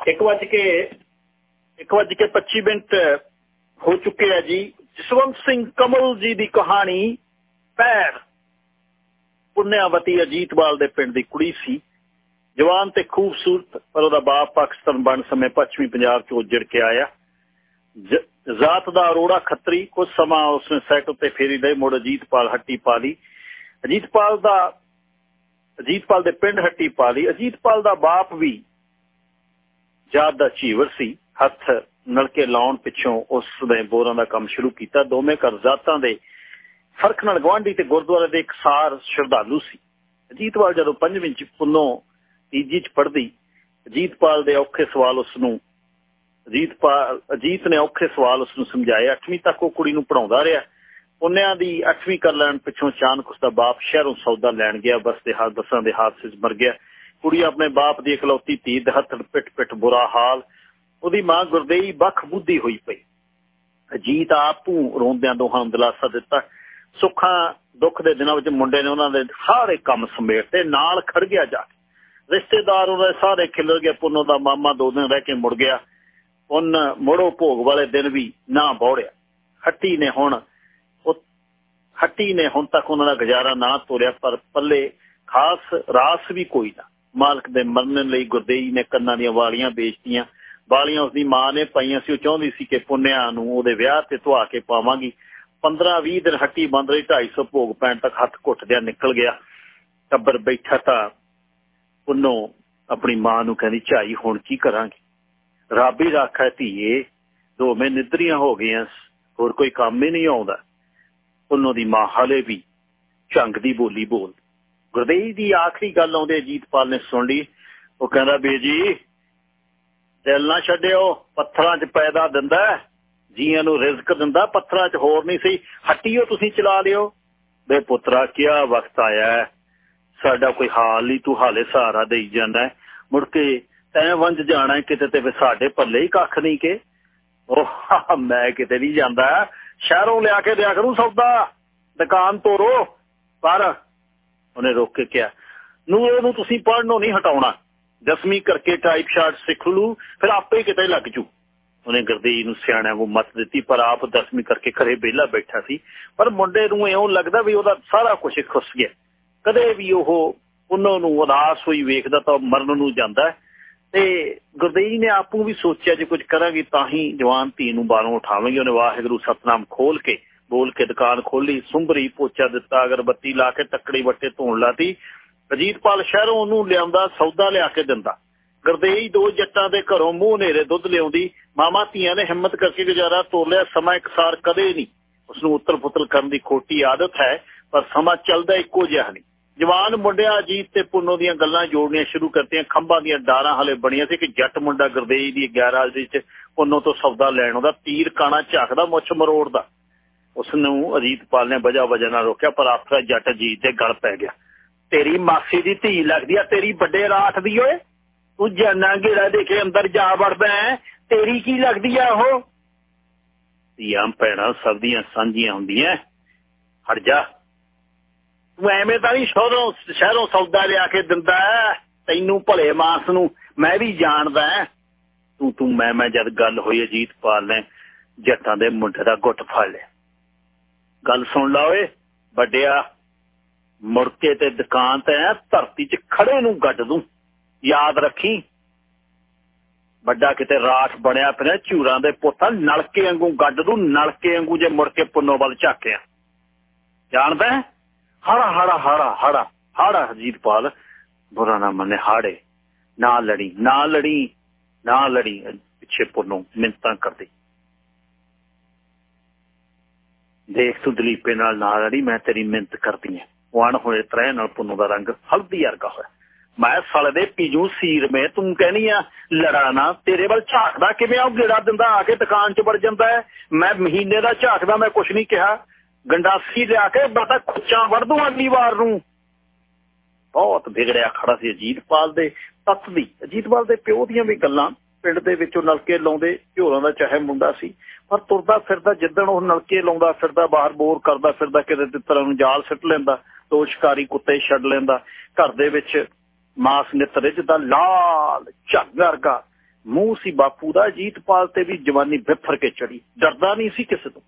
Speaker 1: ਇੱਕ ਵਜ ਕੇ, ਇੱਕ ਵਜ ਕੇ 25 ਮਿੰਟ ਹੋ ਚੁੱਕੇ ਆ ਜੀ। ਜਸਵੰਤ ਸਿੰਘ ਕਮਲ ਜੀ ਦੀ ਕਹਾਣੀ ਪੈਰ। ਪੁੰਨਿਆਵਤੀ ਅਜੀਤਵਾਲ ਦੇ ਪਿੰਡ ਦੀ ਕੁੜੀ ਸੀ। ਜਵਾਨ ਤੇ ਖੂਬਸੂਰਤ, ਪਰ ਉਹਦਾ ਬਾਪ ਪਾਕਿਸਤਾਨ ਬਣ ਸਮੇਂ ਪੱਛਮੀ ਪੰਜਾਬ ਚ ਉੱਜੜ ਕੇ ਆਇਆ। ਜ਼ਾਤ ਦਾ ਅਰੋੜਾ ਖੱਤਰੀ ਕੁਝ ਸਮਾਂ ਉਸਨੇ ਸਾਈਕਲ ਤੇ ਫੇਰੀ ਦੇ ਮੁੜ ਅਜੀਤਪਾਲ ਹੱਟੀ ਪਾ ਲਈ ਅਜੀਤਪਾਲ ਦਾ, ਅਜੀਤਪਾਲ ਦੇ ਪਿੰਡ ਹੱਟੀ ਪਾ ਲਈ ਅਜੀਤਪਾਲ ਦਾ ਬਾਪ ਵੀ ਜਾਤ ਦਾ ਚੀਵਰ ਸੀ। ਹੱਥ ਨਲਕੇ ਲਾਉਣ ਪਿੱਛੋਂ ਉਸ ਨੇ ਬੋਰਾਂ ਦਾ ਕੰਮ ਸ਼ੁਰੂ ਕੀਤਾ। ਦੋਵੇਂ ਘਰ ਜ਼ਾਤਾਂ ਦੇ ਫ਼ਰਕ ਨਾਲ ਗਵਾਂਢੀ ਤੇ ਗੁਰਦੁਆਰੇ ਦੇ ਇੱਕ ਸਾਰ ਸ਼ਰਧਾਲੂ ਸੀ। ਅਜੀਤਪਾਲ ਜਦੋਂ ਪੰਜਵੀਂ ਚ ਪੁੰਨੋਂ ਤੀਜੀ ਚ ਪੜਦੀ ਅਜੀਤਪਾਲ ਦੇ ਔਖੇ ਸਵਾਲ ਉਸ ਨੂੰ ਅਜੀਤਪਾਲ ਅਜੀਤ ਨੇ ਔਖੇ ਸਵਾਲ ਉਸ ਨੂੰ ਸਮਝਾਏ। 8ਵੀਂ ਤੱਕ ਉਹ ਕੁੜੀ ਨੂੰ ਪੜਾਉਂਦਾ ਰਿਹਾ। ਉਹਨਿਆਂ ਦੀ 8ਵੀਂ ਕਰ ਲੈਣ ਪਿੱਛੋਂ ਅਚਾਨਕ ਉਸ ਦਾ ਬਾਪ ਸ਼ਹਿਰੋਂ ਸੌਦਾ ਲੈਣ ਗਿਆ। ਬਸ ਦੇ ਹਾਲ ਦੇ ਹਾਦਸੇ 'ਚ ਮਰ ਗਿਆ। ਕੁੜੀ ਆਪਣੇ ਬਾਪ ਦੀ ਇਕਲੌਤੀ ਧੀ ਦੇ ਹੱਥ ਪਿੱਟ ਪਿੱਟ ਬੁਰਾ ਹਾਲ। ਉਹਦੀ ਮਾਂ ਗੁਰਦੇਈ ਬਖ ਬੁੱਧੀ ਹੋਈ ਪਈ। ਅਜੀਤ ਆਪੂ ਰੋਂਦਿਆਂ ਦੋਹਾਂ ਨੂੰ ਦਿਲਾਸਾ ਦਿੱਤਾ। ਸੁੱਖਾਂ ਦੁੱਖ ਦੇ ਦਿਨਾਂ ਵਿੱਚ ਮੁੰਡੇ ਨੇ ਉਹਨਾਂ ਦੇ ਸਾਰੇ ਕੰਮ ਸਮੇਟਦੇ ਨਾਲ ਖੜ ਗਿਆ ਜਾ ਰਿਸ਼ਤੇਦਾਰ ਉਹਦੇ ਸਾਰੇ ਖਿਲਰ ਗਏ ਪੁੰਨੋ ਦਾ ਮਾਮਾ ਦੋ ਦਿਨ ਰਹਿ ਕੇ ਮੁੜ ਗਿਆ। ਉਨ ਮੋੜੋ ਭੋਗ ਵਾਲੇ ਦਿਨ ਵੀ ਨਾ ਬੋੜਿਆ। ਹੱਟੀ ਨੇ ਹੁਣ ਹੱਟੀ ਨੇ ਹੁਣ ਤੱਕ ਉਹਨਾਂ ਦਾ ਗੁਜ਼ਾਰਾ ਨਾ ਤੋਰਿਆ ਪਰ ਪੱਲੇ ਖਾਸ ਰਾਸ ਵੀ ਕੋਈ ਨਾ। ਮਾਲਕ ਦੇ ਮਰਨ ਲਈ ਗੁਰਦੇਈ ਨੇ ਕੰਨਾਂ ਦੀਆਂ ਵਾਲੀਆਂ ਵੇਚਤੀਆਂ। ਵਾਲੀਆਂ ਉਸਦੀ ਮਾਂ ਨੇ ਪਾਈਆਂ ਸੀ। ਉਹ ਚਾਹੁੰਦੀ ਸੀ ਕਿ ਪੁੰਨਿਆ ਨੂੰ ਉਹਦੇ ਵਿਆਹ ਤੇ ਧਵਾ ਕੇ ਪਾਵਾਂਗੀ। 15-20 ਦਿਨ ਹੱਟੀ ਬੰਦ ਰਹੀ 250 ਭੋਗ ਪੈਣ ਤੱਕ ਹੱਥ ਘੁੱਟਦਿਆਂ ਨਿਕਲ ਗਿਆ। ਟੱਬਰ ਬੈਠਾ ਤਾਂ ਪੁੰਨੋ ਆਪਣੀ ਮਾਂ ਨੂੰ ਕਹਿੰਦੀ, ਝਾਈ, ਹੁਣ ਕੀ ਕਰਾਂਗੇ? ਰੱਬ ਹੀ ਰੱਖਾ ਧੀਏ, ਦੋ ਨਿਦਰੀਆਂ ਹੋ ਗਈਆਂ ਹੋਰ ਕੋਈ ਕੰਮ ਹੀ ਨਹੀਂ ਆਉਂਦਾ। ਪੁੰਨੋ ਦੀ ਮਾਂ ਹਲੇ ਵੀ ਝੰਗ ਦੀ ਬੋਲੀ ਬੋਲ। ਗੁਰਦੇਵ ਦੀ ਆਖਰੀ ਗੱਲ ਆਉਂਦੇ ਅਜੀਤਪਾਲ ਨੇ ਸੁਣ ਲਈ। ਉਹ ਕਹਿੰਦਾ ਬੇਜੀ ਦਿਲ ਨਾ ਛੱਡਿਓ, ਪੱਥਰਾਂ 'ਚ ਪੈਦਾ ਦਿੰਦਾ ਜੀਆਂ ਨੂੰ ਰਿਜ਼ਕ ਦਿੰਦਾ, ਪੱਥਰਾਂ 'ਚ ਹੋਰ ਨਹੀਂ ਸਹੀ ਹੱਟੀਓ ਤੁਸੀਂ ਚਲਾ ਲਿਓ। ਬੇ ਪੁੱਤਰਾ, ਕਿਆ ਵਕਤ ਆਇਆ ਸਾਡਾ ਕੋਈ ਹਾਲ ਨਹੀਂ, ਤੂੰ ਹਾਲੇ ਸਹਾਰਾ ਦੇਈ ਜਾਂਦਾ ਮੁੜ ਕੇ ਤੈਂ ਵੰਜ ਜਾਣਾ ਕਿਤੇ ਤੇ ਸਾਡੇ ਪੱਲੇ ਹੀ ਕੱਖ ਨਹੀਂ ਕੇ। ਉਹ ਮੈਂ ਕਿਤੇ ਨਹੀਂ ਜਾਂਦਾ। ਸ਼ਹਿਰੋਂ ਲਿਆ ਕੇ ਦਿਆ ਕਰੂੰ ਸੌਦਾ। ਦੁਕਾਨ ਤੋਰੋ। ਪਰ ਉਹਨੇ ਰੋਕ ਕੇ ਕਿਹਾ, ਨੂੰ ਤੁਸੀਂ ਪੜਨੋਂ ਨਹੀਂ ਹਟਾਉਣਾ। ਦਸਵੀਂ ਕਰਕੇ ਟਾਈਪ ਸ਼ਾਟ ਸਿੱਖ ਲੂ ਫਿਰ ਆਪੇ ਕਿਤੇ ਲੱਗ ਜੂ। ਉਹਨੇ ਗਰਦੇਈ ਨੂੰ ਸਿਆਣਿਆਂ ਨੂੰ ਮਤ ਦਿੱਤੀ, ਪਰ ਆਪ ਦਸਵੀਂ ਕਰਕੇ ਘਰੇ ਵਿਹਲਾ ਬੈਠਾ ਸੀ। ਪਰ ਮੁੰਡੇ ਨੂੰ ਇਉਂ ਲੱਗਦਾ ਵੀ ਉਹਦਾ ਸਾਰਾ ਕੁਝ ਖੁੱਸ ਗਿਆ। ਕਦੇ ਵੀ ਉਹ ਉਹਨਾਂ ਨੂੰ ਉਦਾਸ ਹੋਈ ਵੇਖਦਾ ਤਾਂ ਮਰਨ ਨੂੰ ਜਾਂਦਾ। ਤੇ ਗੁਰਦੇਈ ਨੇ ਆਪੂ ਵੀ ਸੋਚਿਆ ਜੇ ਕੁਝ ਕਰਾਂਗੇ ਤਾਂ ਹੀ ਜਵਾਨ ਧੀ ਨੂੰ ਬਾਹਰੋਂ ਉਠਾਵਾਂਗੇ। ਉਹਨੇ ਵਾਹਿਗੁਰੂ ਸਤਨਾਮ ਖੋਲ ਕੇ, ਬੋਲ ਕੇ ਦੁਕਾਨ ਖੋਲੀ, ਸੁੰਬਰੀ ਪੋਚਾ ਦਿੱਤਾ, ਅਗਰਬੱਤੀ ਲਾ ਕੇ ਟੱਕੜੀ ਵੱਟੇ ਧੋਣ ਲਾਤੀ। ਅਜੀਤਪਾਲ ਸ਼ਹਿਰੋਂ ਉਹਨੂੰ ਲਿਆਉਂਦਾ, ਸੌਦਾ ਲਿਆ ਕੇ ਦਿੰਦਾ। ਗਰਦੇਈ ਦੋ ਜੱਟਾਂ ਦੇ ਘਰੋਂ ਮੂੰਹ ਨੇਰੇ ਦੁੱਧ ਲਿਆਉਂਦੀ। ਮਾਮਾ ਧੀਆਂ ਨੇ ਹਿੰਮਤ ਕਰਕੇ ਗੁਜ਼ਾਰਾ ਤੋਰ ਲਿਆ, ਸਮਾਂ ਇਕਸਾਰ ਕਦੇ ਨਹੀਂ। ਉਸ ਨੂੰ ਉੱਤਰ ਪੁੱਤਲ ਕਰਨ ਦੀ ਖੋਟੀ ਆਦਤ ਹੈ, ਪਰ ਸਮਾਂ ਚੱਲਦਾ ਇੱਕੋ ਜਿਹਾ ਨਹੀਂ। ਜਵਾਨ ਮੁੰਡਿਆਂ ਅਜੀਤ ਤੇ ਪੁੰਨੋ ਦੀਆਂ ਗੱਲਾਂ ਜੋੜਨੀਆਂ ਸ਼ੁਰੂ ਕਰਤੀਆਂ। ਖੰਭਾਂ ਦੀਆਂ ਡਾਰਾਂ ਹਲੇ ਬਣੀਆਂ ਸੀ ਕਿ ਜੱਟ ਮੁੰਡਾ ਗਰਦੇਈ ਦੀ 11 ਵਿੱਚ ਪੁੰਨੋ ਤੋਂ ਸੌਦਾ ਲੈਣ ਆਉਂਦਾ। ਤੀਰ ਕਾਣਾ ਝਾਕਦਾ ਮੁੱਛ ਮਰੋੜਦਾ ਉਸ ਨੂੰ ਅਜੀਤਪਾਲ ਨੇ ਵਜਾ ਵਜਾ ਨਾਲ ਰੋਕਿਆ, ਪਰ ਆਖਰ ਜੱਟ ਅਜੀਤ ਦੇ ਗਲ ਪੈ ਗਿਆ। ਤੇਰੀ ਮਾਸੀ ਦੀ ਧੀ ਲੱਗਦੀ ਆ, ਤੇਰੀ ਵੱਡੇ ਰਾਤ ਦੀ ਓਏ। ਤੂੰ ਜਾਨਾ ਗੇੜਾ ਦੇ ਕੇ ਅੰਦਰ ਜਾ ਵੜਦਾ ਤੇਰੀ ਕੀ ਲੱਗਦੀ ਆ ਉਹ? ਧੀਆਂ ਭੈਣਾਂ ਸਭ ਦੀਆਂ ਸਾਂਝੀਆਂ ਹੁੰਦੀਆਂ। ਹਟ ਜਾ। ਤੂੰ ਐਵੇਂ ਤਾਂ ਨਹੀਂ ਸ਼ਹਿਰੋਂ ਸ਼ਹਿਰੋਂ ਸੌਦਾ ਲਿਆ ਕੇ ਦਿੰਦਾ ਤੈਨੂੰ ਭਲੇ ਮਾਸ ਨੂੰ ਮੈਂ ਵੀ ਜਾਣਦਾ ਤੂੰ ਤੂੰ ਮੈਂ ਮੈਂ ਜਦ ਗੱਲ ਹੋਈ ਅਜੀਤਪਾਲ ਨੇ, ਜੱਟਾਂ ਦੇ ਮੁੰਡੇ ਦਾ ਗੁੱਟ ਫੜ ਲਿਆ। ਗੱਲ ਸੁਣ ਲਾ ਓਏ, ਵੱਡਿਆ, ਮੁੜ ਕੇ ਤੇ ਦੁਕਾਨ ਤੇ ਧਰਤੀ 'ਚ ਖੜੇ ਨੂੰ ਗੱਡ ਦੂੰ। ਯਾਦ ਰੱਖੀ। ਵੱਡਾ ਕਿਤੇ ਰਾਠ ਬਣਿਆ ਪਿਆ, ਝੂਰਾਂ ਦੇ ਪੁੱਤਾਂ ਨਲਕੇ ਵਾਂਗੂ ਗੱਡ ਦੂੰ, ਨਲਕੇ ਵਾਂਗੂ ਜੇ ਮੁੜ ਕੇ ਪੁੰਨੋ ਵੱਲ ਝਾਕਿਆ। ਜਾਣਦਾ ਹੜਾ ਹੜਾ ਹੜਾ, ਹਾੜਾ, ਹੜਾ ਹਜੀਤਪਾਲ ਬੁਰਾ ਨਾ ਮੰਨੇ ਹਾੜੇ। ਨਾ ਲੜੀ ਨਾ ਲੜੀ ਨਾ ਲੜੀ, ਪਿੱਛੇ ਪੁੰਨੋ ਮਿੰਤਾਂ ਕਰਦੀ। ਦੇਖ ਤੂੰ ਦਲੀਪੇ ਨਾਲ ਨਾ ਲੜੀ, ਮੈਂ ਤੇਰੀ ਮਿੰਤ ਕਰਦੀ ਐ ਵਣ ਹੋਏ ਤਰੇ ਨਾਲ ਪੁੰਨੋ ਦਾ ਰੰਗ ਹਲਦੀ ਵਰਗਾ ਹੋਇਆ। ਮੈਂ ਸਾਲੇ ਦੇ ਪੀਜੂ ਸੀਰ ਮੇ, ਤੂੰ ਕਹਿਨੀ ਆ ਲੜਾਣਾ ਤੇਰੇ ਵੱਲ ਝਾਕਦਾ ਕਿਵੇਂ? ਆ ਗੇੜਾ ਦਿੰਦਾ ਆ ਕੇ ਦੁਕਾਨ 'ਚ ਵੜ ਜਾਂਦਾ ਮੈਂ ਮਹੀਨੇ ਦਾ ਝਾਕਦਾ, ਮੈਂ ਕੁਛ ਨਹੀਂ ਕਿਹਾ। ਗੰਡਾਸੀ ਲਿਆ ਕੇ ਬਤਾ ਖੁੱਚਾਂ ਵੜ ਦੂੰ ਅਗਲੀ ਵਾਰ ਨੂੰ। ਬਹੁਤ ਵਿਗੜਿਆ ਖੜਾ ਸੀ ਅਜੀਤਪਾਲ ਦੇ ਤੱਤ ਦੀ ਅਜੀਤਪਾਲ ਦੇ ਪਿਓ ਦੀਆਂ ਵੀ ਗੱਲਾਂ ਪਿੰਡ ਦੇ ਵਿੱਚੋਂ ਨਲਕੇ ਲਾਉਂਦੇ ਝੋਰਾਂ ਦਾ ਚਾਹੇ ਮੁੰਡਾ ਸੀ। ਪਰ ਤੁਰਦਾ ਫਿਰਦਾ ਜਿੱਦਣ ਉਹ ਨਲਕੇ ਲਾਉਂਦਾ ਫਿਰਦਾ, ਬਾਹਰ ਬੋਰ ਕਰਦਾ ਫਿਰਦਾ, ਕਿਤੇ ਤਿੱਤਰਾਂ ਨੂੰ ਜਾਲ ਸਿੱਟ ਲੈਂਦਾ ਦੋ ਸ਼ਿਕਾਰੀ ਕੁੱਤੇ ਛੱਡ ਲੈਂਦਾ, ਘਰ ਦੇ ਵਿੱਚ ਮਾਸ ਨਿਤਰੇ ਜਿੱਦਾਂ ਲਾਲ ਝੱਗ ਵਰਗਾ ਮੂੰਹ ਸੀ ਬਾਪੂ ਦਾ ਜੀਤਪਾਲ ਤੇ ਵੀ ਜਵਾਨੀ ਬਿਫਰ ਕੇ ਚੜੀ। ਡਰਦਾ ਨਹੀਂ ਸੀ ਕਿਸੇ ਤੋਂ।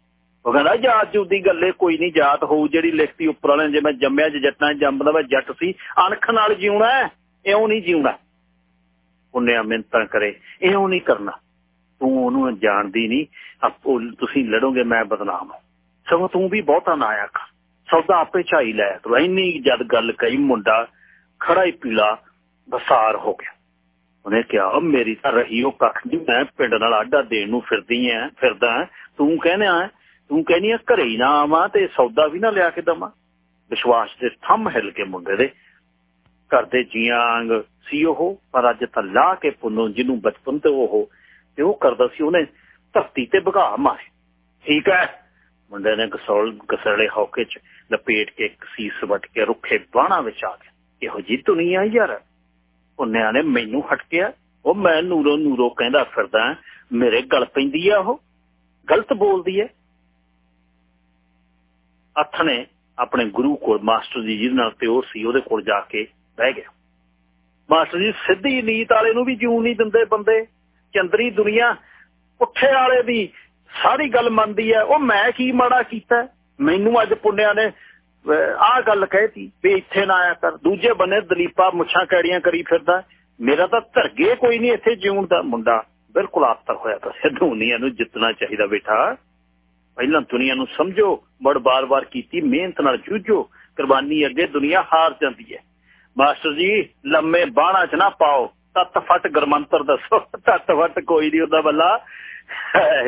Speaker 1: ਉਹ ਕਹਿੰਦਾ, ਜਾਤ ਜੂ ਦੀ ਗੱਲੇ ਕੋਈ ਨਹੀਂ, ਜਾਤ ਹੋਊ ਜਿਹੜੀ ਲਿਖਤੀ ਉੱਪਰ ਵਾਲੇ ਜੇ ਮੈਂ ਜੰਮਿਆ ਜੱਟਾਂ ਜੰਮਦਾ ਮੈਂ ਜੱਟ ਸੀ। ਅਣਖ ਨਾਲ ਜਿਉਣਾ ਇਉਂ ਨਹੀਂ ਜਿਉਣਾ। ਉਹਨੇ ਮਿੰਤਾਂ ਕਰੇ, ਇਉਂ ਨਹੀਂ ਕਰਨਾ। ਤੂੰ ਉਹਨੂੰ ਜਾਣਦੀ ਨਹੀਂ। ਆਪੋ ਤੁਸੀਂ ਲੜੋਗੇ, ਮੈਂ ਬਦਨਾਮ ਸਗੋਂ ਤੂੰ ਵੀ ਬਹੁਤਾ ਨਾ ਕਰ ਸੌਦਾ ਆਪੇ ਝਾਈ ਲੈ ਤੂੰ। ਇੰਨੀ ਜਦ ਗੱਲ ਕਹੀ, ਮੁੰਡਾ ਖੜਾ ਹੀ ਪੀਲਾ, ਬਸਾਰ ਹੋ ਗਿਆ। ਉਹਨੇ ਕਿਹਾ ਮੇਰੀ ਤਾਂ ਰਹੀ, ਉਹ ਕੱਖ ਨਹੀਂ। ਮੈਂ ਪਿੰਡ ਨਾਲ ਆਡਾ ਦੇਣ ਨੂੰ ਫਿਰਦੀ ਐ, ਫਿਰਦਾ ਤੂੰ ਕਹਿੰਦਾ ਤੂੰ ਕਹਿੰਦੀ ਆ, ਘਰੇ ਹੀ ਨਾ ਆਵਾਂ ਤੇ ਸੌਦਾ ਵੀ ਨਾ ਲਿਆ ਕੇ ਦਵਾਂ। ਵਿਸ਼ਵਾਸ ਦੇ ਥੰਮ ਹਿਲ ਕੇ ਮੁੰਡੇ ਦੇ। ਘਰ ਦੇ ਜੀਆਂਗ ਸੀ ਉਹ, ਪਰ ਅੱਜ ਤਾਂ ਲਾ ਕੇ ਪੁੰਨੋ ਜਿਹਨੂੰ ਬਚਪਨ ਤੇ ਉਹ ਤੇ ਉਹ ਕਰਦਾ ਸੀ ਉਹਨੇ ਧਰਤੀ ਤੇ ਭਗਾ ਮਾਰੇ। ਠੀਕ ਹੈ, ਮੁੰਡੇ ਨੇ ਕਸੌਲ ਕਸੜੇ ਹੌਕੇ ਚ ਲਪੇਟ ਕੇ ਇੱਕ ਸੀਸ ਵਟ ਕੇ ਰੁੱਖੇ ਬਾਣਾ ਵਿੱਚ ਆ ਗਿਆ। ਇਹੋ ਜੀ ਦੁਨੀਆ ਯਾਰ। ਉਹਨਿਆਂ ਨੇ ਮੈਨੂੰ ਹਟਕਿਆ, ਉਹ ਮੈਂ ਨੂਰੋ ਨੂਰੋ ਕਹਿੰਦਾ ਫਿਰਦਾ, ਮੇਰੇ ਗਲ ਪੈਂਦੀ ਆ ਉਹ। ਗਲਤ ਬੋਲਦੀ ਹੈ। ਅੱਠ ਨੇ ਆਪਣੇ ਗੁਰੂ ਕੋਲ, ਮਾਸਟਰ ਜੀ ਜਿਹਦੇ ਨਾਲ ਪਿਓਰ ਸੀ, ਉਹਦੇ ਕੋਲ ਜਾ ਕੇ ਬਹਿ ਗਿਆ। ਮਾਸਟਰ ਜੀ ਸਿੱਧੀ ਨੀਤ ਵਾਲੇ ਨੂੰ ਵੀ ਜਿਉਣ ਨਹੀਂ ਦਿੰਦੇ ਬੰਦੇ। ਚੰਦਰੀ ਦੁਨੀਆ ਪੁੱਠੇ ਵਾਲੇ ਦੀ ਸਾਰੀ ਗੱਲ ਮੰਨਦੀ ਹੈ। ਉਹ ਮੈਂ ਕੀ ਮਾੜਾ ਕੀਤਾ? ਮੈਨੂੰ ਅੱਜ ਪੁੰਨਿਆ ਨੇ ਆਹ ਗੱਲ ਕਹਿਤੀ ਵੀ ਇੱਥੇ ਨਾ ਆਇਆ ਕਰ। ਦੂਜੇ ਬੰਨੇ ਦਲੀਪਾ ਮੁੱਛਾਂ ਕੈੜੀਆਂ ਕਰੀ ਫਿਰਦਾ। ਮੇਰਾ ਤਾਂ ਧਰਗੇ ਕੋਈ ਨਹੀਂ ਇੱਥੇ ਜਿਉਣ ਦਾ ਮੁੰਡਾ। ਬਿਲਕੁਲ ਆਤਰ ਹੋਇਆ ਤਾਂ ਸਿੱਧੂਨੀਆਂ ਇਹਨੂੰ ਜਿੱਤਣਾ ਚਾਹੀਦਾ ਬੇਟਾ। ਪਹਿਲਾਂ ਦੁਨੀਆ ਨੂੰ ਸਮਝੋ, ਬੜ ਬਾਰ-ਬਾਰ ਕੀਤੀ, ਮਿਹਨਤ ਨਾਲ ਜੂਝੋ, ਕੁਰਬਾਨੀ ਅੱਗੇ ਦੁਨੀਆ ਹਾਰ ਜਾਂਦੀ ਹੈ। ਮਾਸਟਰ ਜੀ, ਲੰਮੇ ਬਾਣਾ ਚ ਨਾ ਪਾਓ, ਤਤ ਫਟ ਗਰਮੰਤਰ ਦੱਸੋ, ਤਤ ਫਟ ਕੋਈ ਨਹੀਂ ਹੁੰਦਾ ਬੱਲਾ।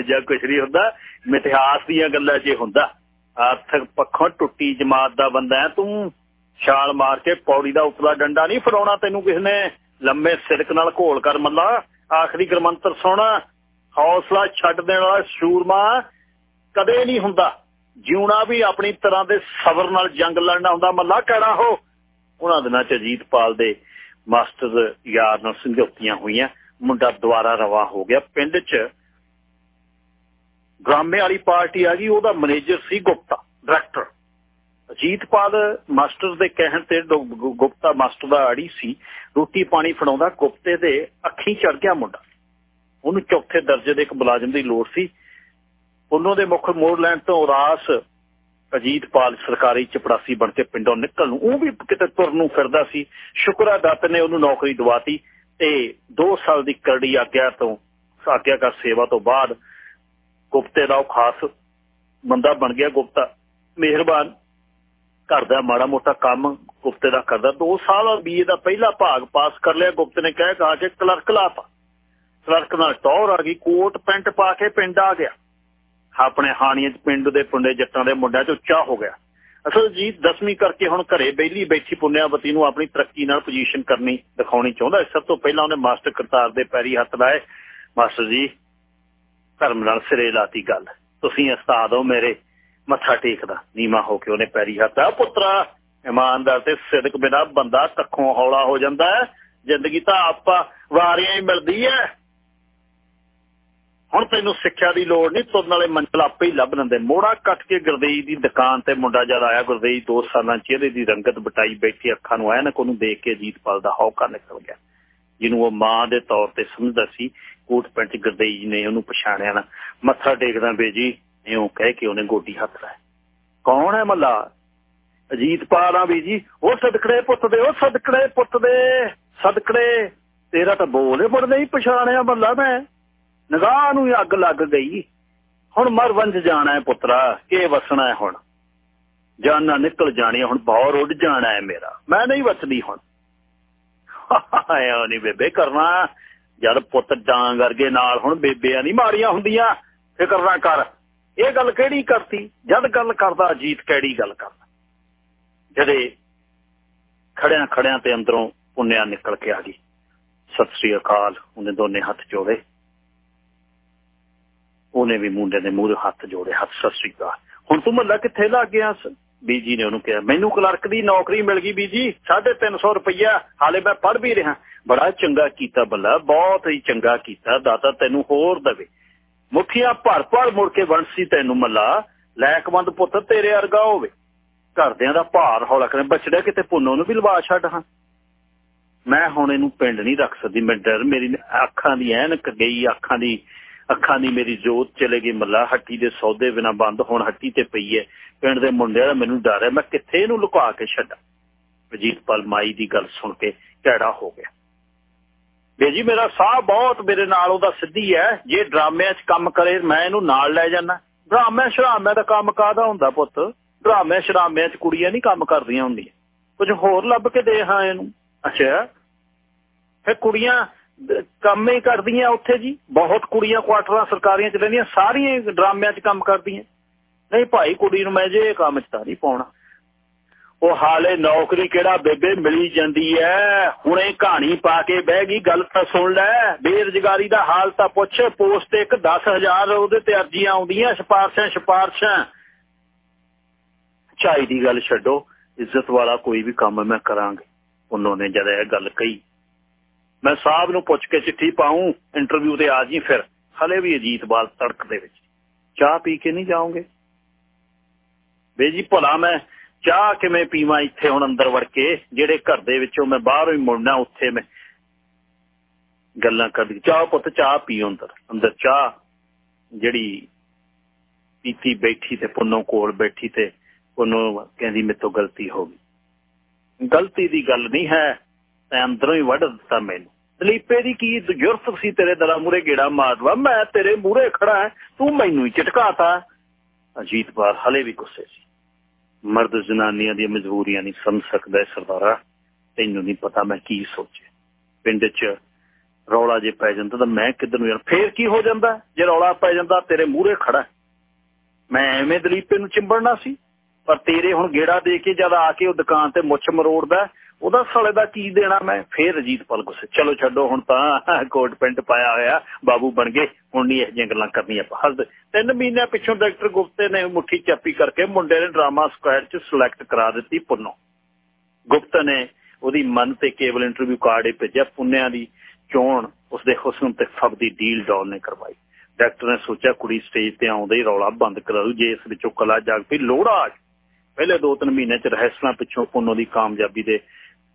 Speaker 1: ਜਾਂ ਕੁਛ ਨਹੀਂ ਹੁੰਦਾ, ਮਿਥਿਹਾਸ ਦੀਆਂ ਗੱਲਾਂ ਜੇ ਹੁੰਦਾ। ਆਰਥਿਕ ਪੱਖੋਂ ਟੁੱਟੀ ਜਮਾਤ ਦਾ ਬੰਦਾ ਹੈ, ਤੂੰ ਛਾਲ ਮਾਰ ਕੇ ਪੌੜੀ ਦਾ ਉਪਲਾ ਡੰਡਾ ਨਹੀਂ ਫੜਾਉਣਾ ਤੈਨੂੰ ਕਿਸ ਨੇ। ਲੰਮੇ ਸਿਰਕ ਨਾਲ ਘੋਲ ਕਰ ਮੱਲਾ, ਆਖਰੀ ਗਰਮੰਤਰ ਸੁਣਾ। ਹੌਸਲਾ ਛੱਡ ਦੇਣ ਵਾਲਾ ਸ਼ੂਰਮਾ ਕਦੇ ਨਹੀਂ ਹੁੰਦਾ। ਜਿਉਣਾ ਵੀ ਆਪਣੀ ਤਰ੍ਹਾਂ ਦੇ ਸਬਰ ਨਾਲ ਜੰਗ ਲੜਨਾ ਹੁੰਦਾ। ਮੱਲਾ ਕਹਿਣਾ ਹੋ, ਉਹਨਾਂ ਦਿਨਾਂ ਚ ਅਜੀਤ ਪਾਲ ਦੇ ਮਾਸਟਰ ਯਾਰ ਨਾਲ ਸਮਝੌਤੀਆਂ ਹੋਈਆਂ। ਮੁੰਡਾ ਦੁਆਰਾ ਰਵਾ ਹੋ ਗਿਆ। ਪਿੰਡ 'ਚ ਗ੍ਰਾਮੇ ਵਾਲੀ ਪਾਰਟੀ ਆ ਗਈ। ਉਹਦਾ ਮੈਨੇਜਰ ਸੀ ਗੁਪਤਾ ਡਾਇਰੈਕਟਰ ਅਜੀਤਪਾਲ ਮਾਸਟਰ ਦੇ ਕਹਿਣ ਤੇ ਗੁਪਤਾ ਮਾਸਟਰ ਦਾ ਆੜੀ ਸੀ। ਰੋਟੀ ਪਾਣੀ ਫੜਾਉਂਦਾ ਗੁਪਤੇ ਦੇ ਅੱਖੀ ਚੜ ਗਿਆ ਮੁੰਡਾ। ਉਹਨੂੰ ਚੌਥੇ ਦਰਜੇ ਦੇ ਇੱਕ ਮੁਲਾਜ਼ਮ ਦੀ ਲੋੜ ਸੀ। ਉਹਨਾਂ ਦੇ ਮੁੱਖ ਮੋੜ ਲੈਣ ਤੋਂ ਉਦਾਸ ਅਜੀਤਪਾਲ ਸਰਕਾਰੀ ਚਪੜਾਸੀ ਬਣ ਕੇ ਪਿੰਡੋਂ ਨਿਕਲ ਨੂੰ, ਉਹ ਵੀ ਕਿਤੇ ਤੁਰ ਨੂੰ ਫਿਰਦਾ ਸੀ। ਸ਼ੁਕਰਾ ਦੱਤ ਨੇ ਉਹਨੂੰ ਨੌਕਰੀ ਦਵਾਤੀ ਤੇ 2 ਸਾਲ ਦੀ ਕਰੜੀ ਆਗਿਆ ਤੋਂ, ਆਗਿਆਕਾਰ ਸੇਵਾ ਤੋਂ ਬਾਅਦ ਗੁਪਤੇ ਦਾ ਉਹ ਖਾਸ ਬੰਦਾ ਬਣ ਗਿਆ ਗੁਪਤਾ। ਮਿਹਰਬਾਨ, ਘਰ ਦਾ ਮਾੜਾ ਮੋਟਾ ਕੰਮ ਗੁਪਤੇ ਦਾ ਕਰਦਾ। 2 ਸਾਲ ਬੀਏ ਦਾ ਪਹਿਲਾ ਭਾਗ ਪਾਸ ਕਰ ਲਿਆ। ਗੁਪਤੇ ਨੇ ਕਹਿ ਕਹਾ ਕੇ ਕਲਰਕ ਲਾਤਾ। ਕਲਰਕ ਨਾਲ ਟੌਰ ਆ ਗਈ, ਕੋਟ, ਪੈਂਟ ਪਾ ਕੇ ਪਿੰਡ ਆ ਗਿਆ। ਆਪਣੇ ਹਾਣੀਆਂ ਚ ਪਿੰਡ ਦੇ ਪੁੰਡੇ ਜੱਟਾਂ ਦੇ ਮੁੰਡਿਆਂ ਚ ਉੱਚਾ ਹੋ ਗਿਆ। ਅਸਲ ਜੀ 10ਵੀਂ ਕਰਕੇ ਹੁਣ ਘਰੇ ਬੈਲੀ ਬੈਠੀ ਪੁੰਨਿਆਵਤੀ ਨੂੰ ਆਪਣੀ ਤਰੱਕੀ ਨਾਲ ਪੋਜੀਸ਼ਨ ਕਰਨੀ ਦਿਖਾਉਣੀ ਚਾਹੁੰਦਾ ਸਭ ਤੋਂ ਪਹਿਲਾਂ ਉਹਨੇ ਮਾਸਟਰ ਕਰਤਾਰ ਦੇ ਪੈਰੀ ਹੱਥ ਲਾਏ। ਮਾਸਟਰ ਜੀ, ਧਰਮ ਨਾਲ ਸਿਰੇ ਲਾਤੀ ਗੱਲ। ਤੁਸੀਂ ਉਸਤਾਦ ਹੋ, ਮੇਰੇ ਮੱਥਾ ਟੇਕਦਾ। ਨੀਮਾ ਹੋ ਕੇ ਉਹਨੇ ਪੈਰੀ ਹੱਥ ਆ ਪੁੱਤਰਾ, ਇਮਾਨਦਾਰ ਤੇ ਸਿਦਕ ਬਿਨਾ ਬੰਦਾ ਤੱਖੋਂ ਹੌਲਾ ਹੋ ਜਾਂਦਾ ਹੈ। ਜ਼ਿੰਦਗੀ ਤਾਂ ਆਪਾਂ ਵਾਰੀਆਂ ਹੀ ਮਿਲਦੀ ਹੈ। ਹੁਣ ਤੈਨੂੰ ਸਿੱਖਿਆ ਦੀ ਲੋੜ ਨਹੀਂ, ਤੁਰਨ ਵਾਲੇ ਮੰਜ਼ਲ ਆਪੇ ਹੀ ਲੱਭ ਲੈਂਦੇ। ਮੋੜਾ ਕੱਟ ਕੇ ਗੁਰਦੇਈ ਦੀ ਦੁਕਾਨ ਤੇ ਮੁੰਡਾ ਜਦ ਆਇਆ ਗੁਰਦੇਈ 2 ਸਾਲਾਂ ਚਿਹਰੇ ਦੀ ਰੰਗਤ ਬਟਾਈ ਬੈਠੀ, ਅੱਖਾਂ ਨੂੰ ਐਨਕ ਉਹਨੂੰ ਦੇਖ ਕੇ ਅਜੀਤਪਾਲ ਦਾ ਹੌਕਾ ਨਿਕਲ ਗਿਆ। ਜਿਹਨੂੰ ਉਹ ਮਾਂ ਦੇ ਤੌਰ ਤੇ ਸਮਝਦਾ ਸੀ, ਕੋਟ ਪੈਂਟ ਗੁਰਦੇਈ ਨੇ ਉਹਨੂੰ ਪਛਾਣਿਆ ਨਾ। ਮੱਥਾ ਟੇਕਦਾ ਬੇਜੀ ਇਉਂ ਕਹਿ ਕੇ ਉਹਨੇ ਗੋਡੀ ਹੱਥ ਲਾਇਆ। ਕੌਣ ਹੈ ਮੱਲਾ? ਅਜੀਤਪਾਲ ਆ ਬੀਜੀ ਉਹ ਸਦਕੜੇ ਪੁੱਤ ਦੇ, ਉਹ ਸਦਕੜੇ ਪੁੱਤ ਦੇ, ਸਦਕੜੇ। ਤੇਰਾ ਤਾਂ ਬੋਲ ਮੁੜ ਨਹੀਂ ਪਛਾਣਿਆ ਮੱਲਾ ਮੈਂ। ਨਿਗਾਹ ਨੂੰ ਅੱਗ ਲੱਗ ਗਈ। ਹੁਣ ਮਰ ਵੰਜ ਜਾਣਾ ਹੈ ਪੁੱਤਰਾ, ਕੇ ਵਸਣਾ ਹੈ ਹੁਣ? ਜਾਨਾਂ ਨਿਕਲ ਜਾਣੀ ਹੁਣ ਬੌਰ ਉੱਡ ਜਾਣਾ ਹੈ ਮੇਰਾ। ਮੈਂ ਨਹੀਂ ਵਸਦੀ ਹੁਣ। ਆਇਆ ਨਹੀਂ ਬੇਬੇ ਕਰਨਾ। ਜਦ ਪੁੱਤ ਡਾਂਗ ਵਰਗੇ ਨਾਲ ਹੁਣ ਬੇਬਿਆਂ ਨਹੀਂ ਮਾਰੀਆਂ ਹੁੰਦੀਆਂ, ਫਿਕਰ ਨਾ ਕਰ। ਇਹ ਗੱਲ ਕਿਹੜੀ ਕਰਤੀ? ਜਦ ਗੱਲ ਕਰਦਾ, ਅਜੀਤ ਕਿਹੜੀ ਗੱਲ ਕਰਦਾ? ਜਦੇ ਖੜਿਆਂ ਖੜਿਆਂ ਤੇ ਅੰਦਰੋਂ ਪੁੰਨਿਆ ਨਿਕਲ ਕੇ ਆ ਗਈ। ਸਤਿ ਸ੍ਰੀ ਅਕਾਲ, ਉਹਨੇ ਦੋਨੇ ਹੱਥ ਜੋੜੇ। ਉਹਨੇ ਵੀ ਮੁੰਡੇ ਦੇ ਮੂਹਰੇ ਹੱਥ ਜੋੜੇ, ਹੱਥ ਸਤਿ ਸ੍ਰੀ ਅਕਾਲ। ਹੁਣ ਤੂੰ ਮੱਲਾ ਕਿੱਥੇ ਲੱਗ ਗਿਆ? ਬੀਜੀ ਨੇ ਉਹਨੂੰ ਕਿਹਾ, ਮੈਨੂੰ ਕਲਰਕ ਦੀ ਨੌਕਰੀ ਮਿਲ ਗਈ ਬੀਜੀ 350 ਰੁਪਈਆ। ਹਾਲੇ ਮੈਂ ਪੜ੍ਹ ਵੀ ਰਿਹਾ। ਬੜਾ ਚੰਗਾ ਕੀਤਾ ਬੱਲਾ, ਬਹੁਤ ਹੀ ਚੰਗਾ ਕੀਤਾ, ਦਾਤਾ ਤੈਨੂੰ ਹੋਰ ਦਵੇ। ਮੁਖੀਆ ਭਰ ਭਰ ਮੁੜ ਕੇ ਵੰਸੀ ਤੈਨੂੰ ਮੱਲਾ ਲੈਕਵੰਦ ਪੁੱਤ ਤੇਰੇ ਵਰਗਾ ਹੋਵੇ। ਘਰਦਿਆਂ ਦਾ ਭਾਰ ਹੌਲਾ ਕਰੇ। ਬਚੜਿਆ ਕਿਤੇ ਪੁੰਨੋਂ ਨੂੰ ਵੀ ਲਵਾ ਛੱਡ ਹਾਂ। ਮੈਂ ਹੁਣ ਇਹਨੂੰ ਪਿੰਡ ਨਹੀਂ ਰੱਖ ਸਕਦੀ। ਮੈਂ ਡਰ, ਮੇਰੀ ਅੱਖਾਂ ਦੀ ਐਨਕ ਗਈ, ਅੱਖਾਂ ਦੀ ਅੱਖਾਂ ਦੀ ਮੇਰੀ ਜੋਤ ਚਲੇ ਗਈ, ਮੱਲਾ ਹੱਟੀ ਦੇ ਸੌਦੇ ਬਿਨਾ ਬੰਦ ਹੁਣ ਹੱਟੀ ਤੇ ਪਈ ਹੈ ਪਿੰਡ ਦੇ ਮੁੰਡਿਆਂ ਦਾ ਮੈਨੂੰ ਡਰ ਹੈ ਮੈਂ ਕਿੱਥੇ ਇਹਨੂੰ ਲੁਕਾ ਕੇ ਛੱਡਾਂ? ਅਜੀਤਪਾਲ ਮਾਈ ਦੀ ਗੱਲ ਸੁਣ ਕੇ ਝੜਾ ਹੋ ਗਿਆ। ਬੇਜੀ ਮੇਰਾ ਸਾਹ ਬਹੁਤ ਮੇਰੇ ਨਾਲ ਉਹਦਾ ਸਿੱਧੀ ਹੈ ਜੇ ਡਰਾਮਿਆਂ 'ਚ ਕੰਮ ਕਰੇ ਮੈਂ ਇਹਨੂੰ ਨਾਲ ਲੈ ਜਾਣਾ ਡਰਾਮੇ ਸ਼ਰਾਮਿਆਂ ਦਾ ਕੰਮ ਕਾਦਾ ਹੁੰਦਾ ਪੁੱਤ? ਡਰਾਮੇ ਸ਼ਰਾਮਿਆਂ 'ਚ ਕੁੜੀਆਂ ਨਹੀਂ ਕੰਮ ਕਰਦੀਆਂ ਹੁੰਦੀਆਂ। ਕੁਝ ਹੋਰ ਲੱਭ ਕੇ ਦੇ ਹਾਂ ਇਹਨੂੰ। ਅੱਛਾ। ਫੇ ਕੁੜੀਆਂ ਕੰਮ ਹੀ ਕਰਦੀਆਂ ਉੱਥੇ ਜੀ। ਬਹੁਤ ਕੁੜੀਆਂ ਕੁਆਟਰਾਂ ਸਰਕਾਰੀਆਂ ਚ ਰਹਿੰਦੀਆਂ, ਸਾਰੀਆਂ ਡਰਾਮਿਆਂ 'ਚ ਕੰਮ ਕਰਦੀਆਂ। ਨਹੀਂ ਭਾਈ, ਕੁੜੀ ਨੂੰ ਮੈਂ ਜੇ ਕੰਮ 'ਚ ਤਾਂ ਨਹੀਂ ਪਾਉਣਾ। ਉਹ ਹਾਲੇ ਨੌਕਰੀ ਕਿਹੜਾ ਬੇਬੇ ਮਿਲੀ ਜਾਂਦੀ ਐ। ਹੁਣੇ ਕਹਾਣੀ ਪਾ ਕੇ ਬਹਿ ਗਈ, ਗੱਲ ਤਾਂ ਸੁਣ ਲੈ। ਬੇਰੁਜ਼ਗਾਰੀ ਦਾ ਹਾਲ ਤਾਂ ਪੁੱਛ, ਪੋਸਟ ਇੱਕ 10000 ਉਹਦੇ ਤੇ ਅਰਜ਼ੀਆਂ ਆਉਂਦੀਆਂ, ਸਿਫਾਰਸ਼ਾਂ ਸਿਫਾਰਸ਼ਾਂ। ਚਾਈ ਦੀ ਗੱਲ ਛੱਡੋ, ਇੱਜ਼ਤ ਵਾਲਾ ਕੋਈ ਵੀ ਕੰਮ ਮੈਂ ਕਰਾਂਗੇ। ਉਹਨਾਂ ਨੇ ਜਦ ਇਹ ਗੱਲ ਕਹੀ ਮੈਂ ਸਾਹਿਬ ਨੂੰ ਪੁੱਛ ਕੇ ਚਿੱਠੀ ਪਾਉਂ ਇੰਟਰਵਿਊ ਤੇ ਆ ਜੀ ਫਿਰ। ਹਲੇ ਵੀ ਅਜੀਤ ਬਾਲ ਸੜਕ ਦੇ ਵਿੱਚ। ਚਾਹ ਪੀ ਕੇ ਨਹੀਂ ਜਾਓਗੇ? ਬੇਜੀ ਭਲਾ ਮੈਂ ਚਾਹ ਕਿਵੇਂ ਪੀਵਾਂ ਇੱਥੇ ਹੁਣ ਅੰਦਰ ਵੜ ਕੇ? ਜਿਹੜੇ ਘਰ ਦੇ ਵਿੱਚੋਂ ਮੈਂ ਬਾਹਰੋਂ ਹੀ ਮੁੜਨਾ, ਉੱਥੇ ਮੈਂ ਗੱਲਾਂ ਕਰਦੀ ਚਾਹ ਪੁੱਤ, ਚਾਹ ਪੀਓ ਅੰਦਰ। ਅੰਦਰ ਚਾਹ। ਜਿਹੜੀ ਪੀਤੀ ਬੈਠੀ ਤੇ ਪੁੰਨੋਂ ਕੋਲ ਬੈਠੀ ਤੇ ਉਹਨੂੰ ਕਹਿੰਦੀ ਮੇਤੋਂ ਗਲਤੀ ਹੋ ਗਈ। ਗਲਤੀ ਦੀ ਗੱਲ ਨਹੀਂ ਹੈ। ਤੇ ਅੰਦਰੋਂ ਹੀ ਵੱਢ ਦਿੱਤਾ ਮੈਨੂੰ। ਦਲੀਪੇ ਦੀ ਕੀ ਜੁਰਤ ਸੀ ਤੇਰੇ ਦਰਾ ਮੂਰੇ ਗੇੜਾ ਮਾਰਵਾ ਮੈਂ ਤੇਰੇ ਮੂਰੇ ਖੜਾ ਤੂੰ ਮੈਨੂੰ ਹੀ ਝਟਕਾਤਾ ਅਜੀਤਵਾਲ ਹਲੇ ਵੀ ਗੁੱਸੇ ਸੀ। ਮਰਦ ਜਨਾਨੀਆਂ ਦੀਆਂ ਮਜਬੂਰੀਆਂ ਨਹੀਂ ਸਮਝ ਸਕਦਾ ਸਰਦਾਰਾ। ਤੈਨੂੰ ਨਹੀਂ ਪਤਾ ਮੈਂ ਕੀ ਸੋਚੇ ਪਿੰਡ 'ਚ ਰੌਲਾ ਜੇ ਪੈ ਜਾਂਦਾ ਤਾਂ ਮੈਂ ਕਿੱਧਰ ਨੂੰ ਯਾਰ ਫੇਰ ਕੀ ਹੋ ਜਾਂਦਾ? ਜੇ ਰੌਲਾ ਪੈ ਜਾਂਦਾ, ਤੇਰੇ ਮੂਹਰੇ ਖੜਾ ਮੈਂ ਐਵੇਂ ਦਲੀਪੇ ਨੂੰ ਚਿੰਬੜਨਾ ਸੀ। ਪਰ ਤੇਰੇ ਹੁਣ ਗੇੜਾ ਦੇ ਕੇ ਜਦ ਆ ਕੇ ਉਹ ਦੁਕਾਨ ਤੇ ਮੁੱਛ ਮਰੋੜਦਾ ਉਹਦਾ ਸਾਲੇ ਦਾ ਕੀ ਦੇਣਾ ਮੈਂ? ਫੇਰ ਅਜੀਤਪਾਲ ਗੁੱਸੇ। ਚਲੋ ਛੱਡੋ, ਹੁਣ ਤਾਂ ਕੋਟ ਪੈਂਟ ਪਾਇਆ ਹੋਇਆ, ਬਾਬੂ ਬਣ ਗਏ। ਹੁਣ ਨਹੀਂ ਇਹ ਜਿਹੀਆਂ ਗੱਲਾਂ ਕਰਨੀਆਂ ਹੱਦ ਤਿੰਨ ਮਹੀਨਿਆਂ ਪਿੱਛੋਂ ਡਾਕਟਰ ਗੁਪਤੇ ਨੇ ਮੁੱਠੀ ਚਾਪੀ ਕਰਕੇ ਮੁੰਡੇ ਨੇ ਡਰਾਮਾ ਸਕੁਐਡ 'ਚ ਸਿਲੈਕਟ ਕਰਾ ਦਿੱਤੀ ਪੁੰਨੋ। ਗੁਪਤਾ ਨੇ ਉਹਦੀ ਮਨ ਤੇ ਕੇਵਲ ਇੰਟਰਵਿਊ ਕਾਰਡ ਹੀ ਭੇਜਿਆ ਪੁੰਨਿਆਂ ਦੀ। ਚੋਣ ਉਸਦੇ ਹੁਸਨ ਤੇ ਫਬ ਦੀ ਡੀਲ ਡੌਲ ਨੇ ਕਰਵਾਈ। ਡਾਕਟਰ ਨੇ ਸੋਚਿਆ ਕੁੜੀ ਸਟੇਜ ਤੇ ਆਉਂਦੇ ਹੀ ਰੌਲਾ ਬੰਦ ਕਰਾ ਦੂ ਜੇ ਇਸ ਵਿੱਚੋਂ ਕਲਾ ਜਾਗ ਪਈ ਲੋੜਾ ਪਹਿਲੇ ਦੋ ਤਿੰਨ ਮਹੀਨੇ ਚ ਰਹਿਸਲਾਂ ਪਿੱਛੋਂ ਪੁੰਨੋ ਦੀ ਕਾਮਯਾਬੀ ਦੇ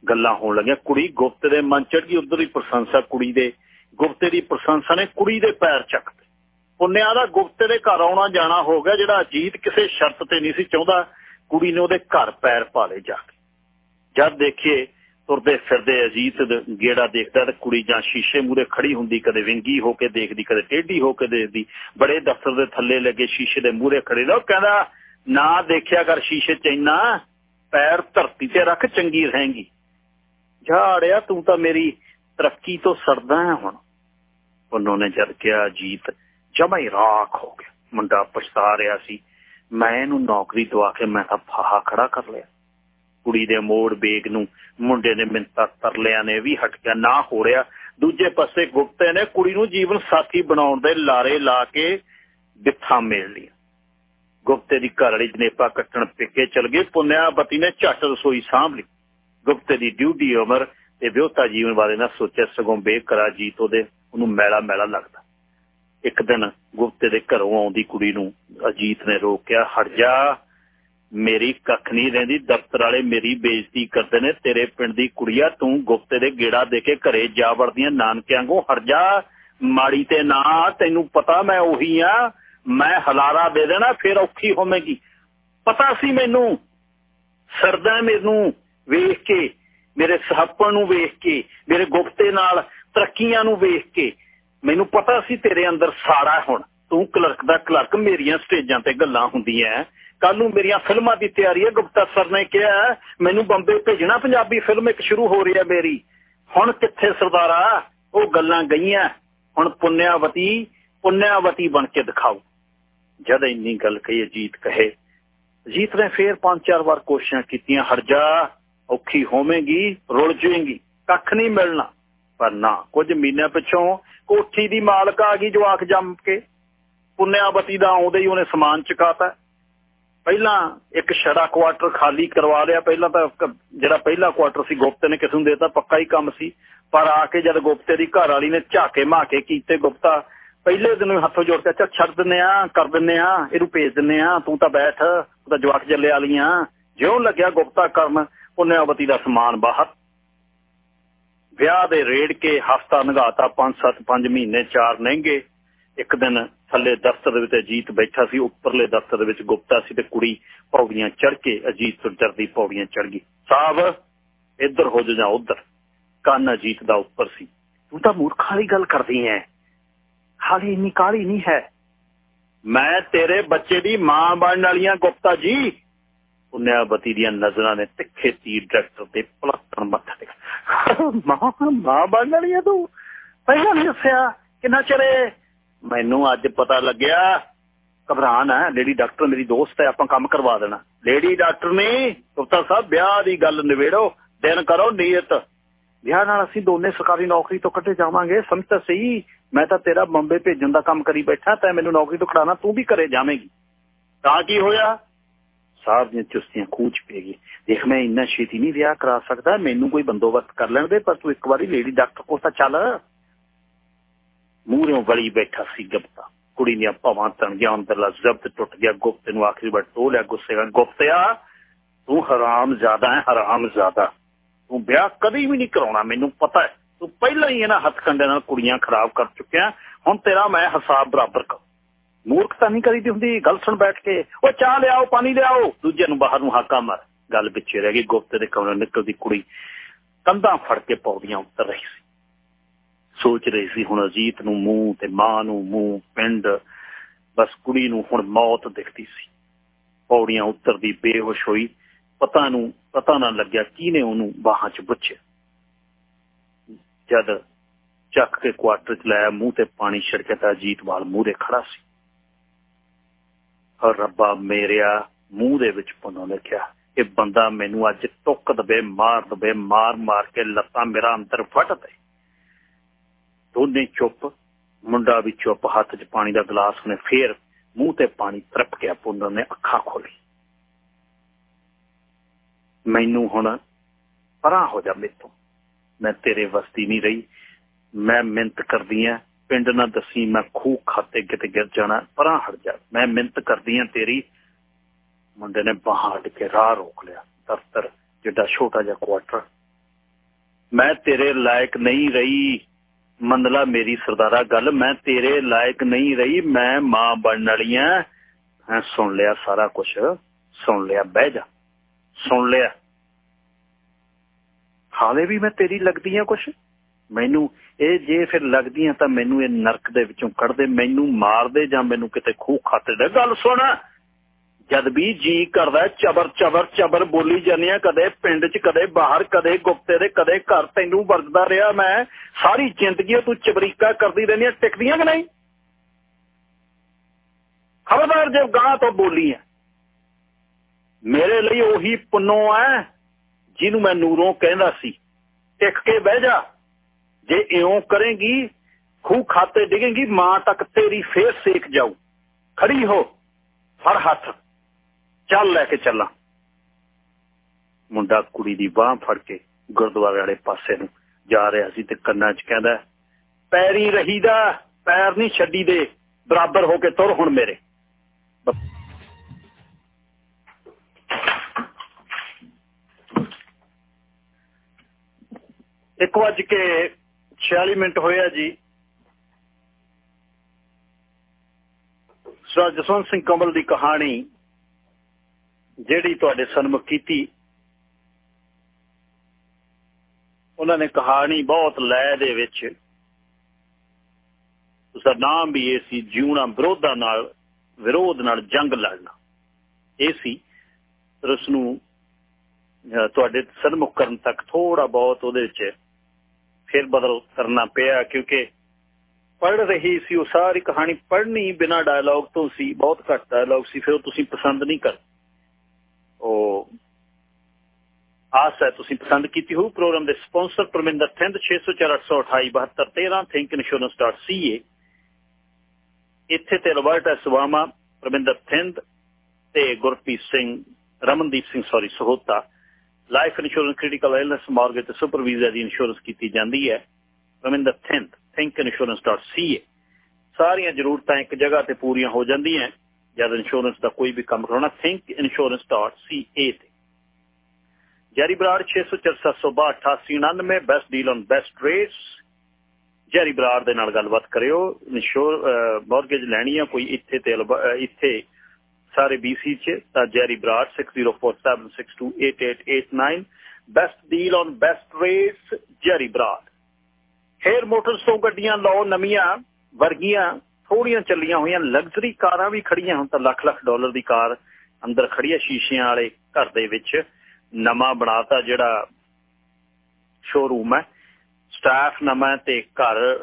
Speaker 1: ਗੱਲਾਂ ਹੋਣ ਲੱਗੀਆਂ। ਕੁੜੀ ਗੁਪਤ ਦੇ ਮਨ ਚੜ ਗਈ, ਉਧਰ ਦੀ ਪ੍ਰਸ਼ੰਸਾ ਕੁੜੀ ਦੇ। ਗੁਪਤੇ ਦੀ ਪ੍ਰਸ਼ੰਸਾ ਨੇ ਕੁੜੀ ਦੇ ਪੈਰ ਚੱਕਦੇ ਪੁੰਨਿਆ ਦਾ ਗੁਪਤੇ ਦੇ ਘਰ ਆਉਣਾ ਜਾਣਾ ਹੋ ਗਿਆ, ਜਿਹੜਾ ਅਜੀਤ ਕਿਸੇ ਸ਼ਰਤ ਤੇ ਨਹੀਂ ਸੀ ਚਾਹੁੰਦਾ, ਕੁੜੀ ਨੇ ਉਹਦੇ ਘਰ ਪੈਰ ਪਾ ਲਏ ਜਾ ਕੇ। ਜਦ ਦੇਖੀਏ, ਤੁਰਦੇ ਫਿਰਦੇ ਅਜੀਤ ਗੇੜਾ ਦੇਖਦਾ ਤੇ ਕੁੜੀ ਜਾਂ ਸ਼ੀਸ਼ੇ ਮੂਰੇ ਖੜੀ ਹੁੰਦੀ, ਕਦੇ ਵਿੰਗੀ ਹੋ ਕੇ ਦੇਖਦੀ, ਕਦੇ ਟੇਢੀ ਹੋ ਕੇ ਦੇਖਦੀ। ਬੜੇ ਦਫ਼ਤਰ ਦੇ ਥੱਲੇ ਲੱਗੇ ਸ਼ੀਸ਼ੇ ਦੇ ਮੂਰੇ ਖੜੇ ਲੋ ਕਹਿੰਦਾ, ਨਾ ਦੇਖਿਆ ਕਰ ਸ਼ੀਸ਼ੇ 'ਚ ਇੰਨਾ, ਪੈਰ ਧਰਤੀ ਤੇ ਰੱਖ, ਚੰਗੀ ਰਹੇਗੀ। ਝਾੜਿਆ, ਤੂੰ ਤਾਂ ਮੇਰੀ ਤਰੱਕੀ ਤੋਂ ਸੜਦਾ ਹੈ ਹੁਣ। ਉਹਨੋਂ ਨੇ ਜਦ ਕਿਹਾ ਜੀਤ ਜਮਾ ਹੀ ਰਾਖ ਹੋ ਗਿਆ। ਮੁੰਡਾ ਪਛਤਾ ਰਿਹਾ ਸੀ। ਮੈਂ ਇਹਨੂੰ ਨੌਕਰੀ ਦਵਾ ਕੇ ਮੈਂ ਤਾਂ ਫਾਹਾ ਖੜਾ ਕਰ ਲਿਆ। ਕੁੜੀ ਦੇ ਮੋੜ ਬੇਗ ਨੂੰ ਮੁੰਡੇ ਨੇ ਮਿੰਤਾ ਤਰਲਿਆਂ ਨੇ ਵੀ ਹਟ ਗਿਆ ਨਾ ਹੋ ਰਿਹਾ। ਦੂਜੇ ਪਾਸੇ ਗੁਪਤੇ ਨੇ ਕੁੜੀ ਨੂੰ ਜੀਵਨ ਸਾਥੀ ਬਣਾਉਣ ਦੇ ਲਾਰੇ ਲਾ ਕੇ ਬਿੱਥਾ ਮੇਲ ਲਿਆ ਗੁਪਤੇ ਦੀ ਘਰ ਵਾਲੀ ਜਨੇਪਾ ਕੱਟਣ ਪਿੱਕੇ ਚਲ ਗਏ ਪੁੰਨਿਆਪਤੀ ਨੇ ਝੱਟ ਰਸੋਈ ਸਾਂਭ ਲਈ। ਗੁਪਤੇ ਦੀ ਡਿਊਟੀ ਉਮਰ ਤੇ ਵਿਉਤਾ ਜੀਵਨ ਬਾਰੇ ਨਾ ਸੋਚਿਆ, ਸਗੋਂ ਬੇਕਰਾ ਜੀਤ ਉਹਦੇ, ਉਹਨੂੰ ਮੈਲਾ ਮੈਲਾ ਲੱਗਦਾ। ਇੱਕ ਦਿਨ ਗੁਪਤੇ ਦੇ ਘਰੋਂ ਆਉਂਦੀ ਕੁੜੀ ਨੂੰ ਅਜੀਤ ਨੇ ਰੋਕਿਆ, ਹਟ ਜਾ, ਮੇਰੀ ਕੱਖ ਨਹੀਂ ਰਹਿੰਦੀ, ਦਫ਼ਤਰ ਵਾਲੇ ਮੇਰੀ ਬੇਇੱਜ਼ਤੀ ਕਰਦੇ ਨੇ, ਤੇਰੇ ਪਿੰਡ ਦੀ ਕੁੜੀਆ, ਤੂੰ ਗੁਪਤੇ ਦੇ ਗੇੜਾ ਦੇ ਕੇ ਘਰੇ ਜਾ ਵੜਦੀਆਂ ਨਾਨਕਿਆਂ ਕੋ ਹਟ ਜਾ, ਮਾੜੀ ਤੇ ਨਾ, ਤੈਨੂੰ ਪਤਾ ਮੈਂ ਉਹੀ ਆ, ਮੈਂ ਹਲਾਰਾ ਦੇ ਦੇਣਾ, ਫੇਰ ਔਖੀ ਹੋਵੇਗੀ। ਪਤਾ ਸੀ ਮੈਨੂੰ, ਸਰਦਾ ਮੈਨੂੰ ਵੇਖ ਕੇ, ਮੇਰੇ ਸਹਾਪਣ ਨੂੰ ਵੇਖ ਕੇ, ਮੇਰੇ ਗੁਪਤੇ ਨਾਲ ਤਰੱਕੀਆਂ ਨੂੰ ਵੇਖ ਕੇ, ਮੈਨੂੰ ਪਤਾ ਸੀ ਤੇਰੇ ਅੰਦਰ ਸਾੜਾ ਹੁਣ। ਤੂੰ ਕਲਰਕ ਦਾ ਕਲਰਕ, ਮੇਰੀਆਂ ਸਟੇਜਾਂ ਤੇ ਗੱਲਾਂ ਹੁੰਦੀਆਂ ਕੱਲ ਨੂੰ ਮੇਰੀਆਂ ਫਿਲਮਾਂ ਦੀ ਤਿਆਰੀ ਹੈ ਗੁਪਤਾ ਸਰ ਨੇ ਕਿਹਾ ਮੈਨੂੰ ਬੰਬੇ ਭੇਜਣਾ, ਪੰਜਾਬੀ ਫਿਲਮ ਇੱਕ ਸ਼ੁਰੂ ਹੋ ਰਹੀ ਹੈ ਮੇਰੀ। ਹੁਣ ਕਿੱਥੇ ਸਰਦਾਰਾ? ਉਹ ਗੱਲਾਂ ਗਈਆਂ। ਹੁਣ ਪੁੰਨਿਆਵਤੀ ਪੁੰਨਿਆਵਤੀ ਬਣ ਕੇ ਦਿਖਾਓ। ਜਦ ਇੰਨੀ ਗੱਲ ਕਹੀ, ਅਜੀਤ ਕਹੇ, ਅਜੀਤ ਨੇ ਫੇਰ ਪੰਜ ਚਾਰ ਵਾਰ ਕੋਸ਼ਿਸ਼ਾਂ ਕੀਤੀਆਂ, ਹਰਜਾ ਔਖੀ ਹੋਵੇਂਗੀ, ਰੁਲ ਜਾਏਗੀ, ਕੱਖ ਨਹੀਂ ਮਿਲਣਾ। ਪਰ ਨਾ, ਕੁਝ ਮਹੀਨਿਆਂ ਪਿੱਛੋਂ ਕੋਠੀ ਦੀ ਮਾਲਕ ਆ ਗਈ ਜਵਾਕ ਜੰਮ ਕੇ। ਪੁੰਨਿਆਵਤੀ ਦਾ ਆਉਂਦੇ ਹੀ ਉਹਨੇ ਸਮਾਨ ਚੁਕਾਤਾ। ਪਹਿਲਾਂ ਇੱਕ ਛੜਾ ਕੁਆਟਰ ਖਾਲੀ ਕਰਵਾ ਲਿਆ। ਪਹਿਲਾਂ ਤਾਂ ਜਿਹੜਾ ਪਹਿਲਾ ਕੁਆਟਰ ਸੀ, ਗੁਪਤੇ ਨੇ ਕਿਸ ਨੂੰ ਦੇਤਾ, ਪੱਕਾ ਹੀ ਕੰਮ ਸੀ। ਪਰ ਆ ਕੇ ਜਦ ਗੁਪਤੇ ਦੀ ਘਰ ਵਾਲੀ ਨੇ ਝਾਕੇ ਮਾਕੇ ਕੀਤੇ ਗੁਪਤਾ, ਪਹਿਲੇ ਦਿਨ ਹੱਥੋਂ ਜੋੜ ਕੇ ਅੱਛਾ, ਛੱਡ ਦਿੰਨੇ ਆ, ਕਰ ਦਿੰਨੇ ਆ, ਇਹਨੂੰ ਭੇਜ ਦਿੰਨੇ ਆ, ਤੂੰ ਤਾਂ ਬੈਠ, ਤੂੰ ਤਾਂ ਜਵਾਕ ਜੱਲੇ ਵਾਲੀਆਂ ਜਿਉਂ ਲੱਗਿਆ ਗੁਪਤਾ ਕਰਨ ਪੁੰਨਿਆਵਤੀ ਦਾ ਸਮਾਨ ਬਾਹਰ। ਵਿਆਹ ਦੇ ਰੇੜ ਕੇ ਹਫਤਾ ਨਗਾਤਾ 5-7 5 ਮਹੀਨੇ, ਚਾਰ ਨਹਿੰਗੇ ਇੱਕ ਦਿਨ ਥੱਲੇ ਦਫ਼ਤਰ ਦੇ ਵਿੱਚ ਅਜੀਤ ਬੈਠਾ ਸੀ, ਉੱਪਰਲੇ ਦਫ਼ਤਰ ਦੇ ਵਿੱਚ ਗੁਪਤਾ ਸੀ ਤੇ ਕੁੜੀ ਪੌੜੀਆਂ ਚੜ ਕੇ ਅਜੀਤ ਤੋਂ ਡਰਦੀ ਪੌੜੀਆਂ ਚੜ ਗਈ। ਸਾਹਿਬ ਇੱਧਰ ਹੋ ਜਾ ਉੱਧਰ। ਕੰਨ ਅਜੀਤ ਦਾ ਉੱਪਰ ਸੀ। ਤੂੰ ਤਾਂ ਮੂਰਖਾਂ ਦੀ ਗੱਲ ਕਰਦੀ ਐ। ਹਾਲੀ ਇੰਨੀ ਕਾਲੀ ਨਹੀਂ ਹੈ। ਮੈਂ ਤੇਰੇ ਬੱਚੇ ਦੀ ਮਾਂ ਬਣਨ ਵਾਲੀਆਂ ਗੁਪਤਾ ਜੀ। ਪੁੰਨਿਆਵਤੀ ਦੀਆਂ ਨਜ਼ਰਾਂ ਨੇ ਤਿੱਖੇ ਤੀਰ ਡਾਕਟਰ ਦੇ ਪਲੱਤਣ ਮੱਥਾ ਤੇ। ਮਾਂ ਮਾਂ ਬਣਨ ਵਾਲੀਆਂ ਤੂੰ। ਪਹਿਲਾਂ ਨਹੀਂ ਦੱਸਿਆ, ਕਿੰਨਾ ਚਿਰੇ ਮੈਨੂੰ ਅੱਜ ਪਤਾ ਲੱਗਿਆ ਘਬਰਾ ਨਾ ਲੇਡੀ ਡਾਕਟਰ ਮੇਰੀ ਦੋਸਤ ਹੈ, ਆਪਾਂ ਕੰਮ ਕਰਵਾ ਦੇਣਾ। ਲੇਡੀ ਡਾਕਟਰ ਨੇ ਗੁਪਤਾ ਸਾਹਿਬ, ਵਿਆਹ ਦੀ ਗੱਲ ਨਿਬੇੜੋ, ਦਿਨ ਕਰੋ ਨੀਅਤ। ਵਿਆਹ ਨਾਲ ਅਸੀਂ ਦੋਨੇ ਸਰਕਾਰੀ ਨੌਕਰੀ ਤੋਂ ਕੱਟੇ ਜਾਵਾਂਗੇ। ਸਮਝ ਤਾਂ ਸਹੀ, ਮੈਂ ਤਾਂ ਤੇਰਾ ਬੰਬੇ ਭੇਜਣ ਦਾ ਕੰਮ ਕਰੀ ਬੈਠਾ, ਤੈਂ ਮੈਨੂੰ ਨੌਕਰੀ ਤੋਂ ਕਢਾਣਾ ਤੂੰ ਵੀ ਘਰੇ ਜਾਵੇਂਗੀ। ਤਾਂ ਕੀ ਹੋਇਆ? ਸਾਹਿਬ ਦੀਆਂ ਚੁਸਤੀਆਂ ਖੂਚ ਪੈ ਦੇਖ, ਮੈਂ ਇੰਨਾ ਛੇਤੀ ਨਹੀਂ ਵਿਆਹ ਕਰਾ ਸਕਦਾ, ਮੈਨੂੰ ਕੋਈ ਬੰਦੋਬਸਤ ਕਰ ਲੈਣ ਦੇ, ਪਰ ਤੂੰ ਇੱਕ ਵਾਰੀ ਲੇਡੀ ਡਾਕਟਰ ਕੋਲ ਤਾਂ ਚੱਲ। ਮੂਹਰੋਂ ਵਲੀ ਬੈਠਾ ਸੀ ਗੁਪਤਾ। ਕੁੜੀ ਨੇ ਭਾਵਾਂ ਤਣ ਗਿਆ, ਅੰਦਰਲਾ ਜ਼ਬਤ ਟੁੱਟ ਗਿਆ। ਗੁਪਤ ਨੂੰ ਆਖਰੀ ਵਾਰ ਟੋ ਲਿਆ, ਗੁੱਸੇ ਨਾਲ, ਗੁਪਤਿਆ, ਤੂੰ ਹਰਾਮ ਜ਼ਿਆਦਾ ਹੈ, ਹਰਾਮ ਜ਼ਿਆਦਾ। ਤੂੰ ਵਿਆਹ ਕਦੀ ਵੀ ਨਹੀਂ ਕਰਾਉਣਾ, ਮੈਨੂੰ ਪਤਾ ਹੈ। ਤੂੰ ਪਹਿਲਾਂ ਹੀ ਇਹਨਾਂ ਹੱਥ ਕੰਡੇ ਨਾਲ ਕੁੜੀਆਂ ਖਰਾਬ ਕਰ ਚੁੱਕਿਆ। ਹੁਣ ਤੇਰਾ ਮੈਂ ਹਿਸਾਬ ਬਰਾਬਰ ਕਰ। ਮੂਰਖਤਾ ਨਹੀਂ ਕਰੀਦੀ ਹੁੰਦੀ, ਗੱਲ ਸੁਣ ਬੈਠ ਕੇ। ਉਹ ਚਾਹ ਲਿਆਓ, ਪਾਣੀ ਲਿਆਓ। ਦੂਜੇ ਨੂੰ ਬਾਹਰ ਨੂੰ ਹਾਕਾ ਮਾਰ। ਗੱਲ ਪਿੱਛੇ ਰਹਿ ਗਈ, ਗੁਪਤੇ ਦੇ ਕਮਰੇ ਨਿਕਲਦੀ ਕੁੜੀ। ਕੰਧਾਂ ਫੜ ਕੇ ਪੌੜੀਆਂ ਉਤਰ ਰਹੀ ਸੀ। ਸੋਚ ਰਹੀ ਸੀ ਹੁਣ ਅਜੀਤ ਨੂੰ ਮੂੰਹ ਤੇ ਮਾਂ ਨੂੰ ਮੂੰਹ, ਪਿੰਡ। ਬਸ ਕੁੜੀ ਨੂੰ ਹੁਣ ਮੌਤ ਦਿਖਦੀ ਸੀ। ਪੌੜੀਆਂ ਉਤਰਦੀ ਬੇਹੋਸ਼ ਹੋਈ। ਪਤਾ ਨੂੰ, ਪਤਾ ਨਾ ਲੱਗਿਆ ਕਿਹਨੇ ਉਹਨੂੰ ਬਾਹਾਂ 'ਚ ਬੁੱਝਿਆ ਜਦ ਚੱਕ ਕੇ ਕੁਆਟਰ 'ਚ ਲਾਇਆ, ਮੂੰਹ ਤੇ ਪਾਣੀ ਛਿੜਕਿਆ ਤਾਂ ਅਜੀਤ ਵਾਲ ਮੂਹਰੇ ਖੜਾ ਸੀ। ਰੱਬਾ ਮੇਰਿਆ ਮੂੰਹ ਦੇ ਵਿੱਚ ਪੁੰਨੋਂ ਲਿਖਿਆ ਇਹ ਬੰਦਾ ਮੈਨੂੰ ਅੱਜ ਟੁੱਕ ਦਵੇ ਮਾਰ ਦਵੇ ਮਾਰ ਮਾਰ ਕੇ ਲੱਤਾਂ ਮੇਰਾ ਅੰਦਰ ਫਟ ਦੇ। ਦੋਨੇ ਚੁੱਪ, ਮੁੰਡਾ ਵੀ ਚੁੱਪ, ਹੱਥ 'ਚ ਪਾਣੀ ਦਾ ਗਲਾਸ ਨੇ ਫੇਰ ਮੂੰਹ ਤੇ ਪਾਣੀ ਤਰਪ ਗਿਆ ਪੁੰਨੋਂ ਨੇ ਅੱਖਾਂ ਖੋਲੀ ਮੈਨੂੰ ਹੁਣ ਪਰਾਂ ਹੋ ਜਾ ਮੇਤੋਂ। ਮੈਂ ਤੇਰੇ ਵਸਤੀ ਨਹੀਂ ਰਹੀ, ਮੈਂ ਮਿੰਤ ਕਰਦੀ ਆ ਪਿੰਡ ਨਾ ਦਸੀ, ਮੈਂ ਖੂਹ ਖਾਤੇ ਕਿਤੇ ਗਿਰ ਜਾਣਾ, ਪਰਾਂ ਹਟ ਜਾ। ਮੈਂ ਮਿੰਤ ਕਰਦੀ ਆ ਤੇਰੀ। ਮੁੰਡੇ ਨੇ ਬਾਹਾਂ ਹਟ ਕੇ ਰਾਹ ਰੋਕ ਲਿਆ। ਦਫ਼ਤਰ, ਜਿੱਡਾ ਛੋਟਾ ਜਿਹਾ ਕੁਆਟਰ ਮੈਂ ਤੇਰੇ ਲਾਇਕ ਨਹੀਂ ਰਹੀ। ਮੰਨਲਾ ਮੇਰੀ ਸਰਦਾਰਾ ਗੱਲ, ਮੈਂ ਤੇਰੇ ਲਾਇਕ ਨਹੀਂ ਰਹੀ। ਮੈਂ ਮਾਂ ਬਣਨ ਵਾਲੀ ਆ। ਸੁਣ ਲਿਆ ਸਾਰਾ ਕੁਝ ਸੁਣ ਲਿਆ, ਬਹਿ ਜਾ। ਸੁਣ ਲਿਆ। ਹਾਲੇ ਵੀ ਮੈਂ ਤੇਰੀ ਲੱਗਦੀ ਆ ਕੁਛ? ਮੈਨੂੰ ਇਹ ਜੇ ਫਿਰ ਲੱਗਦੀਆਂ ਤਾਂ ਮੈਨੂੰ ਇਹ ਨਰਕ ਦੇ ਵਿੱਚੋਂ ਕੱਢਦੇ, ਮੈਨੂੰ ਮਾਰਦੇ ਜਾਂ ਮੈਨੂੰ ਕਿਤੇ ਖੂਹ ਖਾਤੇ ਗੱਲ ਸੁਣ, ਜਦ ਵੀ ਜੀ ਕਰਦਾ, ਚਬਰ ਚਬਰ ਚਬਰ ਬੋਲੀ ਜਾਂਦੀ ਆ ਕਦੇ ਪਿੰਡ 'ਚ, ਕਦੇ ਬਾਹਰ, ਕਦੇ ਗੁਪਤੇ ਦੇ, ਕਦੇ ਘਰ ਤੈਨੂੰ ਵਰਤਦਾ ਰਿਹਾ ਮੈਂ, ਸਾਰੀ ਜ਼ਿੰਦਗੀ ਤੂੰ ਚਬਰੀਕਾ ਕਰਦੀ ਰਹਿੰਦੀ ਆ ਟਿਕਦੀਆਂ ਕਿ ਨਹੀਂ? ਖਬਰਦਾਰ, ਜੇ ਗਾਂ ਤੋਂ ਬੋਲੀ ਆ ਮੇਰੇ ਲਈ ਉਹੀ ਪੁੰਨੋ ਹੈ, ਜਿਹਨੂੰ ਮੈਂ ਨੂਰੋਂ ਕਹਿੰਦਾ ਸੀ, ਟਿਕ ਕੇ ਬਹਿ ਜਾ। ਜੇ ਇਉਂ ਕਰੇਗੀ ਖੂ ਖਾਤੇ ਡਿਗੇਗੀ, ਮਾਂ ਤੱਕ ਤੇਰੀ ਫੇਰ ਸੇਖ ਜਾਊ। ਖੜੀ ਹੋ, ਫੜ ਹੱਥ, ਚੱਲ ਲੈ ਕੇ ਚੱਲਾਂ। ਮੁੰਡਾ ਕੁੜੀ ਦੀ ਬਾਹ ਫੜ ਕੇ ਗੁਰਦੁਆਰੇ ਵਾਲੇ ਪਾਸੇ ਨੂੰ ਜਾ ਰਿਹਾ ਸੀ ਤੇ ਕੰਨਾਂ 'ਚ ਕਹਿੰਦਾ, ਪੈਰੀ ਰਹੀਦਾ, ਪੈਰ ਨਹੀਂ ਛੱਡੀ ਦੇ, ਬਰਾਬਰ ਹੋ ਕੇ ਤੁਰ ਹੁਣ ਮੇਰੇ। ਇੱਕ ਵਜ ਕੇ 46 ਮਿੰਟ ਹੋਇਆ ਜੀ। ਸਰ, ਜਸਵੰਤ ਸਿੰਘ ਕਮਲ ਦੀ ਕਹਾਣੀ, ਜਿਹੜੀ ਤੁਹਾਡੇ ਸਨਮੁਖ ਕੀਤੀ, ਉਹਨਾਂ ਨੇ ਕਹਾਣੀ ਬਹੁਤ ਲੈ ਦੇ ਵਿੱਚ, ਉਸਦਾ ਨਾਮ ਵੀ ਇਹ ਸੀ, ਜਿਉਣਾ ਵਿਰੋਧਾਂ ਨਾਲ, ਵਿਰੋਧ ਨਾਲ ਜੰਗ ਲੜਨਾ। ਇਹ ਸੀ ਉਸ ਨੂੰ ਤੁਹਾਡੇ ਸਨਮੁਖ ਕਰਨ ਤੱਕ ਥੋੜਾ ਬਹੁਤ ਉਹਦੇ ਵਿੱਚ ਫਿਰ ਬਦਲ ਕਰਨਾ ਪਿਆ ਕਿਉਂਕਿ ਪੜ ਰਹੀ ਸੀ, ਉਹ ਸਾਰੀ ਕਹਾਣੀ ਪੜ੍ਹਨੀ ਬਿਨਾ ਡਾਇਲੌਗ ਤੋਂ ਸੀ, ਬਹੁਤ ਘੱਟ ਡਾਇਲੌਗ ਸੀ, ਫਿਰ ਤੁਸੀਂ ਪਸੰਦ ਨਹੀਂ ਕਰ ਉਹ ਆਸ ਹੈ ਤੁਸੀਂ ਪਸੰਦ ਕੀਤੀ ਹੋਊ ਪ੍ਰੋਗਰਾਮ ਦੇ ਸਪਾਂਸਰ ਪਰਮਿੰਦਰ ਥਿੰਦ 6048287213 thinkinsurance.ca ਇੱਥੇ ਤੇ ਰੋਬਰਟ ਸਵਾਮਾ ਪਰਮਿੰਦਰ ਥਿੰਦ ਤੇ Gurpreet Singh, Ramandeep Singh sorry Sahota. Life insurance critical illness mortgage ਤੇ ਸੁਪਰ ਦੀ ਇੰਸ਼ੋਰੈਂਸ ਕੀਤੀ ਜਾਂਦੀ ਹੈ। ਰਮਿੰਦਰ ਥਿੰਦ thinkinsurance.ca ਸਾਰੀਆਂ ਜ਼ਰੂਰਤਾਂ ਇੱਕ ਜਗ੍ਹਾ ਤੇ ਪੂਰੀਆਂ ਹੋ ਜਾਂਦੀਆਂ ਜਦ ਇੰਸ਼ੋਰੈਂਸ ਦਾ ਕੋਈ ਵੀ ਕੰਮ ਕਰਾਉਣਾ thinkinsurance.ca ਤੇ। Jerry Brar 6047628899 best deal on best rates Jerry Brar ਦੇ ਨਾਲ ਗੱਲਬਾਤ ਕਰਿਓ ਇੰਸ਼ੋਰ ਮਾਰਗੇਜ ਲੈਣੀ ਆ, ਕੋਈ ਇੱਥੇ ਤੇ ਇੱਥੇ ਸਾਰੇ BC ਚ, ਤਾਂ Jerry Brar 6047628889 best deal on best rates Jerry Brar ਫੇਰ ਮੋਟਰਸ ਗੱਡੀਆਂ ਲਓ ਨਵੀਆਂ, ਵਰਗੀਆਂ, ਥੋੜੀਆਂ ਚੱਲੀਆਂ ਹੋਈਆਂ ਲਗਜ਼ਰੀ ਕਾਰਾਂ ਵੀ ਖੜੀਆਂ ਹੁਣ, ਤਾਂ ਲੱਖ ਲੱਖ ਡਾਲਰ ਦੀ ਕਾਰ ਅੰਦਰ ਖੜੀ ਹੈ ਸ਼ੀਸ਼ਿਆਂ ਵਾਲੇ ਘਰ ਦੇ ਵਿੱਚ। ਨਵਾਂ ਬਣਾਤਾ ਜਿਹੜਾ ਸ਼ੋਰੂਮ ਹੈ। ਸਟਾਫ ਨਵਾਂ ਤੇ ਘਰ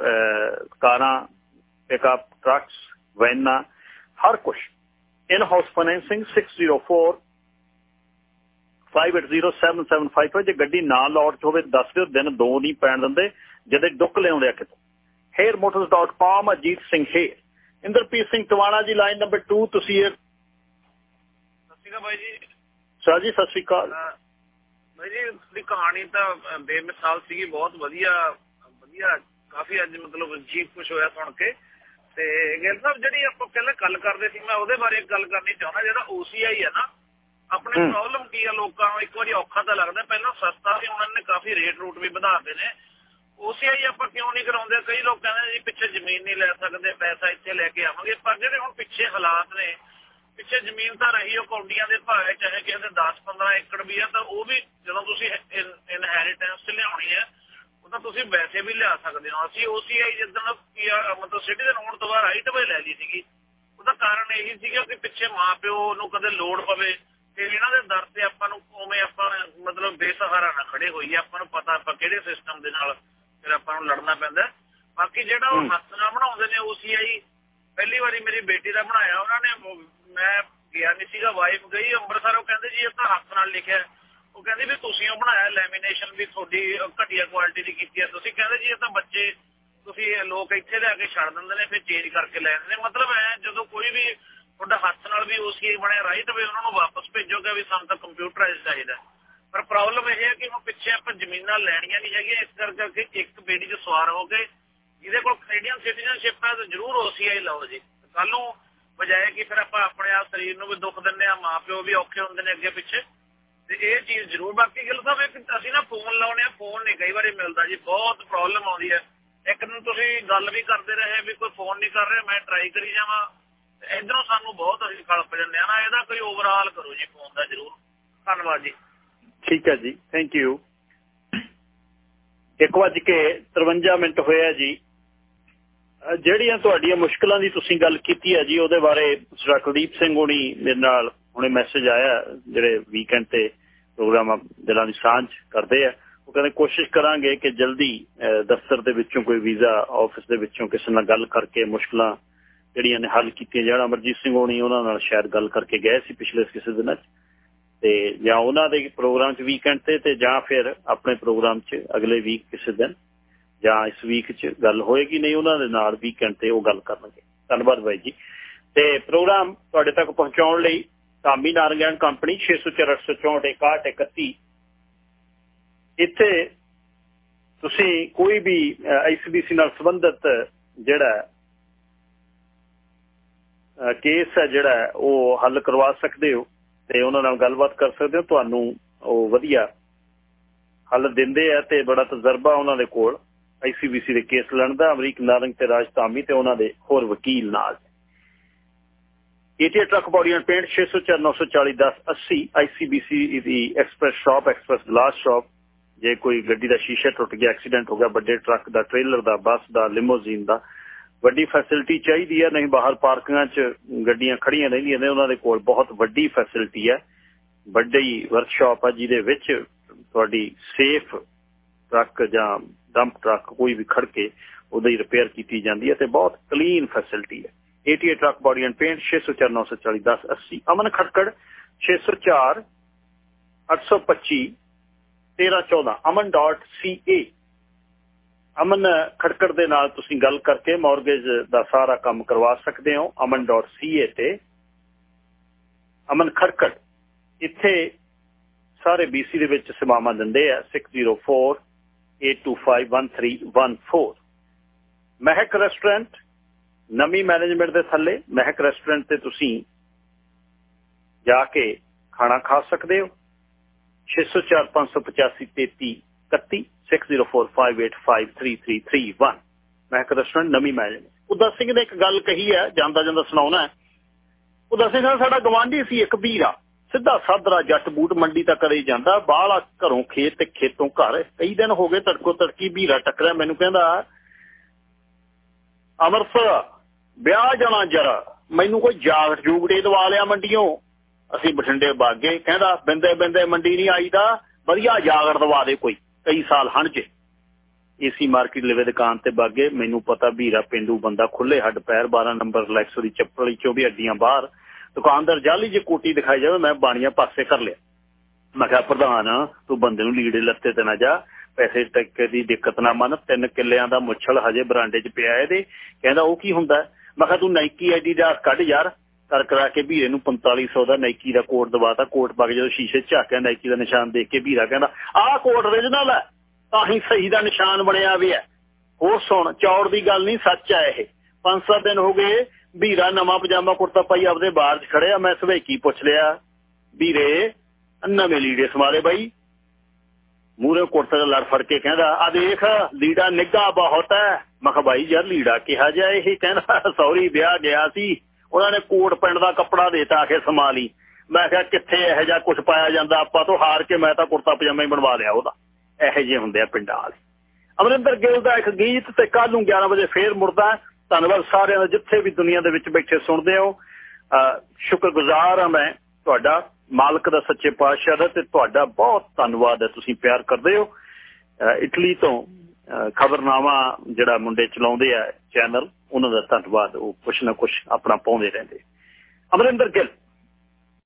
Speaker 1: ਕਾਰਾਂ ਪਿਕਅਪ ਟਰੱਕਸ ਵੈਨਾਂ ਹਰ ਕੁਝ ਹਾਊਸ ਫਾਈਨੈਂਸਿੰਗ 604 580775 ਜੇ ਗੱਡੀ ਨਾ ਲੌਟ ਹੋਵੇ ਦੱਸ ਦਿਓ ਦਿਨ ਦੋ ਨਹੀਂ ਪੈਣ ਦਿੰਦੇ ਜਦੇ ਡੁੱਕ ਲਿਆਉਂਦੇ ਆ ਕਿਤੋਂ। Hairmotors.com ਅਜੀਤ ਸਿੰਘ ਹੈ ਇੰਦਰਪ੍ਰੀਤ ਸਿੰਘ ਟਵਾਣਾ ਜੀ ਲਾਈਨ ਨੰਬਰ 2 ਤੁਸੀਂ ਇਹ
Speaker 15: ਸਤਿ ਸ਼੍ਰੀ ਅਕਾਲ ਬਾਈ ਜੀ।
Speaker 1: ਸਰ ਜੀ ਸਤਿ ਸ਼੍ਰੀ ਅਕਾਲ।
Speaker 15: ਬਾਈ ਜੀ ਦੀ ਕਹਾਣੀ ਤਾਂ ਬੇਮਿਸਾਲ ਸੀਗੀ ਬਹੁਤ ਵਧੀਆ ਵਧੀਆ ਕਾਫੀ ਅੱਜ ਮਤਲਬ ਜੀਪ ਕੁਝ ਹੋਇਆ ਸੁਣ ਕੇ। ਤੇ ਗਿਲ ਸਾਹਿਬ ਜਿਹੜੀ ਆਪਾਂ ਪਹਿਲਾਂ ਗੱਲ ਕਰਦੇ ਸੀ ਮੈਂ ਉਹਦੇ ਬਾਰੇ ਗੱਲ ਕਰਨੀ ਚਾਹੁੰਦਾ ਜਿਹੜਾ OCI ਹੈ ਨਾ ਆਪਣੇ ਪ੍ਰੋਬਲਮ ਕੀ ਆ ਲੋਕਾਂ ਨੂੰ? ਇੱਕ ਵਾਰੀ ਔਖਾ ਤਾਂ ਲੱਗਦਾ ਪਹਿਲਾਂ ਸਸਤਾ ਸੀ ਉਹਨਾਂ ਨੇ ਕਾਫੀ ਰੇਟ ਰੂਟ ਵੀ ਵਧਾਤੇ ਨੇ। OCI ਆਪਾਂ ਕਿਉਂ ਨਹੀਂ ਕਰਾਉਂਦੇ? ਕਈ ਲੋਕ ਕਹਿੰਦੇ ਜੀ ਪਿੱਛੇ ਜ਼ਮੀਨ ਨਹੀਂ ਲੈ ਸਕਦੇ ਪੈਸਾ ਇੱਥੇ ਲੈ ਕੇ ਆਵਾਂਗੇ। ਪਰ ਜਿਹੜੇ ਹੁਣ ਪਿੱਛੇ ਹਾਲਾਤ ਨੇ ਪਿੱਛੇ ਜ਼ਮੀਨ ਤਾਂ ਰਹੀ ਉਹ ਕੌਡੀਆਂ ਦੇ ਭਾਅ ਚਾਹੇ ਕਿਸੇ ਦੇ 10 15 ਏਕੜ ਵੀ ਆ ਤਾਂ ਉਹ ਵੀ ਜਦੋਂ ਤੁਸੀਂ ਇਨਹੈਰੀਟੈਂਸ ਲਿਆਉਣੀ ਹੈ ਉਹ ਤਾਂ ਤੁਸੀਂ ਵੈਸੇ ਵੀ ਲਿਆ ਸਕਦੇ ਹੋ। ਅਸੀਂ OCI ਜਿੱਦਣ ਮਤਲਬ ਸਿਟੀਜ਼ਨ ਹੋਣ ਤੋਂ ਬਾਅਦ ਰਾਈਟ ਵੇ ਲੈ ਲਈ ਸੀਗੀ। ਉਹਦਾ ਕਾਰਨ ਇਹੀ ਸੀਗਾ ਕਿ ਪਿੱਛੇ ਮਾਪਿਓ ਨੂੰ ਕਦੇ ਲੋੜ ਪਵੇ ਤੇ ਇਹਨਾਂ ਦੇ ਦਰ ਤੇ ਆਪਾਂ ਨੂੰ ਉਵੇਂ ਆਪਾਂ ਮਤਲਬ ਬੇਸਹਾਰਾ ਨਾ ਖੜੇ ਹੋਈਏ। ਆਪਾਂ ਨੂੰ ਪਤਾ ਆਪਾਂ ਕਿਹੜੇ ਸਿਸਟਮ ਦੇ ਨਾਲ ਫਿਰ ਆਪਾਂ ਨੂੰ ਲੜਨਾ ਪੈਂਦਾ ਬਾਕੀ ਜਿਹੜਾ ਉਹ ਹੱਥ ਨਾਲ ਬਣਾਉਂਦੇ ਨੇ OCI ਪਹਿਲੀ ਵਾਰੀ ਮੇਰੀ ਬੇਟੀ ਦਾ ਬਣਾਇਆ। ਉਹਨਾਂ ਨੇ ਮੈਂ ਗਿਆ ਨਹੀਂ ਸੀਗਾ ਵਾਈਫ ਗਈ ਅੰਮ੍ਰਿਤਸਰ ਉਹ ਕਹਿੰਦੇ ਜੀ ਇਹ ਤਾਂ ਹੱਥ ਨਾਲ ਲਿਖਿਆ ਉਹ ਕਹਿੰਦੀ ਵੀ ਤੁਸੀਂ ਉਹ ਬਣਾਇਆ ਲੈਮੀਨੇਸ਼ਨ ਵੀ ਤੁਹਾਡੀ ਘਟੀਆ ਕੁਆਲਿਟੀ ਦੀ ਕੀਤੀ ਹੈ ਤੁਸੀਂ ਕਹਿੰਦੇ ਜੀ ਇਹ ਤਾਂ ਬੱਚੇ, ਤੁਸੀਂ ਲੋਕ ਇੱਥੇ ਲੈ ਕੇ ਛੱਡ ਦਿੰਦੇ ਨੇ, ਫਿਰ ਚੇਂਜ ਕਰਕੇ ਲੈ ਜਾਂਦੇ ਨੇ। ਮਤਲਬ ਐ, ਜਦੋਂ ਕੋਈ ਵੀ ਤੁਹਾਡਾ ਹੱਥ ਨਾਲ ਵੀ OCI ਬਣਿਆ ਰਾਈਟ ਵੇ ਉਹਨਾਂ ਨੂੰ ਵਾਪਸ ਭੇਜੋਗੇ ਵੀ ਸਾਨੂੰ ਤਾਂ ਕੰਪਿਊਟਰਾਈਜ਼ ਚਾਹੀਦਾ। ਪਰ ਪ੍ਰੋਬਲਮ ਇਹ ਹੈ ਕਿ ਹੁਣ ਪਿੱਛੇ ਆਪਾਂ ਜ਼ਮੀਨਾਂ ਲੈਣੀਆਂ ਨਹੀਂ ਹੈਗੀਆਂ, ਇਸ ਕਰਕੇ ਇੱਕ ਬੇਟੀ 'ਚ ਸਵਾਰ ਹੋ ਕੇ ਜਿਹਦੇ ਕੋਲ ਕੈਨੇਡੀਅਨ ਸਿਟੀਜ਼ਨਸ਼ਿਪ ਹੈ, ਤਾਂ ਜ਼ਰੂਰ OCI ਲਓ ਜੀ। ਕੱਲ ਨੂੰ ਬਜਾਏ ਕਿ ਫਿਰ ਆਪਾਂ ਆਪਣੇ ਆਪ ਸਰੀਰ ਨੂੰ ਵੀ ਦੁੱਖ ਦਿੰਦੇ ਆ ਮਾਪਿਓ ਵੀ ਔਖੇ ਹੁੰਦੇ ਨੇ ਅੱਗੇ ਪਿੱਛੇ। ਤੇ ਇਹ ਚੀਜ਼ ਜ਼ਰੂਰ, ਬਾਕੀ ਗੱਲ ਸਾਹਿਬ ਇੱਕ ਅਸੀਂ ਨਾ ਫੋਨ ਲਾਉਣੇ ਆ ਫੋਨ ਨਹੀਂ, ਕਈ ਵਾਰੀ ਮਿਲਦਾ ਜੀ, ਬਹੁਤ ਪ੍ਰੋਬਲਮ ਆਉਂਦੀ ਹੈ। ਇੱਕ ਦਿਨ ਤੁਸੀਂ ਗੱਲ ਵੀ ਕਰਦੇ ਰਹੇ, ਵੀ ਕੋਈ ਫੋਨ ਨਹੀਂ ਕਰ ਰਿਹਾ, ਮੈਂ ਟਰਾਈ ਕਰੀ ਜਾਵਾਂ। ਇਧਰੋਂ ਸਾਨੂੰ ਬਹੁਤ ਅਸੀਂ ਖਲਪ ਜਾਂਦੇ ਆ ਨਾ, ਇਹਦਾ ਕੋਈ ਓਵਰਆਲ ਕਰੋ ਜੀ ਫੋਨ ਦਾ ਜ਼ਰੂਰ। ਧੰਨਵਾਦ ਜੀ।
Speaker 1: ਠੀਕ ਹੈ ਜੀ ਥੈਂਕ ਯੂ ਇੱਕ ਵਜ ਕੇ 53 ਮਿੰਟ ਹੋਇਆ ਜੀ। ਜਿਹੜੀਆਂ ਤੁਹਾਡੀਆਂ ਮੁਸ਼ਕਲਾਂ ਦੀ ਤੁਸੀਂ ਗੱਲ ਕੀਤੀ ਹੈ ਜੀ, ਉਹਦੇ ਬਾਰੇ ਸਰ ਸਿੰਘ ਹੋਣੀ ਮੇਰੇ ਨਾਲ। ਹੁਣੇ ਮੈਸੇਜ ਆਇਆ, ਜਿਹੜੇ ਵੀਕਐਂਡ ਤੇ ਪ੍ਰੋਗਰਾਮ ਦਿਲਾਂ ਦੀ ਸਾਂਝ ਕਰਦੇ ਆ, ਉਹ ਕਹਿੰਦੇ ਕੋਸ਼ਿਸ਼ ਕਰਾਂਗੇ ਕਿ ਜਲਦੀ ਦਫ਼ਤਰ ਦੇ ਵਿੱਚੋਂ ਕੋਈ ਵੀਜ਼ਾ ਆਫਿਸ ਦੇ ਵਿੱਚੋਂ ਕਿਸੇ ਨਾਲ ਗੱਲ ਕਰਕੇ ਮੁਸ਼ਕਲਾਂ ਜਿਹੜੀਆਂ ਨੇ ਹੱਲ ਕੀਤੀਆਂ ਜਾਣ। ਅਮਰਜੀਤ ਸਿੰਘ ਹੋਣੀ ਉਹਨਾਂ ਨਾਲ ਸ਼ਾਇਦ ਗੱਲ ਕਰਕੇ ਗਏ ਸੀ ਪਿਛਲੇ ਕਿਸੇ ਦਿਨਾਂ 'ਚ। ਤੇ ਜਾਂ ਉਹਨਾਂ ਦੇ ਪ੍ਰੋਗਰਾਮ 'ਚ ਵੀਕਐਂਡ ਤੇ ਤੇ ਜਾਂ ਫਿਰ ਆਪਣੇ ਪ੍ਰੋਗਰਾਮ 'ਚ ਅਗਲੇ ਵੀਕ ਕਿਸੇ ਦਿਨ, ਜਾਂ ਇਸ ਵੀਕ 'ਚ ਗੱਲ ਹੋਏਗੀ, ਨਹੀਂ ਉਹਨਾਂ ਦੇ ਨਾਲ ਵੀਕਐਂਡ ਤੇ ਉਹ ਗੱਲ ਕਰਨਗੇ। ਧੰਨਵਾਦ ਬਾਈ ਜੀ। ਤੇ ਪ੍ਰੋਗਰਾਮ ਤੁਹਾਡੇ ਤੱਕ ਪਹੁੰਚਾਉਣ ਲਈ ਧਾਮੀ ਨਾਰੰਗਨ ਕੰਪਨੀ 6046461 ਇੱਥੇ ਤੁਸੀਂ ਕੋਈ ਵੀ ਆਈਸੀਬੀਸੀ ਨਾਲ ਸੰਬੰਧਿਤ ਜਿਹੜਾ ਕੇਸ ਹੈ ਜਿਹੜਾ, ਉਹ ਹੱਲ ਕਰਵਾ ਸਕਦੇ ਹੋ ਤੇ ਉਹਨਾਂ ਨਾਲ ਗੱਲਬਾਤ ਕਰ ਸਕਦੇ ਹੋ। ਤੁਹਾਨੂੰ ਉਹ ਵਧੀਆ ਹੱਲ ਦਿੰਦੇ ਆ ਤੇ ਬੜਾ ਤਜਰਬਾ ਉਹਨਾਂ ਦੇ ਕੋਲ। ਆਈਸੀਬੀਸੀ ਦੇ ਕੇਸ ਲੜਨ ਦਾ ਅਮਰੀਕ ਨਾਰੰਗ ਤੇ ਰਾਜ ਧਾਮੀ ਤੇ ਉਹਨਾਂ ਦੇ ਹੋਰ ਵਕੀਲ ਨਾਲ। Eighty truck body and paint 60494401080 ICBC the express shop express glass shop ਜੇ ਕੋਈ ਗੱਡੀ ਦਾ ਸ਼ੀਸ਼ਾ ਟੁੱਟ ਗਿਆ, ਐਕਸੀਡੈਂਟ ਹੋ ਗਿਆ, ਵੱਡੇ ਟਰੱਕ ਦਾ, ਟ੍ਰੇਲਰ ਦਾ, ਬੱਸ ਦਾ ਲਿਮੋਜ਼ੀਨ ਦਾ, ਵੱਡੀ ਫੈਸਿਲਿਟੀ ਚਾਹੀਦੀ ਹੈ, ਨਹੀਂ ਬਾਹਰ ਪਾਰਕਿੰਗਾਂ 'ਚ ਗੱਡੀਆਂ ਖੜੀਆਂ ਰਹਿੰਦੀਆਂ ਨੇ, ਉਹਨਾਂ ਦੇ ਕੋਲ ਬਹੁਤ ਵੱਡੀ ਫੈਸਿਲਿਟੀ ਹੈ। ਵੱਡੀ ਵਰਕਸ਼ਾਪ ਹੈ ਜਿਹਦੇ ਵਿੱਚ ਤੁਹਾਡੀ ਸੇਫ ਟਰੱਕ ਜਾਂ ਡੰਪ ਟਰੱਕ ਕੋਈ ਵੀ ਖੜ ਕੇ ਉਹਦੀ ਰਿਪੇਅਰ ਕੀਤੀ ਜਾਂਦੀ ਹੈ ਤੇ ਬਹੁਤ ਕਲੀਨ ਫੈਸਿਲਿਟੀ ਹੈ। 88 truck body and paint 6049401080 Aman Khatkar 604 825 1314 aman.ca Aman Khatkar ਦੇ ਨਾਲ ਤੁਸੀਂ ਗੱਲ ਕਰਕੇ ਮਾਰਗੇਜ ਦਾ ਸਾਰਾ ਕੰਮ ਕਰਵਾ ਸਕਦੇ ਹੋ aman.ca ਤੇ। ਅਮਨ ਖੜਕੜ ਇੱਥੇ ਸਾਰੇ BC ਦੇ ਵਿੱਚ ਸੇਵਾਵਾਂ ਦਿੰਦੇ ਆ 6048251314 ਮਹਿਕ ਰੈਸਟੋਰੈਂਟ ਨਵੀਂ ਮੈਨੇਜਮੈਂਟ ਦੇ ਥੱਲੇ ਮਹਿਕ ਰੈਸਟੋਰੈਂਟ ਤੇ ਤੁਸੀਂ ਜਾ ਕੇ ਖਾਣਾ ਖਾ ਸਕਦੇ ਹੋ। 6045853331 ਮਹਿਕ ਰੈਸਟੋਰੈਂਟ ਨਵੀਂ ਮੈਨੇਜਮੈਂਟ ਉਦਾ ਸਿੰਘ ਨੇ ਇੱਕ ਗੱਲ ਕਹੀ ਹੈ, ਜਾਂਦਾ ਜਾਂਦਾ ਸੁਣਾਉਣਾ ਉਦਾਸ ਉਦਾ ਸਿੰਘ ਸਾਡਾ ਗਵਾਂਢੀ ਸੀ, ਇੱਕ ਵੀਰਾ ਸਿੱਧਾ ਸਾਦਰਾ ਜੱਟ ਬੂਟ ਮੰਡੀ ਤੱਕ ਕਰੇ ਜਾਂਦਾ। ਬਾਹਲਾ ਘਰੋਂ ਖੇਤ ਤੇ ਖੇਤੋਂ ਘਰ। ਕਈ ਦਿਨ ਹੋ ਗਏ ਤੜਕੋ ਤੜਕੀ ਵੀਰਾ ਟੱਕਰਿਆ। ਮੈਨੂੰ ਕਹਿੰਦਾ ਅਮਰਸਰ ਵਿਆਹ ਜਾਣਾ ਜਰਾ। ਮੈਨੂੰ ਕੋਈ ਜਾਗਟ ਜੂਗੜੇ ਦਵਾ ਲਿਆ ਮੰਡੀੋਂ ਅਸੀਂ ਬਠਿੰਡੇ ਬਾਗੇ। ਕਹਿੰਦਾ, ਬਿੰਦੇ ਬਿੰਦੇ ਮੰਡੀ ਨਹੀਂ ਆਈਦਾ। ਵਧੀਆ ਜਾਗਟ ਦਵਾ ਦੇ ਕੋਈ, ਕਈ ਸਾਲ ਹਣ ਜੇ ਏਸੀ ਮਾਰਕੀਟ ਲਵੇ ਦੁਕਾਨ ਤੇ ਬਾਗੇ, ਮੈਨੂੰ ਪਤਾ ਵੀਰਾ ਪਿੰਡੂ ਬੰਦਾ ਖੁੱਲੇ ਹੱਡ ਪੈਰ 12 ਨੰਬਰ ਲੈਕਸੋ ਦੀ ਚੱਪਲ ਚੋਂ ਵੀ ਹੱਡੀਆਂ ਬਾਹਰ। ਦੁਕਾਨਦਾਰ ਜਾਲੀ ਜੇ ਕੋਟੀ ਦਿਖਾਈ ਜਾਵੇ, ਮੈਂ ਬਾਣੀਆਂ ਪਾਸੇ ਕਰ ਲਿਆ। ਮੈਂ ਕਿਹਾ, ਪ੍ਰਧਾਨ, ਤੂੰ ਬੰਦੇ ਨੂੰ ਲੀੜੇ ਲੱਤੇ ਤੇ ਨਾ ਜਾ। ਪੈਸੇ ਟੱਕੇ ਦੀ ਦਿੱਕਤ ਨਾ ਮੰਨ। ਤਿੰਨ ਕਿੱਲਿਆਂ ਦਾ ਮੁੱਛਲ ਹਜੇ ਬਰਾਂਡੇ 'ਚ ਪਿਆ ਇਹਦੇ। ਕਹਿੰਦਾ, ਉਹ ਕੀ ਹੁੰਦਾ? ਮੈਂ ਕਿਹਾ ਤੂੰ ਨਾਈਕੀ ਆਈਡੀ ਦਾ ਕੱਢ ਯਾਰ। ਕਰ ਕਰਾ ਕੇ ਵੀਰੇ ਨੂੰ 4500 ਦਾ ਨਾਈਕੀ ਦਾ ਕੋਟ ਦਵਾਤਾ। ਕੋਟ ਪਾ ਕੇ ਜਦੋਂ ਸ਼ੀਸ਼ੇ ਝਾਕਿਆ ਨਾਈਕੀ ਦਾ ਨਿਸ਼ਾਨ ਦੇਖ ਕੇ ਵੀਰਾ ਕਹਿੰਦਾ, ਆਹ ਕੋਟ origignal ਹੈ, ਤਾਂ ਹੀ ਸਹੀ ਦਾ ਨਿਸ਼ਾਨ ਬਣਿਆ ਵੀ ਹੈ। ਹੋਰ ਸੁਣ, ਚੌੜ ਦੀ ਗੱਲ ਨਹੀਂ, ਸੱਚ ਹੈ ਇਹ। ਪੰਜ ਸੱਤ ਦਿਨ ਹੋ ਗਏ, ਵੀਰਾ ਨਵਾਂ ਪਜਾਮਾ ਕੁੜਤਾ ਪਾਈ ਆਪਦੇ ਬਾਹਰ 'ਚ ਖੜਿਆ। ਮੈਂ ਸਵੇਕੀ ਪੁੱਛ ਲਿਆ? ਵੀਰੇ, ਨਵੇਂ ਲੀੜੇ ਸਮਾਰੇ ਬਾਈ। ਮੂਰੇ ਕੁੜਤੇ ਦਾ ਲੜ ਫੜ ਕੇ ਕਹਿੰਦਾ, ਆ ਦੇਖ, ਲੀੜਾ ਨਿੱਗਾ ਬਹੁਤ ਹੈ। ਮੈਂ ਕਿਹਾ ਯਾਰ, ਲੀੜਾ ਕਿਹਾ ਜਾ ਇਹ ਕਹਿੰਦਾ, ਸੌਰੀ, ਵਿਆਹ ਗਿਆ ਸੀ। ਉਹਨਾਂ ਨੇ ਕੋਟ ਪਿੰਡ ਦਾ ਕੱਪੜਾ ਦੇਤਾ, ਆਖੇ, ਸਮਾ ਲਈ। ਮੈਂ ਕਿਹਾ, ਕਿੱਥੇ ਇਹੋ ਜਿਹਾ ਕੁਝ ਪਾਇਆ ਜਾਂਦਾ? ਆਪਾਂ ਤੋਂ ਹਾਰ ਕੇ ਮੈਂ ਤਾਂ ਕੁੜਤਾ ਪਜਾਮਾ ਹੀ ਬਣਵਾ ਲਿਆ ਉਹਦਾ। ਇਹੋ ਜਿਹੇ ਹੁੰਦੇ ਆ ਪਿੰਡਾਂ ਵਾਲੇ। ਅਮਰਿੰਦਰ ਗਿੱਲ ਦਾ ਇੱਕ ਗੀਤ ਤੇ ਕੱਲ ਨੂੰ 11 ਵਜੇ ਫੇਰ ਮੁੜਦਾ ਧੰਨਵਾਦ ਸਾਰਿਆਂ ਦਾ, ਜਿੱਥੇ ਵੀ ਦੁਨੀਆ ਦੇ ਵਿੱਚ ਬੈਠੇ ਸੁਣਦੇ ਹੋ। ਸ਼ੁਕਰਗੁਜ਼ਾਰ ਹਾਂ ਮੈਂ ਤੁਹਾਡਾ। ਮਾਲਕ ਦਾ ਸੱਚੇ ਪਾਤਸ਼ਾਹ ਦਾ ਤੇ ਤੁਹਾਡਾ ਬਹੁਤ ਧੰਨਵਾਦ ਹੈ, ਤੁਸੀਂ ਪਿਆਰ ਕਰਦੇ ਹੋ। ਇਟਲੀ ਤੋਂ ਖਬਰਨਾਮਾ ਜਿਹੜਾ ਮੁੰਡੇ ਚਲਾਉਂਦੇ ਆ ਚੈਨਲ, ਉਹਨਾਂ ਦਾ ਧੰਨਵਾਦ, ਉਹ ਕੁਛ ਨਾ ਕੁਛ ਆਪਣਾ ਪਾਉਂਦੇ ਰਹਿੰਦੇ। ਅਮਰਿੰਦਰ ਗਿੱਲ।